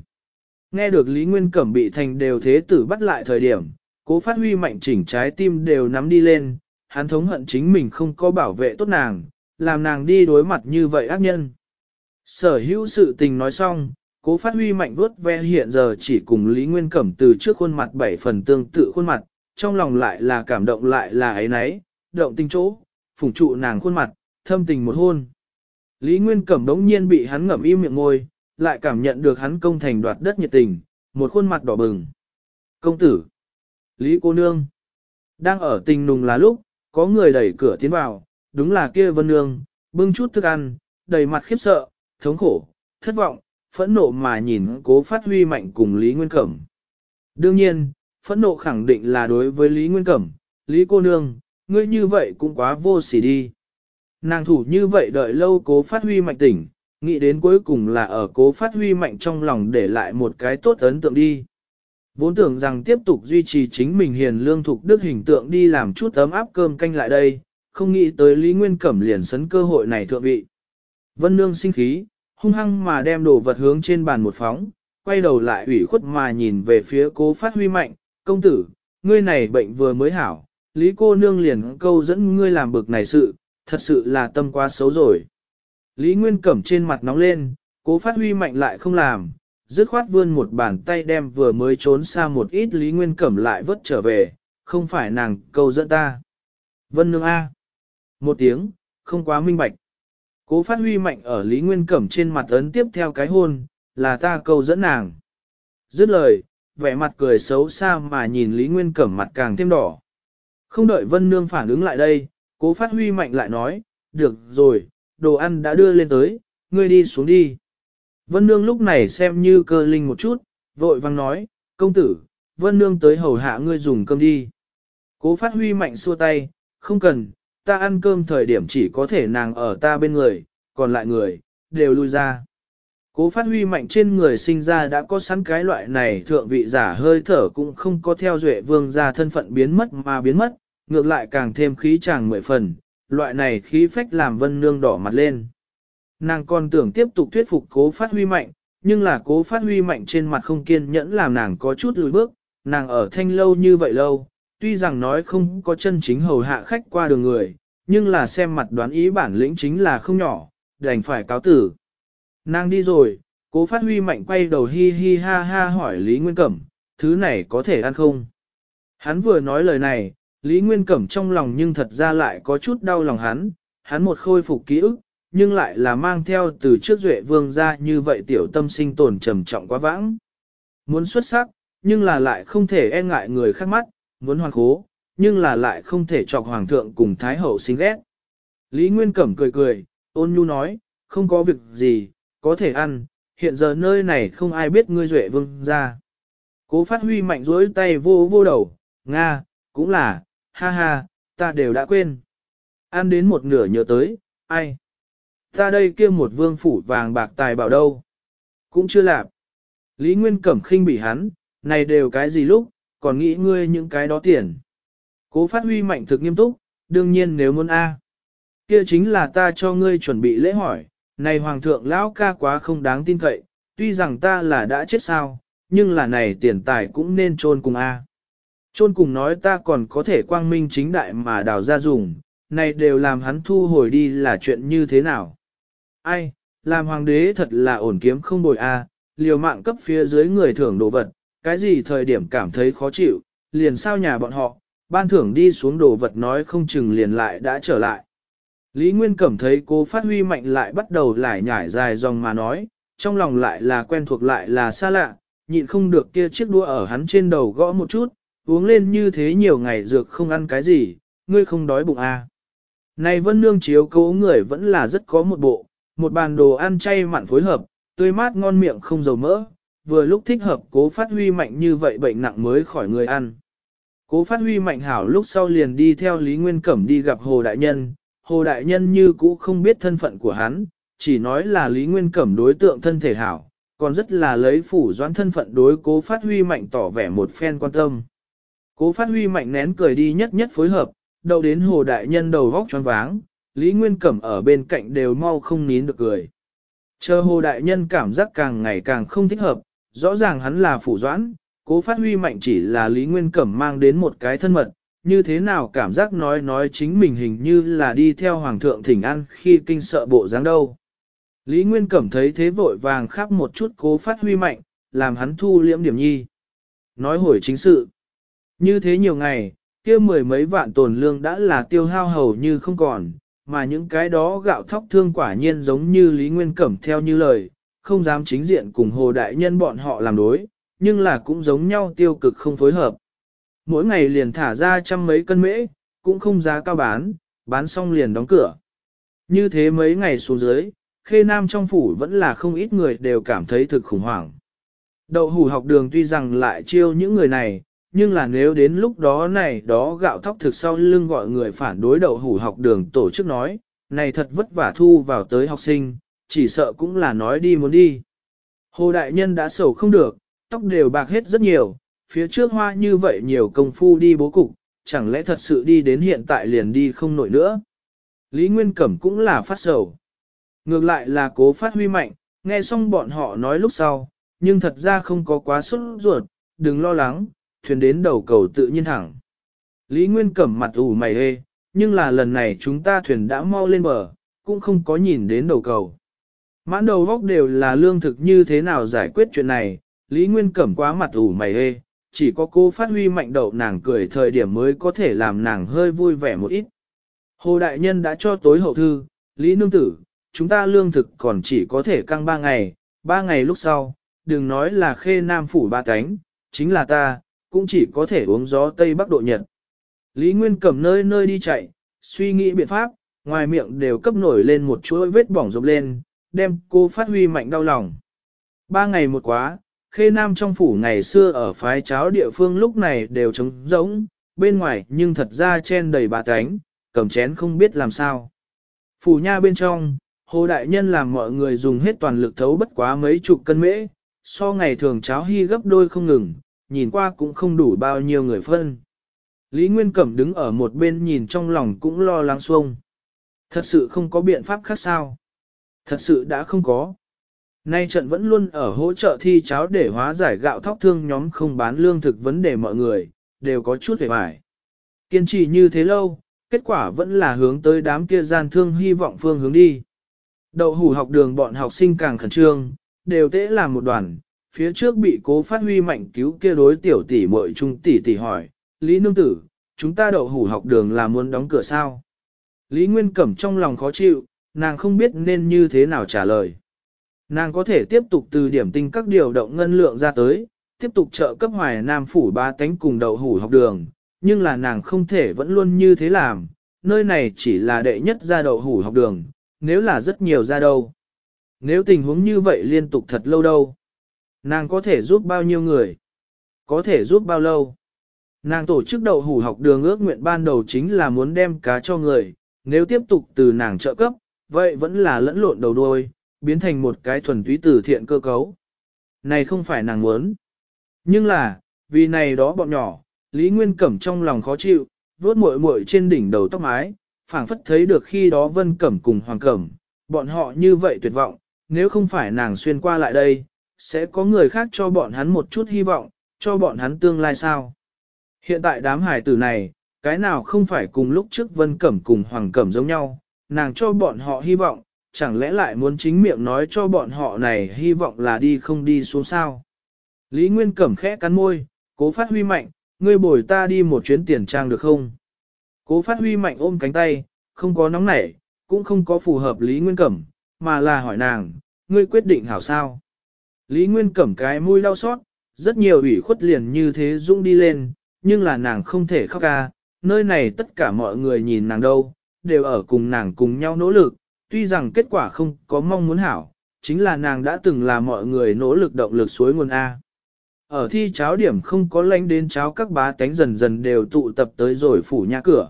Nghe được Lý Nguyên Cẩm bị thành đều thế tử bắt lại thời điểm, cố phát huy mạnh chỉnh trái tim đều nắm đi lên, hắn thống hận chính mình không có bảo vệ tốt nàng, làm nàng đi đối mặt như vậy ác nhân. Sở hữu sự tình nói xong, cố phát huy mạnh vớt ve hiện giờ chỉ cùng Lý Nguyên Cẩm từ trước khuôn mặt bảy phần tương tự khuôn mặt, trong lòng lại là cảm động lại là ấy nấy, động tình chỗ, phủng trụ nàng khuôn mặt, thâm tình một hôn. Lý Nguyên Cẩm đống nhiên bị hắn ngậm im miệng ngôi, lại cảm nhận được hắn công thành đoạt đất nhiệt tình, một khuôn mặt đỏ bừng. Công tử, Lý cô nương, đang ở tình nùng là lúc, có người đẩy cửa tiến vào, đúng là kia vân nương, bưng chút thức ăn, đầy mặt khiếp sợ, thống khổ, thất vọng, phẫn nộ mà nhìn cố phát huy mạnh cùng Lý Nguyên Cẩm. Đương nhiên, phẫn nộ khẳng định là đối với Lý Nguyên Cẩm, Lý cô nương, ngươi như vậy cũng quá vô sỉ đi. Nàng thủ như vậy đợi lâu cố phát huy mạnh tỉnh, nghĩ đến cuối cùng là ở cố phát huy mạnh trong lòng để lại một cái tốt ấn tượng đi. Vốn tưởng rằng tiếp tục duy trì chính mình hiền lương thục đức hình tượng đi làm chút ấm áp cơm canh lại đây, không nghĩ tới Lý Nguyên Cẩm liền sấn cơ hội này thượng vị. Vân Nương sinh khí, hung hăng mà đem đồ vật hướng trên bàn một phóng, quay đầu lại ủy khuất mà nhìn về phía cố phát huy mạnh, công tử, ngươi này bệnh vừa mới hảo, Lý cô nương liền câu dẫn ngươi làm bực này sự, thật sự là tâm quá xấu rồi. Lý Nguyên Cẩm trên mặt nóng lên, cố phát huy mạnh lại không làm, dứt khoát vươn một bàn tay đem vừa mới trốn xa một ít Lý Nguyên Cẩm lại vớt trở về, không phải nàng câu dẫn ta. Vân Nương A. Một tiếng, không quá minh bạch. Cố phát huy mạnh ở Lý Nguyên Cẩm trên mặt ấn tiếp theo cái hôn, là ta câu dẫn nàng. Dứt lời, vẻ mặt cười xấu xa mà nhìn Lý Nguyên Cẩm mặt càng thêm đỏ. Không đợi Vân Nương phản ứng lại đây, cố phát huy mạnh lại nói, được rồi, đồ ăn đã đưa lên tới, ngươi đi xuống đi. Vân Nương lúc này xem như cơ linh một chút, vội vang nói, công tử, Vân Nương tới hầu hạ ngươi dùng cơm đi. Cố phát huy mạnh xua tay, không cần, ta ăn cơm thời điểm chỉ có thể nàng ở ta bên người, còn lại người, đều lui ra. Cố phát huy mạnh trên người sinh ra đã có sẵn cái loại này thượng vị giả hơi thở cũng không có theo duệ vương ra thân phận biến mất mà biến mất, ngược lại càng thêm khí chàng mười phần, loại này khí phách làm vân nương đỏ mặt lên. Nàng còn tưởng tiếp tục thuyết phục cố phát huy mạnh, nhưng là cố phát huy mạnh trên mặt không kiên nhẫn làm nàng có chút lùi bước, nàng ở thanh lâu như vậy lâu, tuy rằng nói không có chân chính hầu hạ khách qua đường người, nhưng là xem mặt đoán ý bản lĩnh chính là không nhỏ, đành phải cáo tử. Nàng đi rồi, cố phát huy mạnh quay đầu hi hi ha ha hỏi Lý Nguyên Cẩm, thứ này có thể ăn không? Hắn vừa nói lời này, Lý Nguyên Cẩm trong lòng nhưng thật ra lại có chút đau lòng hắn, hắn một khôi phục ký ức, nhưng lại là mang theo từ trước duệ vương ra như vậy tiểu tâm sinh tồn trầm trọng quá vãng. Muốn xuất sắc, nhưng là lại không thể e ngại người khác mắt, muốn hoàn khố, nhưng là lại không thể chọc hoàng thượng cùng thái hậu sinh ghét. Lý Nguyên Cẩm cười cười, ôn nhu nói, không có việc gì, có thể ăn, hiện giờ nơi này không ai biết ngươi duệ vương ra. Cố phát huy mạnh rỗi tay vô vô đầu, Nga, cũng là, ha ha, ta đều đã quên. Ăn đến một nửa nhớ tới, ai? Ta đây kia một vương phủ vàng bạc tài bảo đâu? Cũng chưa lạp. Lý Nguyên Cẩm khinh bị hắn, này đều cái gì lúc, còn nghĩ ngươi những cái đó tiền. Cố phát huy mạnh thực nghiêm túc, đương nhiên nếu muốn A. Kia chính là ta cho ngươi chuẩn bị lễ hỏi, này hoàng thượng lão ca quá không đáng tin cậy, tuy rằng ta là đã chết sao, nhưng là này tiền tài cũng nên chôn cùng A. Chôn cùng nói ta còn có thể quang minh chính đại mà đào ra dùng, này đều làm hắn thu hồi đi là chuyện như thế nào. Ai, làm hoàng đế thật là ổn kiếm không bồi a, liều mạng cấp phía dưới người thưởng đồ vật, cái gì thời điểm cảm thấy khó chịu, liền sao nhà bọn họ, ban thưởng đi xuống đồ vật nói không chừng liền lại đã trở lại. Lý Nguyên cảm thấy cô phát huy mạnh lại bắt đầu lại nhải dài dòng mà nói, trong lòng lại là quen thuộc lại là xa lạ, nhịn không được kia chiếc đua ở hắn trên đầu gõ một chút, uống lên như thế nhiều ngày dược không ăn cái gì, ngươi không đói bụng à. Này vân nương chiếu cố người vẫn là rất có một bộ, một bàn đồ ăn chay mặn phối hợp, tươi mát ngon miệng không dầu mỡ, vừa lúc thích hợp cố phát huy mạnh như vậy bệnh nặng mới khỏi người ăn. Cố phát huy mạnh hảo lúc sau liền đi theo Lý Nguyên Cẩm đi gặp Hồ Đại Nhân, Hồ Đại Nhân như cũ không biết thân phận của hắn, chỉ nói là Lý Nguyên Cẩm đối tượng thân thể hảo, còn rất là lấy phủ doãn thân phận đối cố phát huy mạnh tỏ vẻ một phen quan tâm. Cố phát huy mạnh nén cười đi nhất nhất phối hợp, đầu đến hồ đại nhân đầu vóc tròn váng, Lý Nguyên Cẩm ở bên cạnh đều mau không nín được cười. Chờ hồ đại nhân cảm giác càng ngày càng không thích hợp, rõ ràng hắn là phủ doãn, cố phát huy mạnh chỉ là Lý Nguyên Cẩm mang đến một cái thân mật, như thế nào cảm giác nói nói chính mình hình như là đi theo Hoàng thượng Thỉnh An khi kinh sợ bộ dáng đâu. Lý Nguyên Cẩm thấy thế vội vàng khắp một chút cố phát huy mạnh, làm hắn thu liễm điểm nhi. Nói hồi chính sự. Như thế nhiều ngày, kia mười mấy vạn tồn lương đã là tiêu hao hầu như không còn, mà những cái đó gạo thóc thương quả nhiên giống như Lý Nguyên Cẩm theo như lời, không dám chính diện cùng Hồ Đại Nhân bọn họ làm đối, nhưng là cũng giống nhau tiêu cực không phối hợp. Mỗi ngày liền thả ra trăm mấy cân mễ, cũng không giá cao bán, bán xong liền đóng cửa. Như thế mấy ngày xuống dưới, khê nam trong phủ vẫn là không ít người đều cảm thấy thực khủng hoảng. Đậu hủ học đường tuy rằng lại chiêu những người này, nhưng là nếu đến lúc đó này đó gạo thóc thực sau lưng gọi người phản đối đầu hủ học đường tổ chức nói, này thật vất vả thu vào tới học sinh, chỉ sợ cũng là nói đi muốn đi. Hồ Đại Nhân đã sầu không được, tóc đều bạc hết rất nhiều, phía trước hoa như vậy nhiều công phu đi bố cục, chẳng lẽ thật sự đi đến hiện tại liền đi không nổi nữa. Lý Nguyên Cẩm cũng là phát sầu. Ngược lại là cố phát huy mạnh, nghe xong bọn họ nói lúc sau, nhưng thật ra không có quá sốt ruột, đừng lo lắng, thuyền đến đầu cầu tự nhiên thẳng. Lý Nguyên cẩm mặt ủ mày hê, nhưng là lần này chúng ta thuyền đã mau lên bờ, cũng không có nhìn đến đầu cầu. Mãn đầu góc đều là lương thực như thế nào giải quyết chuyện này, Lý Nguyên cẩm quá mặt ủ mày hê, chỉ có cô phát huy mạnh đậu nàng cười thời điểm mới có thể làm nàng hơi vui vẻ một ít. Hồ Đại Nhân đã cho tối hậu thư, Lý Nương Tử, chúng ta lương thực còn chỉ có thể căng 3 ngày, 3 ngày lúc sau, đừng nói là khê nam phủ ba cánh, chính là ta, cũng chỉ có thể uống gió Tây Bắc Độ Nhật. Lý Nguyên cầm nơi nơi đi chạy, suy nghĩ biện pháp, ngoài miệng đều cấp nổi lên một chuỗi vết bỏng rộp lên, đem cô phát huy mạnh đau lòng. Ba ngày một quá, khê nam trong phủ ngày xưa ở phái cháo địa phương lúc này đều trống rỗng, bên ngoài nhưng thật ra chen đầy bà cánh, cầm chén không biết làm sao. Phủ nha bên trong, hồ đại nhân làm mọi người dùng hết toàn lực thấu bất quá mấy chục cân mễ, so ngày thường cháo hy gấp đôi không ngừng, nhìn qua cũng không đủ bao nhiêu người phân. Lý Nguyên Cẩm đứng ở một bên nhìn trong lòng cũng lo lắng xuông. Thật sự không có biện pháp khác sao? Thật sự đã không có. Nay trận vẫn luôn ở hỗ trợ thi cháo để hóa giải gạo thóc thương nhóm không bán lương thực vấn đề mọi người, đều có chút hề bài. Kiên trì như thế lâu, kết quả vẫn là hướng tới đám kia gian thương hy vọng phương hướng đi. Đậu hủ học đường bọn học sinh càng khẩn trương, đều tễ làm một đoàn, phía trước bị cố phát huy mạnh cứu kia đối tiểu tỷ mội trung tỷ tỷ hỏi, Lý Nương Tử, chúng ta đậu hủ học đường là muốn đóng cửa sao? Lý Nguyên Cẩm trong lòng khó chịu, nàng không biết nên như thế nào trả lời. Nàng có thể tiếp tục từ điểm tinh các điều động ngân lượng ra tới, tiếp tục trợ cấp hoài nam phủ ba tánh cùng đậu hủ học đường, nhưng là nàng không thể vẫn luôn như thế làm, nơi này chỉ là đệ nhất ra đậu hủ học đường, nếu là rất nhiều ra đâu. Nếu tình huống như vậy liên tục thật lâu đâu. Nàng có thể giúp bao nhiêu người? Có thể giúp bao lâu? Nàng tổ chức đậu hủ học đường ước nguyện ban đầu chính là muốn đem cá cho người, nếu tiếp tục từ nàng trợ cấp, vậy vẫn là lẫn lộn đầu đuôi, biến thành một cái thuần túy từ thiện cơ cấu. Này không phải nàng muốn. Nhưng là, vì này đó bọn nhỏ, Lý Nguyên Cẩm trong lòng khó chịu, vuốt muội muội trên đỉnh đầu tóc mái, phảng phất thấy được khi đó Vân Cẩm cùng Hoàng Cẩm, bọn họ như vậy tuyệt vọng, nếu không phải nàng xuyên qua lại đây, sẽ có người khác cho bọn hắn một chút hy vọng, cho bọn hắn tương lai sao. Hiện tại đám hải tử này, cái nào không phải cùng lúc trước Vân Cẩm cùng Hoàng Cẩm giống nhau, nàng cho bọn họ hy vọng, chẳng lẽ lại muốn chính miệng nói cho bọn họ này hy vọng là đi không đi xuống sao. Lý Nguyên Cẩm khẽ cắn môi, cố phát huy mạnh, ngươi bồi ta đi một chuyến tiền trang được không? Cố phát huy mạnh ôm cánh tay, không có nóng nảy, cũng không có phù hợp Lý Nguyên Cẩm, mà là hỏi nàng, ngươi quyết định hảo sao? Lý Nguyên cẩm cái mũi đau xót, rất nhiều ủy khuất liền như thế dũng đi lên, nhưng là nàng không thể khóc ca, nơi này tất cả mọi người nhìn nàng đâu, đều ở cùng nàng cùng nhau nỗ lực, tuy rằng kết quả không có mong muốn hảo, chính là nàng đã từng là mọi người nỗ lực động lực suối nguồn A. Ở thi cháo điểm không có lánh đến cháo các bá tánh dần dần đều tụ tập tới rồi phủ nhà cửa.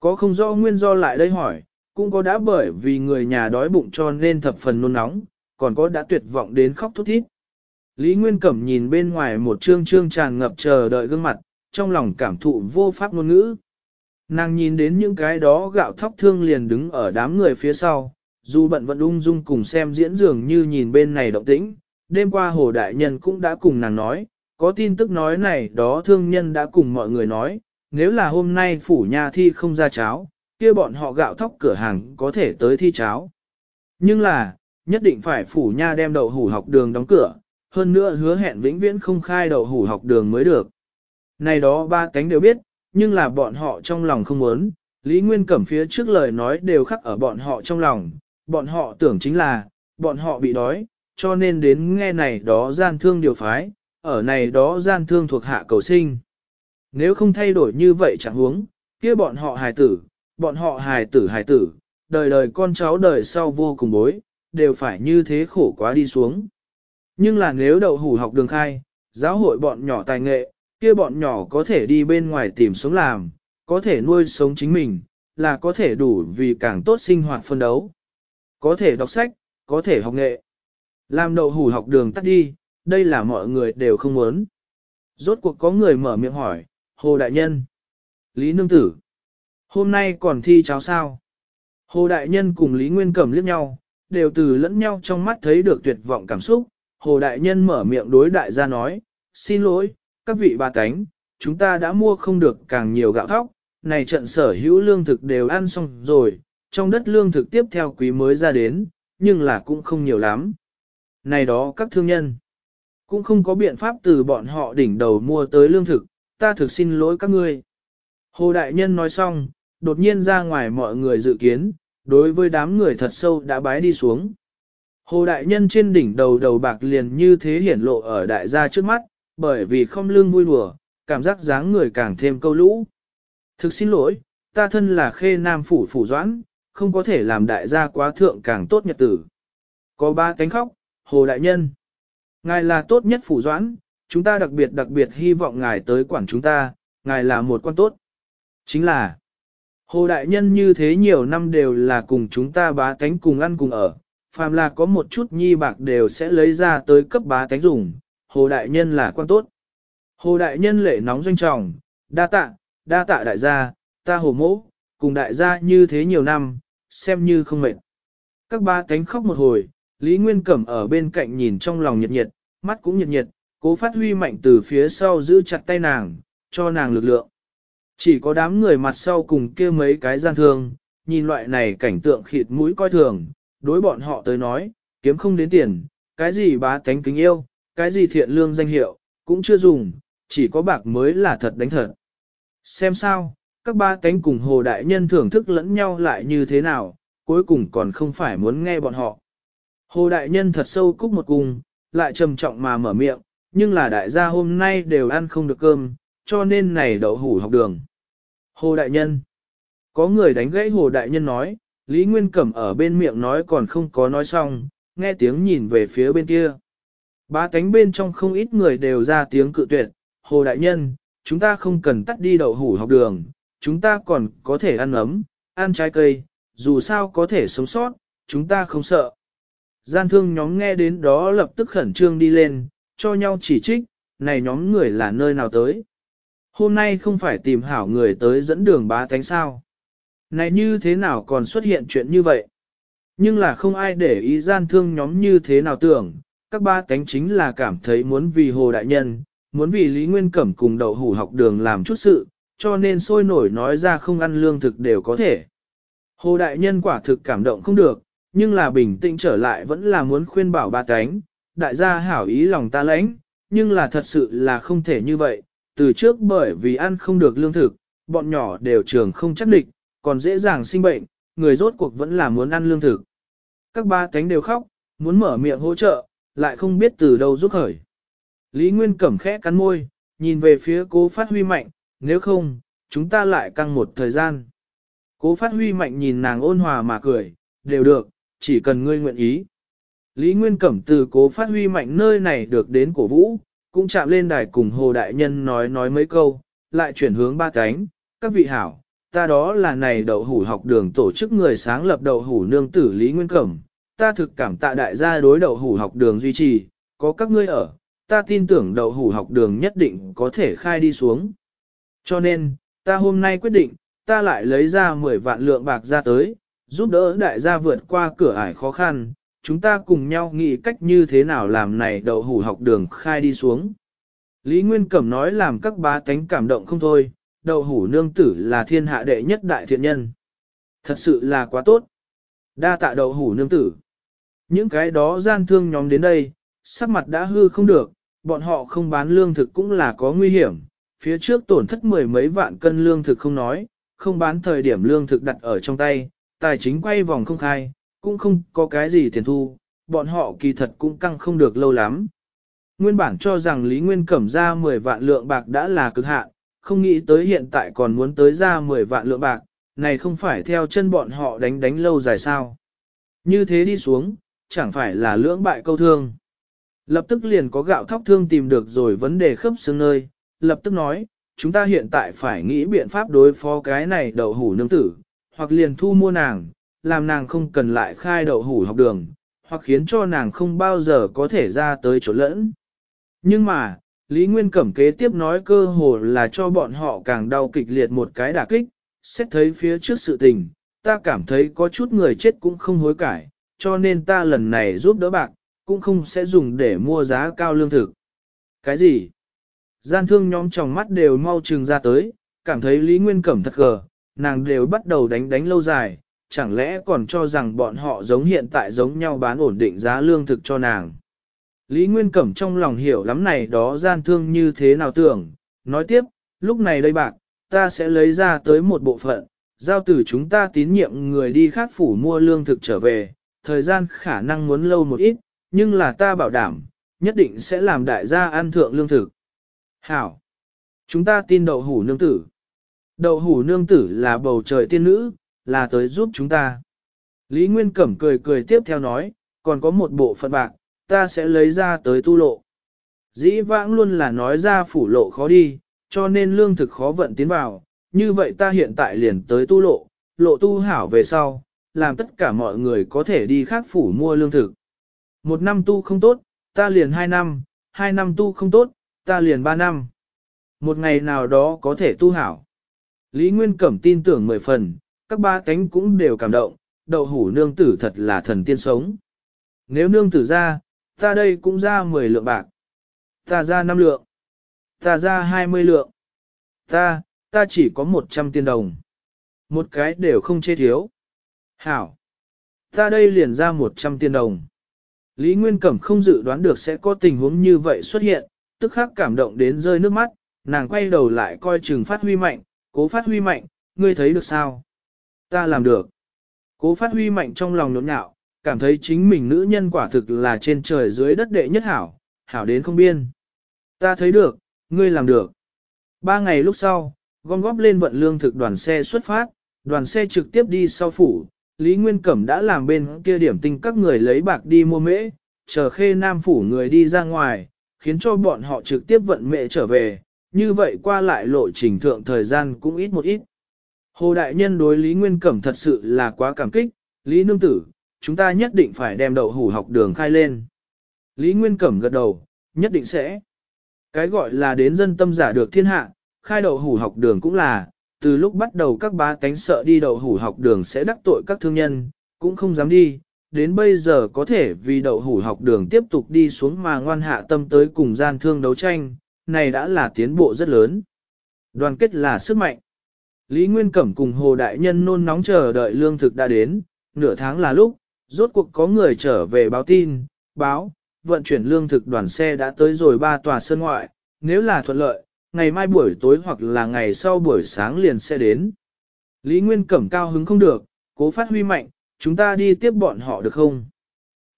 Có không do nguyên do lại đây hỏi, cũng có đã bởi vì người nhà đói bụng cho nên thập phần nôn nóng, còn có đã tuyệt vọng đến khóc thút thít. Lý Nguyên Cẩm nhìn bên ngoài một trương trương tràn ngập chờ đợi gương mặt, trong lòng cảm thụ vô pháp ngôn ngữ. Nàng nhìn đến những cái đó gạo thóc thương liền đứng ở đám người phía sau, dù bận vận ung dung cùng xem diễn dường như nhìn bên này động tĩnh, đêm qua Hồ Đại Nhân cũng đã cùng nàng nói, có tin tức nói này đó thương nhân đã cùng mọi người nói, nếu là hôm nay phủ nhà thi không ra cháo, kia bọn họ gạo thóc cửa hàng có thể tới thi cháo. Nhưng là, nhất định phải phủ nha đem đậu hủ học đường đóng cửa, hơn nữa hứa hẹn vĩnh viễn không khai đậu hủ học đường mới được. Này đó ba cánh đều biết, nhưng là bọn họ trong lòng không muốn, Lý Nguyên Cẩm phía trước lời nói đều khắc ở bọn họ trong lòng, bọn họ tưởng chính là, bọn họ bị đói, cho nên đến nghe này đó gian thương điều phái, ở này đó gian thương thuộc hạ cầu sinh. Nếu không thay đổi như vậy chẳng huống, kia bọn họ hài tử, bọn họ hài tử hài tử, đời đời con cháu đời sau vô cùng bối, đều phải như thế khổ quá đi xuống. Nhưng là nếu đậu hủ học đường khai, giáo hội bọn nhỏ tài nghệ, kia bọn nhỏ có thể đi bên ngoài tìm sống làm, có thể nuôi sống chính mình, là có thể đủ vì càng tốt sinh hoạt phân đấu. Có thể đọc sách, có thể học nghệ. Làm đậu hủ học đường tắt đi, đây là mọi người đều không muốn. Rốt cuộc có người mở miệng hỏi, Hồ Đại Nhân, Lý Nương Tử, hôm nay còn thi cháu sao? Hồ Đại Nhân cùng Lý Nguyên Cẩm liếc nhau, đều từ lẫn nhau trong mắt thấy được tuyệt vọng cảm xúc. Hồ Đại Nhân mở miệng đối đại gia nói, xin lỗi, các vị bà cánh, chúng ta đã mua không được càng nhiều gạo thóc, này trận sở hữu lương thực đều ăn xong rồi, trong đất lương thực tiếp theo quý mới ra đến, nhưng là cũng không nhiều lắm. Này đó các thương nhân, cũng không có biện pháp từ bọn họ đỉnh đầu mua tới lương thực, ta thực xin lỗi các ngươi. Hồ Đại Nhân nói xong, đột nhiên ra ngoài mọi người dự kiến, đối với đám người thật sâu đã bái đi xuống. Hồ đại nhân trên đỉnh đầu đầu bạc liền như thế hiển lộ ở đại gia trước mắt, bởi vì không lương vui đùa, cảm giác dáng người càng thêm câu lũ. Thực xin lỗi, ta thân là khê nam phủ phủ doãn, không có thể làm đại gia quá thượng càng tốt nhật tử. Có ba cánh khóc, hồ đại nhân. Ngài là tốt nhất phủ doãn, chúng ta đặc biệt đặc biệt hy vọng ngài tới quản chúng ta, ngài là một quan tốt. Chính là, Hồ Đại Nhân như thế nhiều năm đều là cùng chúng ta bá tánh cùng ăn cùng ở, phàm là có một chút nhi bạc đều sẽ lấy ra tới cấp bá tánh dùng, Hồ Đại Nhân là quan tốt. Hồ Đại Nhân lệ nóng doanh trọng, đa tạ, đa tạ đại gia, ta hồ mỗ, cùng đại gia như thế nhiều năm, xem như không mệt. Các ba tánh khóc một hồi, Lý Nguyên Cẩm ở bên cạnh nhìn trong lòng nhiệt nhiệt, mắt cũng nhiệt nhiệt, cố phát huy mạnh từ phía sau giữ chặt tay nàng, cho nàng lực lượng. Chỉ có đám người mặt sau cùng kia mấy cái gian thương, nhìn loại này cảnh tượng khịt mũi coi thường, đối bọn họ tới nói, kiếm không đến tiền, cái gì bá tánh kính yêu, cái gì thiện lương danh hiệu, cũng chưa dùng, chỉ có bạc mới là thật đánh thật. Xem sao, các ba tánh cùng hồ đại nhân thưởng thức lẫn nhau lại như thế nào, cuối cùng còn không phải muốn nghe bọn họ. Hồ đại nhân thật sâu cúc một cung lại trầm trọng mà mở miệng, nhưng là đại gia hôm nay đều ăn không được cơm, cho nên này đậu hủ học đường. Hồ Đại Nhân Có người đánh gãy Hồ Đại Nhân nói, Lý Nguyên Cẩm ở bên miệng nói còn không có nói xong, nghe tiếng nhìn về phía bên kia. Ba cánh bên trong không ít người đều ra tiếng cự tuyệt, Hồ Đại Nhân, chúng ta không cần tắt đi đậu hủ học đường, chúng ta còn có thể ăn ấm, ăn trái cây, dù sao có thể sống sót, chúng ta không sợ. Gian thương nhóm nghe đến đó lập tức khẩn trương đi lên, cho nhau chỉ trích, này nhóm người là nơi nào tới hôm nay không phải tìm hảo người tới dẫn đường bá thánh sao. Này như thế nào còn xuất hiện chuyện như vậy? Nhưng là không ai để ý gian thương nhóm như thế nào tưởng, các ba tánh chính là cảm thấy muốn vì Hồ Đại Nhân, muốn vì Lý Nguyên Cẩm cùng đậu hủ học đường làm chút sự, cho nên sôi nổi nói ra không ăn lương thực đều có thể. Hồ Đại Nhân quả thực cảm động không được, nhưng là bình tĩnh trở lại vẫn là muốn khuyên bảo ba tánh, đại gia hảo ý lòng ta lãnh, nhưng là thật sự là không thể như vậy, từ trước bởi vì ăn không được lương thực, bọn nhỏ đều trường không chắc địch, còn dễ dàng sinh bệnh, người rốt cuộc vẫn là muốn ăn lương thực. Các ba cánh đều khóc, muốn mở miệng hỗ trợ, lại không biết từ đâu rút khởi. Lý Nguyên cẩm khẽ cắn môi, nhìn về phía cố phát huy mạnh, nếu không, chúng ta lại căng một thời gian. Cố phát huy mạnh nhìn nàng ôn hòa mà cười, đều được, chỉ cần ngươi nguyện ý. Lý Nguyên Cẩm từ cố phát huy mạnh nơi này được đến cổ vũ, cũng chạm lên đài cùng Hồ Đại Nhân nói nói mấy câu, lại chuyển hướng ba cánh, các vị hảo, ta đó là này đậu hủ học đường tổ chức người sáng lập đậu hủ nương tử Lý Nguyên Cẩm, ta thực cảm tạ đại gia đối đậu hủ học đường duy trì, có các ngươi ở, ta tin tưởng đậu hủ học đường nhất định có thể khai đi xuống. Cho nên, ta hôm nay quyết định, ta lại lấy ra 10 vạn lượng bạc ra tới, giúp đỡ đại gia vượt qua cửa ải khó khăn, chúng ta cùng nhau nghĩ cách như thế nào làm này đậu hủ học đường khai đi xuống. Lý Nguyên Cẩm nói làm các bá tánh cảm động không thôi, đậu hủ nương tử là thiên hạ đệ nhất đại thiện nhân. Thật sự là quá tốt. Đa tạ đậu hủ nương tử. Những cái đó gian thương nhóm đến đây, sắc mặt đã hư không được, bọn họ không bán lương thực cũng là có nguy hiểm. Phía trước tổn thất mười mấy vạn cân lương thực không nói, không bán thời điểm lương thực đặt ở trong tay, tài chính quay vòng không khai, cũng không có cái gì tiền thu, bọn họ kỳ thật cũng căng không được lâu lắm. Nguyên bản cho rằng Lý Nguyên cẩm ra 10 vạn lượng bạc đã là cực hạn, không nghĩ tới hiện tại còn muốn tới ra 10 vạn lượng bạc, này không phải theo chân bọn họ đánh đánh lâu dài sao. Như thế đi xuống, chẳng phải là lưỡng bại câu thương. Lập tức liền có gạo thóc thương tìm được rồi vấn đề khớp xương nơi, lập tức nói, chúng ta hiện tại phải nghĩ biện pháp đối phó cái này đầu hủ nương tử, hoặc liền thu mua nàng, làm nàng không cần lại khai đậu hủ học đường, hoặc khiến cho nàng không bao giờ có thể ra tới chỗ lẫn. Nhưng mà, Lý Nguyên Cẩm kế tiếp nói cơ hồ là cho bọn họ càng đau kịch liệt một cái đả kích, xét thấy phía trước sự tình, ta cảm thấy có chút người chết cũng không hối cải, cho nên ta lần này giúp đỡ bạn cũng không sẽ dùng để mua giá cao lương thực. Cái gì? Gian thương nhóm trong mắt đều mau trừng ra tới, cảm thấy Lý Nguyên Cẩm thật gờ, nàng đều bắt đầu đánh đánh lâu dài, chẳng lẽ còn cho rằng bọn họ giống hiện tại giống nhau bán ổn định giá lương thực cho nàng. Lý Nguyên Cẩm trong lòng hiểu lắm này đó gian thương như thế nào tưởng, nói tiếp, lúc này đây bạc, ta sẽ lấy ra tới một bộ phận, giao từ chúng ta tín nhiệm người đi khác phủ mua lương thực trở về, thời gian khả năng muốn lâu một ít, nhưng là ta bảo đảm, nhất định sẽ làm đại gia ăn thượng lương thực. Hảo! Chúng ta tin đậu hủ nương tử. Đậu hủ nương tử là bầu trời tiên nữ, là tới giúp chúng ta. Lý Nguyên Cẩm cười cười tiếp theo nói, còn có một bộ phận bạc, ta sẽ lấy ra tới tu lộ. Dĩ vãng luôn là nói ra phủ lộ khó đi, cho nên lương thực khó vận tiến vào, như vậy ta hiện tại liền tới tu lộ, lộ tu hảo về sau, làm tất cả mọi người có thể đi khác phủ mua lương thực. Một năm tu không tốt, ta liền hai năm, hai năm tu không tốt, ta liền ba năm. Một ngày nào đó có thể tu hảo. Lý Nguyên Cẩm tin tưởng mười phần, các ba cánh cũng đều cảm động, đậu hủ nương tử thật là thần tiên sống. Nếu nương tử ra, ta đây cũng ra 10 lượng bạc. Ta ra 5 lượng. Ta ra 20 lượng. Ta, ta chỉ có 100 tiền đồng. Một cái đều không chê thiếu. Hảo. Ta đây liền ra 100 tiền đồng. Lý Nguyên Cẩm không dự đoán được sẽ có tình huống như vậy xuất hiện, tức khắc cảm động đến rơi nước mắt, nàng quay đầu lại coi chừng phát huy mạnh, cố phát huy mạnh, ngươi thấy được sao? Ta làm được. Cố phát huy mạnh trong lòng nhộn nhạo, cảm thấy chính mình nữ nhân quả thực là trên trời dưới đất đệ nhất hảo, hảo đến không biên. Ta thấy được, ngươi làm được. Ba ngày lúc sau, gom góp lên vận lương thực đoàn xe xuất phát, đoàn xe trực tiếp đi sau phủ, Lý Nguyên Cẩm đã làm bên kia điểm tinh các người lấy bạc đi mua mễ, chờ khê nam phủ người đi ra ngoài, khiến cho bọn họ trực tiếp vận mệ trở về, như vậy qua lại lộ trình thượng thời gian cũng ít một ít. Hồ Đại Nhân đối Lý Nguyên Cẩm thật sự là quá cảm kích, Lý Nương Tử, chúng ta nhất định phải đem đậu hủ học đường khai lên. Lý Nguyên Cẩm gật đầu, nhất định sẽ. Cái gọi là đến dân tâm giả được thiên hạ, khai đậu hủ học đường cũng là, từ lúc bắt đầu các bá tánh sợ đi đậu hủ học đường sẽ đắc tội các thương nhân, cũng không dám đi, đến bây giờ có thể vì đậu hủ học đường tiếp tục đi xuống mà ngoan hạ tâm tới cùng gian thương đấu tranh, này đã là tiến bộ rất lớn. Đoàn kết là sức mạnh. Lý Nguyên Cẩm cùng Hồ Đại Nhân nôn nóng chờ đợi lương thực đã đến, nửa tháng là lúc, rốt cuộc có người trở về báo tin, báo, vận chuyển lương thực đoàn xe đã tới rồi ba tòa sân ngoại, nếu là thuận lợi, ngày mai buổi tối hoặc là ngày sau buổi sáng liền sẽ đến. Lý Nguyên Cẩm cao hứng không được, cố phát huy mạnh, chúng ta đi tiếp bọn họ được không?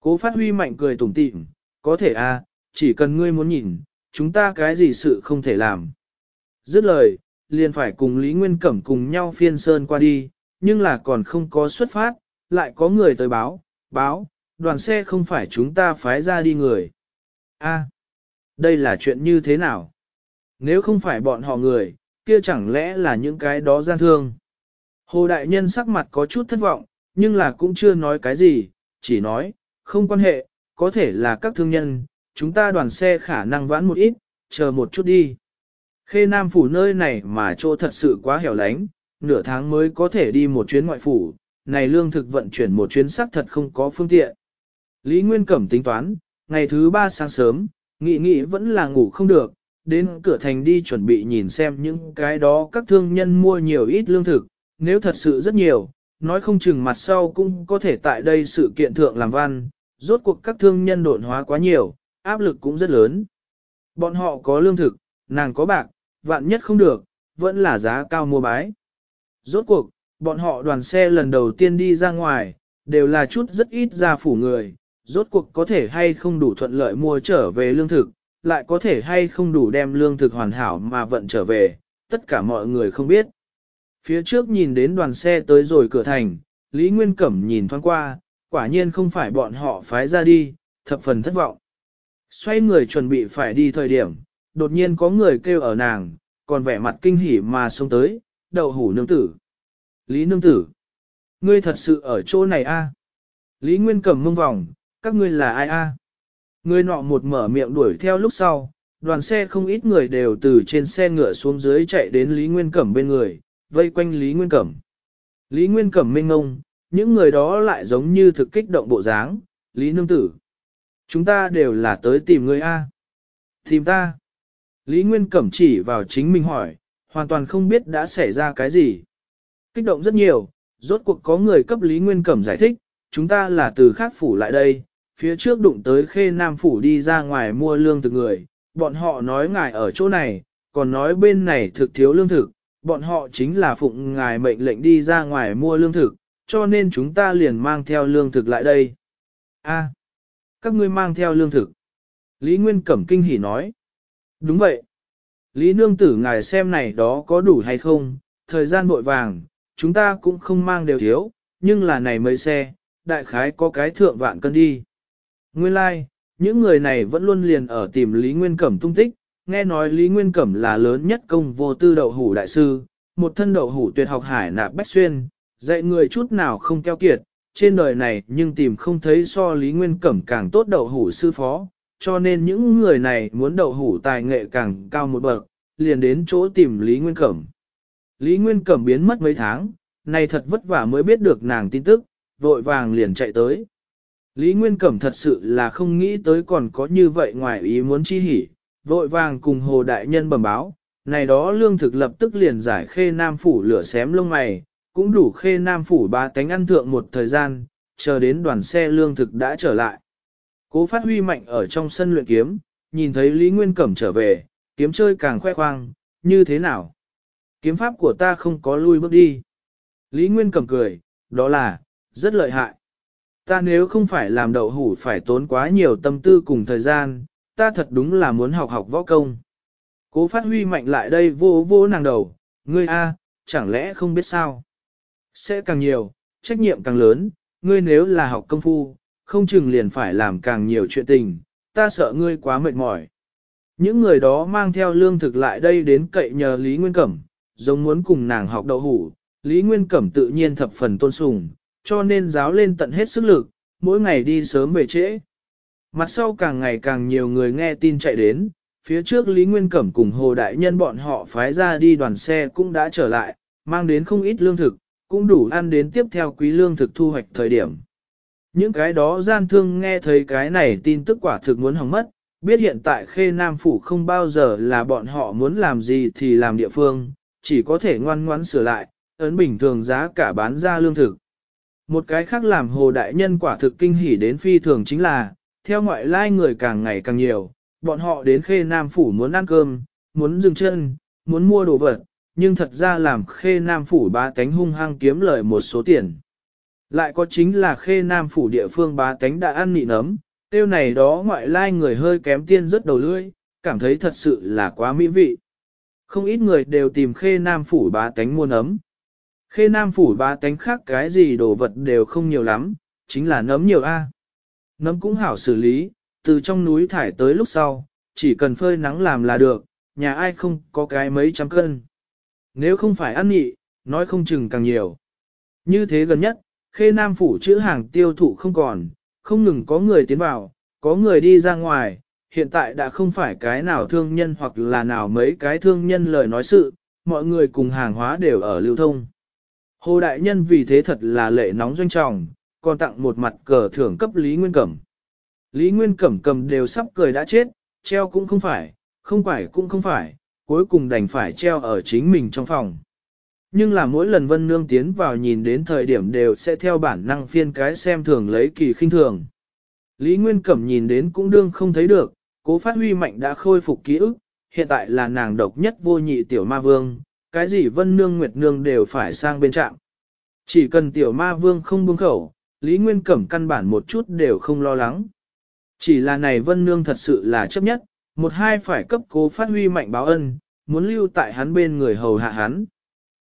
Cố phát huy mạnh cười tủm tịm, có thể à, chỉ cần ngươi muốn nhìn, chúng ta cái gì sự không thể làm. Dứt lời, liền phải cùng Lý Nguyên Cẩm cùng nhau phiên sơn qua đi, nhưng là còn không có xuất phát, lại có người tới báo, báo, đoàn xe không phải chúng ta phái ra đi người. a đây là chuyện như thế nào? Nếu không phải bọn họ người, kia chẳng lẽ là những cái đó gian thương? Hồ Đại Nhân sắc mặt có chút thất vọng, nhưng là cũng chưa nói cái gì, chỉ nói, không quan hệ, có thể là các thương nhân, chúng ta đoàn xe khả năng vãn một ít, chờ một chút đi. Khê Nam Phủ nơi này mà chỗ thật sự quá hẻo lánh, nửa tháng mới có thể đi một chuyến ngoại phủ, này lương thực vận chuyển một chuyến xác thật không có phương tiện. Lý Nguyên Cẩm tính toán, ngày thứ ba sáng sớm, nghị nghị vẫn là ngủ không được, đến cửa thành đi chuẩn bị nhìn xem những cái đó các thương nhân mua nhiều ít lương thực, nếu thật sự rất nhiều, nói không chừng mặt sau cũng có thể tại đây sự kiện thượng làm văn, rốt cuộc các thương nhân độn hóa quá nhiều, áp lực cũng rất lớn. Bọn họ có lương thực, nàng có bạc, vạn nhất không được, vẫn là giá cao mua bái. Rốt cuộc, bọn họ đoàn xe lần đầu tiên đi ra ngoài, đều là chút rất ít ra phủ người, rốt cuộc có thể hay không đủ thuận lợi mua trở về lương thực, lại có thể hay không đủ đem lương thực hoàn hảo mà vận trở về, tất cả mọi người không biết. Phía trước nhìn đến đoàn xe tới rồi cửa thành, Lý Nguyên Cẩm nhìn thoáng qua, quả nhiên không phải bọn họ phái ra đi, thập phần thất vọng. Xoay người chuẩn bị phải đi thời điểm, đột nhiên có người kêu ở nàng, còn vẻ mặt kinh hỉ mà xông tới, đậu hủ nương tử. Lý nương tử, ngươi thật sự ở chỗ này a? À? Lý Nguyên cầm mông vòng, các ngươi là ai a? À? Ngươi nọ một mở miệng đuổi theo lúc sau, đoàn xe không ít người đều từ trên xe ngựa xuống dưới chạy đến Lý Nguyên Cẩm bên người, vây quanh Lý Nguyên Cẩm. Lý Nguyên Cẩm mênh ngông, những người đó lại giống như thực kích động bộ dáng, Lý Nương Tử. Chúng ta đều là tới tìm ngươi A. Tìm ta. Lý Nguyên Cẩm chỉ vào chính mình hỏi, hoàn toàn không biết đã xảy ra cái gì. Kích động rất nhiều, rốt cuộc có người cấp Lý Nguyên Cẩm giải thích, chúng ta là từ khác phủ lại đây, phía trước đụng tới khê nam phủ đi ra ngoài mua lương thực người, bọn họ nói ngài ở chỗ này, còn nói bên này thực thiếu lương thực, bọn họ chính là phụng ngài mệnh lệnh đi ra ngoài mua lương thực, cho nên chúng ta liền mang theo lương thực lại đây. a à, các ngươi mang theo lương thực. Lý Nguyên Cẩm kinh hỉ nói. Đúng vậy. Lý nương tử ngài xem này đó có đủ hay không, thời gian vội vàng, chúng ta cũng không mang đều thiếu, nhưng là này mấy xe, đại khái có cái thượng vạn cân đi. Nguyên lai, like, những người này vẫn luôn liền ở tìm Lý Nguyên Cẩm tung tích, nghe nói Lý Nguyên Cẩm là lớn nhất công vô tư đậu hủ đại sư, một thân đậu hủ tuyệt học hải nạp bách xuyên, dạy người chút nào không keo kiệt, trên đời này nhưng tìm không thấy so Lý Nguyên Cẩm càng tốt đậu hủ sư phó, cho nên những người này muốn đậu hủ tài nghệ càng cao một bậc, liền đến chỗ tìm Lý Nguyên Cẩm. Lý Nguyên Cẩm biến mất mấy tháng, này thật vất vả mới biết được nàng tin tức, vội vàng liền chạy tới. Lý Nguyên Cẩm thật sự là không nghĩ tới còn có như vậy ngoài ý muốn chi hỉ, vội vàng cùng Hồ Đại Nhân bẩm báo, này đó lương thực lập tức liền giải khê nam phủ lửa xém lông mày, cũng đủ khê nam phủ ba tánh ăn thượng một thời gian, chờ đến đoàn xe lương thực đã trở lại. Cố phát huy mạnh ở trong sân luyện kiếm, nhìn thấy Lý Nguyên Cẩm trở về, kiếm chơi càng khoe khoang, như thế nào? Kiếm pháp của ta không có lui bước đi. Lý Nguyên Cẩm cười, đó là, rất lợi hại. Ta nếu không phải làm đậu hủ phải tốn quá nhiều tâm tư cùng thời gian, ta thật đúng là muốn học học võ công. Cố phát huy mạnh lại đây vô vô nàng đầu, ngươi A, chẳng lẽ không biết sao? Sẽ càng nhiều, trách nhiệm càng lớn, ngươi nếu là học công phu, không chừng liền phải làm càng nhiều chuyện tình, ta sợ ngươi quá mệt mỏi. Những người đó mang theo lương thực lại đây đến cậy nhờ Lý Nguyên Cẩm, giống muốn cùng nàng học đậu hủ, Lý Nguyên Cẩm tự nhiên thập phần tôn sùng, cho nên giáo lên tận hết sức lực, mỗi ngày đi sớm về trễ. Mặt sau càng ngày càng nhiều người nghe tin chạy đến, phía trước Lý Nguyên Cẩm cùng Hồ Đại Nhân bọn họ phái ra đi đoàn xe cũng đã trở lại, mang đến không ít lương thực, cũng đủ ăn đến tiếp theo quý lương thực thu hoạch thời điểm. Những cái đó gian thương nghe thấy cái này tin tức quả thực muốn hỏng mất, biết hiện tại khê nam phủ không bao giờ là bọn họ muốn làm gì thì làm địa phương, chỉ có thể ngoan ngoãn sửa lại, ấn bình thường giá cả bán ra lương thực. Một cái khác làm hồ đại nhân quả thực kinh hỉ đến phi thường chính là, theo ngoại lai người càng ngày càng nhiều, bọn họ đến khê nam phủ muốn ăn cơm, muốn dừng chân, muốn mua đồ vật, nhưng thật ra làm khê nam phủ ba cánh hung hăng kiếm lời một số tiền. Lại có chính là khê nam phủ địa phương bá tánh đã ăn nị nấm, tiêu này đó ngoại lai người hơi kém tiên rất đầu lưỡi, cảm thấy thật sự là quá mỹ vị. Không ít người đều tìm khê nam phủ bá tánh mua nấm. Khê nam phủ bá tánh khác cái gì đồ vật đều không nhiều lắm, chính là nấm nhiều a. Nấm cũng hảo xử lý, từ trong núi thải tới lúc sau, chỉ cần phơi nắng làm là được, nhà ai không có cái mấy trăm cân. Nếu không phải ăn nhị, nói không chừng càng nhiều. Như thế gần nhất, Khê Nam Phủ chữ hàng tiêu thụ không còn, không ngừng có người tiến vào, có người đi ra ngoài, hiện tại đã không phải cái nào thương nhân hoặc là nào mấy cái thương nhân lời nói sự, mọi người cùng hàng hóa đều ở lưu thông. Hồ Đại Nhân vì thế thật là lệ nóng doanh trọng, còn tặng một mặt cờ thưởng cấp Lý Nguyên Cẩm. Lý Nguyên Cẩm cầm đều sắp cười đã chết, treo cũng không phải, không phải cũng không phải, cuối cùng đành phải treo ở chính mình trong phòng. Nhưng là mỗi lần Vân Nương tiến vào nhìn đến thời điểm đều sẽ theo bản năng phiên cái xem thường lấy kỳ khinh thường. Lý Nguyên Cẩm nhìn đến cũng đương không thấy được, cố phát huy mạnh đã khôi phục ký ức, hiện tại là nàng độc nhất vô nhị tiểu ma vương, cái gì Vân Nương Nguyệt Nương đều phải sang bên trạng Chỉ cần tiểu ma vương không buông khẩu, Lý Nguyên Cẩm căn bản một chút đều không lo lắng. Chỉ là này Vân Nương thật sự là chấp nhất, một hai phải cấp cố phát huy mạnh báo ân, muốn lưu tại hắn bên người hầu hạ hắn.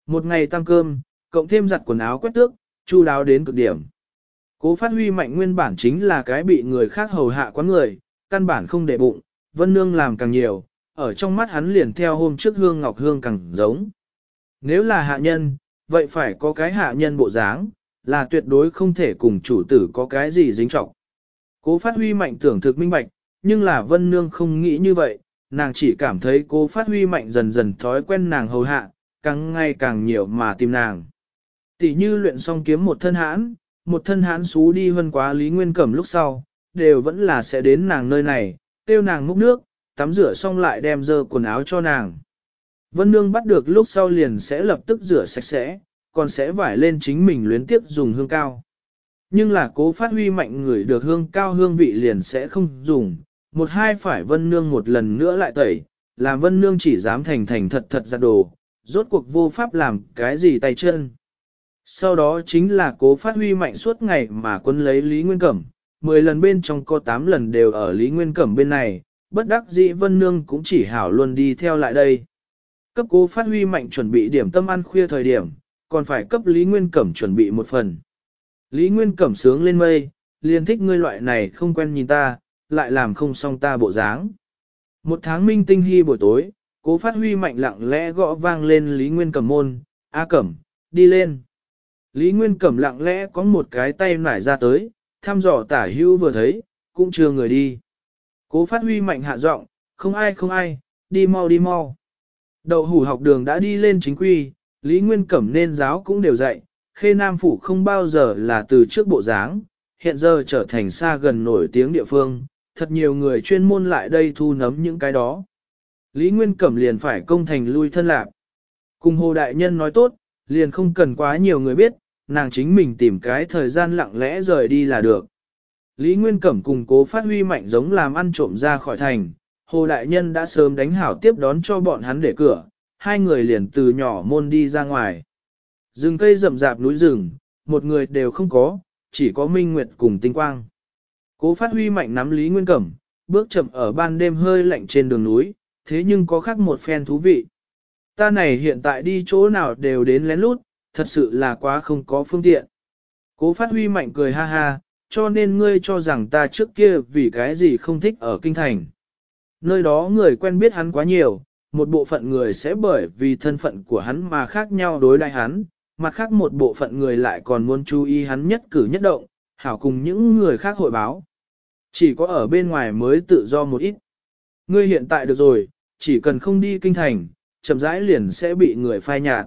Một ngày tăng cơm, cộng thêm giặt quần áo quét tước, chu đáo đến cực điểm. Cố phát huy mạnh nguyên bản chính là cái bị người khác hầu hạ quán người, căn bản không để bụng, vân nương làm càng nhiều, ở trong mắt hắn liền theo hôm trước hương ngọc hương càng giống. Nếu là hạ nhân, vậy phải có cái hạ nhân bộ dáng, là tuyệt đối không thể cùng chủ tử có cái gì dính trọng. Cố phát huy mạnh tưởng thực minh bạch, nhưng là vân nương không nghĩ như vậy, nàng chỉ cảm thấy cố phát huy mạnh dần dần thói quen nàng hầu hạ, càng ngày càng nhiều mà tìm nàng. Tỷ như luyện xong kiếm một thân hãn, một thân hãn xú đi hơn quá Lý Nguyên Cẩm lúc sau, đều vẫn là sẽ đến nàng nơi này, tiêu nàng múc nước, tắm rửa xong lại đem dơ quần áo cho nàng. Vân Nương bắt được lúc sau liền sẽ lập tức rửa sạch sẽ, còn sẽ vải lên chính mình luyến tiếp dùng hương cao. Nhưng là cố phát huy mạnh người được hương cao hương vị liền sẽ không dùng, một hai phải Vân Nương một lần nữa lại tẩy, làm Vân Nương chỉ dám thành thành thật thật giặt đồ, rốt cuộc vô pháp làm cái gì tay chân. Sau đó chính là cố phát huy mạnh suốt ngày mà quân lấy Lý Nguyên Cẩm, 10 lần bên trong có 8 lần đều ở Lý Nguyên Cẩm bên này, bất đắc dĩ Vân Nương cũng chỉ hảo luôn đi theo lại đây. Cấp cố phát huy mạnh chuẩn bị điểm tâm ăn khuya thời điểm, còn phải cấp Lý Nguyên Cẩm chuẩn bị một phần. Lý Nguyên Cẩm sướng lên mây, liền thích ngươi loại này không quen nhìn ta, lại làm không xong ta bộ dáng. Một tháng minh tinh hy buổi tối, cố phát huy mạnh lặng lẽ gõ vang lên Lý Nguyên Cẩm môn, A Cẩm, đi lên. Lý Nguyên Cẩm lặng lẽ có một cái tay nải ra tới, thăm dò tả hưu vừa thấy, cũng chưa người đi. Cố phát huy mạnh hạ giọng không ai không ai, đi mau đi mau. Đậu hủ học đường đã đi lên chính quy, Lý Nguyên Cẩm nên giáo cũng đều dạy, khê nam phủ không bao giờ là từ trước bộ dáng, hiện giờ trở thành xa gần nổi tiếng địa phương, thật nhiều người chuyên môn lại đây thu nấm những cái đó. Lý Nguyên Cẩm liền phải công thành lui thân lạc. Cùng Hồ Đại Nhân nói tốt, liền không cần quá nhiều người biết, nàng chính mình tìm cái thời gian lặng lẽ rời đi là được. Lý Nguyên Cẩm cùng cố phát huy mạnh giống làm ăn trộm ra khỏi thành, Hồ Đại Nhân đã sớm đánh hảo tiếp đón cho bọn hắn để cửa, hai người liền từ nhỏ môn đi ra ngoài. Rừng cây rậm rạp núi rừng, một người đều không có, chỉ có Minh Nguyệt cùng Tinh Quang. Cố phát huy mạnh nắm Lý Nguyên Cẩm, bước chậm ở ban đêm hơi lạnh trên đường núi, thế nhưng có khác một phen thú vị. Ta này hiện tại đi chỗ nào đều đến lén lút, thật sự là quá không có phương tiện. Cố phát huy mạnh cười ha ha, cho nên ngươi cho rằng ta trước kia vì cái gì không thích ở kinh thành. Nơi đó người quen biết hắn quá nhiều, một bộ phận người sẽ bởi vì thân phận của hắn mà khác nhau đối đãi hắn, mặt khác một bộ phận người lại còn muốn chú ý hắn nhất cử nhất động, hảo cùng những người khác hội báo. Chỉ có ở bên ngoài mới tự do một ít. Ngươi hiện tại được rồi, chỉ cần không đi kinh thành, chậm rãi liền sẽ bị người phai nhạt.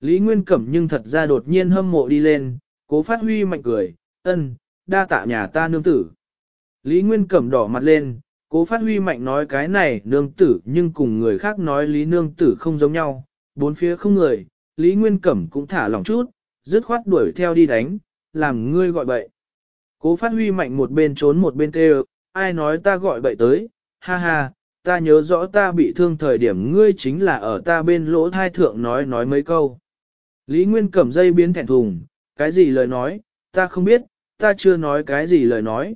Lý Nguyên Cẩm nhưng thật ra đột nhiên hâm mộ đi lên, cố phát huy mạnh cười, ân, đa tạ nhà ta nương tử. Lý Nguyên Cẩm đỏ mặt lên, cố phát huy mạnh nói cái này nương tử nhưng cùng người khác nói Lý nương tử không giống nhau, bốn phía không người, Lý Nguyên Cẩm cũng thả lòng chút, dứt khoát đuổi theo đi đánh, làm ngươi gọi bậy. Cố phát huy mạnh một bên trốn một bên kêu, ai nói ta gọi bậy tới, ha ha, ta nhớ rõ ta bị thương thời điểm ngươi chính là ở ta bên lỗ thai thượng nói nói mấy câu. Lý Nguyên cầm dây biến thẹn thùng, cái gì lời nói, ta không biết, ta chưa nói cái gì lời nói.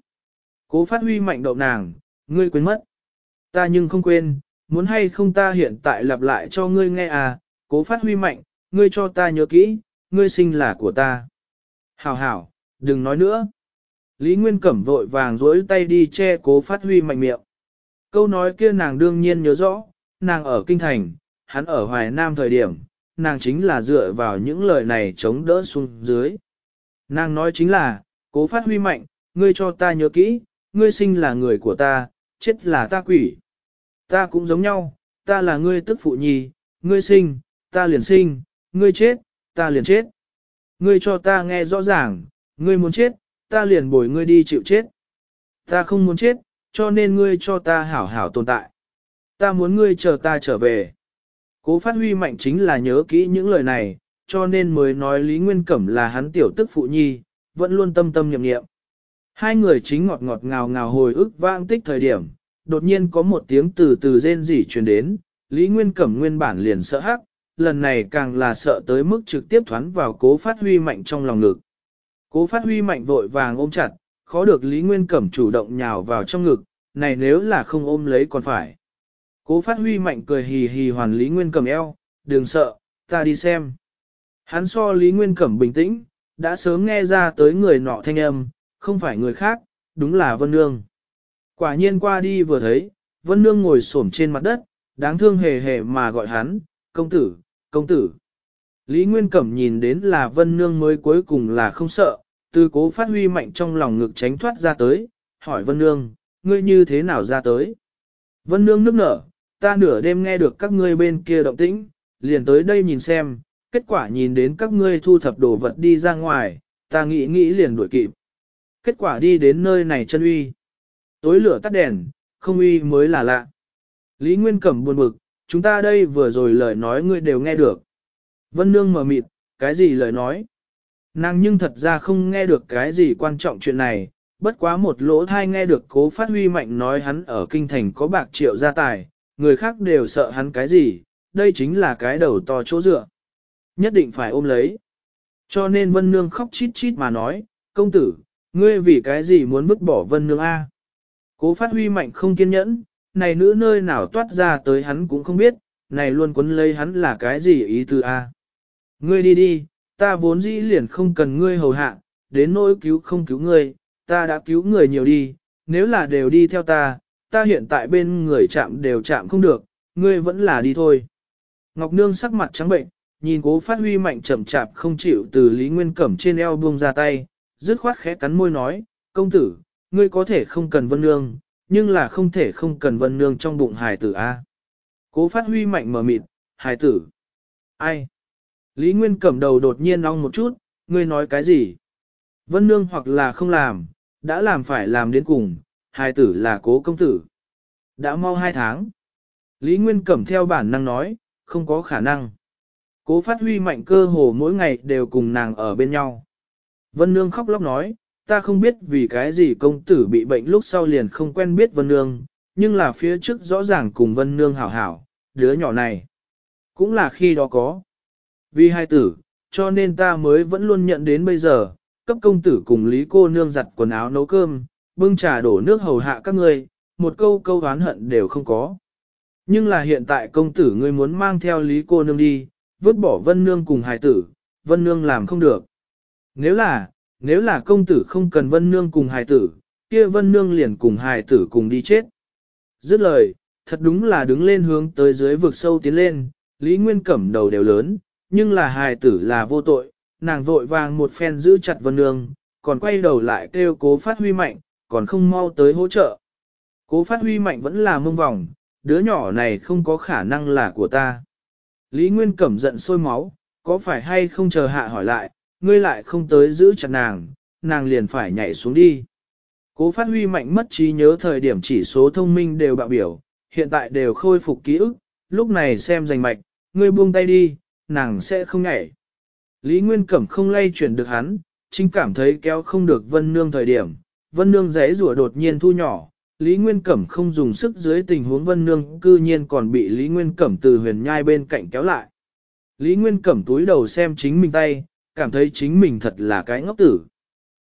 Cố phát huy mạnh đậu nàng, ngươi quên mất. Ta nhưng không quên, muốn hay không ta hiện tại lặp lại cho ngươi nghe à, cố phát huy mạnh, ngươi cho ta nhớ kỹ, ngươi sinh là của ta. Hảo hảo, đừng nói nữa. Lý Nguyên Cẩm vội vàng dối tay đi che cố phát huy mạnh miệng. Câu nói kia nàng đương nhiên nhớ rõ, nàng ở Kinh Thành, hắn ở Hoài Nam thời điểm, nàng chính là dựa vào những lời này chống đỡ xuống dưới. Nàng nói chính là, cố phát huy mạnh, ngươi cho ta nhớ kỹ, ngươi sinh là người của ta, chết là ta quỷ. Ta cũng giống nhau, ta là ngươi tức phụ nhì, ngươi sinh, ta liền sinh, ngươi chết, ta liền chết. Ngươi cho ta nghe rõ ràng, ngươi muốn chết, ta liền bồi ngươi đi chịu chết. Ta không muốn chết, cho nên ngươi cho ta hảo hảo tồn tại. Ta muốn ngươi chờ ta trở về. Cố phát huy mạnh chính là nhớ kỹ những lời này, cho nên mới nói Lý Nguyên Cẩm là hắn tiểu tức phụ nhi, vẫn luôn tâm tâm nhậm nghiệm. Hai người chính ngọt ngọt ngào ngào hồi ức vang tích thời điểm, đột nhiên có một tiếng từ từ rên rỉ truyền đến, Lý Nguyên Cẩm nguyên bản liền sợ hắc, lần này càng là sợ tới mức trực tiếp thoán vào cố phát huy mạnh trong lòng ngực. Cố phát huy mạnh vội vàng ôm chặt, khó được Lý Nguyên Cẩm chủ động nhào vào trong ngực, này nếu là không ôm lấy còn phải. Cố phát huy mạnh cười hì hì hoàn Lý Nguyên Cẩm eo, đừng sợ, ta đi xem. Hắn so Lý Nguyên Cẩm bình tĩnh, đã sớm nghe ra tới người nọ thanh âm, không phải người khác, đúng là Vân Nương. Quả nhiên qua đi vừa thấy, Vân Nương ngồi xổm trên mặt đất, đáng thương hề hề mà gọi hắn, công tử, công tử. Lý Nguyên Cẩm nhìn đến là Vân Nương mới cuối cùng là không sợ, từ cố phát huy mạnh trong lòng ngực tránh thoát ra tới, hỏi Vân Nương, ngươi như thế nào ra tới? Vân Nương nức nở, ta nửa đêm nghe được các ngươi bên kia động tĩnh, liền tới đây nhìn xem, kết quả nhìn đến các ngươi thu thập đồ vật đi ra ngoài, ta nghĩ nghĩ liền đuổi kịp. Kết quả đi đến nơi này chân uy. Tối lửa tắt đèn, không uy mới là lạ. Lý Nguyên Cẩm buồn bực, chúng ta đây vừa rồi lời nói ngươi đều nghe được. Vân Nương mở mịt, cái gì lời nói? Nàng nhưng thật ra không nghe được cái gì quan trọng chuyện này, bất quá một lỗ thai nghe được cố phát huy mạnh nói hắn ở kinh thành có bạc triệu gia tài, người khác đều sợ hắn cái gì, đây chính là cái đầu to chỗ dựa. Nhất định phải ôm lấy. Cho nên Vân Nương khóc chít chít mà nói, công tử, ngươi vì cái gì muốn bức bỏ Vân Nương A. Cố phát huy mạnh không kiên nhẫn, này nữ nơi nào toát ra tới hắn cũng không biết, này luôn cuốn lấy hắn là cái gì ý tư A. Ngươi đi đi, ta vốn dĩ liền không cần ngươi hầu hạ, đến nỗi cứu không cứu ngươi, ta đã cứu người nhiều đi, nếu là đều đi theo ta, ta hiện tại bên người chạm đều chạm không được, ngươi vẫn là đi thôi. Ngọc Nương sắc mặt trắng bệnh, nhìn cố phát huy mạnh chậm chạp không chịu từ Lý Nguyên Cẩm trên eo buông ra tay, dứt khoát khẽ cắn môi nói, công tử, ngươi có thể không cần vân nương, nhưng là không thể không cần vân nương trong bụng hài tử A? Cố phát huy mạnh mở mịt, hài tử. Ai? Lý Nguyên cẩm đầu đột nhiên ong một chút, ngươi nói cái gì? Vân Nương hoặc là không làm, đã làm phải làm đến cùng, hai tử là cố công tử. Đã mau hai tháng. Lý Nguyên cẩm theo bản năng nói, không có khả năng. Cố phát huy mạnh cơ hồ mỗi ngày đều cùng nàng ở bên nhau. Vân Nương khóc lóc nói, ta không biết vì cái gì công tử bị bệnh lúc sau liền không quen biết Vân Nương, nhưng là phía trước rõ ràng cùng Vân Nương hảo hảo, đứa nhỏ này. Cũng là khi đó có. Vì hai tử, cho nên ta mới vẫn luôn nhận đến bây giờ, cấp công tử cùng lý cô nương giặt quần áo nấu cơm, bưng trà đổ nước hầu hạ các ngươi, một câu câu oán hận đều không có. Nhưng là hiện tại công tử ngươi muốn mang theo lý cô nương đi, vứt bỏ vân nương cùng hài tử, vân nương làm không được. Nếu là, nếu là công tử không cần vân nương cùng hài tử, kia vân nương liền cùng hài tử cùng đi chết. Dứt lời, thật đúng là đứng lên hướng tới dưới vực sâu tiến lên, Lý Nguyên cẩm đầu đều lớn, nhưng là hài tử là vô tội, nàng vội vàng một phen giữ chặt vân nương, còn quay đầu lại kêu cố phát huy mạnh, còn không mau tới hỗ trợ. Cố phát huy mạnh vẫn là mông vòng, đứa nhỏ này không có khả năng là của ta. Lý Nguyên cẩm giận sôi máu, có phải hay không chờ hạ hỏi lại, ngươi lại không tới giữ chặt nàng, nàng liền phải nhảy xuống đi. Cố phát huy mạnh mất trí nhớ thời điểm chỉ số thông minh đều bạo biểu, hiện tại đều khôi phục ký ức, lúc này xem giành mạch, ngươi buông tay đi, nàng sẽ không nhảy. Lý Nguyên Cẩm không lay chuyển được hắn, chính cảm thấy kéo không được Vân Nương thời điểm. Vân Nương giấy rủa đột nhiên thu nhỏ, Lý Nguyên Cẩm không dùng sức dưới tình huống Vân Nương cư nhiên còn bị Lý Nguyên Cẩm từ huyền nhai bên cạnh kéo lại. Lý Nguyên Cẩm túi đầu xem chính mình tay, cảm thấy chính mình thật là cái ngốc tử.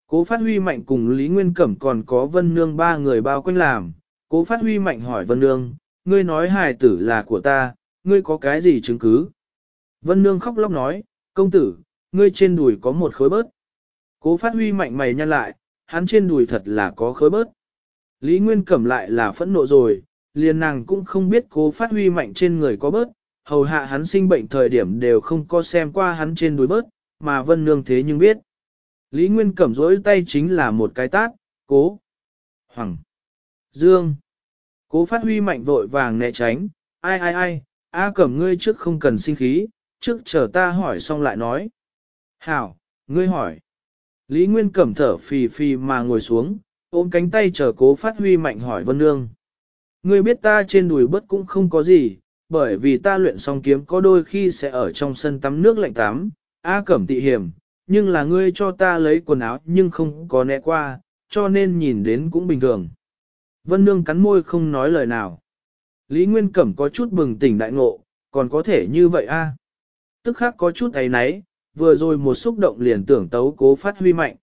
Cố phát huy mạnh cùng Lý Nguyên Cẩm còn có Vân Nương ba người bao quanh làm. Cố phát huy mạnh hỏi Vân Nương, ngươi nói hài tử là của ta, ngươi có cái gì chứng cứ? Vân Nương khóc lóc nói, công tử, ngươi trên đùi có một khối bớt. Cố phát huy mạnh mày nhăn lại, hắn trên đùi thật là có khối bớt. Lý Nguyên cẩm lại là phẫn nộ rồi, liền nàng cũng không biết cố phát huy mạnh trên người có bớt, hầu hạ hắn sinh bệnh thời điểm đều không có xem qua hắn trên đùi bớt, mà Vân Nương thế nhưng biết. Lý Nguyên cẩm rỗi tay chính là một cái tát, cố, hoàng, dương. Cố phát huy mạnh vội vàng né tránh, ai ai ai, A cẩm ngươi trước không cần sinh khí, trước chờ ta hỏi xong lại nói. Hảo, ngươi hỏi. Lý Nguyên cẩm thở phì phì mà ngồi xuống, ôm cánh tay chờ cố phát huy mạnh hỏi Vân Nương. Ngươi biết ta trên đùi bớt cũng không có gì, bởi vì ta luyện xong kiếm có đôi khi sẽ ở trong sân tắm nước lạnh tắm, A cẩm tị hiểm, nhưng là ngươi cho ta lấy quần áo nhưng không có né qua, cho nên nhìn đến cũng bình thường. Vân Nương cắn môi không nói lời nào. Lý Nguyên Cẩm có chút bừng tỉnh đại ngộ, còn có thể như vậy a? Tức khác có chút thấy náy, vừa rồi một xúc động liền tưởng tấu cố phát huy mạnh.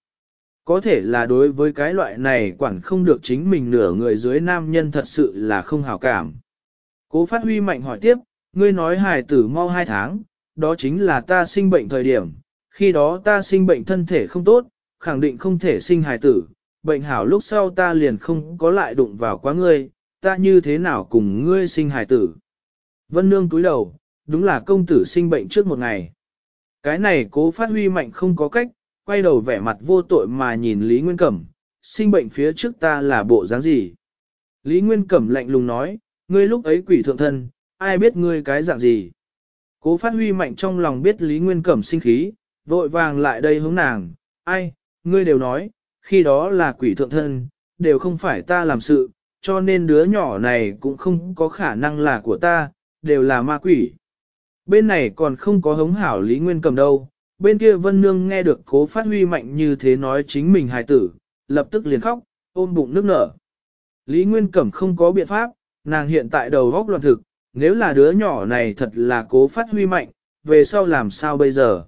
Có thể là đối với cái loại này quản không được chính mình nửa người dưới nam nhân thật sự là không hảo cảm. Cố phát huy mạnh hỏi tiếp, ngươi nói hài tử mau hai tháng, đó chính là ta sinh bệnh thời điểm, khi đó ta sinh bệnh thân thể không tốt, khẳng định không thể sinh hài tử, bệnh hảo lúc sau ta liền không có lại đụng vào quá ngươi, ta như thế nào cùng ngươi sinh hài tử. Vân Nương túi đầu, đúng là công tử sinh bệnh trước một ngày. Cái này cố phát huy mạnh không có cách, quay đầu vẻ mặt vô tội mà nhìn Lý Nguyên Cẩm, sinh bệnh phía trước ta là bộ dáng gì. Lý Nguyên Cẩm lạnh lùng nói, ngươi lúc ấy quỷ thượng thân, ai biết ngươi cái dạng gì. Cố phát huy mạnh trong lòng biết Lý Nguyên Cẩm sinh khí, vội vàng lại đây hướng nàng, ai, ngươi đều nói, khi đó là quỷ thượng thân, đều không phải ta làm sự, cho nên đứa nhỏ này cũng không có khả năng là của ta, đều là ma quỷ. Bên này còn không có hống hảo Lý Nguyên cầm đâu, bên kia Vân Nương nghe được cố phát huy mạnh như thế nói chính mình hài tử, lập tức liền khóc, ôm bụng nước nở. Lý Nguyên Cẩm không có biện pháp, nàng hiện tại đầu góc loạn thực, nếu là đứa nhỏ này thật là cố phát huy mạnh, về sau làm sao bây giờ?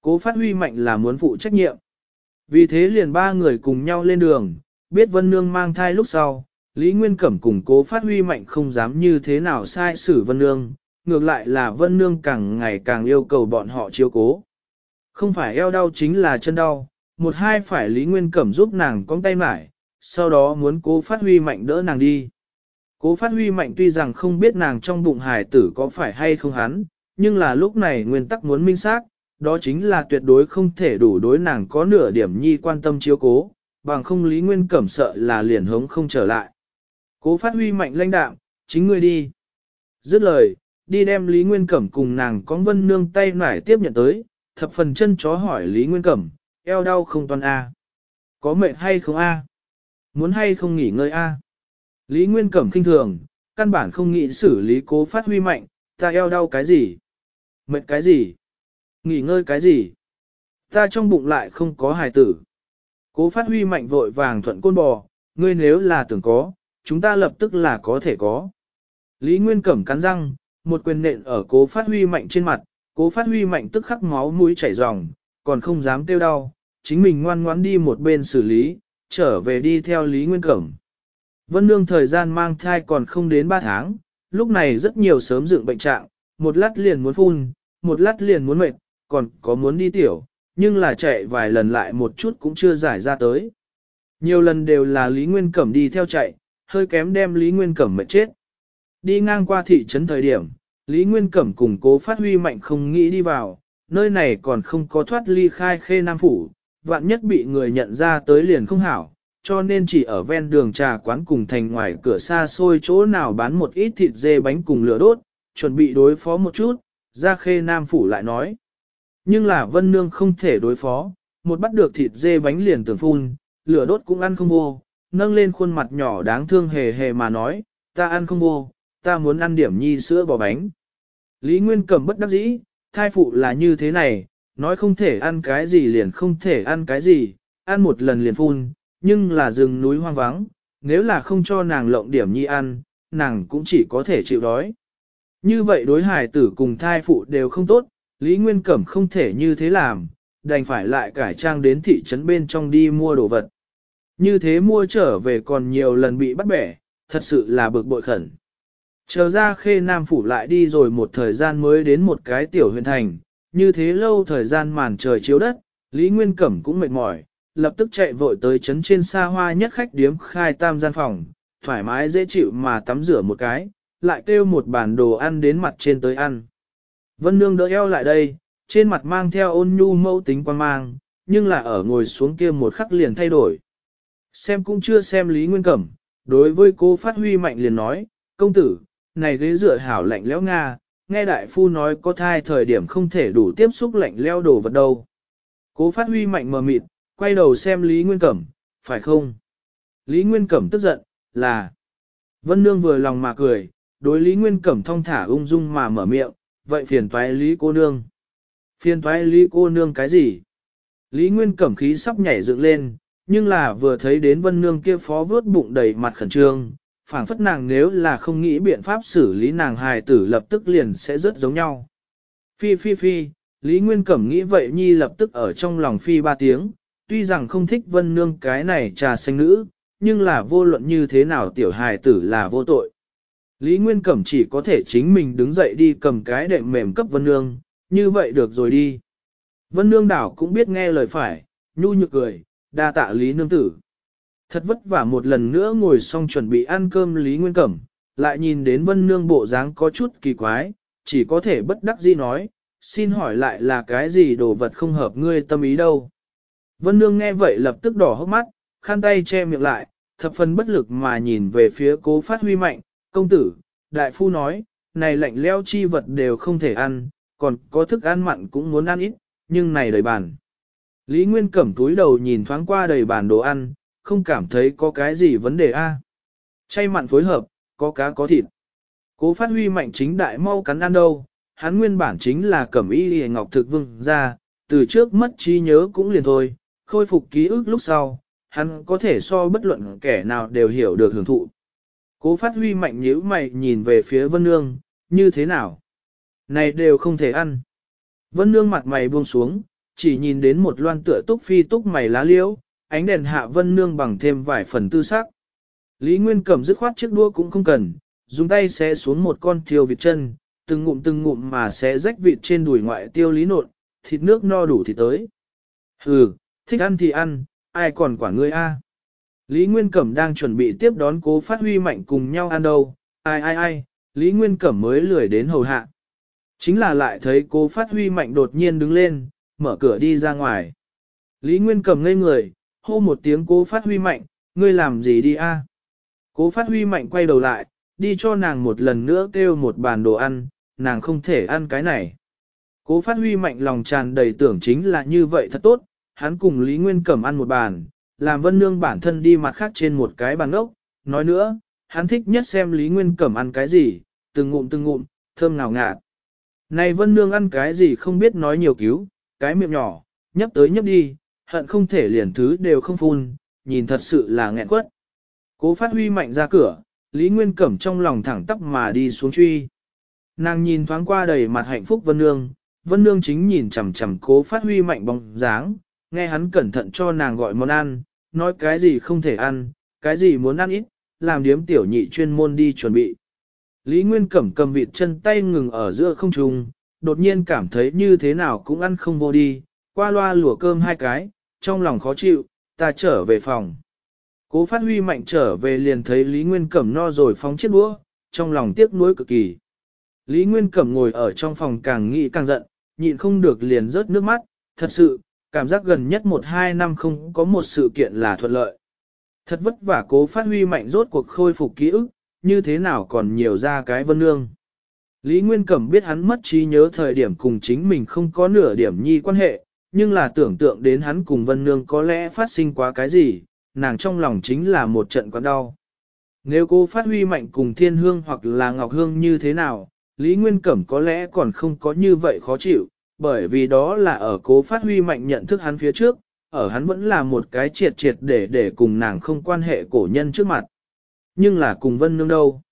Cố phát huy mạnh là muốn phụ trách nhiệm. Vì thế liền ba người cùng nhau lên đường, biết Vân Nương mang thai lúc sau, Lý Nguyên Cẩm cùng cố phát huy mạnh không dám như thế nào sai xử Vân Nương, ngược lại là Vân Nương càng ngày càng yêu cầu bọn họ chiếu cố. Không phải eo đau chính là chân đau, một hai phải Lý Nguyên Cẩm giúp nàng cong tay mải, sau đó muốn cố phát huy mạnh đỡ nàng đi. Cố phát huy mạnh tuy rằng không biết nàng trong bụng hài tử có phải hay không hắn, nhưng là lúc này nguyên tắc muốn minh xác đó chính là tuyệt đối không thể đủ đối nàng có nửa điểm nhi quan tâm chiếu cố, bằng không Lý Nguyên Cẩm sợ là liền hống không trở lại. Cố phát huy mạnh lãnh đạm, chính ngươi đi. Dứt lời, đi đem Lý Nguyên Cẩm cùng nàng con vân nương tay nải tiếp nhận tới, thập phần chân chó hỏi Lý Nguyên Cẩm, eo đau không toàn A. Có mệt hay không A? Muốn hay không nghỉ ngơi A? Lý Nguyên Cẩm kinh thường, căn bản không nghĩ xử lý cố phát huy mạnh, ta eo đau cái gì? Mệt cái gì? Nghỉ ngơi cái gì? Ta trong bụng lại không có hài tử. Cố phát huy mạnh vội vàng thuận côn bò, ngươi nếu là tưởng có, chúng ta lập tức là có thể có. Lý Nguyên Cẩm cắn răng, một quyền nện ở cố phát huy mạnh trên mặt, cố phát huy mạnh tức khắc máu mũi chảy ròng, còn không dám kêu đau, chính mình ngoan ngoãn đi một bên xử lý, trở về đi theo Lý Nguyên Cẩm. Vân Nương thời gian mang thai còn không đến 3 tháng, lúc này rất nhiều sớm dựng bệnh trạng, một lát liền muốn phun, một lát liền muốn mệt, còn có muốn đi tiểu, nhưng là chạy vài lần lại một chút cũng chưa giải ra tới. Nhiều lần đều là Lý Nguyên Cẩm đi theo chạy, hơi kém đem Lý Nguyên Cẩm mệt chết. Đi ngang qua thị trấn thời điểm, Lý Nguyên Cẩm cùng cố phát huy mạnh không nghĩ đi vào, nơi này còn không có thoát ly khai khê nam phủ, vạn nhất bị người nhận ra tới liền không hảo, cho nên chỉ ở ven đường trà quán cùng thành ngoài cửa xa xôi chỗ nào bán một ít thịt dê bánh cùng lửa đốt, chuẩn bị đối phó một chút, ra khê nam phủ lại nói. Nhưng là vân nương không thể đối phó, một bắt được thịt dê bánh liền tưởng phun, lửa đốt cũng ăn không vô, nâng lên khuôn mặt nhỏ đáng thương hề hề mà nói, ta ăn không vô, ta muốn ăn điểm nhi sữa bò bánh. Lý Nguyên Cẩm bất đắc dĩ, thai phụ là như thế này, nói không thể ăn cái gì liền không thể ăn cái gì, ăn một lần liền phun, nhưng là rừng núi hoang vắng, nếu là không cho nàng lộng điểm nhi ăn, nàng cũng chỉ có thể chịu đói. Như vậy đối hải tử cùng thai phụ đều không tốt, Lý Nguyên Cẩm không thể như thế làm, đành phải lại cải trang đến thị trấn bên trong đi mua đồ vật. Như thế mua trở về còn nhiều lần bị bắt bẻ, thật sự là bực bội khẩn. Chờ ra khê Nam Phủ lại đi rồi một thời gian mới đến một cái tiểu huyện thành, như thế lâu thời gian màn trời chiếu đất, Lý Nguyên Cẩm cũng mệt mỏi, lập tức chạy vội tới trấn trên xa hoa nhất khách điếm khai tam gian phòng, thoải mái dễ chịu mà tắm rửa một cái, lại kêu một bản đồ ăn đến mặt trên tới ăn. Vân Nương đỡ eo lại đây, trên mặt mang theo ôn nhu mẫu tính quan mang, nhưng là ở ngồi xuống kia một khắc liền thay đổi. Xem cũng chưa xem Lý Nguyên Cẩm, đối với cô phát huy mạnh liền nói, công tử, này ghế dựa hảo lạnh lẽo Nga, nghe đại phu nói có thai thời điểm không thể đủ tiếp xúc lạnh lẽo đồ vật đâu. Cố phát huy mạnh mờ mịt, quay đầu xem Lý Nguyên Cẩm, phải không? Lý Nguyên Cẩm tức giận, là... Vân Nương vừa lòng mà cười, đối Lý Nguyên Cẩm thong thả ung dung mà mở miệng, vậy phiền toái Lý cô nương. Phiền toái Lý cô nương cái gì? Lý Nguyên Cẩm khí sắp nhảy dựng lên, nhưng là vừa thấy đến Vân Nương kia phó vướt bụng đầy mặt khẩn trương, phảng phất nàng nếu là không nghĩ biện pháp xử lý nàng hài tử lập tức liền sẽ rất giống nhau. Phi phi phi, Lý Nguyên Cẩm nghĩ vậy nhi lập tức ở trong lòng phi ba tiếng, tuy rằng không thích vân nương cái này trà xanh nữ, nhưng là vô luận như thế nào tiểu hài tử là vô tội. Lý Nguyên Cẩm chỉ có thể chính mình đứng dậy đi cầm cái đệm mềm cấp vân nương, như vậy được rồi đi. Vân nương đảo cũng biết nghe lời phải, nhu nhược cười, đa tạ Lý nương tử. Thật vất vả một lần nữa ngồi xong chuẩn bị ăn cơm Lý Nguyên Cẩm, lại nhìn đến Vân Nương bộ dáng có chút kỳ quái, chỉ có thể bất đắc dĩ nói, xin hỏi lại là cái gì đồ vật không hợp ngươi tâm ý đâu. Vân Nương nghe vậy lập tức đỏ hốc mắt, khăn tay che miệng lại, thập phần bất lực mà nhìn về phía cố phát huy mạnh, công tử, đại phu nói, này lạnh leo chi vật đều không thể ăn, còn có thức ăn mặn cũng muốn ăn ít, nhưng này đầy bàn. Lý Nguyên cẩm túi đầu nhìn thoáng qua đầy bàn đồ ăn, không cảm thấy có cái gì vấn đề a. Chay mặn phối hợp, có cá có thịt. Cố phát huy mạnh chính đại mau cắn ăn đâu, hắn nguyên bản chính là cẩm y hề ngọc thực vương ra, từ trước mất trí nhớ cũng liền thôi, khôi phục ký ức lúc sau, hắn có thể so bất luận kẻ nào đều hiểu được hưởng thụ. Cố phát huy mạnh nhíu mày nhìn về phía vân nương, như thế nào? Này đều không thể ăn. Vân nương mặt mày buông xuống, chỉ nhìn đến một loan tựa túc phi túc mày lá liễu, ánh đèn hạ vân nương bằng thêm vài phần tư sắc. Lý Nguyên Cẩm dứt khoát chiếc đua cũng không cần, dùng tay xé xuống một con thiêu vịt chân, từng ngụm từng ngụm mà xé rách vịt trên đùi ngoại tiêu lý nộn, thịt nước no đủ thì tới. Hừ, thích ăn thì ăn, ai còn quả ngươi a? Lý Nguyên Cẩm đang chuẩn bị tiếp đón cố phát huy mạnh cùng nhau ăn đâu, ai ai ai, Lý Nguyên Cẩm mới lười đến hầu hạ. Chính là lại thấy cố phát huy mạnh đột nhiên đứng lên, mở cửa đi ra ngoài. Lý Nguyên Cẩm ngây người, hô một tiếng cố phát huy mạnh, ngươi làm gì đi a? Cố phát huy mạnh quay đầu lại, đi cho nàng một lần nữa kêu một bàn đồ ăn, nàng không thể ăn cái này. Cố phát huy mạnh lòng tràn đầy tưởng chính là như vậy thật tốt, hắn cùng Lý Nguyên Cẩm ăn một bàn, làm vân nương bản thân đi mặt khác trên một cái bàn ốc. Nói nữa, hắn thích nhất xem Lý Nguyên Cẩm ăn cái gì, từng ngụm từng ngụm, thơm nào ngạt. Này vân nương ăn cái gì không biết nói nhiều cứu, cái miệng nhỏ, nhấp tới nhấp đi, hận không thể liền thứ đều không phun, nhìn thật sự là nghẹn quất. Cố phát huy mạnh ra cửa, Lý Nguyên Cẩm trong lòng thẳng tắp mà đi xuống truy. Nàng nhìn thoáng qua đầy mặt hạnh phúc Vân Nương, Vân Nương chính nhìn chằm chằm cố phát huy mạnh bóng dáng, nghe hắn cẩn thận cho nàng gọi món ăn, nói cái gì không thể ăn, cái gì muốn ăn ít, làm điếm tiểu nhị chuyên môn đi chuẩn bị. Lý Nguyên Cẩm cầm vịt chân tay ngừng ở giữa không trùng, đột nhiên cảm thấy như thế nào cũng ăn không vô đi, qua loa lùa cơm hai cái, trong lòng khó chịu, ta trở về phòng. Cố phát huy mạnh trở về liền thấy Lý Nguyên Cẩm no rồi phóng chiếc búa, trong lòng tiếc nuối cực kỳ. Lý Nguyên Cẩm ngồi ở trong phòng càng nghĩ càng giận, nhịn không được liền rớt nước mắt, thật sự, cảm giác gần nhất 1-2 năm không có một sự kiện là thuận lợi. Thật vất vả cố phát huy mạnh rốt cuộc khôi phục ký ức, như thế nào còn nhiều ra cái vân nương. Lý Nguyên Cẩm biết hắn mất trí nhớ thời điểm cùng chính mình không có nửa điểm nhi quan hệ, nhưng là tưởng tượng đến hắn cùng Vân Nương có lẽ phát sinh quá cái gì, nàng trong lòng chính là một trận quán đau. Nếu cô phát huy mạnh cùng thiên hương hoặc là ngọc hương như thế nào, Lý Nguyên Cẩm có lẽ còn không có như vậy khó chịu, bởi vì đó là ở cố phát huy mạnh nhận thức hắn phía trước, ở hắn vẫn là một cái triệt triệt để để cùng nàng không quan hệ cổ nhân trước mặt. Nhưng là cùng Vân Nương đâu?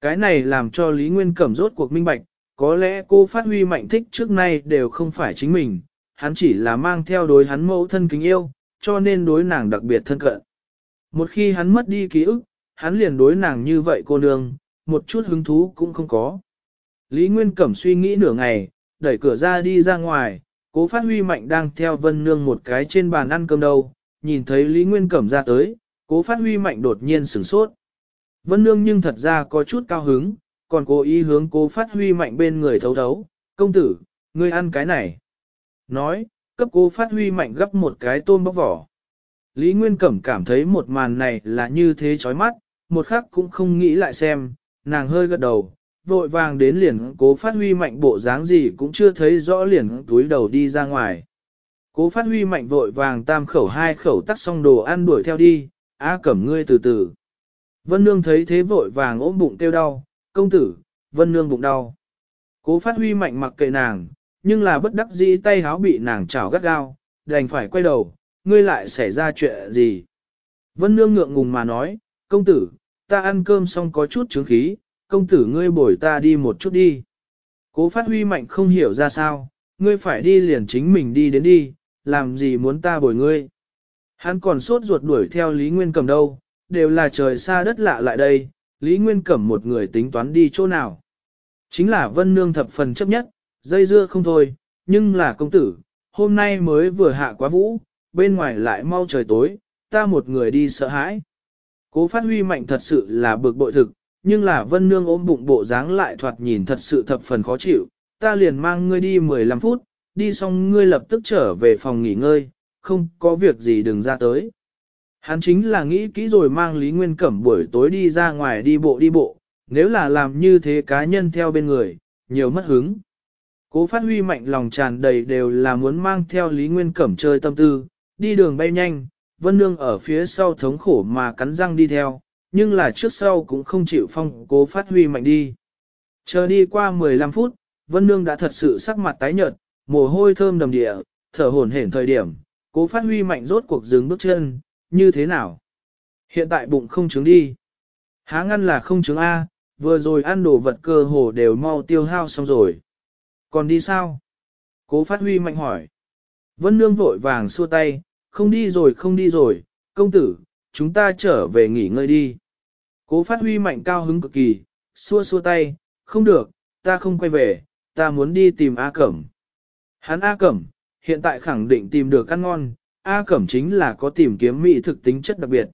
Cái này làm cho Lý Nguyên Cẩm rốt cuộc minh bạch, có lẽ cô phát huy mạnh thích trước nay đều không phải chính mình, hắn chỉ là mang theo đối hắn mẫu thân kính yêu, cho nên đối nàng đặc biệt thân cận. Một khi hắn mất đi ký ức, hắn liền đối nàng như vậy cô nương, một chút hứng thú cũng không có. Lý Nguyên Cẩm suy nghĩ nửa ngày, đẩy cửa ra đi ra ngoài, cố phát huy mạnh đang theo vân nương một cái trên bàn ăn cơm đâu, nhìn thấy Lý Nguyên Cẩm ra tới, cố phát huy mạnh đột nhiên sửng sốt. Vân nương nhưng thật ra có chút cao hứng, còn cố ý hướng cố phát huy mạnh bên người thấu thấu, công tử, ngươi ăn cái này nói, cấp cô phát huy mạnh gấp một cái tôm bóc vỏ. Lý Nguyên Cẩm cảm thấy một màn này là như thế chói mắt, một khắc cũng không nghĩ lại xem, nàng hơi gật đầu, vội vàng đến liền cố phát huy mạnh bộ dáng gì cũng chưa thấy rõ liền túi đầu đi ra ngoài. Cố phát huy mạnh vội vàng tam khẩu hai khẩu tắt xong đồ ăn đuổi theo đi, á cẩm ngươi từ từ. Vân Nương thấy thế vội vàng ốm bụng kêu đau, công tử, Vân Nương bụng đau. Cố phát huy mạnh mặc kệ nàng, nhưng là bất đắc dĩ tay háo bị nàng chảo gắt gao, đành phải quay đầu, ngươi lại xảy ra chuyện gì. Vân Nương ngượng ngùng mà nói, công tử, ta ăn cơm xong có chút trướng khí, công tử ngươi bồi ta đi một chút đi. Cố phát huy mạnh không hiểu ra sao, ngươi phải đi liền chính mình đi đến đi, làm gì muốn ta bồi ngươi. Hắn còn sốt ruột đuổi theo Lý Nguyên Cẩm đâu, đều là trời xa đất lạ lại đây, Lý Nguyên Cẩm một người tính toán đi chỗ nào. Chính là Vân Nương thập phần chấp nhất, dây dưa không thôi, nhưng là công tử, hôm nay mới vừa hạ quá vũ, bên ngoài lại mau trời tối, ta một người đi sợ hãi. Cố phát huy mạnh thật sự là bực bội thực, nhưng là vân nương ôm bụng bộ dáng lại thoạt nhìn thật sự thập phần khó chịu, ta liền mang ngươi đi 15 phút, đi xong ngươi lập tức trở về phòng nghỉ ngơi, không có việc gì đừng ra tới. Hắn chính là nghĩ kỹ rồi mang Lý Nguyên Cẩm buổi tối đi ra ngoài đi bộ đi bộ, nếu là làm như thế cá nhân theo bên người, nhiều mất hứng. Cố phát huy mạnh lòng tràn đầy đều là muốn mang theo Lý Nguyên Cẩm chơi tâm tư, đi đường bay nhanh, Vân Nương ở phía sau thống khổ mà cắn răng đi theo, nhưng là trước sau cũng không chịu phong cố phát huy mạnh đi. Chờ đi qua 15 phút, Vân Nương đã thật sự sắc mặt tái nhợt, mồ hôi thơm đầm địa, thở hồn hển thời điểm, cố phát huy mạnh rốt cuộc dừng bước chân, như thế nào? Hiện tại bụng không trứng đi. Há ngăn là không trứng A, vừa rồi ăn đồ vật cơ hồ đều mau tiêu hao xong rồi. Còn đi sao? Cố phát huy mạnh hỏi. Vân Nương vội vàng xua tay, không đi rồi không đi rồi, công tử, chúng ta trở về nghỉ ngơi đi. Cố phát huy mạnh cao hứng cực kỳ, xua xua tay, không được, ta không quay về, ta muốn đi tìm A Cẩm. Hắn A Cẩm, hiện tại khẳng định tìm được ăn ngon, A Cẩm chính là có tìm kiếm mỹ thực tính chất đặc biệt.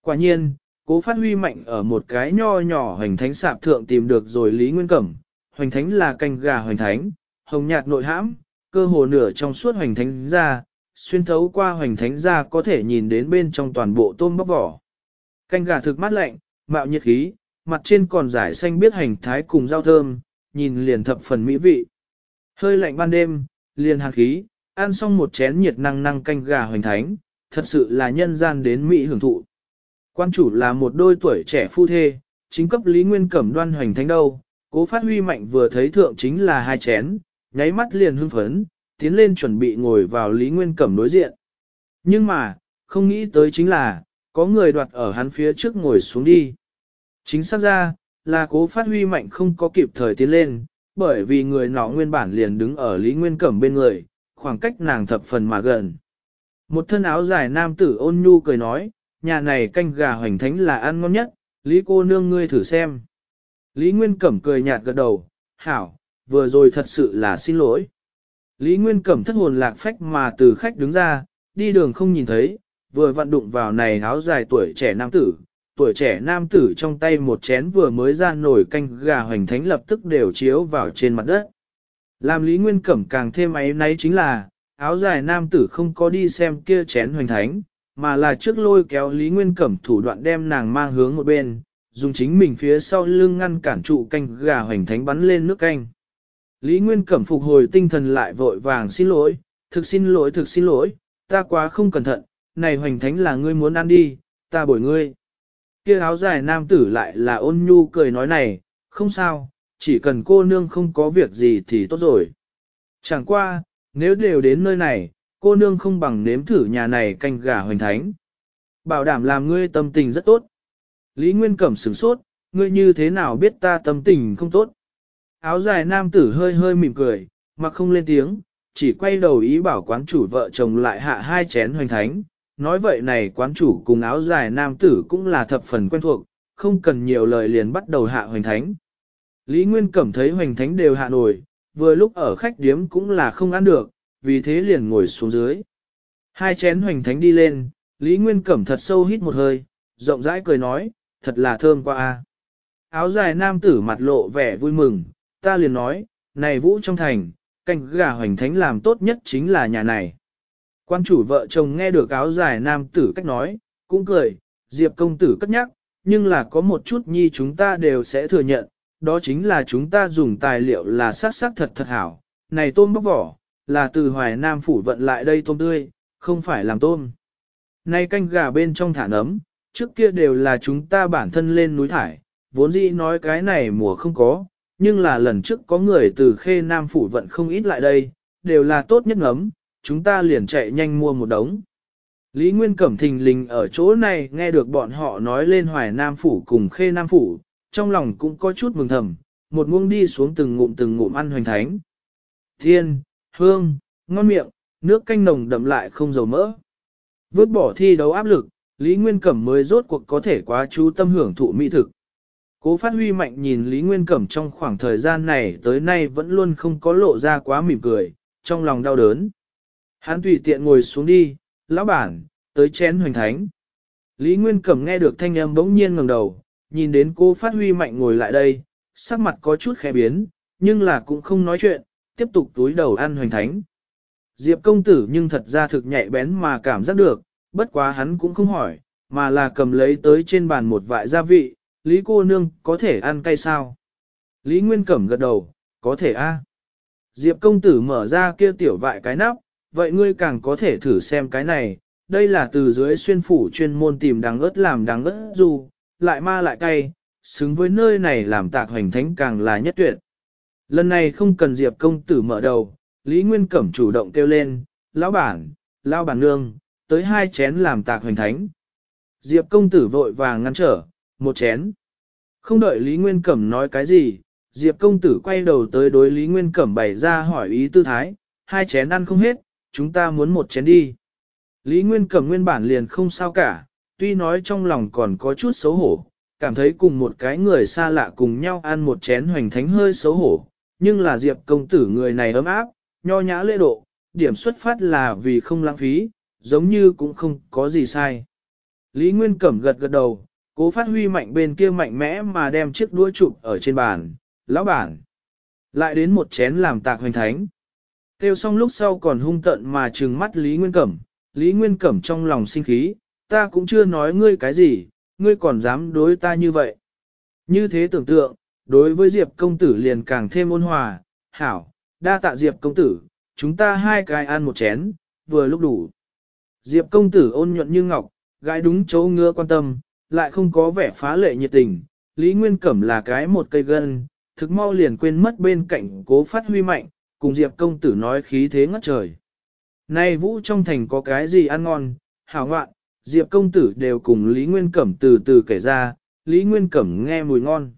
Quả nhiên, cố phát huy mạnh ở một cái nho nhỏ hành thánh sạp thượng tìm được rồi Lý Nguyên Cẩm, hoành thánh là canh gà hoành thánh, hồng nhạt nội hãm, cơ hồ nửa trong suốt hoành thánh ra, xuyên thấu qua hoành thánh ra có thể nhìn đến bên trong toàn bộ tôm bóc vỏ. Canh gà thực mát lạnh, mạo nhiệt khí, mặt trên còn giải xanh biết hành thái cùng rau thơm, nhìn liền thập phần mỹ vị. Hơi lạnh ban đêm, liền hàn khí, ăn xong một chén nhiệt năng năng canh gà hoành thánh, thật sự là nhân gian đến mỹ hưởng thụ. Quan chủ là một đôi tuổi trẻ phu thê, chính cấp Lý Nguyên Cẩm đoan hoành thánh đâu, Cố phát huy mạnh vừa thấy thượng chính là hai chén, nháy mắt liền hưng phấn, tiến lên chuẩn bị ngồi vào Lý Nguyên Cẩm đối diện. Nhưng mà, không nghĩ tới chính là, có người đoạt ở hắn phía trước ngồi xuống đi. Chính xác ra, là cố phát huy mạnh không có kịp thời tiến lên, bởi vì người nọ nguyên bản liền đứng ở Lý Nguyên Cẩm bên người, khoảng cách nàng thập phần mà gần. Một thân áo dài nam tử ôn nhu cười nói, nhà này canh gà hoành thánh là ăn ngon nhất, Lý cô nương ngươi thử xem. Lý Nguyên Cẩm cười nhạt gật đầu, hảo, vừa rồi thật sự là xin lỗi. Lý Nguyên Cẩm thất hồn lạc phách mà từ khách đứng ra, đi đường không nhìn thấy, vừa vặn đụng vào này áo dài tuổi trẻ nam tử. Tuổi trẻ nam tử trong tay một chén vừa mới ra nổi canh gà hoành thánh lập tức đều chiếu vào trên mặt đất. Làm Lý Nguyên Cẩm càng thêm ấy nấy chính là, áo dài nam tử không có đi xem kia chén hoành thánh, mà là trước lôi kéo Lý Nguyên Cẩm thủ đoạn đem nàng mang hướng một bên, dùng chính mình phía sau lưng ngăn cản trụ canh gà hoành thánh bắn lên nước canh. Lý Nguyên Cẩm phục hồi tinh thần lại vội vàng xin lỗi, thực xin lỗi thực xin lỗi, ta quá không cẩn thận, này hoành thánh là ngươi muốn ăn đi, ta bồi ngươi. Kia áo dài nam tử lại là ôn nhu cười nói này, không sao, chỉ cần cô nương không có việc gì thì tốt rồi. Chẳng qua, nếu đều đến nơi này, cô nương không bằng nếm thử nhà này canh gà hoành thánh. Bảo đảm làm ngươi tâm tình rất tốt. Lý Nguyên Cẩm sửng sốt, ngươi như thế nào biết ta tâm tình không tốt? Áo dài nam tử hơi hơi mỉm cười, mà không lên tiếng, chỉ quay đầu ý bảo quán chủ vợ chồng lại hạ hai chén hoành thánh. Nói vậy này quán chủ cùng áo dài nam tử cũng là thập phần quen thuộc, không cần nhiều lời liền bắt đầu hạ hoành thánh. Lý Nguyên Cẩm thấy hoành thánh đều hạ nổi, vừa lúc ở khách điếm cũng là không ăn được, vì thế liền ngồi xuống dưới. Hai chén hoành thánh đi lên, Lý Nguyên Cẩm thật sâu hít một hơi, rộng rãi cười nói, thật là thơm quá a. Áo dài nam tử mặt lộ vẻ vui mừng, ta liền nói, này vũ trong thành, canh gà hoành thánh làm tốt nhất chính là nhà này. Quan chủ vợ chồng nghe được áo dài nam tử cách nói, cũng cười, diệp công tử cất nhắc, nhưng là có một chút nhi chúng ta đều sẽ thừa nhận, đó chính là chúng ta dùng tài liệu là sắc sắc thật thật hảo, này tôm bóc vỏ, là từ hoài nam phủ vận lại đây tôm tươi, không phải làm tôm. này canh gà bên trong thả nấm, trước kia đều là chúng ta bản thân lên núi thải, vốn dĩ nói cái này mùa không có, nhưng là lần trước có người từ khê nam phủ vận không ít lại đây, đều là tốt nhất ngấm, chúng ta liền chạy nhanh mua một đống. Lý Nguyên Cẩm thình lình ở chỗ này nghe được bọn họ nói lên hoài nam phủ cùng khê nam phủ, trong lòng cũng có chút mừng thầm, một muông đi xuống từng ngụm từng ngụm ăn hoành thánh. Thiên, hương, ngon miệng, nước canh nồng đậm lại không dầu mỡ. Vứt bỏ thi đấu áp lực, Lý Nguyên Cẩm mới rốt cuộc có thể quá chú tâm hưởng thụ mỹ thực. Cố phát huy mạnh nhìn Lý Nguyên Cẩm trong khoảng thời gian này tới nay vẫn luôn không có lộ ra quá mỉm cười, trong lòng đau đớn. Hắn tùy tiện ngồi xuống đi, lão bản, tới chén hoành thánh. Lý Nguyên Cẩm nghe được thanh âm bỗng nhiên ngầm đầu, nhìn đến cô phát huy mạnh ngồi lại đây, sắc mặt có chút khẽ biến, nhưng là cũng không nói chuyện, tiếp tục túi đầu ăn hoành thánh. Diệp công tử nhưng thật ra thực nhạy bén mà cảm giác được, bất quá hắn cũng không hỏi, mà là cầm lấy tới trên bàn một vại gia vị, Lý cô nương có thể ăn cay sao? Lý Nguyên Cẩm gật đầu, có thể a. Diệp công tử mở ra kia tiểu vại cái nắp, vậy ngươi càng có thể thử xem cái này, đây là từ dưới xuyên phủ chuyên môn tìm đắng ớt làm đắng ớt dù, lại ma lại cay, xứng với nơi này làm tạc hoành thánh càng là nhất tuyệt. Lần này không cần Diệp công tử mở đầu, Lý Nguyên Cẩm chủ động kêu lên, lão bản, lão bản nương, tới hai chén làm tạc hoành thánh. Diệp công tử vội vàng ngăn trở, một chén. Không đợi Lý Nguyên Cẩm nói cái gì, Diệp công tử quay đầu tới đối Lý Nguyên Cẩm bày ra hỏi ý tư thái, hai chén ăn không hết, chúng ta muốn một chén đi. Lý Nguyên Cẩm nguyên bản liền không sao cả, tuy nói trong lòng còn có chút xấu hổ, cảm thấy cùng một cái người xa lạ cùng nhau ăn một chén hoành thánh hơi xấu hổ, nhưng là Diệp công tử người này ấm áp, nho nhã lễ độ, điểm xuất phát là vì không lãng phí, giống như cũng không có gì sai. Lý Nguyên Cẩm gật gật đầu, cố phát huy mạnh bên kia mạnh mẽ mà đem chiếc đũa chụp ở trên bàn, lão bản. Lại đến một chén làm tạc hoành thánh. Tiêu xong lúc sau còn hung tận mà trừng mắt Lý Nguyên Cẩm, Lý Nguyên Cẩm trong lòng sinh khí, ta cũng chưa nói ngươi cái gì, ngươi còn dám đối ta như vậy. Như thế tưởng tượng, đối với Diệp công tử liền càng thêm ôn hòa, hảo, đa tạ Diệp công tử, chúng ta hai cái ăn một chén, vừa lúc đủ. Diệp công tử ôn nhuận như ngọc, gái đúng chỗ ngứa quan tâm, lại không có vẻ phá lệ nhiệt tình. Lý Nguyên Cẩm là cái một cây gân, thực mau liền quên mất bên cạnh cố phát huy mạnh, cùng Diệp công tử nói khí thế ngất trời. Này vũ trong thành có cái gì ăn ngon, hảo ngoạn, Diệp công tử đều cùng Lý Nguyên Cẩm từ từ kể ra, Lý Nguyên Cẩm nghe mùi ngon.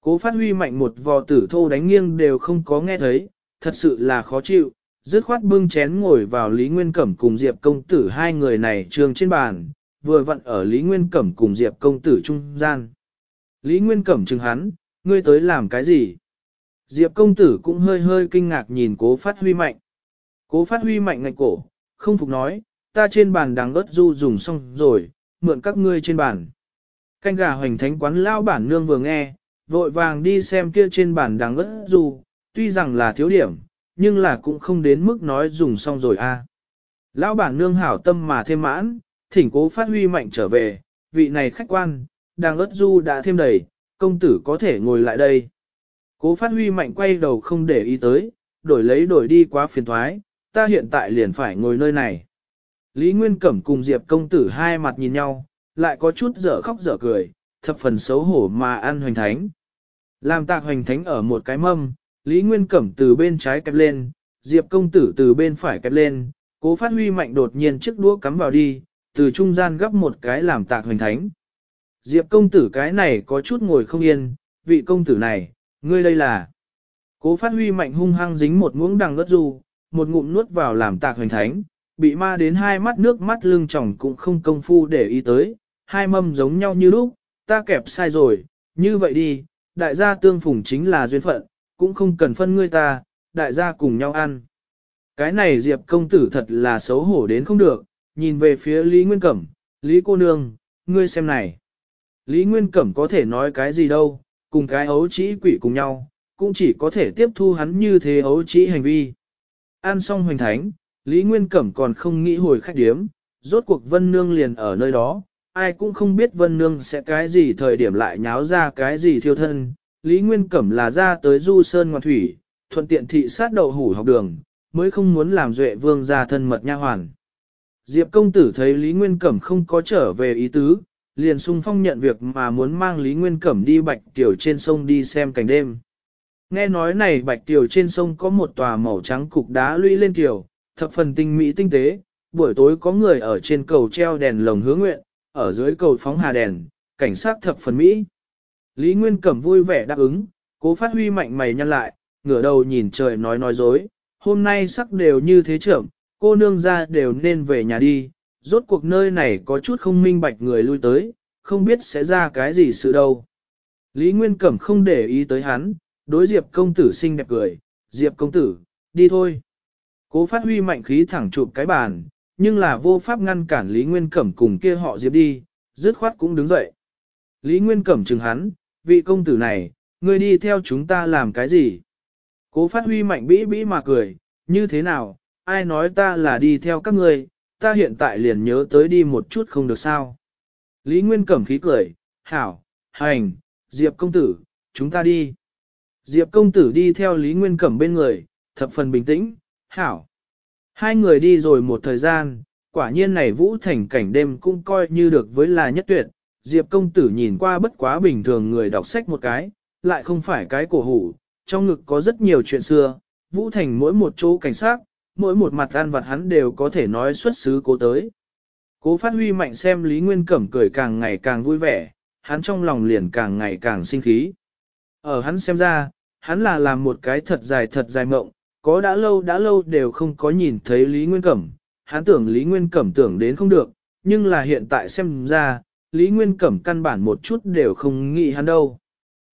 Cố phát huy mạnh một vò tử thô đánh nghiêng đều không có nghe thấy, thật sự là khó chịu, dứt khoát bưng chén ngồi vào Lý Nguyên Cẩm cùng Diệp Công Tử hai người này trường trên bàn, vừa vặn ở Lý Nguyên Cẩm cùng Diệp Công Tử trung gian. Lý Nguyên Cẩm chừng hắn, ngươi tới làm cái gì? Diệp Công Tử cũng hơi hơi kinh ngạc nhìn cố phát huy mạnh. Cố phát huy mạnh ngạch cổ, không phục nói, ta trên bàn đáng ớt du dùng xong rồi, mượn các ngươi trên bàn. Canh gà hoành thánh quán lao bản nương vừa nghe, vội vàng đi xem kia trên bàn đáng ớt du, tuy rằng là thiếu điểm nhưng là cũng không đến mức nói dùng xong rồi a. Lão bản nương hảo tâm mà thêm mãn, thỉnh cố phát huy mạnh trở về, vị này khách quan, đang ớt du đã thêm đầy, công tử có thể ngồi lại đây. Cố phát huy mạnh quay đầu không để ý tới, đổi lấy đổi đi quá phiền thoái, ta hiện tại liền phải ngồi nơi này. Lý Nguyên Cẩm cùng Diệp công tử hai mặt nhìn nhau, lại có chút giở khóc giở cười, thập phần xấu hổ mà ăn hoành thánh. Làm tạc hoành thánh ở một cái mâm, Lý Nguyên Cẩm từ bên trái kẹp lên, Diệp công tử từ bên phải kẹp lên, cố phát huy mạnh đột nhiên chiếc đũa cắm vào đi, từ trung gian gấp một cái làm tạc hình thánh. Diệp công tử cái này có chút ngồi không yên, vị công tử này, ngươi đây là. Cố phát huy mạnh hung hăng dính một muỗng đằng ngất du, một ngụm nuốt vào làm tạc hình thánh, bị ma đến hai mắt nước mắt lưng tròng cũng không công phu để ý tới, hai mâm giống nhau như lúc, ta kẹp sai rồi, như vậy đi, đại gia tương phùng chính là duyên phận, cũng không cần phân ngươi ta, đại gia cùng nhau ăn. Cái này Diệp công tử thật là xấu hổ đến không được, nhìn về phía Lý Nguyên Cẩm, Lý cô nương, ngươi xem này. Lý Nguyên Cẩm có thể nói cái gì đâu, cùng cái ấu trĩ quỷ cùng nhau, cũng chỉ có thể tiếp thu hắn như thế ấu trĩ hành vi. Ăn xong hoành thánh, Lý Nguyên Cẩm còn không nghĩ hồi khách điếm, rốt cuộc Vân Nương liền ở nơi đó, ai cũng không biết Vân Nương sẽ cái gì thời điểm lại nháo ra cái gì thiêu thân, Lý Nguyên Cẩm là ra tới du sơn ngoan thủy, thuận tiện thị sát đậu hủ học đường, mới không muốn làm duệ vương ra thân mật nha hoàn. Diệp công tử thấy Lý Nguyên Cẩm không có trở về ý tứ, liền sung phong nhận việc mà muốn mang Lý Nguyên Cẩm đi bạch tiểu trên sông đi xem cảnh đêm. Nghe nói này bạch tiểu trên sông có một tòa màu trắng cục đá lũy lên tiểu, thập phần tinh mỹ tinh tế, buổi tối có người ở trên cầu treo đèn lồng hứa nguyện, ở dưới cầu phóng hà đèn, cảnh sát thập phần mỹ. Lý Nguyên Cẩm vui vẻ đáp ứng, cố phát huy mạnh mày nhăn lại, ngửa đầu nhìn trời nói nói dối, hôm nay sắc đều như thế trưởng, cô nương ra đều nên về nhà đi, rốt cuộc nơi này có chút không minh bạch người lui tới, không biết sẽ ra cái gì sự đâu. Lý Nguyên Cẩm không để ý tới hắn, đối Diệp công tử xinh đẹp cười, Diệp công tử, đi thôi. Cố phát huy mạnh khí thẳng chụp cái bàn, nhưng là vô pháp ngăn cản Lý Nguyên Cẩm cùng kia họ Diệp đi, dứt khoát cũng đứng dậy. Lý Nguyên Cẩm chừng hắn, vị công tử này, ngươi đi theo chúng ta làm cái gì? Cố phát huy mạnh bĩ bĩ mà cười, như thế nào, ai nói ta là đi theo các ngươi, ta hiện tại liền nhớ tới đi một chút không được sao. Lý Nguyên cẩm khí cười, hảo, hành, Diệp công tử, chúng ta đi. Diệp công tử đi theo Lý Nguyên cẩm bên người, thập phần bình tĩnh, hảo. Hai người đi rồi một thời gian, quả nhiên này Vũ Thành cảnh đêm cũng coi như được với là nhất tuyệt, Diệp công tử nhìn qua bất quá bình thường người đọc sách một cái, lại không phải cái cổ hủ, trong ngực có rất nhiều chuyện xưa, Vũ Thành mỗi một chỗ cảnh sát, mỗi một mặt ăn vật hắn đều có thể nói xuất xứ cố tới. Cố phát huy mạnh xem Lý Nguyên Cẩm cười càng ngày càng vui vẻ, hắn trong lòng liền càng ngày càng sinh khí. Ở hắn xem ra, hắn là làm một cái thật dài thật dài mộng, có đã lâu đã lâu đều không có nhìn thấy Lý Nguyên Cẩm, hắn tưởng Lý Nguyên Cẩm tưởng đến không được, nhưng là hiện tại xem ra, Lý Nguyên Cẩm căn bản một chút đều không nghĩ hắn đâu.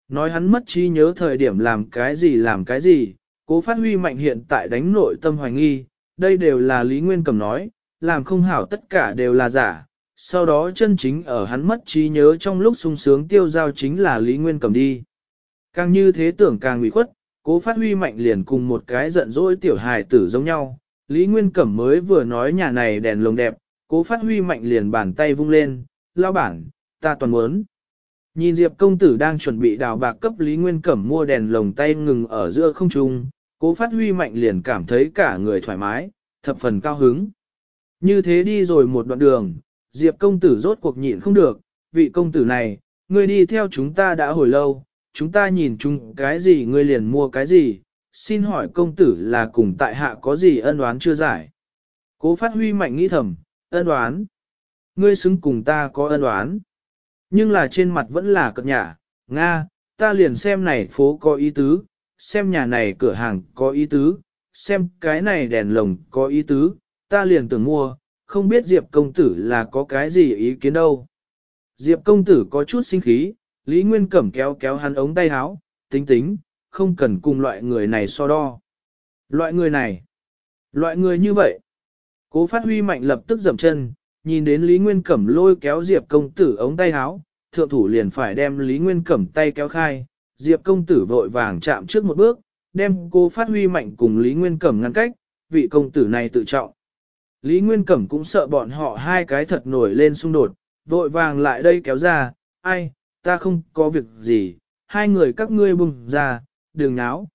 Nói hắn mất trí nhớ thời điểm làm cái gì làm cái gì, cố phát huy mạnh hiện tại đánh nội tâm hoài nghi, đây đều là Lý Nguyên Cẩm nói, làm không hảo tất cả đều là giả. Sau đó chân chính ở hắn mất trí nhớ trong lúc sung sướng tiêu giao chính là Lý Nguyên Cẩm đi. Càng như thế tưởng càng nguy khuất, cố phát huy mạnh liền cùng một cái giận dỗi tiểu hài tử giống nhau. Lý Nguyên Cẩm mới vừa nói nhà này đèn lồng đẹp, cố phát huy mạnh liền bàn tay vung lên, lao bản, ta toàn muốn. Nhìn Diệp công tử đang chuẩn bị đào bạc cấp Lý Nguyên Cẩm mua đèn lồng tay ngừng ở giữa không trung, cố phát huy mạnh liền cảm thấy cả người thoải mái, thập phần cao hứng. Như thế đi rồi một đoạn đường, Diệp công tử rốt cuộc nhịn không được, vị công tử này, người đi theo chúng ta đã hồi lâu, chúng ta nhìn chung cái gì người liền mua cái gì, xin hỏi công tử là cùng tại hạ có gì ân oán chưa giải. Cố phát huy mạnh nghĩ thầm, ân oán ngươi xứng cùng ta có ân oán. Nhưng là trên mặt vẫn là cợt nhả, Nga, ta liền xem này phố có ý tứ, xem nhà này cửa hàng có ý tứ, xem cái này đèn lồng có ý tứ, ta liền tưởng mua, không biết Diệp công tử là có cái gì ý kiến đâu. Diệp công tử có chút sinh khí, Lý Nguyên Cẩm kéo kéo hắn ống tay háo, tính tính, không cần cùng loại người này so đo. Loại người này, loại người như vậy. Cố phát huy mạnh lập tức dầm chân, nhìn đến Lý Nguyên Cẩm lôi kéo Diệp công tử ống tay áo, thượng thủ liền phải đem Lý Nguyên Cẩm tay kéo khai, Diệp công tử vội vàng chạm trước một bước, đem cô phát huy mạnh cùng Lý Nguyên Cẩm ngăn cách, vị công tử này tự trọng. Lý Nguyên Cẩm cũng sợ bọn họ hai cái thật nổi lên xung đột, vội vàng lại đây kéo ra, ai, ta không có việc gì, hai người các ngươi bùng ra, đừng náo.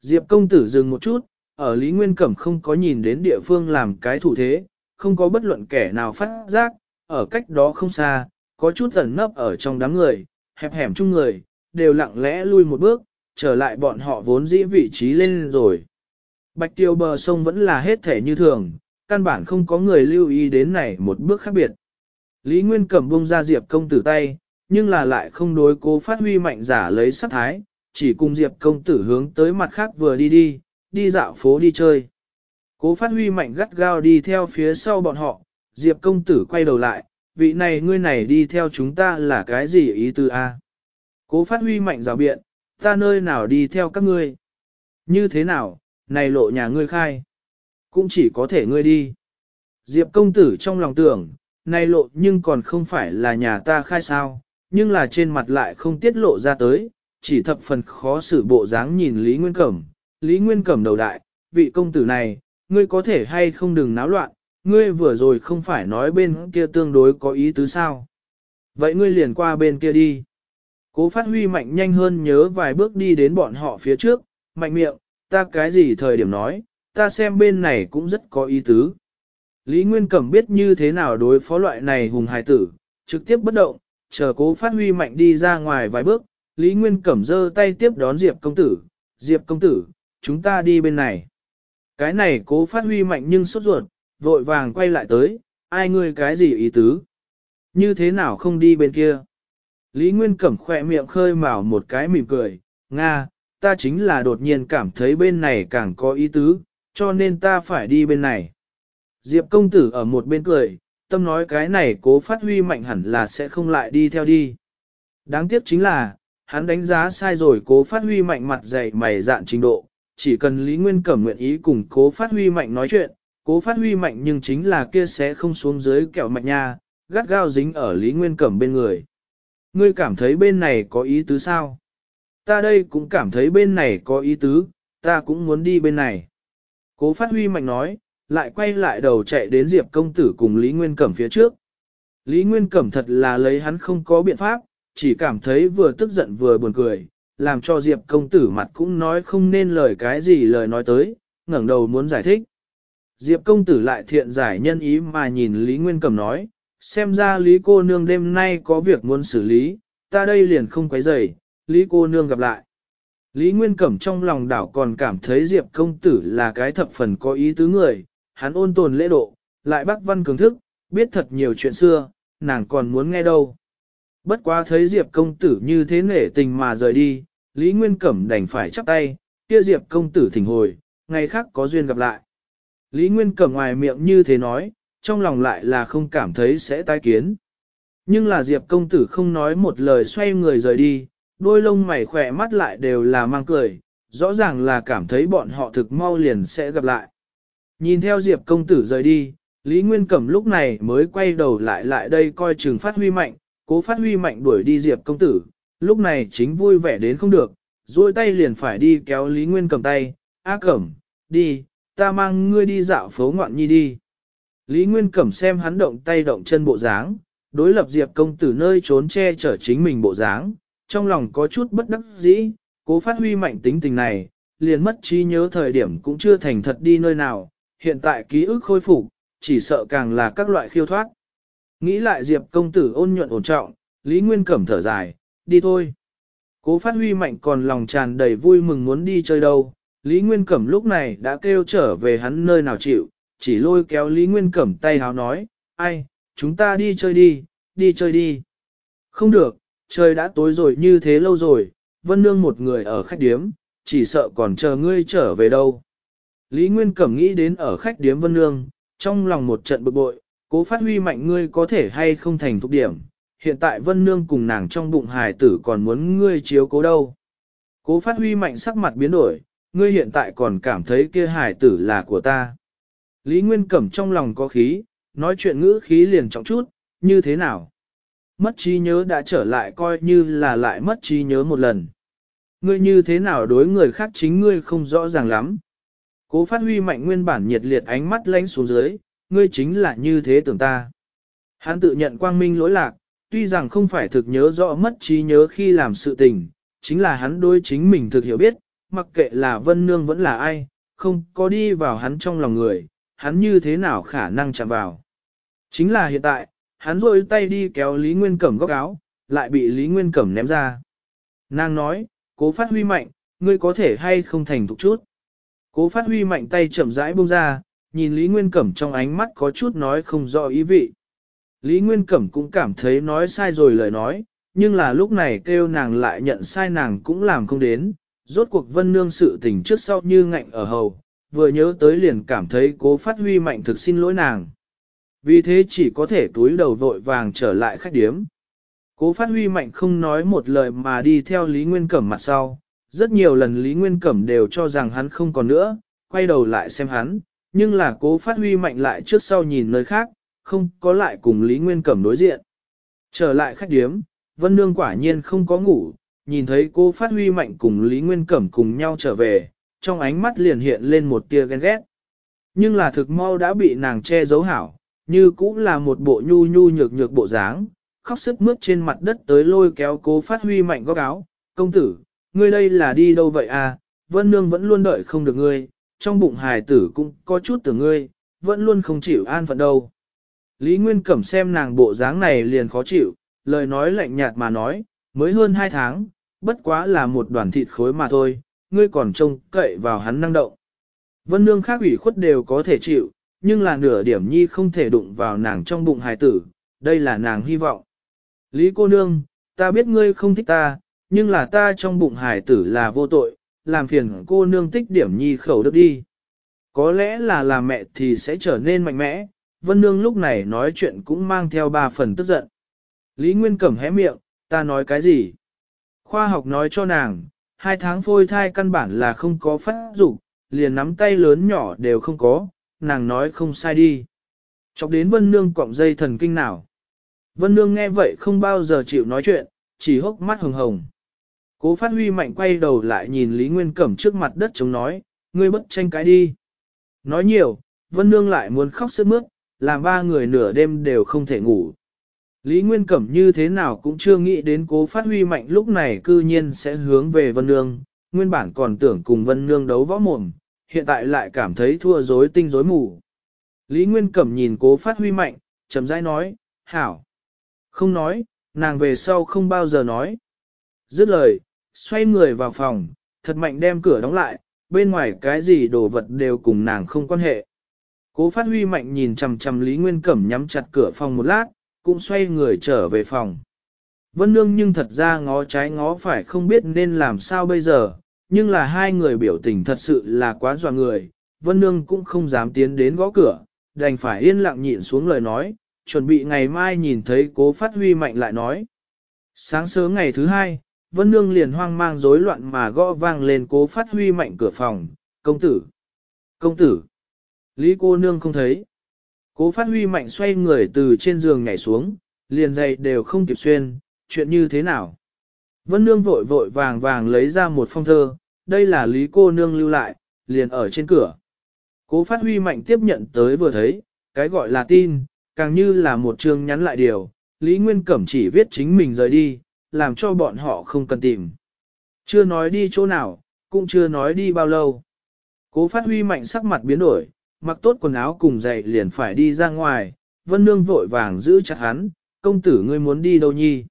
Diệp công tử dừng một chút, ở Lý Nguyên Cẩm không có nhìn đến địa phương làm cái thủ thế, không có bất luận kẻ nào phát giác, ở cách đó không xa, có chút ẩn nấp ở trong đám người, hẹp hẻm chung người, đều lặng lẽ lui một bước, trở lại bọn họ vốn dĩ vị trí lên rồi. Bạch tiêu bờ sông vẫn là hết thể như thường, căn bản không có người lưu ý đến này một bước khác biệt. Lý Nguyên cầm bông ra Diệp công tử tay, nhưng là lại không đối cố phát huy mạnh giả lấy sát thái, chỉ cùng Diệp công tử hướng tới mặt khác vừa đi đi, đi dạo phố đi chơi. Cố phát huy mạnh gắt gao đi theo phía sau bọn họ, Diệp công tử quay đầu lại, vị này ngươi này đi theo chúng ta là cái gì ý tư a Cố phát huy mạnh rào biện, ta nơi nào đi theo các ngươi? Như thế nào, này lộ nhà ngươi khai? Cũng chỉ có thể ngươi đi. Diệp công tử trong lòng tưởng, này lộ nhưng còn không phải là nhà ta khai sao, nhưng là trên mặt lại không tiết lộ ra tới, chỉ thập phần khó xử bộ dáng nhìn Lý Nguyên Cẩm. Lý Nguyên Cẩm đầu đại, vị công tử này, ngươi có thể hay không đừng náo loạn, ngươi vừa rồi không phải nói bên kia tương đối có ý tứ sao. Vậy ngươi liền qua bên kia đi. Cố phát huy mạnh nhanh hơn nhớ vài bước đi đến bọn họ phía trước, mạnh miệng, ta cái gì thời điểm nói, ta xem bên này cũng rất có ý tứ. Lý Nguyên Cẩm biết như thế nào đối phó loại này hùng hài tử, trực tiếp bất động, chờ cố phát huy mạnh đi ra ngoài vài bước, Lý Nguyên Cẩm dơ tay tiếp đón Diệp công tử, Diệp công tử, chúng ta đi bên này. Cái này cố phát huy mạnh nhưng sốt ruột, vội vàng quay lại tới, ai ngươi cái gì ý tứ? Như thế nào không đi bên kia? Lý Nguyên Cẩm khỏe miệng khơi mào một cái mỉm cười, Nga, ta chính là đột nhiên cảm thấy bên này càng có ý tứ, cho nên ta phải đi bên này. Diệp công tử ở một bên cười, tâm nói cái này cố phát huy mạnh hẳn là sẽ không lại đi theo đi. Đáng tiếc chính là, hắn đánh giá sai rồi cố phát huy mạnh mặt dày mày dạn trình độ, chỉ cần Lý Nguyên Cẩm nguyện ý cùng cố phát huy mạnh nói chuyện, cố phát huy mạnh nhưng chính là kia sẽ không xuống dưới kẹo mạch nha, gắt gao dính ở Lý Nguyên Cẩm bên người. Ngươi cảm thấy bên này có ý tứ sao? Ta đây cũng cảm thấy bên này có ý tứ, ta cũng muốn đi bên này. Cố phát huy mạnh nói, lại quay lại đầu chạy đến Diệp công tử cùng Lý Nguyên Cẩm phía trước. Lý Nguyên Cẩm thật là lấy hắn không có biện pháp, chỉ cảm thấy vừa tức giận vừa buồn cười, làm cho Diệp công tử mặt cũng nói không nên lời cái gì lời nói tới, ngẩng đầu muốn giải thích. Diệp công tử lại thiện giải nhân ý mà nhìn Lý Nguyên Cẩm nói, xem ra Lý cô nương đêm nay có việc muốn xử lý, ta đây liền không quấy rầy, Lý cô nương gặp lại. Lý Nguyên Cẩm trong lòng đảo còn cảm thấy Diệp công tử là cái thập phần có ý tứ người, hắn ôn tồn lễ độ, lại bác văn cường thức, biết thật nhiều chuyện xưa, nàng còn muốn nghe đâu. Bất quá thấy Diệp công tử như thế nể tình mà rời đi, Lý Nguyên Cẩm đành phải chắp tay, kia Diệp công tử thỉnh hồi, ngày khác có duyên gặp lại. Lý Nguyên Cẩm ngoài miệng như thế nói, trong lòng lại là không cảm thấy sẽ tái kiến. Nhưng là Diệp công tử không nói một lời xoay người rời đi, đôi lông mày khỏe mắt lại đều là mang cười, rõ ràng là cảm thấy bọn họ thực mau liền sẽ gặp lại. Nhìn theo Diệp công tử rời đi, Lý Nguyên Cẩm lúc này mới quay đầu lại lại đây coi chừng phát huy mạnh, cố phát huy mạnh đuổi đi Diệp công tử, lúc này chính vui vẻ đến không được, duỗi tay liền phải đi kéo Lý Nguyên cầm tay, A Cẩm, đi, ta mang ngươi đi dạo phố ngoạn nhi đi. Lý Nguyên Cẩm xem hắn động tay động chân bộ dáng, đối lập Diệp công tử nơi trốn che chở chính mình bộ dáng, trong lòng có chút bất đắc dĩ, cố phát huy mạnh tính tình này, liền mất trí nhớ thời điểm cũng chưa thành thật đi nơi nào, hiện tại ký ức khôi phục, chỉ sợ càng là các loại khiêu thoát. Nghĩ lại Diệp công tử ôn nhuận ổn trọng, Lý Nguyên Cẩm thở dài, đi thôi. Cố phát huy mạnh còn lòng tràn đầy vui mừng muốn đi chơi đâu, Lý Nguyên Cẩm lúc này đã kêu trở về hắn nơi nào chịu, chỉ lôi kéo Lý Nguyên Cẩm tay háo nói, ai, chúng ta đi chơi đi, đi chơi đi. Không được, trời đã tối rồi như thế lâu rồi, Vân Nương một người ở khách điếm, chỉ sợ còn chờ ngươi trở về đâu. Lý Nguyên Cẩm nghĩ đến ở khách điếm Vân Nương, trong lòng một trận bực bội, cố phát huy mạnh ngươi có thể hay không thành thục điểm, hiện tại vân nương cùng nàng trong bụng hài tử còn muốn ngươi chiếu cố đâu. Cố phát huy mạnh sắc mặt biến đổi, ngươi hiện tại còn cảm thấy kia hài tử là của ta. Lý Nguyên Cẩm trong lòng có khí, nói chuyện ngữ khí liền trọng chút, như thế nào? Mất trí nhớ đã trở lại coi như là lại mất trí nhớ một lần. Ngươi như thế nào đối người khác chính ngươi không rõ ràng lắm. Cố phát huy mạnh nguyên bản nhiệt liệt ánh mắt lánh xuống dưới, ngươi chính là như thế tưởng ta. Hắn tự nhận quang minh lỗi lạc, Tuy rằng không phải thực nhớ rõ mất trí nhớ khi làm sự tình, chính là hắn đối chính mình thực hiểu biết, mặc kệ là Vân Nương vẫn là ai, không có đi vào hắn trong lòng người, hắn như thế nào khả năng chạm vào. Chính là hiện tại, hắn rôi tay đi kéo Lý Nguyên Cẩm góc áo, lại bị Lý Nguyên Cẩm ném ra. Nàng nói, cố phát huy mạnh, ngươi có thể hay không thành thục chút. Cố phát huy mạnh tay chậm rãi buông ra, nhìn Lý Nguyên Cẩm trong ánh mắt có chút nói không rõ ý vị. Lý Nguyên Cẩm cũng cảm thấy nói sai rồi lời nói, nhưng là lúc này kêu nàng lại nhận sai nàng cũng làm không đến, rốt cuộc vân nương sự tình trước sau như ngạnh ở hầu, vừa nhớ tới liền cảm thấy cố phát huy mạnh thực xin lỗi nàng. Vì thế chỉ có thể túi đầu vội vàng trở lại khách điếm. Cố phát huy mạnh không nói một lời mà đi theo Lý Nguyên Cẩm mặt sau, rất nhiều lần Lý Nguyên Cẩm đều cho rằng hắn không còn nữa, quay đầu lại xem hắn, nhưng là cố phát huy mạnh lại trước sau nhìn nơi khác, không có lại cùng Lý Nguyên Cẩm đối diện. Trở lại khách điếm, Vân Nương quả nhiên không có ngủ, nhìn thấy cô phát huy mạnh cùng Lý Nguyên Cẩm cùng nhau trở về, trong ánh mắt liền hiện lên một tia ghen ghét. Nhưng là thực mau đã bị nàng che giấu hảo, như cũng là một bộ nhu nhu nhược nhược bộ dáng, khóc sức mướt trên mặt đất tới lôi kéo cô phát huy mạnh góc áo. Công tử, ngươi đây là đi đâu vậy à, Vân Nương vẫn luôn đợi không được ngươi, trong bụng hài tử cũng có chút từ ngươi, vẫn luôn không chịu an phận đâu. Lý Nguyên Cẩm xem nàng bộ dáng này liền khó chịu, lời nói lạnh nhạt mà nói, mới hơn 2 tháng, bất quá là một đoàn thịt khối mà thôi, ngươi còn trông cậy vào hắn năng động. Vân nương khác ủy khuất đều có thể chịu, nhưng là nửa điểm nhi không thể đụng vào nàng trong bụng hài tử, đây là nàng hy vọng. Lý cô nương, ta biết ngươi không thích ta, nhưng là ta trong bụng hài tử là vô tội, làm phiền cô nương tích điểm nhi khẩu đức đi. Có lẽ là làm mẹ thì sẽ trở nên mạnh mẽ, Vân Nương lúc này nói chuyện cũng mang theo ba phần tức giận. Lý Nguyên Cẩm hé miệng, ta nói cái gì? Khoa học nói cho nàng, hai tháng phôi thai căn bản là không có phát dục liền nắm tay lớn nhỏ đều không có, nàng nói không sai đi. Chọc đến Vân Nương cọng dây thần kinh nào. Vân Nương nghe vậy không bao giờ chịu nói chuyện, chỉ hốc mắt hồng hồng. Cố phát huy mạnh quay đầu lại nhìn Lý Nguyên Cẩm trước mặt đất chống nói, ngươi bất tranh cái đi. Nói nhiều, Vân Nương lại muốn khóc sức mướt, làm ba người nửa đêm đều không thể ngủ. Lý Nguyên Cẩm như thế nào cũng chưa nghĩ đến cố phát huy mạnh lúc này cư nhiên sẽ hướng về Vân Nương, nguyên bản còn tưởng cùng Vân Nương đấu võ mồm, hiện tại lại cảm thấy thua rối tinh rối mù. Lý Nguyên Cẩm nhìn cố phát huy mạnh, chấm dãi nói, hảo. Không nói, nàng về sau không bao giờ nói. Dứt lời, xoay người vào phòng, thật mạnh đem cửa đóng lại, bên ngoài cái gì đồ vật đều cùng nàng không quan hệ. Cố phát huy mạnh nhìn chầm chầm Lý Nguyên Cẩm nhắm chặt cửa phòng một lát, cũng xoay người trở về phòng. Vân Nương nhưng thật ra ngó trái ngó phải không biết nên làm sao bây giờ, nhưng là hai người biểu tình thật sự là quá dò người, Vân Nương cũng không dám tiến đến gõ cửa, đành phải yên lặng nhịn xuống lời nói, chuẩn bị ngày mai nhìn thấy cố phát huy mạnh lại nói. Sáng sớm ngày thứ hai, Vân Nương liền hoang mang rối loạn mà gõ vang lên cố phát huy mạnh cửa phòng, công tử, công tử. Lý cô nương không thấy. Cố phát huy mạnh xoay người từ trên giường nhảy xuống, liền dậy đều không kịp xuyên, chuyện như thế nào. Vân nương vội vội vàng vàng lấy ra một phong thơ, đây là lý cô nương lưu lại, liền ở trên cửa. Cố phát huy mạnh tiếp nhận tới vừa thấy, cái gọi là tin, càng như là một chương nhắn lại điều, Lý Nguyên Cẩm chỉ viết chính mình rời đi, làm cho bọn họ không cần tìm. Chưa nói đi chỗ nào, cũng chưa nói đi bao lâu. Cố phát huy mạnh sắc mặt biến đổi, mặc tốt quần áo cùng dậy liền phải đi ra ngoài, vân nương vội vàng giữ chặt hắn, công tử ngươi muốn đi đâu nhi.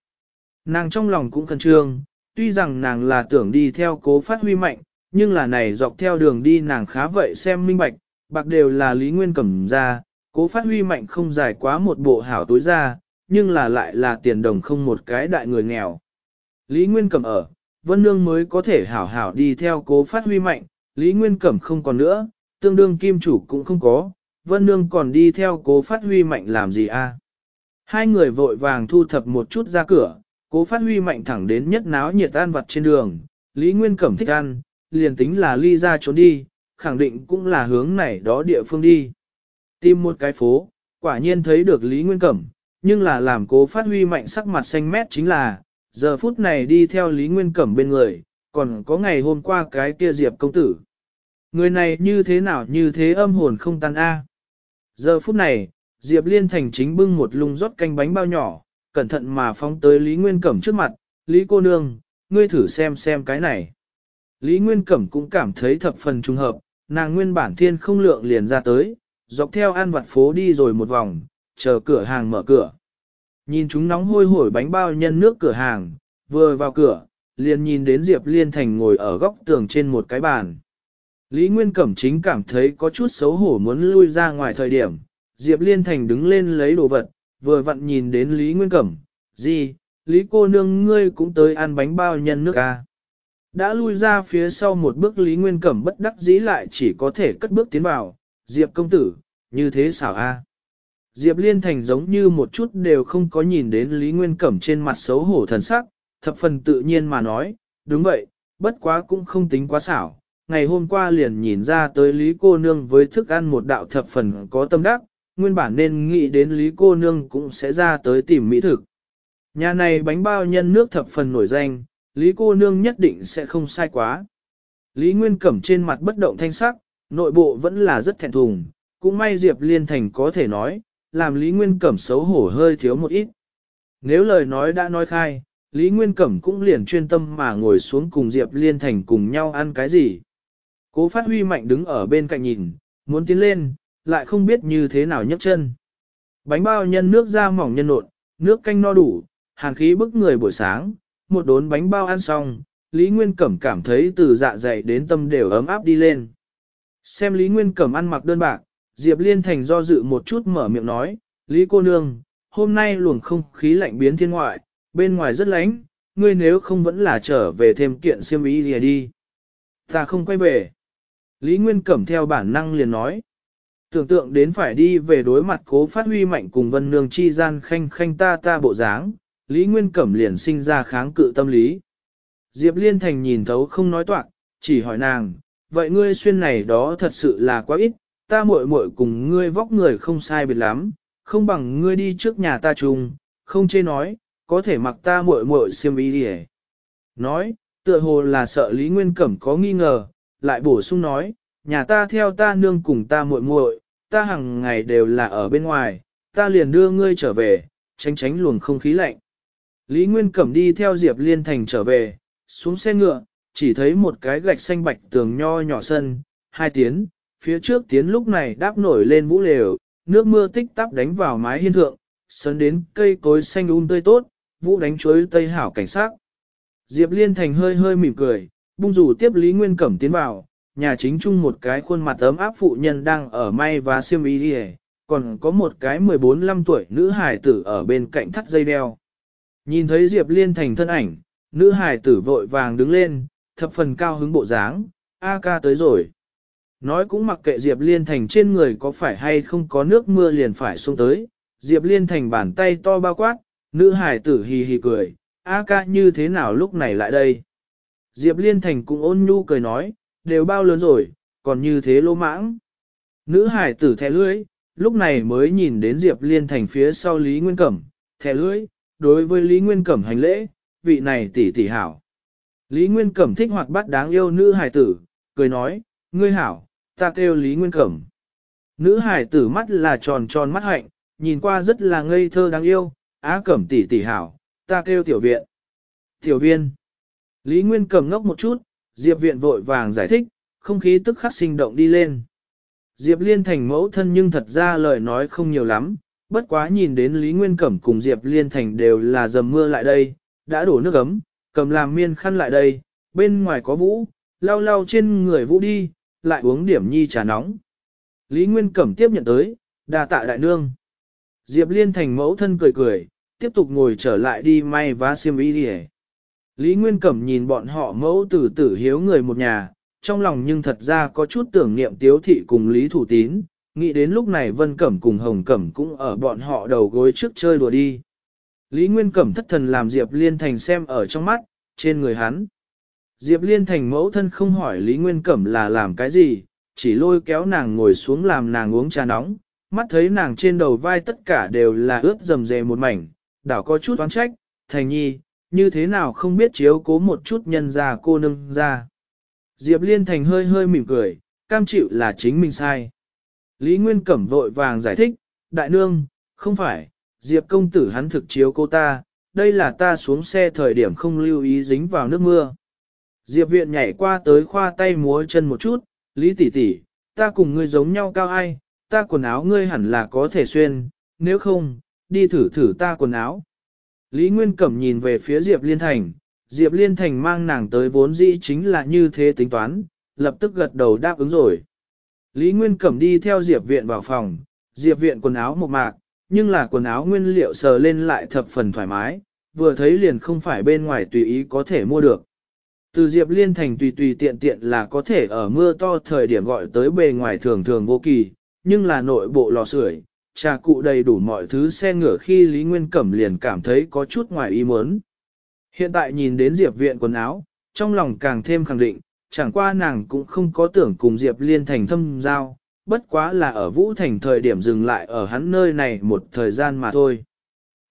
Nàng trong lòng cũng khẩn trương, tuy rằng nàng là tưởng đi theo cố phát huy mạnh, nhưng là này dọc theo đường đi nàng khá vậy xem minh bạch, bạc đều là lý nguyên Cẩm ra, cố phát huy mạnh không giải quá một bộ hảo tối ra, nhưng là lại là tiền đồng không một cái đại người nghèo. Lý Nguyên Cẩm ở, Vân Nương mới có thể hảo hảo đi theo cố phát huy mạnh, Lý Nguyên Cẩm không còn nữa, tương đương kim chủ cũng không có, Vân Nương còn đi theo cố phát huy mạnh làm gì a? Hai người vội vàng thu thập một chút ra cửa, cố phát huy mạnh thẳng đến nhất náo nhiệt ăn vặt trên đường, Lý Nguyên Cẩm thích ăn, liền tính là ly ra trốn đi, khẳng định cũng là hướng này đó địa phương đi. Tìm một cái phố, quả nhiên thấy được Lý Nguyên Cẩm, nhưng là làm cố phát huy mạnh sắc mặt xanh mét chính là, giờ phút này đi theo Lý Nguyên Cẩm bên người, còn có ngày hôm qua cái kia Diệp công tử. Người này như thế nào như thế âm hồn không tan a. Giờ phút này, Diệp Liên Thành chính bưng một lung rót canh bánh bao nhỏ, cẩn thận mà phóng tới Lý Nguyên Cẩm trước mặt, Lý cô nương, ngươi thử xem xem cái này. Lý Nguyên Cẩm cũng cảm thấy thập phần trùng hợp, nàng nguyên bản thiên không lượng liền ra tới, dọc theo an vặt phố đi rồi một vòng, chờ cửa hàng mở cửa. Nhìn chúng nóng hôi hổi bánh bao nhân nước cửa hàng, vừa vào cửa, liền nhìn đến Diệp Liên Thành ngồi ở góc tường trên một cái bàn. Lý Nguyên Cẩm chính cảm thấy có chút xấu hổ muốn lui ra ngoài thời điểm, Diệp Liên Thành đứng lên lấy đồ vật, vừa vặn nhìn đến Lý Nguyên Cẩm, gì, Lý cô nương ngươi cũng tới ăn bánh bao nhân nước à. Đã lui ra phía sau một bước Lý Nguyên Cẩm bất đắc dĩ lại chỉ có thể cất bước tiến vào, Diệp công tử, như thế xảo a à. Diệp Liên Thành giống như một chút đều không có nhìn đến Lý Nguyên Cẩm trên mặt xấu hổ thần sắc, thập phần tự nhiên mà nói, đúng vậy, bất quá cũng không tính quá xảo, ngày hôm qua liền nhìn ra tới Lý cô nương với thức ăn một đạo thập phần có tâm đắc, nguyên bản nên nghĩ đến Lý cô nương cũng sẽ ra tới tìm mỹ thực. Nhà này bánh bao nhân nước thập phần nổi danh, Lý cô nương nhất định sẽ không sai quá. Lý Nguyên Cẩm trên mặt bất động thanh sắc, nội bộ vẫn là rất thẹn thùng, cũng may Diệp Liên Thành có thể nói, làm Lý Nguyên Cẩm xấu hổ hơi thiếu một ít. Nếu lời nói đã nói khai, Lý Nguyên Cẩm cũng liền chuyên tâm mà ngồi xuống cùng Diệp Liên Thành cùng nhau ăn cái gì. Cố phát huy mạnh đứng ở bên cạnh nhìn, muốn tiến lên, lại không biết như thế nào nhấc chân. Bánh bao nhân nước da mỏng nhân nộn, nước canh no đủ, hàn khí bức người buổi sáng, một đốn bánh bao ăn xong, Lý Nguyên Cẩm cảm thấy từ dạ dày đến tâm đều ấm áp đi lên. Xem Lý Nguyên Cẩm ăn mặc đơn bạc, Diệp Liên Thành do dự một chút mở miệng nói, Lý cô nương, hôm nay luồng không khí lạnh biến thiên ngoại, bên ngoài rất lánh, ngươi nếu không vẫn là trở về thêm kiện siêm ý gì đi. Ta không quay về. Lý Nguyên Cẩm theo bản năng liền nói. Tưởng tượng đến phải đi về đối mặt cố phát huy mạnh cùng vân nương chi gian khanh khanh ta ta bộ dáng, Lý Nguyên Cẩm liền sinh ra kháng cự tâm lý. Diệp Liên Thành nhìn thấu không nói toạc, chỉ hỏi nàng, vậy ngươi xuyên này đó thật sự là quá ít, ta muội muội cùng ngươi vóc người không sai biệt lắm, không bằng ngươi đi trước nhà ta chung, không chê nói, có thể mặc ta muội muội xiêm y đi Nói, tựa hồ là sợ Lý Nguyên Cẩm có nghi ngờ, lại bổ sung nói, nhà ta theo ta nương cùng ta muội muội, ta hàng ngày đều là ở bên ngoài, ta liền đưa ngươi trở về, tránh tránh luồng không khí lạnh. Lý Nguyên Cẩm đi theo Diệp Liên Thành trở về, xuống xe ngựa, chỉ thấy một cái gạch xanh bạch tường nho nhỏ sân, hai tiến, phía trước tiến lúc này đáp nổi lên vũ lều, nước mưa tích tắc đánh vào mái hiên thượng, sấn đến cây cối xanh um tươi tốt, vũ đánh chuối tây hảo cảnh sát. Diệp Liên Thành hơi hơi mỉm cười, Bung rủ tiếp Lý Nguyên Cẩm tiến vào, nhà chính chung một cái khuôn mặt ấm áp phụ nhân đang ở may và siêm y đi còn có một cái 14-15 tuổi nữ hài tử ở bên cạnh thắt dây đeo. Nhìn thấy Diệp Liên thành thân ảnh, nữ hài tử vội vàng đứng lên, thập phần cao hứng bộ dáng, A ca tới rồi. Nói cũng mặc kệ Diệp Liên thành trên người có phải hay không có nước mưa liền phải xuống tới, Diệp Liên thành bàn tay to bao quát, nữ hài tử hì hì cười, A ca như thế nào lúc này lại đây. Diệp Liên Thành cũng ôn nhu cười nói, đều bao lớn rồi, còn như thế lô mãng. Nữ hải tử thẻ lưỡi, lúc này mới nhìn đến Diệp Liên Thành phía sau Lý Nguyên Cẩm, thẻ lưỡi, đối với Lý Nguyên Cẩm hành lễ, vị này tỷ tỷ hảo. Lý Nguyên Cẩm thích hoạt bát đáng yêu nữ hải tử, cười nói, ngươi hảo, ta kêu Lý Nguyên Cẩm. Nữ hải tử mắt là tròn tròn mắt hạnh, nhìn qua rất là ngây thơ đáng yêu, á cẩm tỷ tỷ hảo, ta kêu tiểu viện. Tiểu viên. Lý Nguyên cầm ngốc một chút, Diệp viện vội vàng giải thích, không khí tức khắc sinh động đi lên. Diệp Liên Thành mẫu thân nhưng thật ra lời nói không nhiều lắm, bất quá nhìn đến Lý Nguyên Cẩm cùng Diệp Liên Thành đều là dầm mưa lại đây, đã đổ nước ấm, cầm làm miên khăn lại đây, bên ngoài có vũ, lau lau trên người vũ đi, lại uống điểm nhi trà nóng. Lý Nguyên Cẩm tiếp nhận tới, đà tạ đại nương. Diệp Liên Thành mẫu thân cười cười, tiếp tục ngồi trở lại đi may vá xiêm y đi Lý Nguyên Cẩm nhìn bọn họ mẫu tử tử hiếu người một nhà, trong lòng nhưng thật ra có chút tưởng niệm tiếu thị cùng Lý Thủ Tín, nghĩ đến lúc này Vân Cẩm cùng Hồng Cẩm cũng ở bọn họ đầu gối trước chơi đùa đi. Lý Nguyên Cẩm thất thần làm Diệp Liên Thành xem ở trong mắt, trên người hắn. Diệp Liên Thành mẫu thân không hỏi Lý Nguyên Cẩm là làm cái gì, chỉ lôi kéo nàng ngồi xuống làm nàng uống trà nóng, mắt thấy nàng trên đầu vai tất cả đều là ướt dầm dề một mảnh, đảo có chút oán trách, Thành Nhi, như thế nào không biết chiếu cố một chút nhân già cô nương ra. Diệp Liên Thành hơi hơi mỉm cười, cam chịu là chính mình sai. Lý Nguyên Cẩm vội vàng giải thích, đại nương, không phải, Diệp công tử hắn thực chiếu cô ta, đây là ta xuống xe thời điểm không lưu ý dính vào nước mưa. Diệp viện nhảy qua tới khoa tay múa chân một chút, Lý tỷ tỷ, ta cùng ngươi giống nhau cao ai, ta quần áo ngươi hẳn là có thể xuyên, nếu không, đi thử thử ta quần áo. Lý Nguyên Cẩm nhìn về phía Diệp Liên Thành, Diệp Liên Thành mang nàng tới vốn dĩ chính là như thế tính toán, lập tức gật đầu đáp ứng rồi. Lý Nguyên Cẩm đi theo Diệp Viện vào phòng, Diệp Viện quần áo một mạc, nhưng là quần áo nguyên liệu sờ lên lại thập phần thoải mái, vừa thấy liền không phải bên ngoài tùy ý có thể mua được. Từ Diệp Liên Thành tùy tùy tiện tiện là có thể ở mưa to thời điểm gọi tới bề ngoài thường thường vô kỳ, nhưng là nội bộ lò sưởi trà cụ đầy đủ mọi thứ xe ngựa khi Lý Nguyên Cẩm liền cảm thấy có chút ngoài ý muốn. Hiện tại nhìn đến Diệp viện quần áo, trong lòng càng thêm khẳng định, chẳng qua nàng cũng không có tưởng cùng Diệp liên thành thâm giao, bất quá là ở Vũ Thành thời điểm dừng lại ở hắn nơi này một thời gian mà thôi.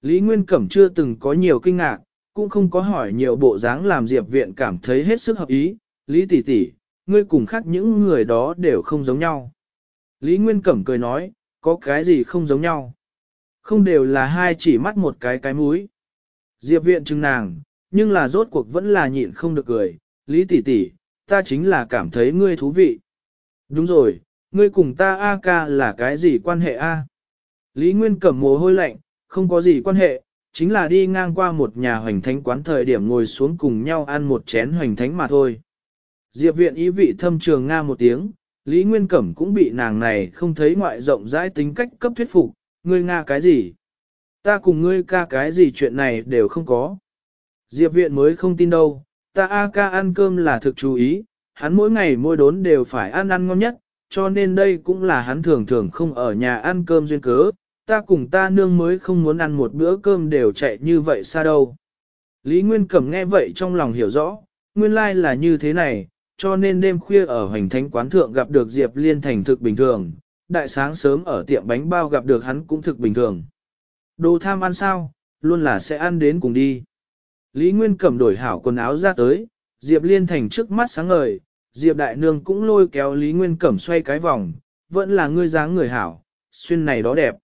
Lý Nguyên Cẩm chưa từng có nhiều kinh ngạc, cũng không có hỏi nhiều bộ dáng làm Diệp viện cảm thấy hết sức hợp ý, Lý tỷ tỷ, ngươi cùng khác những người đó đều không giống nhau. Lý Nguyên Cẩm cười nói, có cái gì không giống nhau. Không đều là hai chỉ mắt một cái cái mũi. Diệp viện trừng nàng, nhưng là rốt cuộc vẫn là nhịn không được cười, Lý tỷ tỷ, ta chính là cảm thấy ngươi thú vị. Đúng rồi, ngươi cùng ta A ca là cái gì quan hệ A? Lý Nguyên cầm mồ hôi lạnh, không có gì quan hệ, chính là đi ngang qua một nhà hoành thánh quán thời điểm ngồi xuống cùng nhau ăn một chén hoành thánh mà thôi. Diệp viện ý vị thâm trường nga một tiếng, Lý Nguyên Cẩm cũng bị nàng này không thấy ngoại rộng rãi tính cách cấp thuyết phục, ngươi Nga cái gì? Ta cùng ngươi ca cái gì chuyện này đều không có. Diệp viện mới không tin đâu, ta A ca ăn cơm là thực chú ý, hắn mỗi ngày mỗi đốn đều phải ăn ăn ngon nhất, cho nên đây cũng là hắn thường thường không ở nhà ăn cơm duyên cớ, ta cùng ta nương mới không muốn ăn một bữa cơm đều chạy như vậy xa đâu. Lý Nguyên Cẩm nghe vậy trong lòng hiểu rõ, nguyên lai like là như thế này, cho nên đêm khuya ở hành thánh quán thượng gặp được Diệp Liên thành thực bình thường, đại sáng sớm ở tiệm bánh bao gặp được hắn cũng thực bình thường. Đồ tham ăn sao, luôn là sẽ ăn đến cùng đi. Lý Nguyên cầm đổi hảo quần áo ra tới, Diệp Liên thành trước mắt sáng ngời, Diệp Đại Nương cũng lôi kéo Lý Nguyên Cẩm xoay cái vòng, vẫn là ngươi dáng người hảo, xuyên này đó đẹp.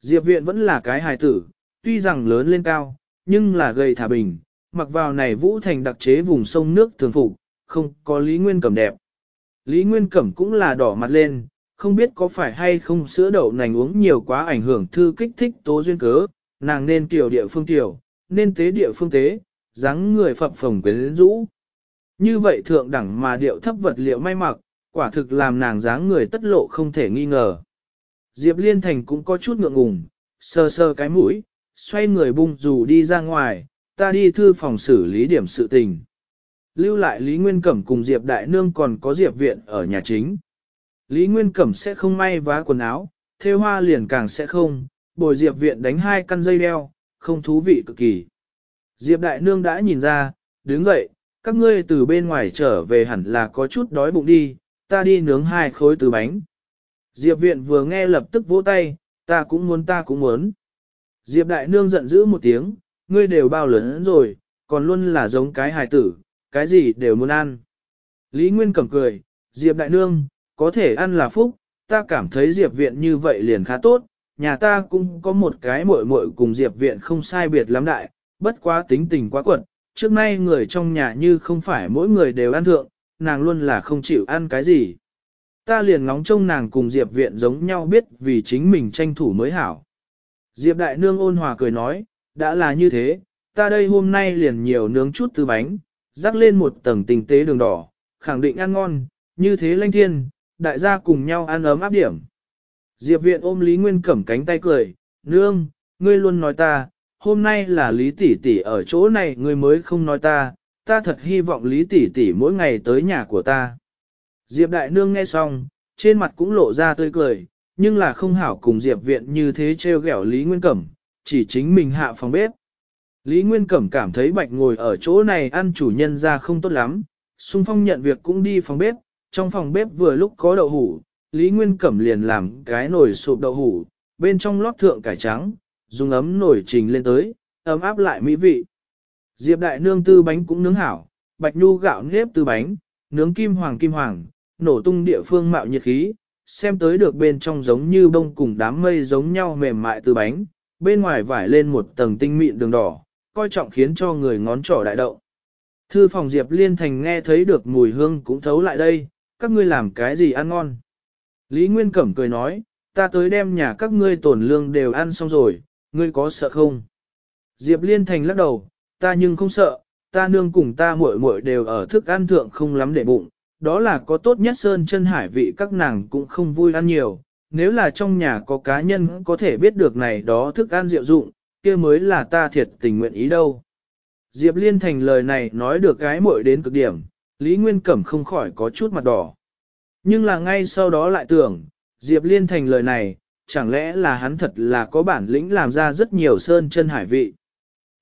Diệp Viện vẫn là cái hài tử, tuy rằng lớn lên cao, nhưng là gầy thả bình, mặc vào này Vũ Thành đặc chế vùng sông nước thường phục, không có Lý Nguyên Cẩm đẹp. Lý Nguyên Cẩm cũng là đỏ mặt lên, không biết có phải hay không sữa đậu nành uống nhiều quá ảnh hưởng thư kích thích tố duyên cớ, nàng nên tiểu địa phương tiểu, nên tế địa phương tế, dáng người phập phồng quyến rũ. Như vậy thượng đẳng mà điệu thấp vật liệu may mặc, quả thực làm nàng dáng người tất lộ không thể nghi ngờ. Diệp Liên Thành cũng có chút ngượng ngùng, sơ sơ cái mũi, xoay người bung dù đi ra ngoài, ta đi thư phòng xử lý điểm sự tình. Lưu lại Lý Nguyên Cẩm cùng Diệp Đại Nương còn có Diệp Viện ở nhà chính. Lý Nguyên Cẩm sẽ không may vá quần áo, theo hoa liền càng sẽ không, bồi Diệp Viện đánh hai căn dây đeo, không thú vị cực kỳ. Diệp Đại Nương đã nhìn ra, đứng dậy, các ngươi từ bên ngoài trở về hẳn là có chút đói bụng đi, ta đi nướng hai khối từ bánh. Diệp Viện vừa nghe lập tức vỗ tay, ta cũng muốn ta cũng muốn. Diệp Đại Nương giận dữ một tiếng, ngươi đều bao lớn rồi, còn luôn là giống cái hài tử, cái gì đều muốn ăn. Lý Nguyên cầm cười, Diệp Đại Nương, có thể ăn là phúc, ta cảm thấy Diệp Viện như vậy liền khá tốt, nhà ta cũng có một cái muội muội cùng Diệp Viện không sai biệt lắm đại, bất quá tính tình quá quật, trước nay người trong nhà như không phải mỗi người đều ăn thượng, nàng luôn là không chịu ăn cái gì. Ta liền ngóng trông nàng cùng Diệp Viện giống nhau biết vì chính mình tranh thủ mới hảo. Diệp Đại Nương ôn hòa cười nói, đã là như thế, ta đây hôm nay liền nhiều nướng chút từ bánh, rắc lên một tầng tinh tế đường đỏ, khẳng định ăn ngon, như thế lanh thiên, đại gia cùng nhau ăn ấm áp điểm. Diệp viện ôm Lý Nguyên cẩm cánh tay cười, nương, ngươi luôn nói ta, hôm nay là Lý Tỷ Tỷ ở chỗ này ngươi mới không nói ta, ta thật hy vọng Lý Tỷ Tỷ mỗi ngày tới nhà của ta. Diệp đại nương nghe xong, trên mặt cũng lộ ra tươi cười, nhưng là không hảo cùng Diệp viện như thế trêu ghẹo Lý Nguyên cẩm, chỉ chính mình hạ phòng bếp. Lý Nguyên Cẩm cảm thấy bạch ngồi ở chỗ này ăn chủ nhân ra không tốt lắm, Xung Phong nhận việc cũng đi phòng bếp, trong phòng bếp vừa lúc có đậu hủ, Lý Nguyên Cẩm liền làm cái nồi sụp đậu hủ, bên trong lót thượng cải trắng, dùng ấm nổi trình lên tới, ấm áp lại mỹ vị. Diệp đại nương tư bánh cũng nướng hảo, bạch nhu gạo nếp tư bánh, nướng kim hoàng kim hoàng, nổ tung địa phương mạo nhiệt khí, xem tới được bên trong giống như bông cùng đám mây giống nhau mềm mại tư bánh, bên ngoài vải lên một tầng tinh mịn đường đỏ, coi trọng khiến cho người ngón trỏ đại động. Thư phòng Diệp Liên Thành nghe thấy được mùi hương cũng thấu lại đây, các ngươi làm cái gì ăn ngon. Lý Nguyên Cẩm cười nói, ta tới đem nhà các ngươi tổn lương đều ăn xong rồi, ngươi có sợ không? Diệp Liên Thành lắc đầu, ta nhưng không sợ, ta nương cùng ta muội muội đều ở thức ăn thượng không lắm để bụng, đó là có tốt nhất sơn chân hải vị các nàng cũng không vui ăn nhiều, nếu là trong nhà có cá nhân có thể biết được này đó thức ăn diệu dụng, kia mới là ta thiệt tình nguyện ý đâu. Diệp Liên Thành lời này nói được gái muội đến cực điểm, Lý Nguyên Cẩm không khỏi có chút mặt đỏ. Nhưng là ngay sau đó lại tưởng, Diệp Liên Thành lời này, chẳng lẽ là hắn thật là có bản lĩnh làm ra rất nhiều sơn chân hải vị.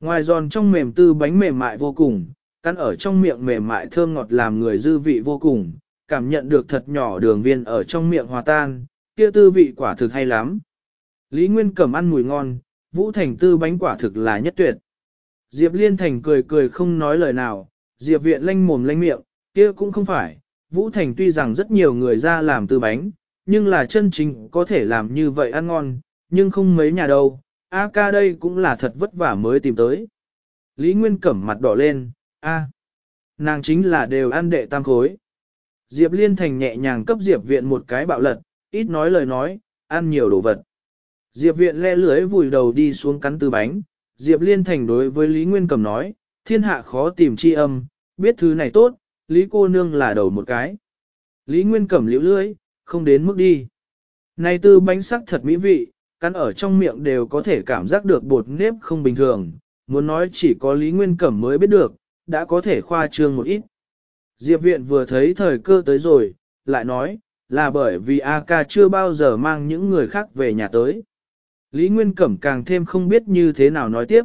Ngoài giòn trong mềm tư bánh mềm mại vô cùng, căn ở trong miệng mềm mại thơm ngọt làm người dư vị vô cùng, cảm nhận được thật nhỏ đường viên ở trong miệng hòa tan, kia tư vị quả thực hay lắm. Lý Nguyên Cẩm ăn mùi ngon, Vũ Thành tư bánh quả thực là nhất tuyệt. Diệp Liên Thành cười cười không nói lời nào, Diệp Viện lanh mồm lanh miệng, kia cũng không phải. Vũ Thành tuy rằng rất nhiều người ra làm tư bánh, nhưng là chân chính có thể làm như vậy ăn ngon, nhưng không mấy nhà đâu. A ca đây cũng là thật vất vả mới tìm tới. Lý Nguyên cẩm mặt đỏ lên, a nàng chính là đều ăn đệ tam khối. Diệp Liên Thành nhẹ nhàng cấp Diệp Viện một cái bạo lật, ít nói lời nói, ăn nhiều đồ vật. Diệp viện le lưới vùi đầu đi xuống cắn tư bánh, Diệp liên thành đối với Lý Nguyên Cẩm nói, thiên hạ khó tìm chi âm, biết thứ này tốt, Lý cô nương là đầu một cái. Lý Nguyên Cẩm liễu lưới, không đến mức đi. Này tư bánh sắc thật mỹ vị, cắn ở trong miệng đều có thể cảm giác được bột nếp không bình thường, muốn nói chỉ có Lý Nguyên Cẩm mới biết được, đã có thể khoa trương một ít. Diệp viện vừa thấy thời cơ tới rồi, lại nói, là bởi vì A ca chưa bao giờ mang những người khác về nhà tới. Lý Nguyên Cẩm càng thêm không biết như thế nào nói tiếp.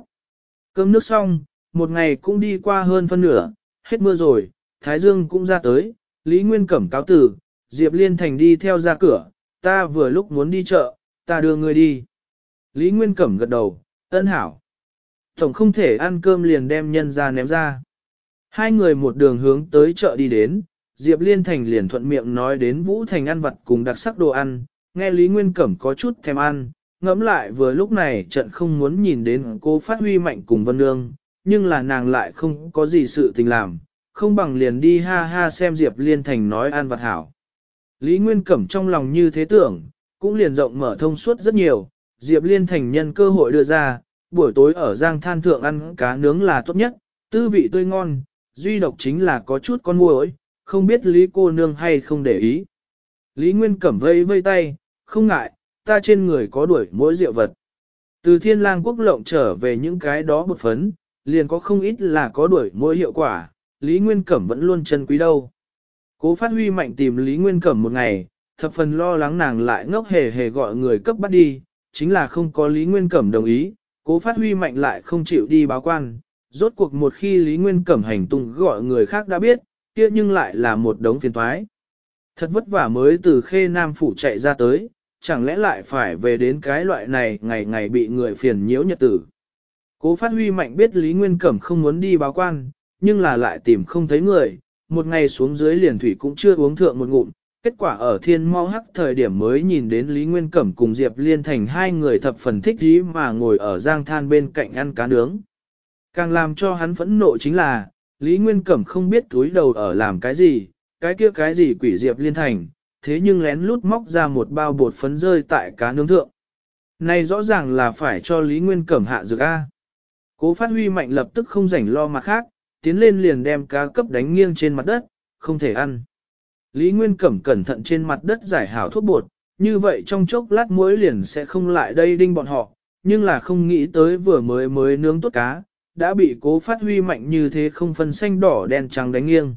Cơm nước xong, một ngày cũng đi qua hơn phân nửa, hết mưa rồi, Thái Dương cũng ra tới, Lý Nguyên Cẩm cáo tử, Diệp Liên Thành đi theo ra cửa, ta vừa lúc muốn đi chợ, ta đưa người đi. Lý Nguyên Cẩm gật đầu, ân hảo. Tổng không thể ăn cơm liền đem nhân ra ném ra. Hai người một đường hướng tới chợ đi đến, Diệp Liên Thành liền thuận miệng nói đến Vũ Thành ăn vặt cùng đặc sắc đồ ăn, nghe Lý Nguyên Cẩm có chút thèm ăn, ngẫm lại vừa lúc này trận không muốn nhìn đến cô phát huy mạnh cùng Vân Nương, nhưng là nàng lại không có gì sự tình làm, không bằng liền đi ha ha xem Diệp Liên Thành nói an vật hảo. Lý Nguyên Cẩm trong lòng như thế tưởng, cũng liền rộng mở thông suốt rất nhiều, Diệp Liên Thành nhân cơ hội đưa ra, buổi tối ở Giang Than Thượng ăn cá nướng là tốt nhất, tư vị tươi ngon, duy độc chính là có chút con muỗi, không biết Lý cô nương hay không để ý. Lý Nguyên Cẩm vây vây tay, không ngại, ta trên người có đuổi mỗi rượu vật. Từ thiên lang quốc lộng trở về những cái đó bột phấn, liền có không ít là có đuổi mỗi hiệu quả, Lý Nguyên Cẩm vẫn luôn chân quý đâu. Cố phát huy mạnh tìm Lý Nguyên Cẩm một ngày, thập phần lo lắng nàng lại ngốc hề hề gọi người cấp bắt đi, chính là không có Lý Nguyên Cẩm đồng ý, cố phát huy mạnh lại không chịu đi báo quan. Rốt cuộc một khi Lý Nguyên Cẩm hành tung gọi người khác đã biết, kia nhưng lại là một đống phiền thoái. Thật vất vả mới từ khê nam phủ chạy ra tới, chẳng lẽ lại phải về đến cái loại này ngày ngày bị người phiền nhiễu nhật tử. Cố phát huy mạnh biết Lý Nguyên Cẩm không muốn đi báo quan, nhưng là lại tìm không thấy người, một ngày xuống dưới liền thủy cũng chưa uống thượng một ngụm, kết quả ở thiên mau hắc thời điểm mới nhìn đến Lý Nguyên Cẩm cùng Diệp Liên thành hai người thập phần thích dí mà ngồi ở giang than bên cạnh ăn cá nướng. Càng làm cho hắn phẫn nộ chính là, Lý Nguyên Cẩm không biết túi đầu ở làm cái gì, cái kia cái gì quỷ Diệp Liên thành, thế nhưng lén lút móc ra một bao bột phấn rơi tại cá nướng thượng. Này rõ ràng là phải cho Lý Nguyên Cẩm hạ dược A. Cố phát huy mạnh lập tức không rảnh lo mặt khác, tiến lên liền đem cá cấp đánh nghiêng trên mặt đất, không thể ăn. Lý Nguyên Cẩm cẩn thận trên mặt đất giải hảo thuốc bột, như vậy trong chốc lát muối liền sẽ không lại đây đinh bọn họ, nhưng là không nghĩ tới vừa mới mới nướng tốt cá, đã bị cố phát huy mạnh như thế không phân xanh đỏ đen trắng đánh nghiêng.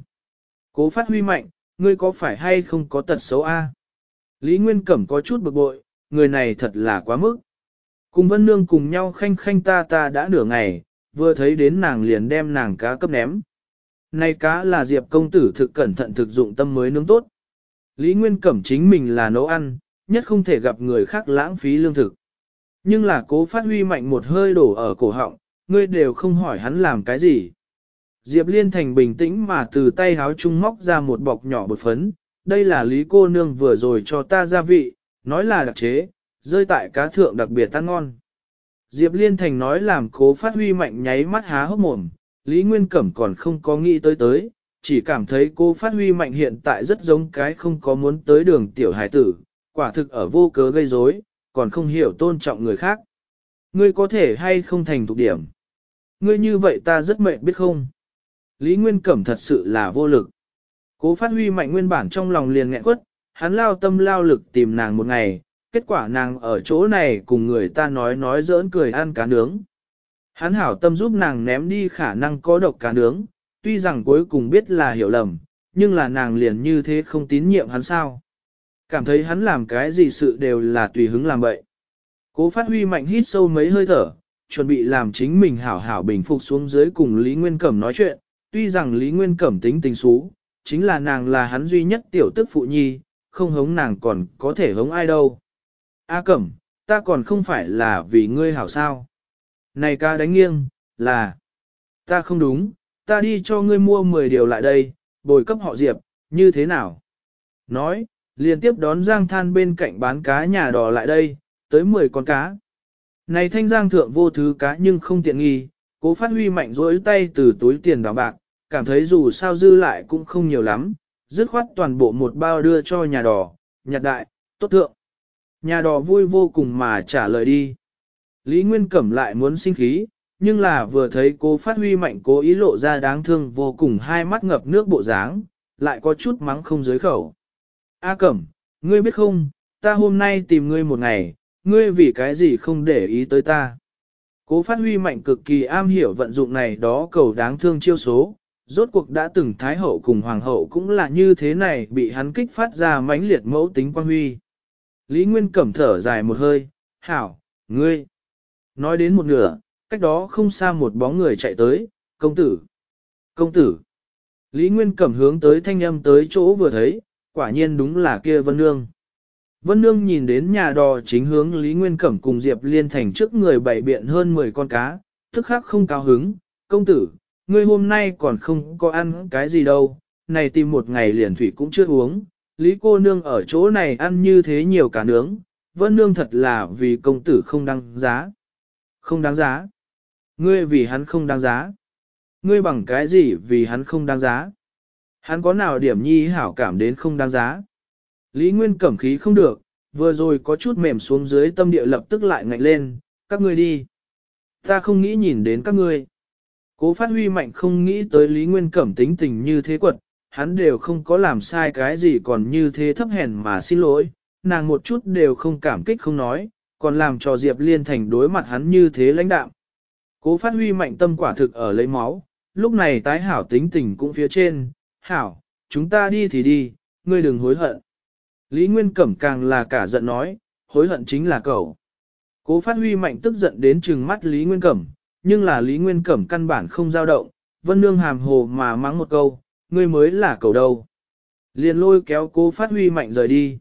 Cố phát huy mạnh, ngươi có phải hay không có tật xấu a? Lý Nguyên Cẩm có chút bực bội, người này thật là quá mức. Cùng Vân Nương cùng nhau khanh khanh ta ta đã nửa ngày, vừa thấy đến nàng liền đem nàng cá cấp ném. Này cá là Diệp công tử thực cẩn thận thực dụng tâm mới nướng tốt. Lý Nguyên Cẩm chính mình là nấu ăn, nhất không thể gặp người khác lãng phí lương thực. Nhưng là cố phát huy mạnh một hơi đổ ở cổ họng, ngươi đều không hỏi hắn làm cái gì. Diệp Liên Thành bình tĩnh mà từ tay háo trung móc ra một bọc nhỏ bột phấn, đây là lý cô nương vừa rồi cho ta gia vị, nói là đặc chế, rơi tại cá thượng đặc biệt tan ngon. Diệp Liên Thành nói làm cố phát huy mạnh nháy mắt há hốc mồm, Lý Nguyên Cẩm còn không có nghĩ tới tới, chỉ cảm thấy cô phát huy mạnh hiện tại rất giống cái không có muốn tới đường tiểu hải tử, quả thực ở vô cớ gây rối còn không hiểu tôn trọng người khác. Ngươi có thể hay không thành thục điểm. Ngươi như vậy ta rất mệt biết không? Lý Nguyên Cẩm thật sự là vô lực. Cố phát huy mạnh nguyên bản trong lòng liền nghẹn quất, hắn lao tâm lao lực tìm nàng một ngày, kết quả nàng ở chỗ này cùng người ta nói nói giỡn cười ăn cá nướng. Hắn hảo tâm giúp nàng ném đi khả năng có độc cá nướng, tuy rằng cuối cùng biết là hiểu lầm, nhưng là nàng liền như thế không tín nhiệm hắn sao. Cảm thấy hắn làm cái gì sự đều là tùy hứng làm vậy. Cố phát huy mạnh hít sâu mấy hơi thở, chuẩn bị làm chính mình hảo hảo bình phục xuống dưới cùng Lý Nguyên Cẩm nói chuyện, tuy rằng Lý Nguyên Cẩm tính tình xú, chính là nàng là hắn duy nhất tiểu tức phụ nhi, không hống nàng còn có thể hống ai đâu. A Cẩm, ta còn không phải là vì ngươi hảo sao. Này ca đánh nghiêng, là, ta không đúng, ta đi cho ngươi mua 10 điều lại đây, bồi cấp họ Diệp, như thế nào? Nói, liền tiếp đón Giang Than bên cạnh bán cá nhà đỏ lại đây, tới 10 con cá. Này thanh Giang thượng vô thứ cá nhưng không tiện nghi, cố phát huy mạnh rỗi tay từ túi tiền đào bạc, cảm thấy dù sao dư lại cũng không nhiều lắm, dứt khoát toàn bộ một bao đưa cho nhà đỏ, nhạc đại, tốt thượng. Nhà đỏ vui vô cùng mà trả lời đi. Lý Nguyên Cẩm lại muốn sinh khí, nhưng là vừa thấy cô phát huy mạnh cố ý lộ ra đáng thương vô cùng hai mắt ngập nước bộ dáng, lại có chút mắng không giới khẩu. A Cẩm, ngươi biết không, ta hôm nay tìm ngươi một ngày, ngươi vì cái gì không để ý tới ta. Cố phát huy mạnh cực kỳ am hiểu vận dụng này đó cầu đáng thương chiêu số, rốt cuộc đã từng thái hậu cùng hoàng hậu cũng là như thế này bị hắn kích phát ra mãnh liệt mẫu tính quan huy. Lý Nguyên cẩm thở dài một hơi, hảo, ngươi. Nói đến một nửa, cách đó không xa một bóng người chạy tới, công tử. Công tử. Lý Nguyên cẩm hướng tới thanh âm tới chỗ vừa thấy, quả nhiên đúng là kia vân nương. Vân Nương nhìn đến nhà đò chính hướng Lý Nguyên Cẩm cùng Diệp Liên Thành trước người bảy biện hơn 10 con cá, tức khắc không cao hứng, công tử, ngươi hôm nay còn không có ăn cái gì đâu, này tìm một ngày liền thủy cũng chưa uống, Lý cô nương ở chỗ này ăn như thế nhiều cá nướng, Vân Nương thật là vì công tử không đáng giá. Không đáng giá. Ngươi vì hắn không đáng giá. Ngươi bằng cái gì vì hắn không đáng giá. Hắn có nào điểm nhi hảo cảm đến không đáng giá. Lý Nguyên cẩm khí không được, vừa rồi có chút mềm xuống dưới tâm địa lập tức lại ngạnh lên, các ngươi đi. Ta không nghĩ nhìn đến các ngươi. Cố phát huy mạnh không nghĩ tới Lý Nguyên cẩm tính tình như thế quật, hắn đều không có làm sai cái gì còn như thế thấp hèn mà xin lỗi, nàng một chút đều không cảm kích không nói, còn làm cho Diệp Liên Thành đối mặt hắn như thế lãnh đạm. Cố phát huy mạnh tâm quả thực ở lấy máu, lúc này tái hảo tính tình cũng phía trên, hảo, chúng ta đi thì đi, ngươi đừng hối hận. Lý Nguyên Cẩm càng là cả giận nói, hối hận chính là cậu. Cố phát huy mạnh tức giận đến trừng mắt Lý Nguyên Cẩm, nhưng là Lý Nguyên Cẩm căn bản không dao động, vân nương hàm hồ mà mắng một câu, người mới là cậu đâu. Liền lôi kéo cố phát huy mạnh rời đi.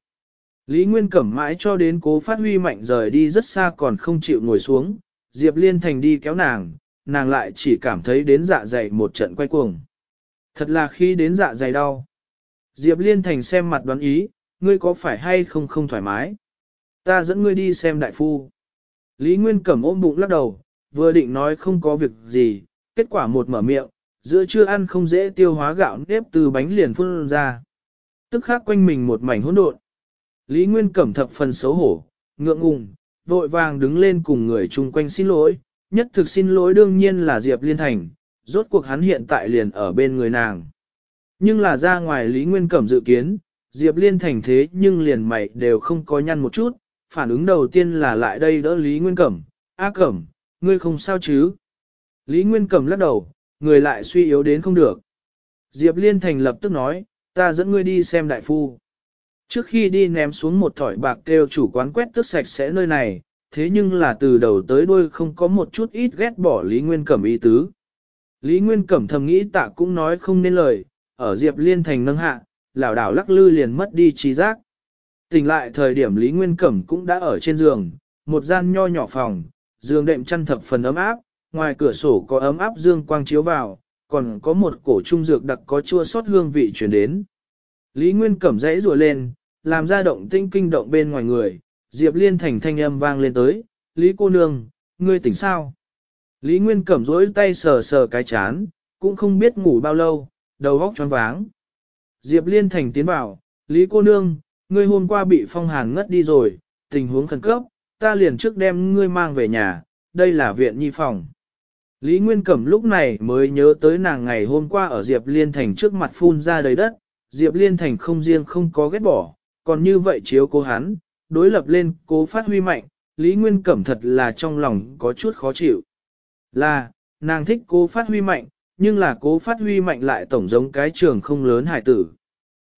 Lý Nguyên Cẩm mãi cho đến cố phát huy mạnh rời đi rất xa còn không chịu ngồi xuống, Diệp Liên Thành đi kéo nàng, nàng lại chỉ cảm thấy đến dạ dày một trận quay cuồng. Thật là khi đến dạ dày đau. Diệp Liên Thành xem mặt đoán ý, ngươi có phải hay không không thoải mái? Ta dẫn ngươi đi xem đại phu. Lý Nguyên Cẩm ôm bụng lắc đầu, vừa định nói không có việc gì, kết quả một mở miệng, giữa trưa ăn không dễ tiêu hóa gạo nếp từ bánh liền phun ra. Tức khác quanh mình một mảnh hỗn độn. Lý Nguyên Cẩm thập phần xấu hổ, ngượng ngùng, vội vàng đứng lên cùng người chung quanh xin lỗi, nhất thực xin lỗi đương nhiên là Diệp Liên Thành, rốt cuộc hắn hiện tại liền ở bên người nàng. Nhưng là ra ngoài Lý Nguyên Cẩm dự kiến, Diệp Liên thành thế nhưng liền mày đều không có nhăn một chút, phản ứng đầu tiên là lại đây đỡ Lý Nguyên Cẩm, A Cẩm, ngươi không sao chứ? Lý Nguyên Cẩm lắc đầu, người lại suy yếu đến không được. Diệp Liên thành lập tức nói, ta dẫn ngươi đi xem đại phu. Trước khi đi ném xuống một thỏi bạc kêu chủ quán quét tước sạch sẽ nơi này, thế nhưng là từ đầu tới đuôi không có một chút ít ghét bỏ Lý Nguyên Cẩm ý tứ. Lý Nguyên Cẩm thầm nghĩ tạ cũng nói không nên lời, ở Diệp Liên Thành nâng hạ, lảo đảo lắc lư liền mất đi trí giác. Tỉnh lại thời điểm Lý Nguyên Cẩm cũng đã ở trên giường, một gian nho nhỏ phòng, giường đệm chăn thập phần ấm áp, ngoài cửa sổ có ấm áp dương quang chiếu vào, còn có một cổ trung dược đặc có chua sót hương vị chuyển đến. Lý Nguyên Cẩm dãy rùa lên, làm ra động tinh kinh động bên ngoài người, Diệp Liên thành thanh âm vang lên tới, Lý cô nương, ngươi tỉnh sao? Lý Nguyên Cẩm rỗi tay sờ sờ cái chán, cũng không biết ngủ bao lâu, đầu góc tròn váng. Diệp Liên Thành tiến vào, Lý cô nương, ngươi hôm qua bị phong hàn ngất đi rồi, tình huống khẩn cấp, ta liền trước đem ngươi mang về nhà, đây là viện nhi phòng. Lý Nguyên Cẩm lúc này mới nhớ tới nàng ngày hôm qua ở Diệp Liên Thành trước mặt phun ra đầy đất, Diệp Liên Thành không riêng không có ghét bỏ, còn như vậy chiếu cố hắn, đối lập lên cố phát huy mạnh, Lý Nguyên Cẩm thật là trong lòng có chút khó chịu. Là, nàng thích cố phát huy mạnh, nhưng là cố phát huy mạnh lại tổng giống cái trường không lớn hải tử.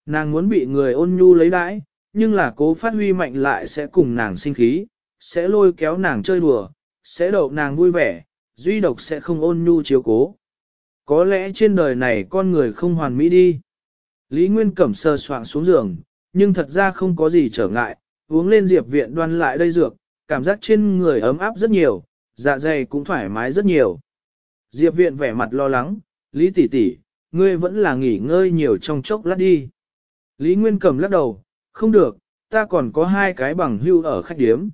Nàng muốn bị người ôn nhu lấy đãi, nhưng là cố phát huy mạnh lại sẽ cùng nàng sinh khí, sẽ lôi kéo nàng chơi đùa, sẽ đậu nàng vui vẻ, duy độc sẽ không ôn nhu chiếu cố. Có lẽ trên đời này con người không hoàn mỹ đi. Lý Nguyên Cẩm sơ soạn xuống giường, nhưng thật ra không có gì trở ngại, uống lên diệp viện đoan lại đây dược, cảm giác trên người ấm áp rất nhiều, dạ dày cũng thoải mái rất nhiều. Diệp viện vẻ mặt lo lắng, Lý tỷ tỷ, ngươi vẫn là nghỉ ngơi nhiều trong chốc lát đi. Lý Nguyên cầm lắc đầu, không được, ta còn có hai cái bằng hưu ở khách điếm.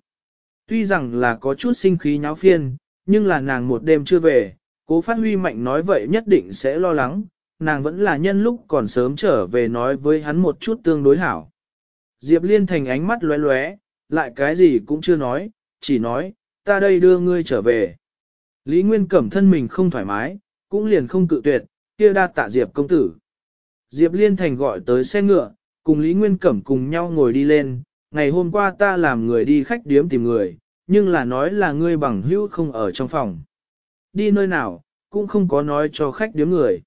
Tuy rằng là có chút sinh khí nháo phiên, nhưng là nàng một đêm chưa về, cố phát huy mạnh nói vậy nhất định sẽ lo lắng, nàng vẫn là nhân lúc còn sớm trở về nói với hắn một chút tương đối hảo. Diệp Liên thành ánh mắt lóe lóe, lại cái gì cũng chưa nói, chỉ nói, ta đây đưa ngươi trở về. Lý Nguyên Cẩm thân mình không thoải mái, cũng liền không cự tuyệt, kia đa tạ Diệp công tử. Diệp Liên Thành gọi tới xe ngựa, cùng Lý Nguyên Cẩm cùng nhau ngồi đi lên, ngày hôm qua ta làm người đi khách điếm tìm người, nhưng là nói là ngươi bằng hữu không ở trong phòng. Đi nơi nào, cũng không có nói cho khách điếm người.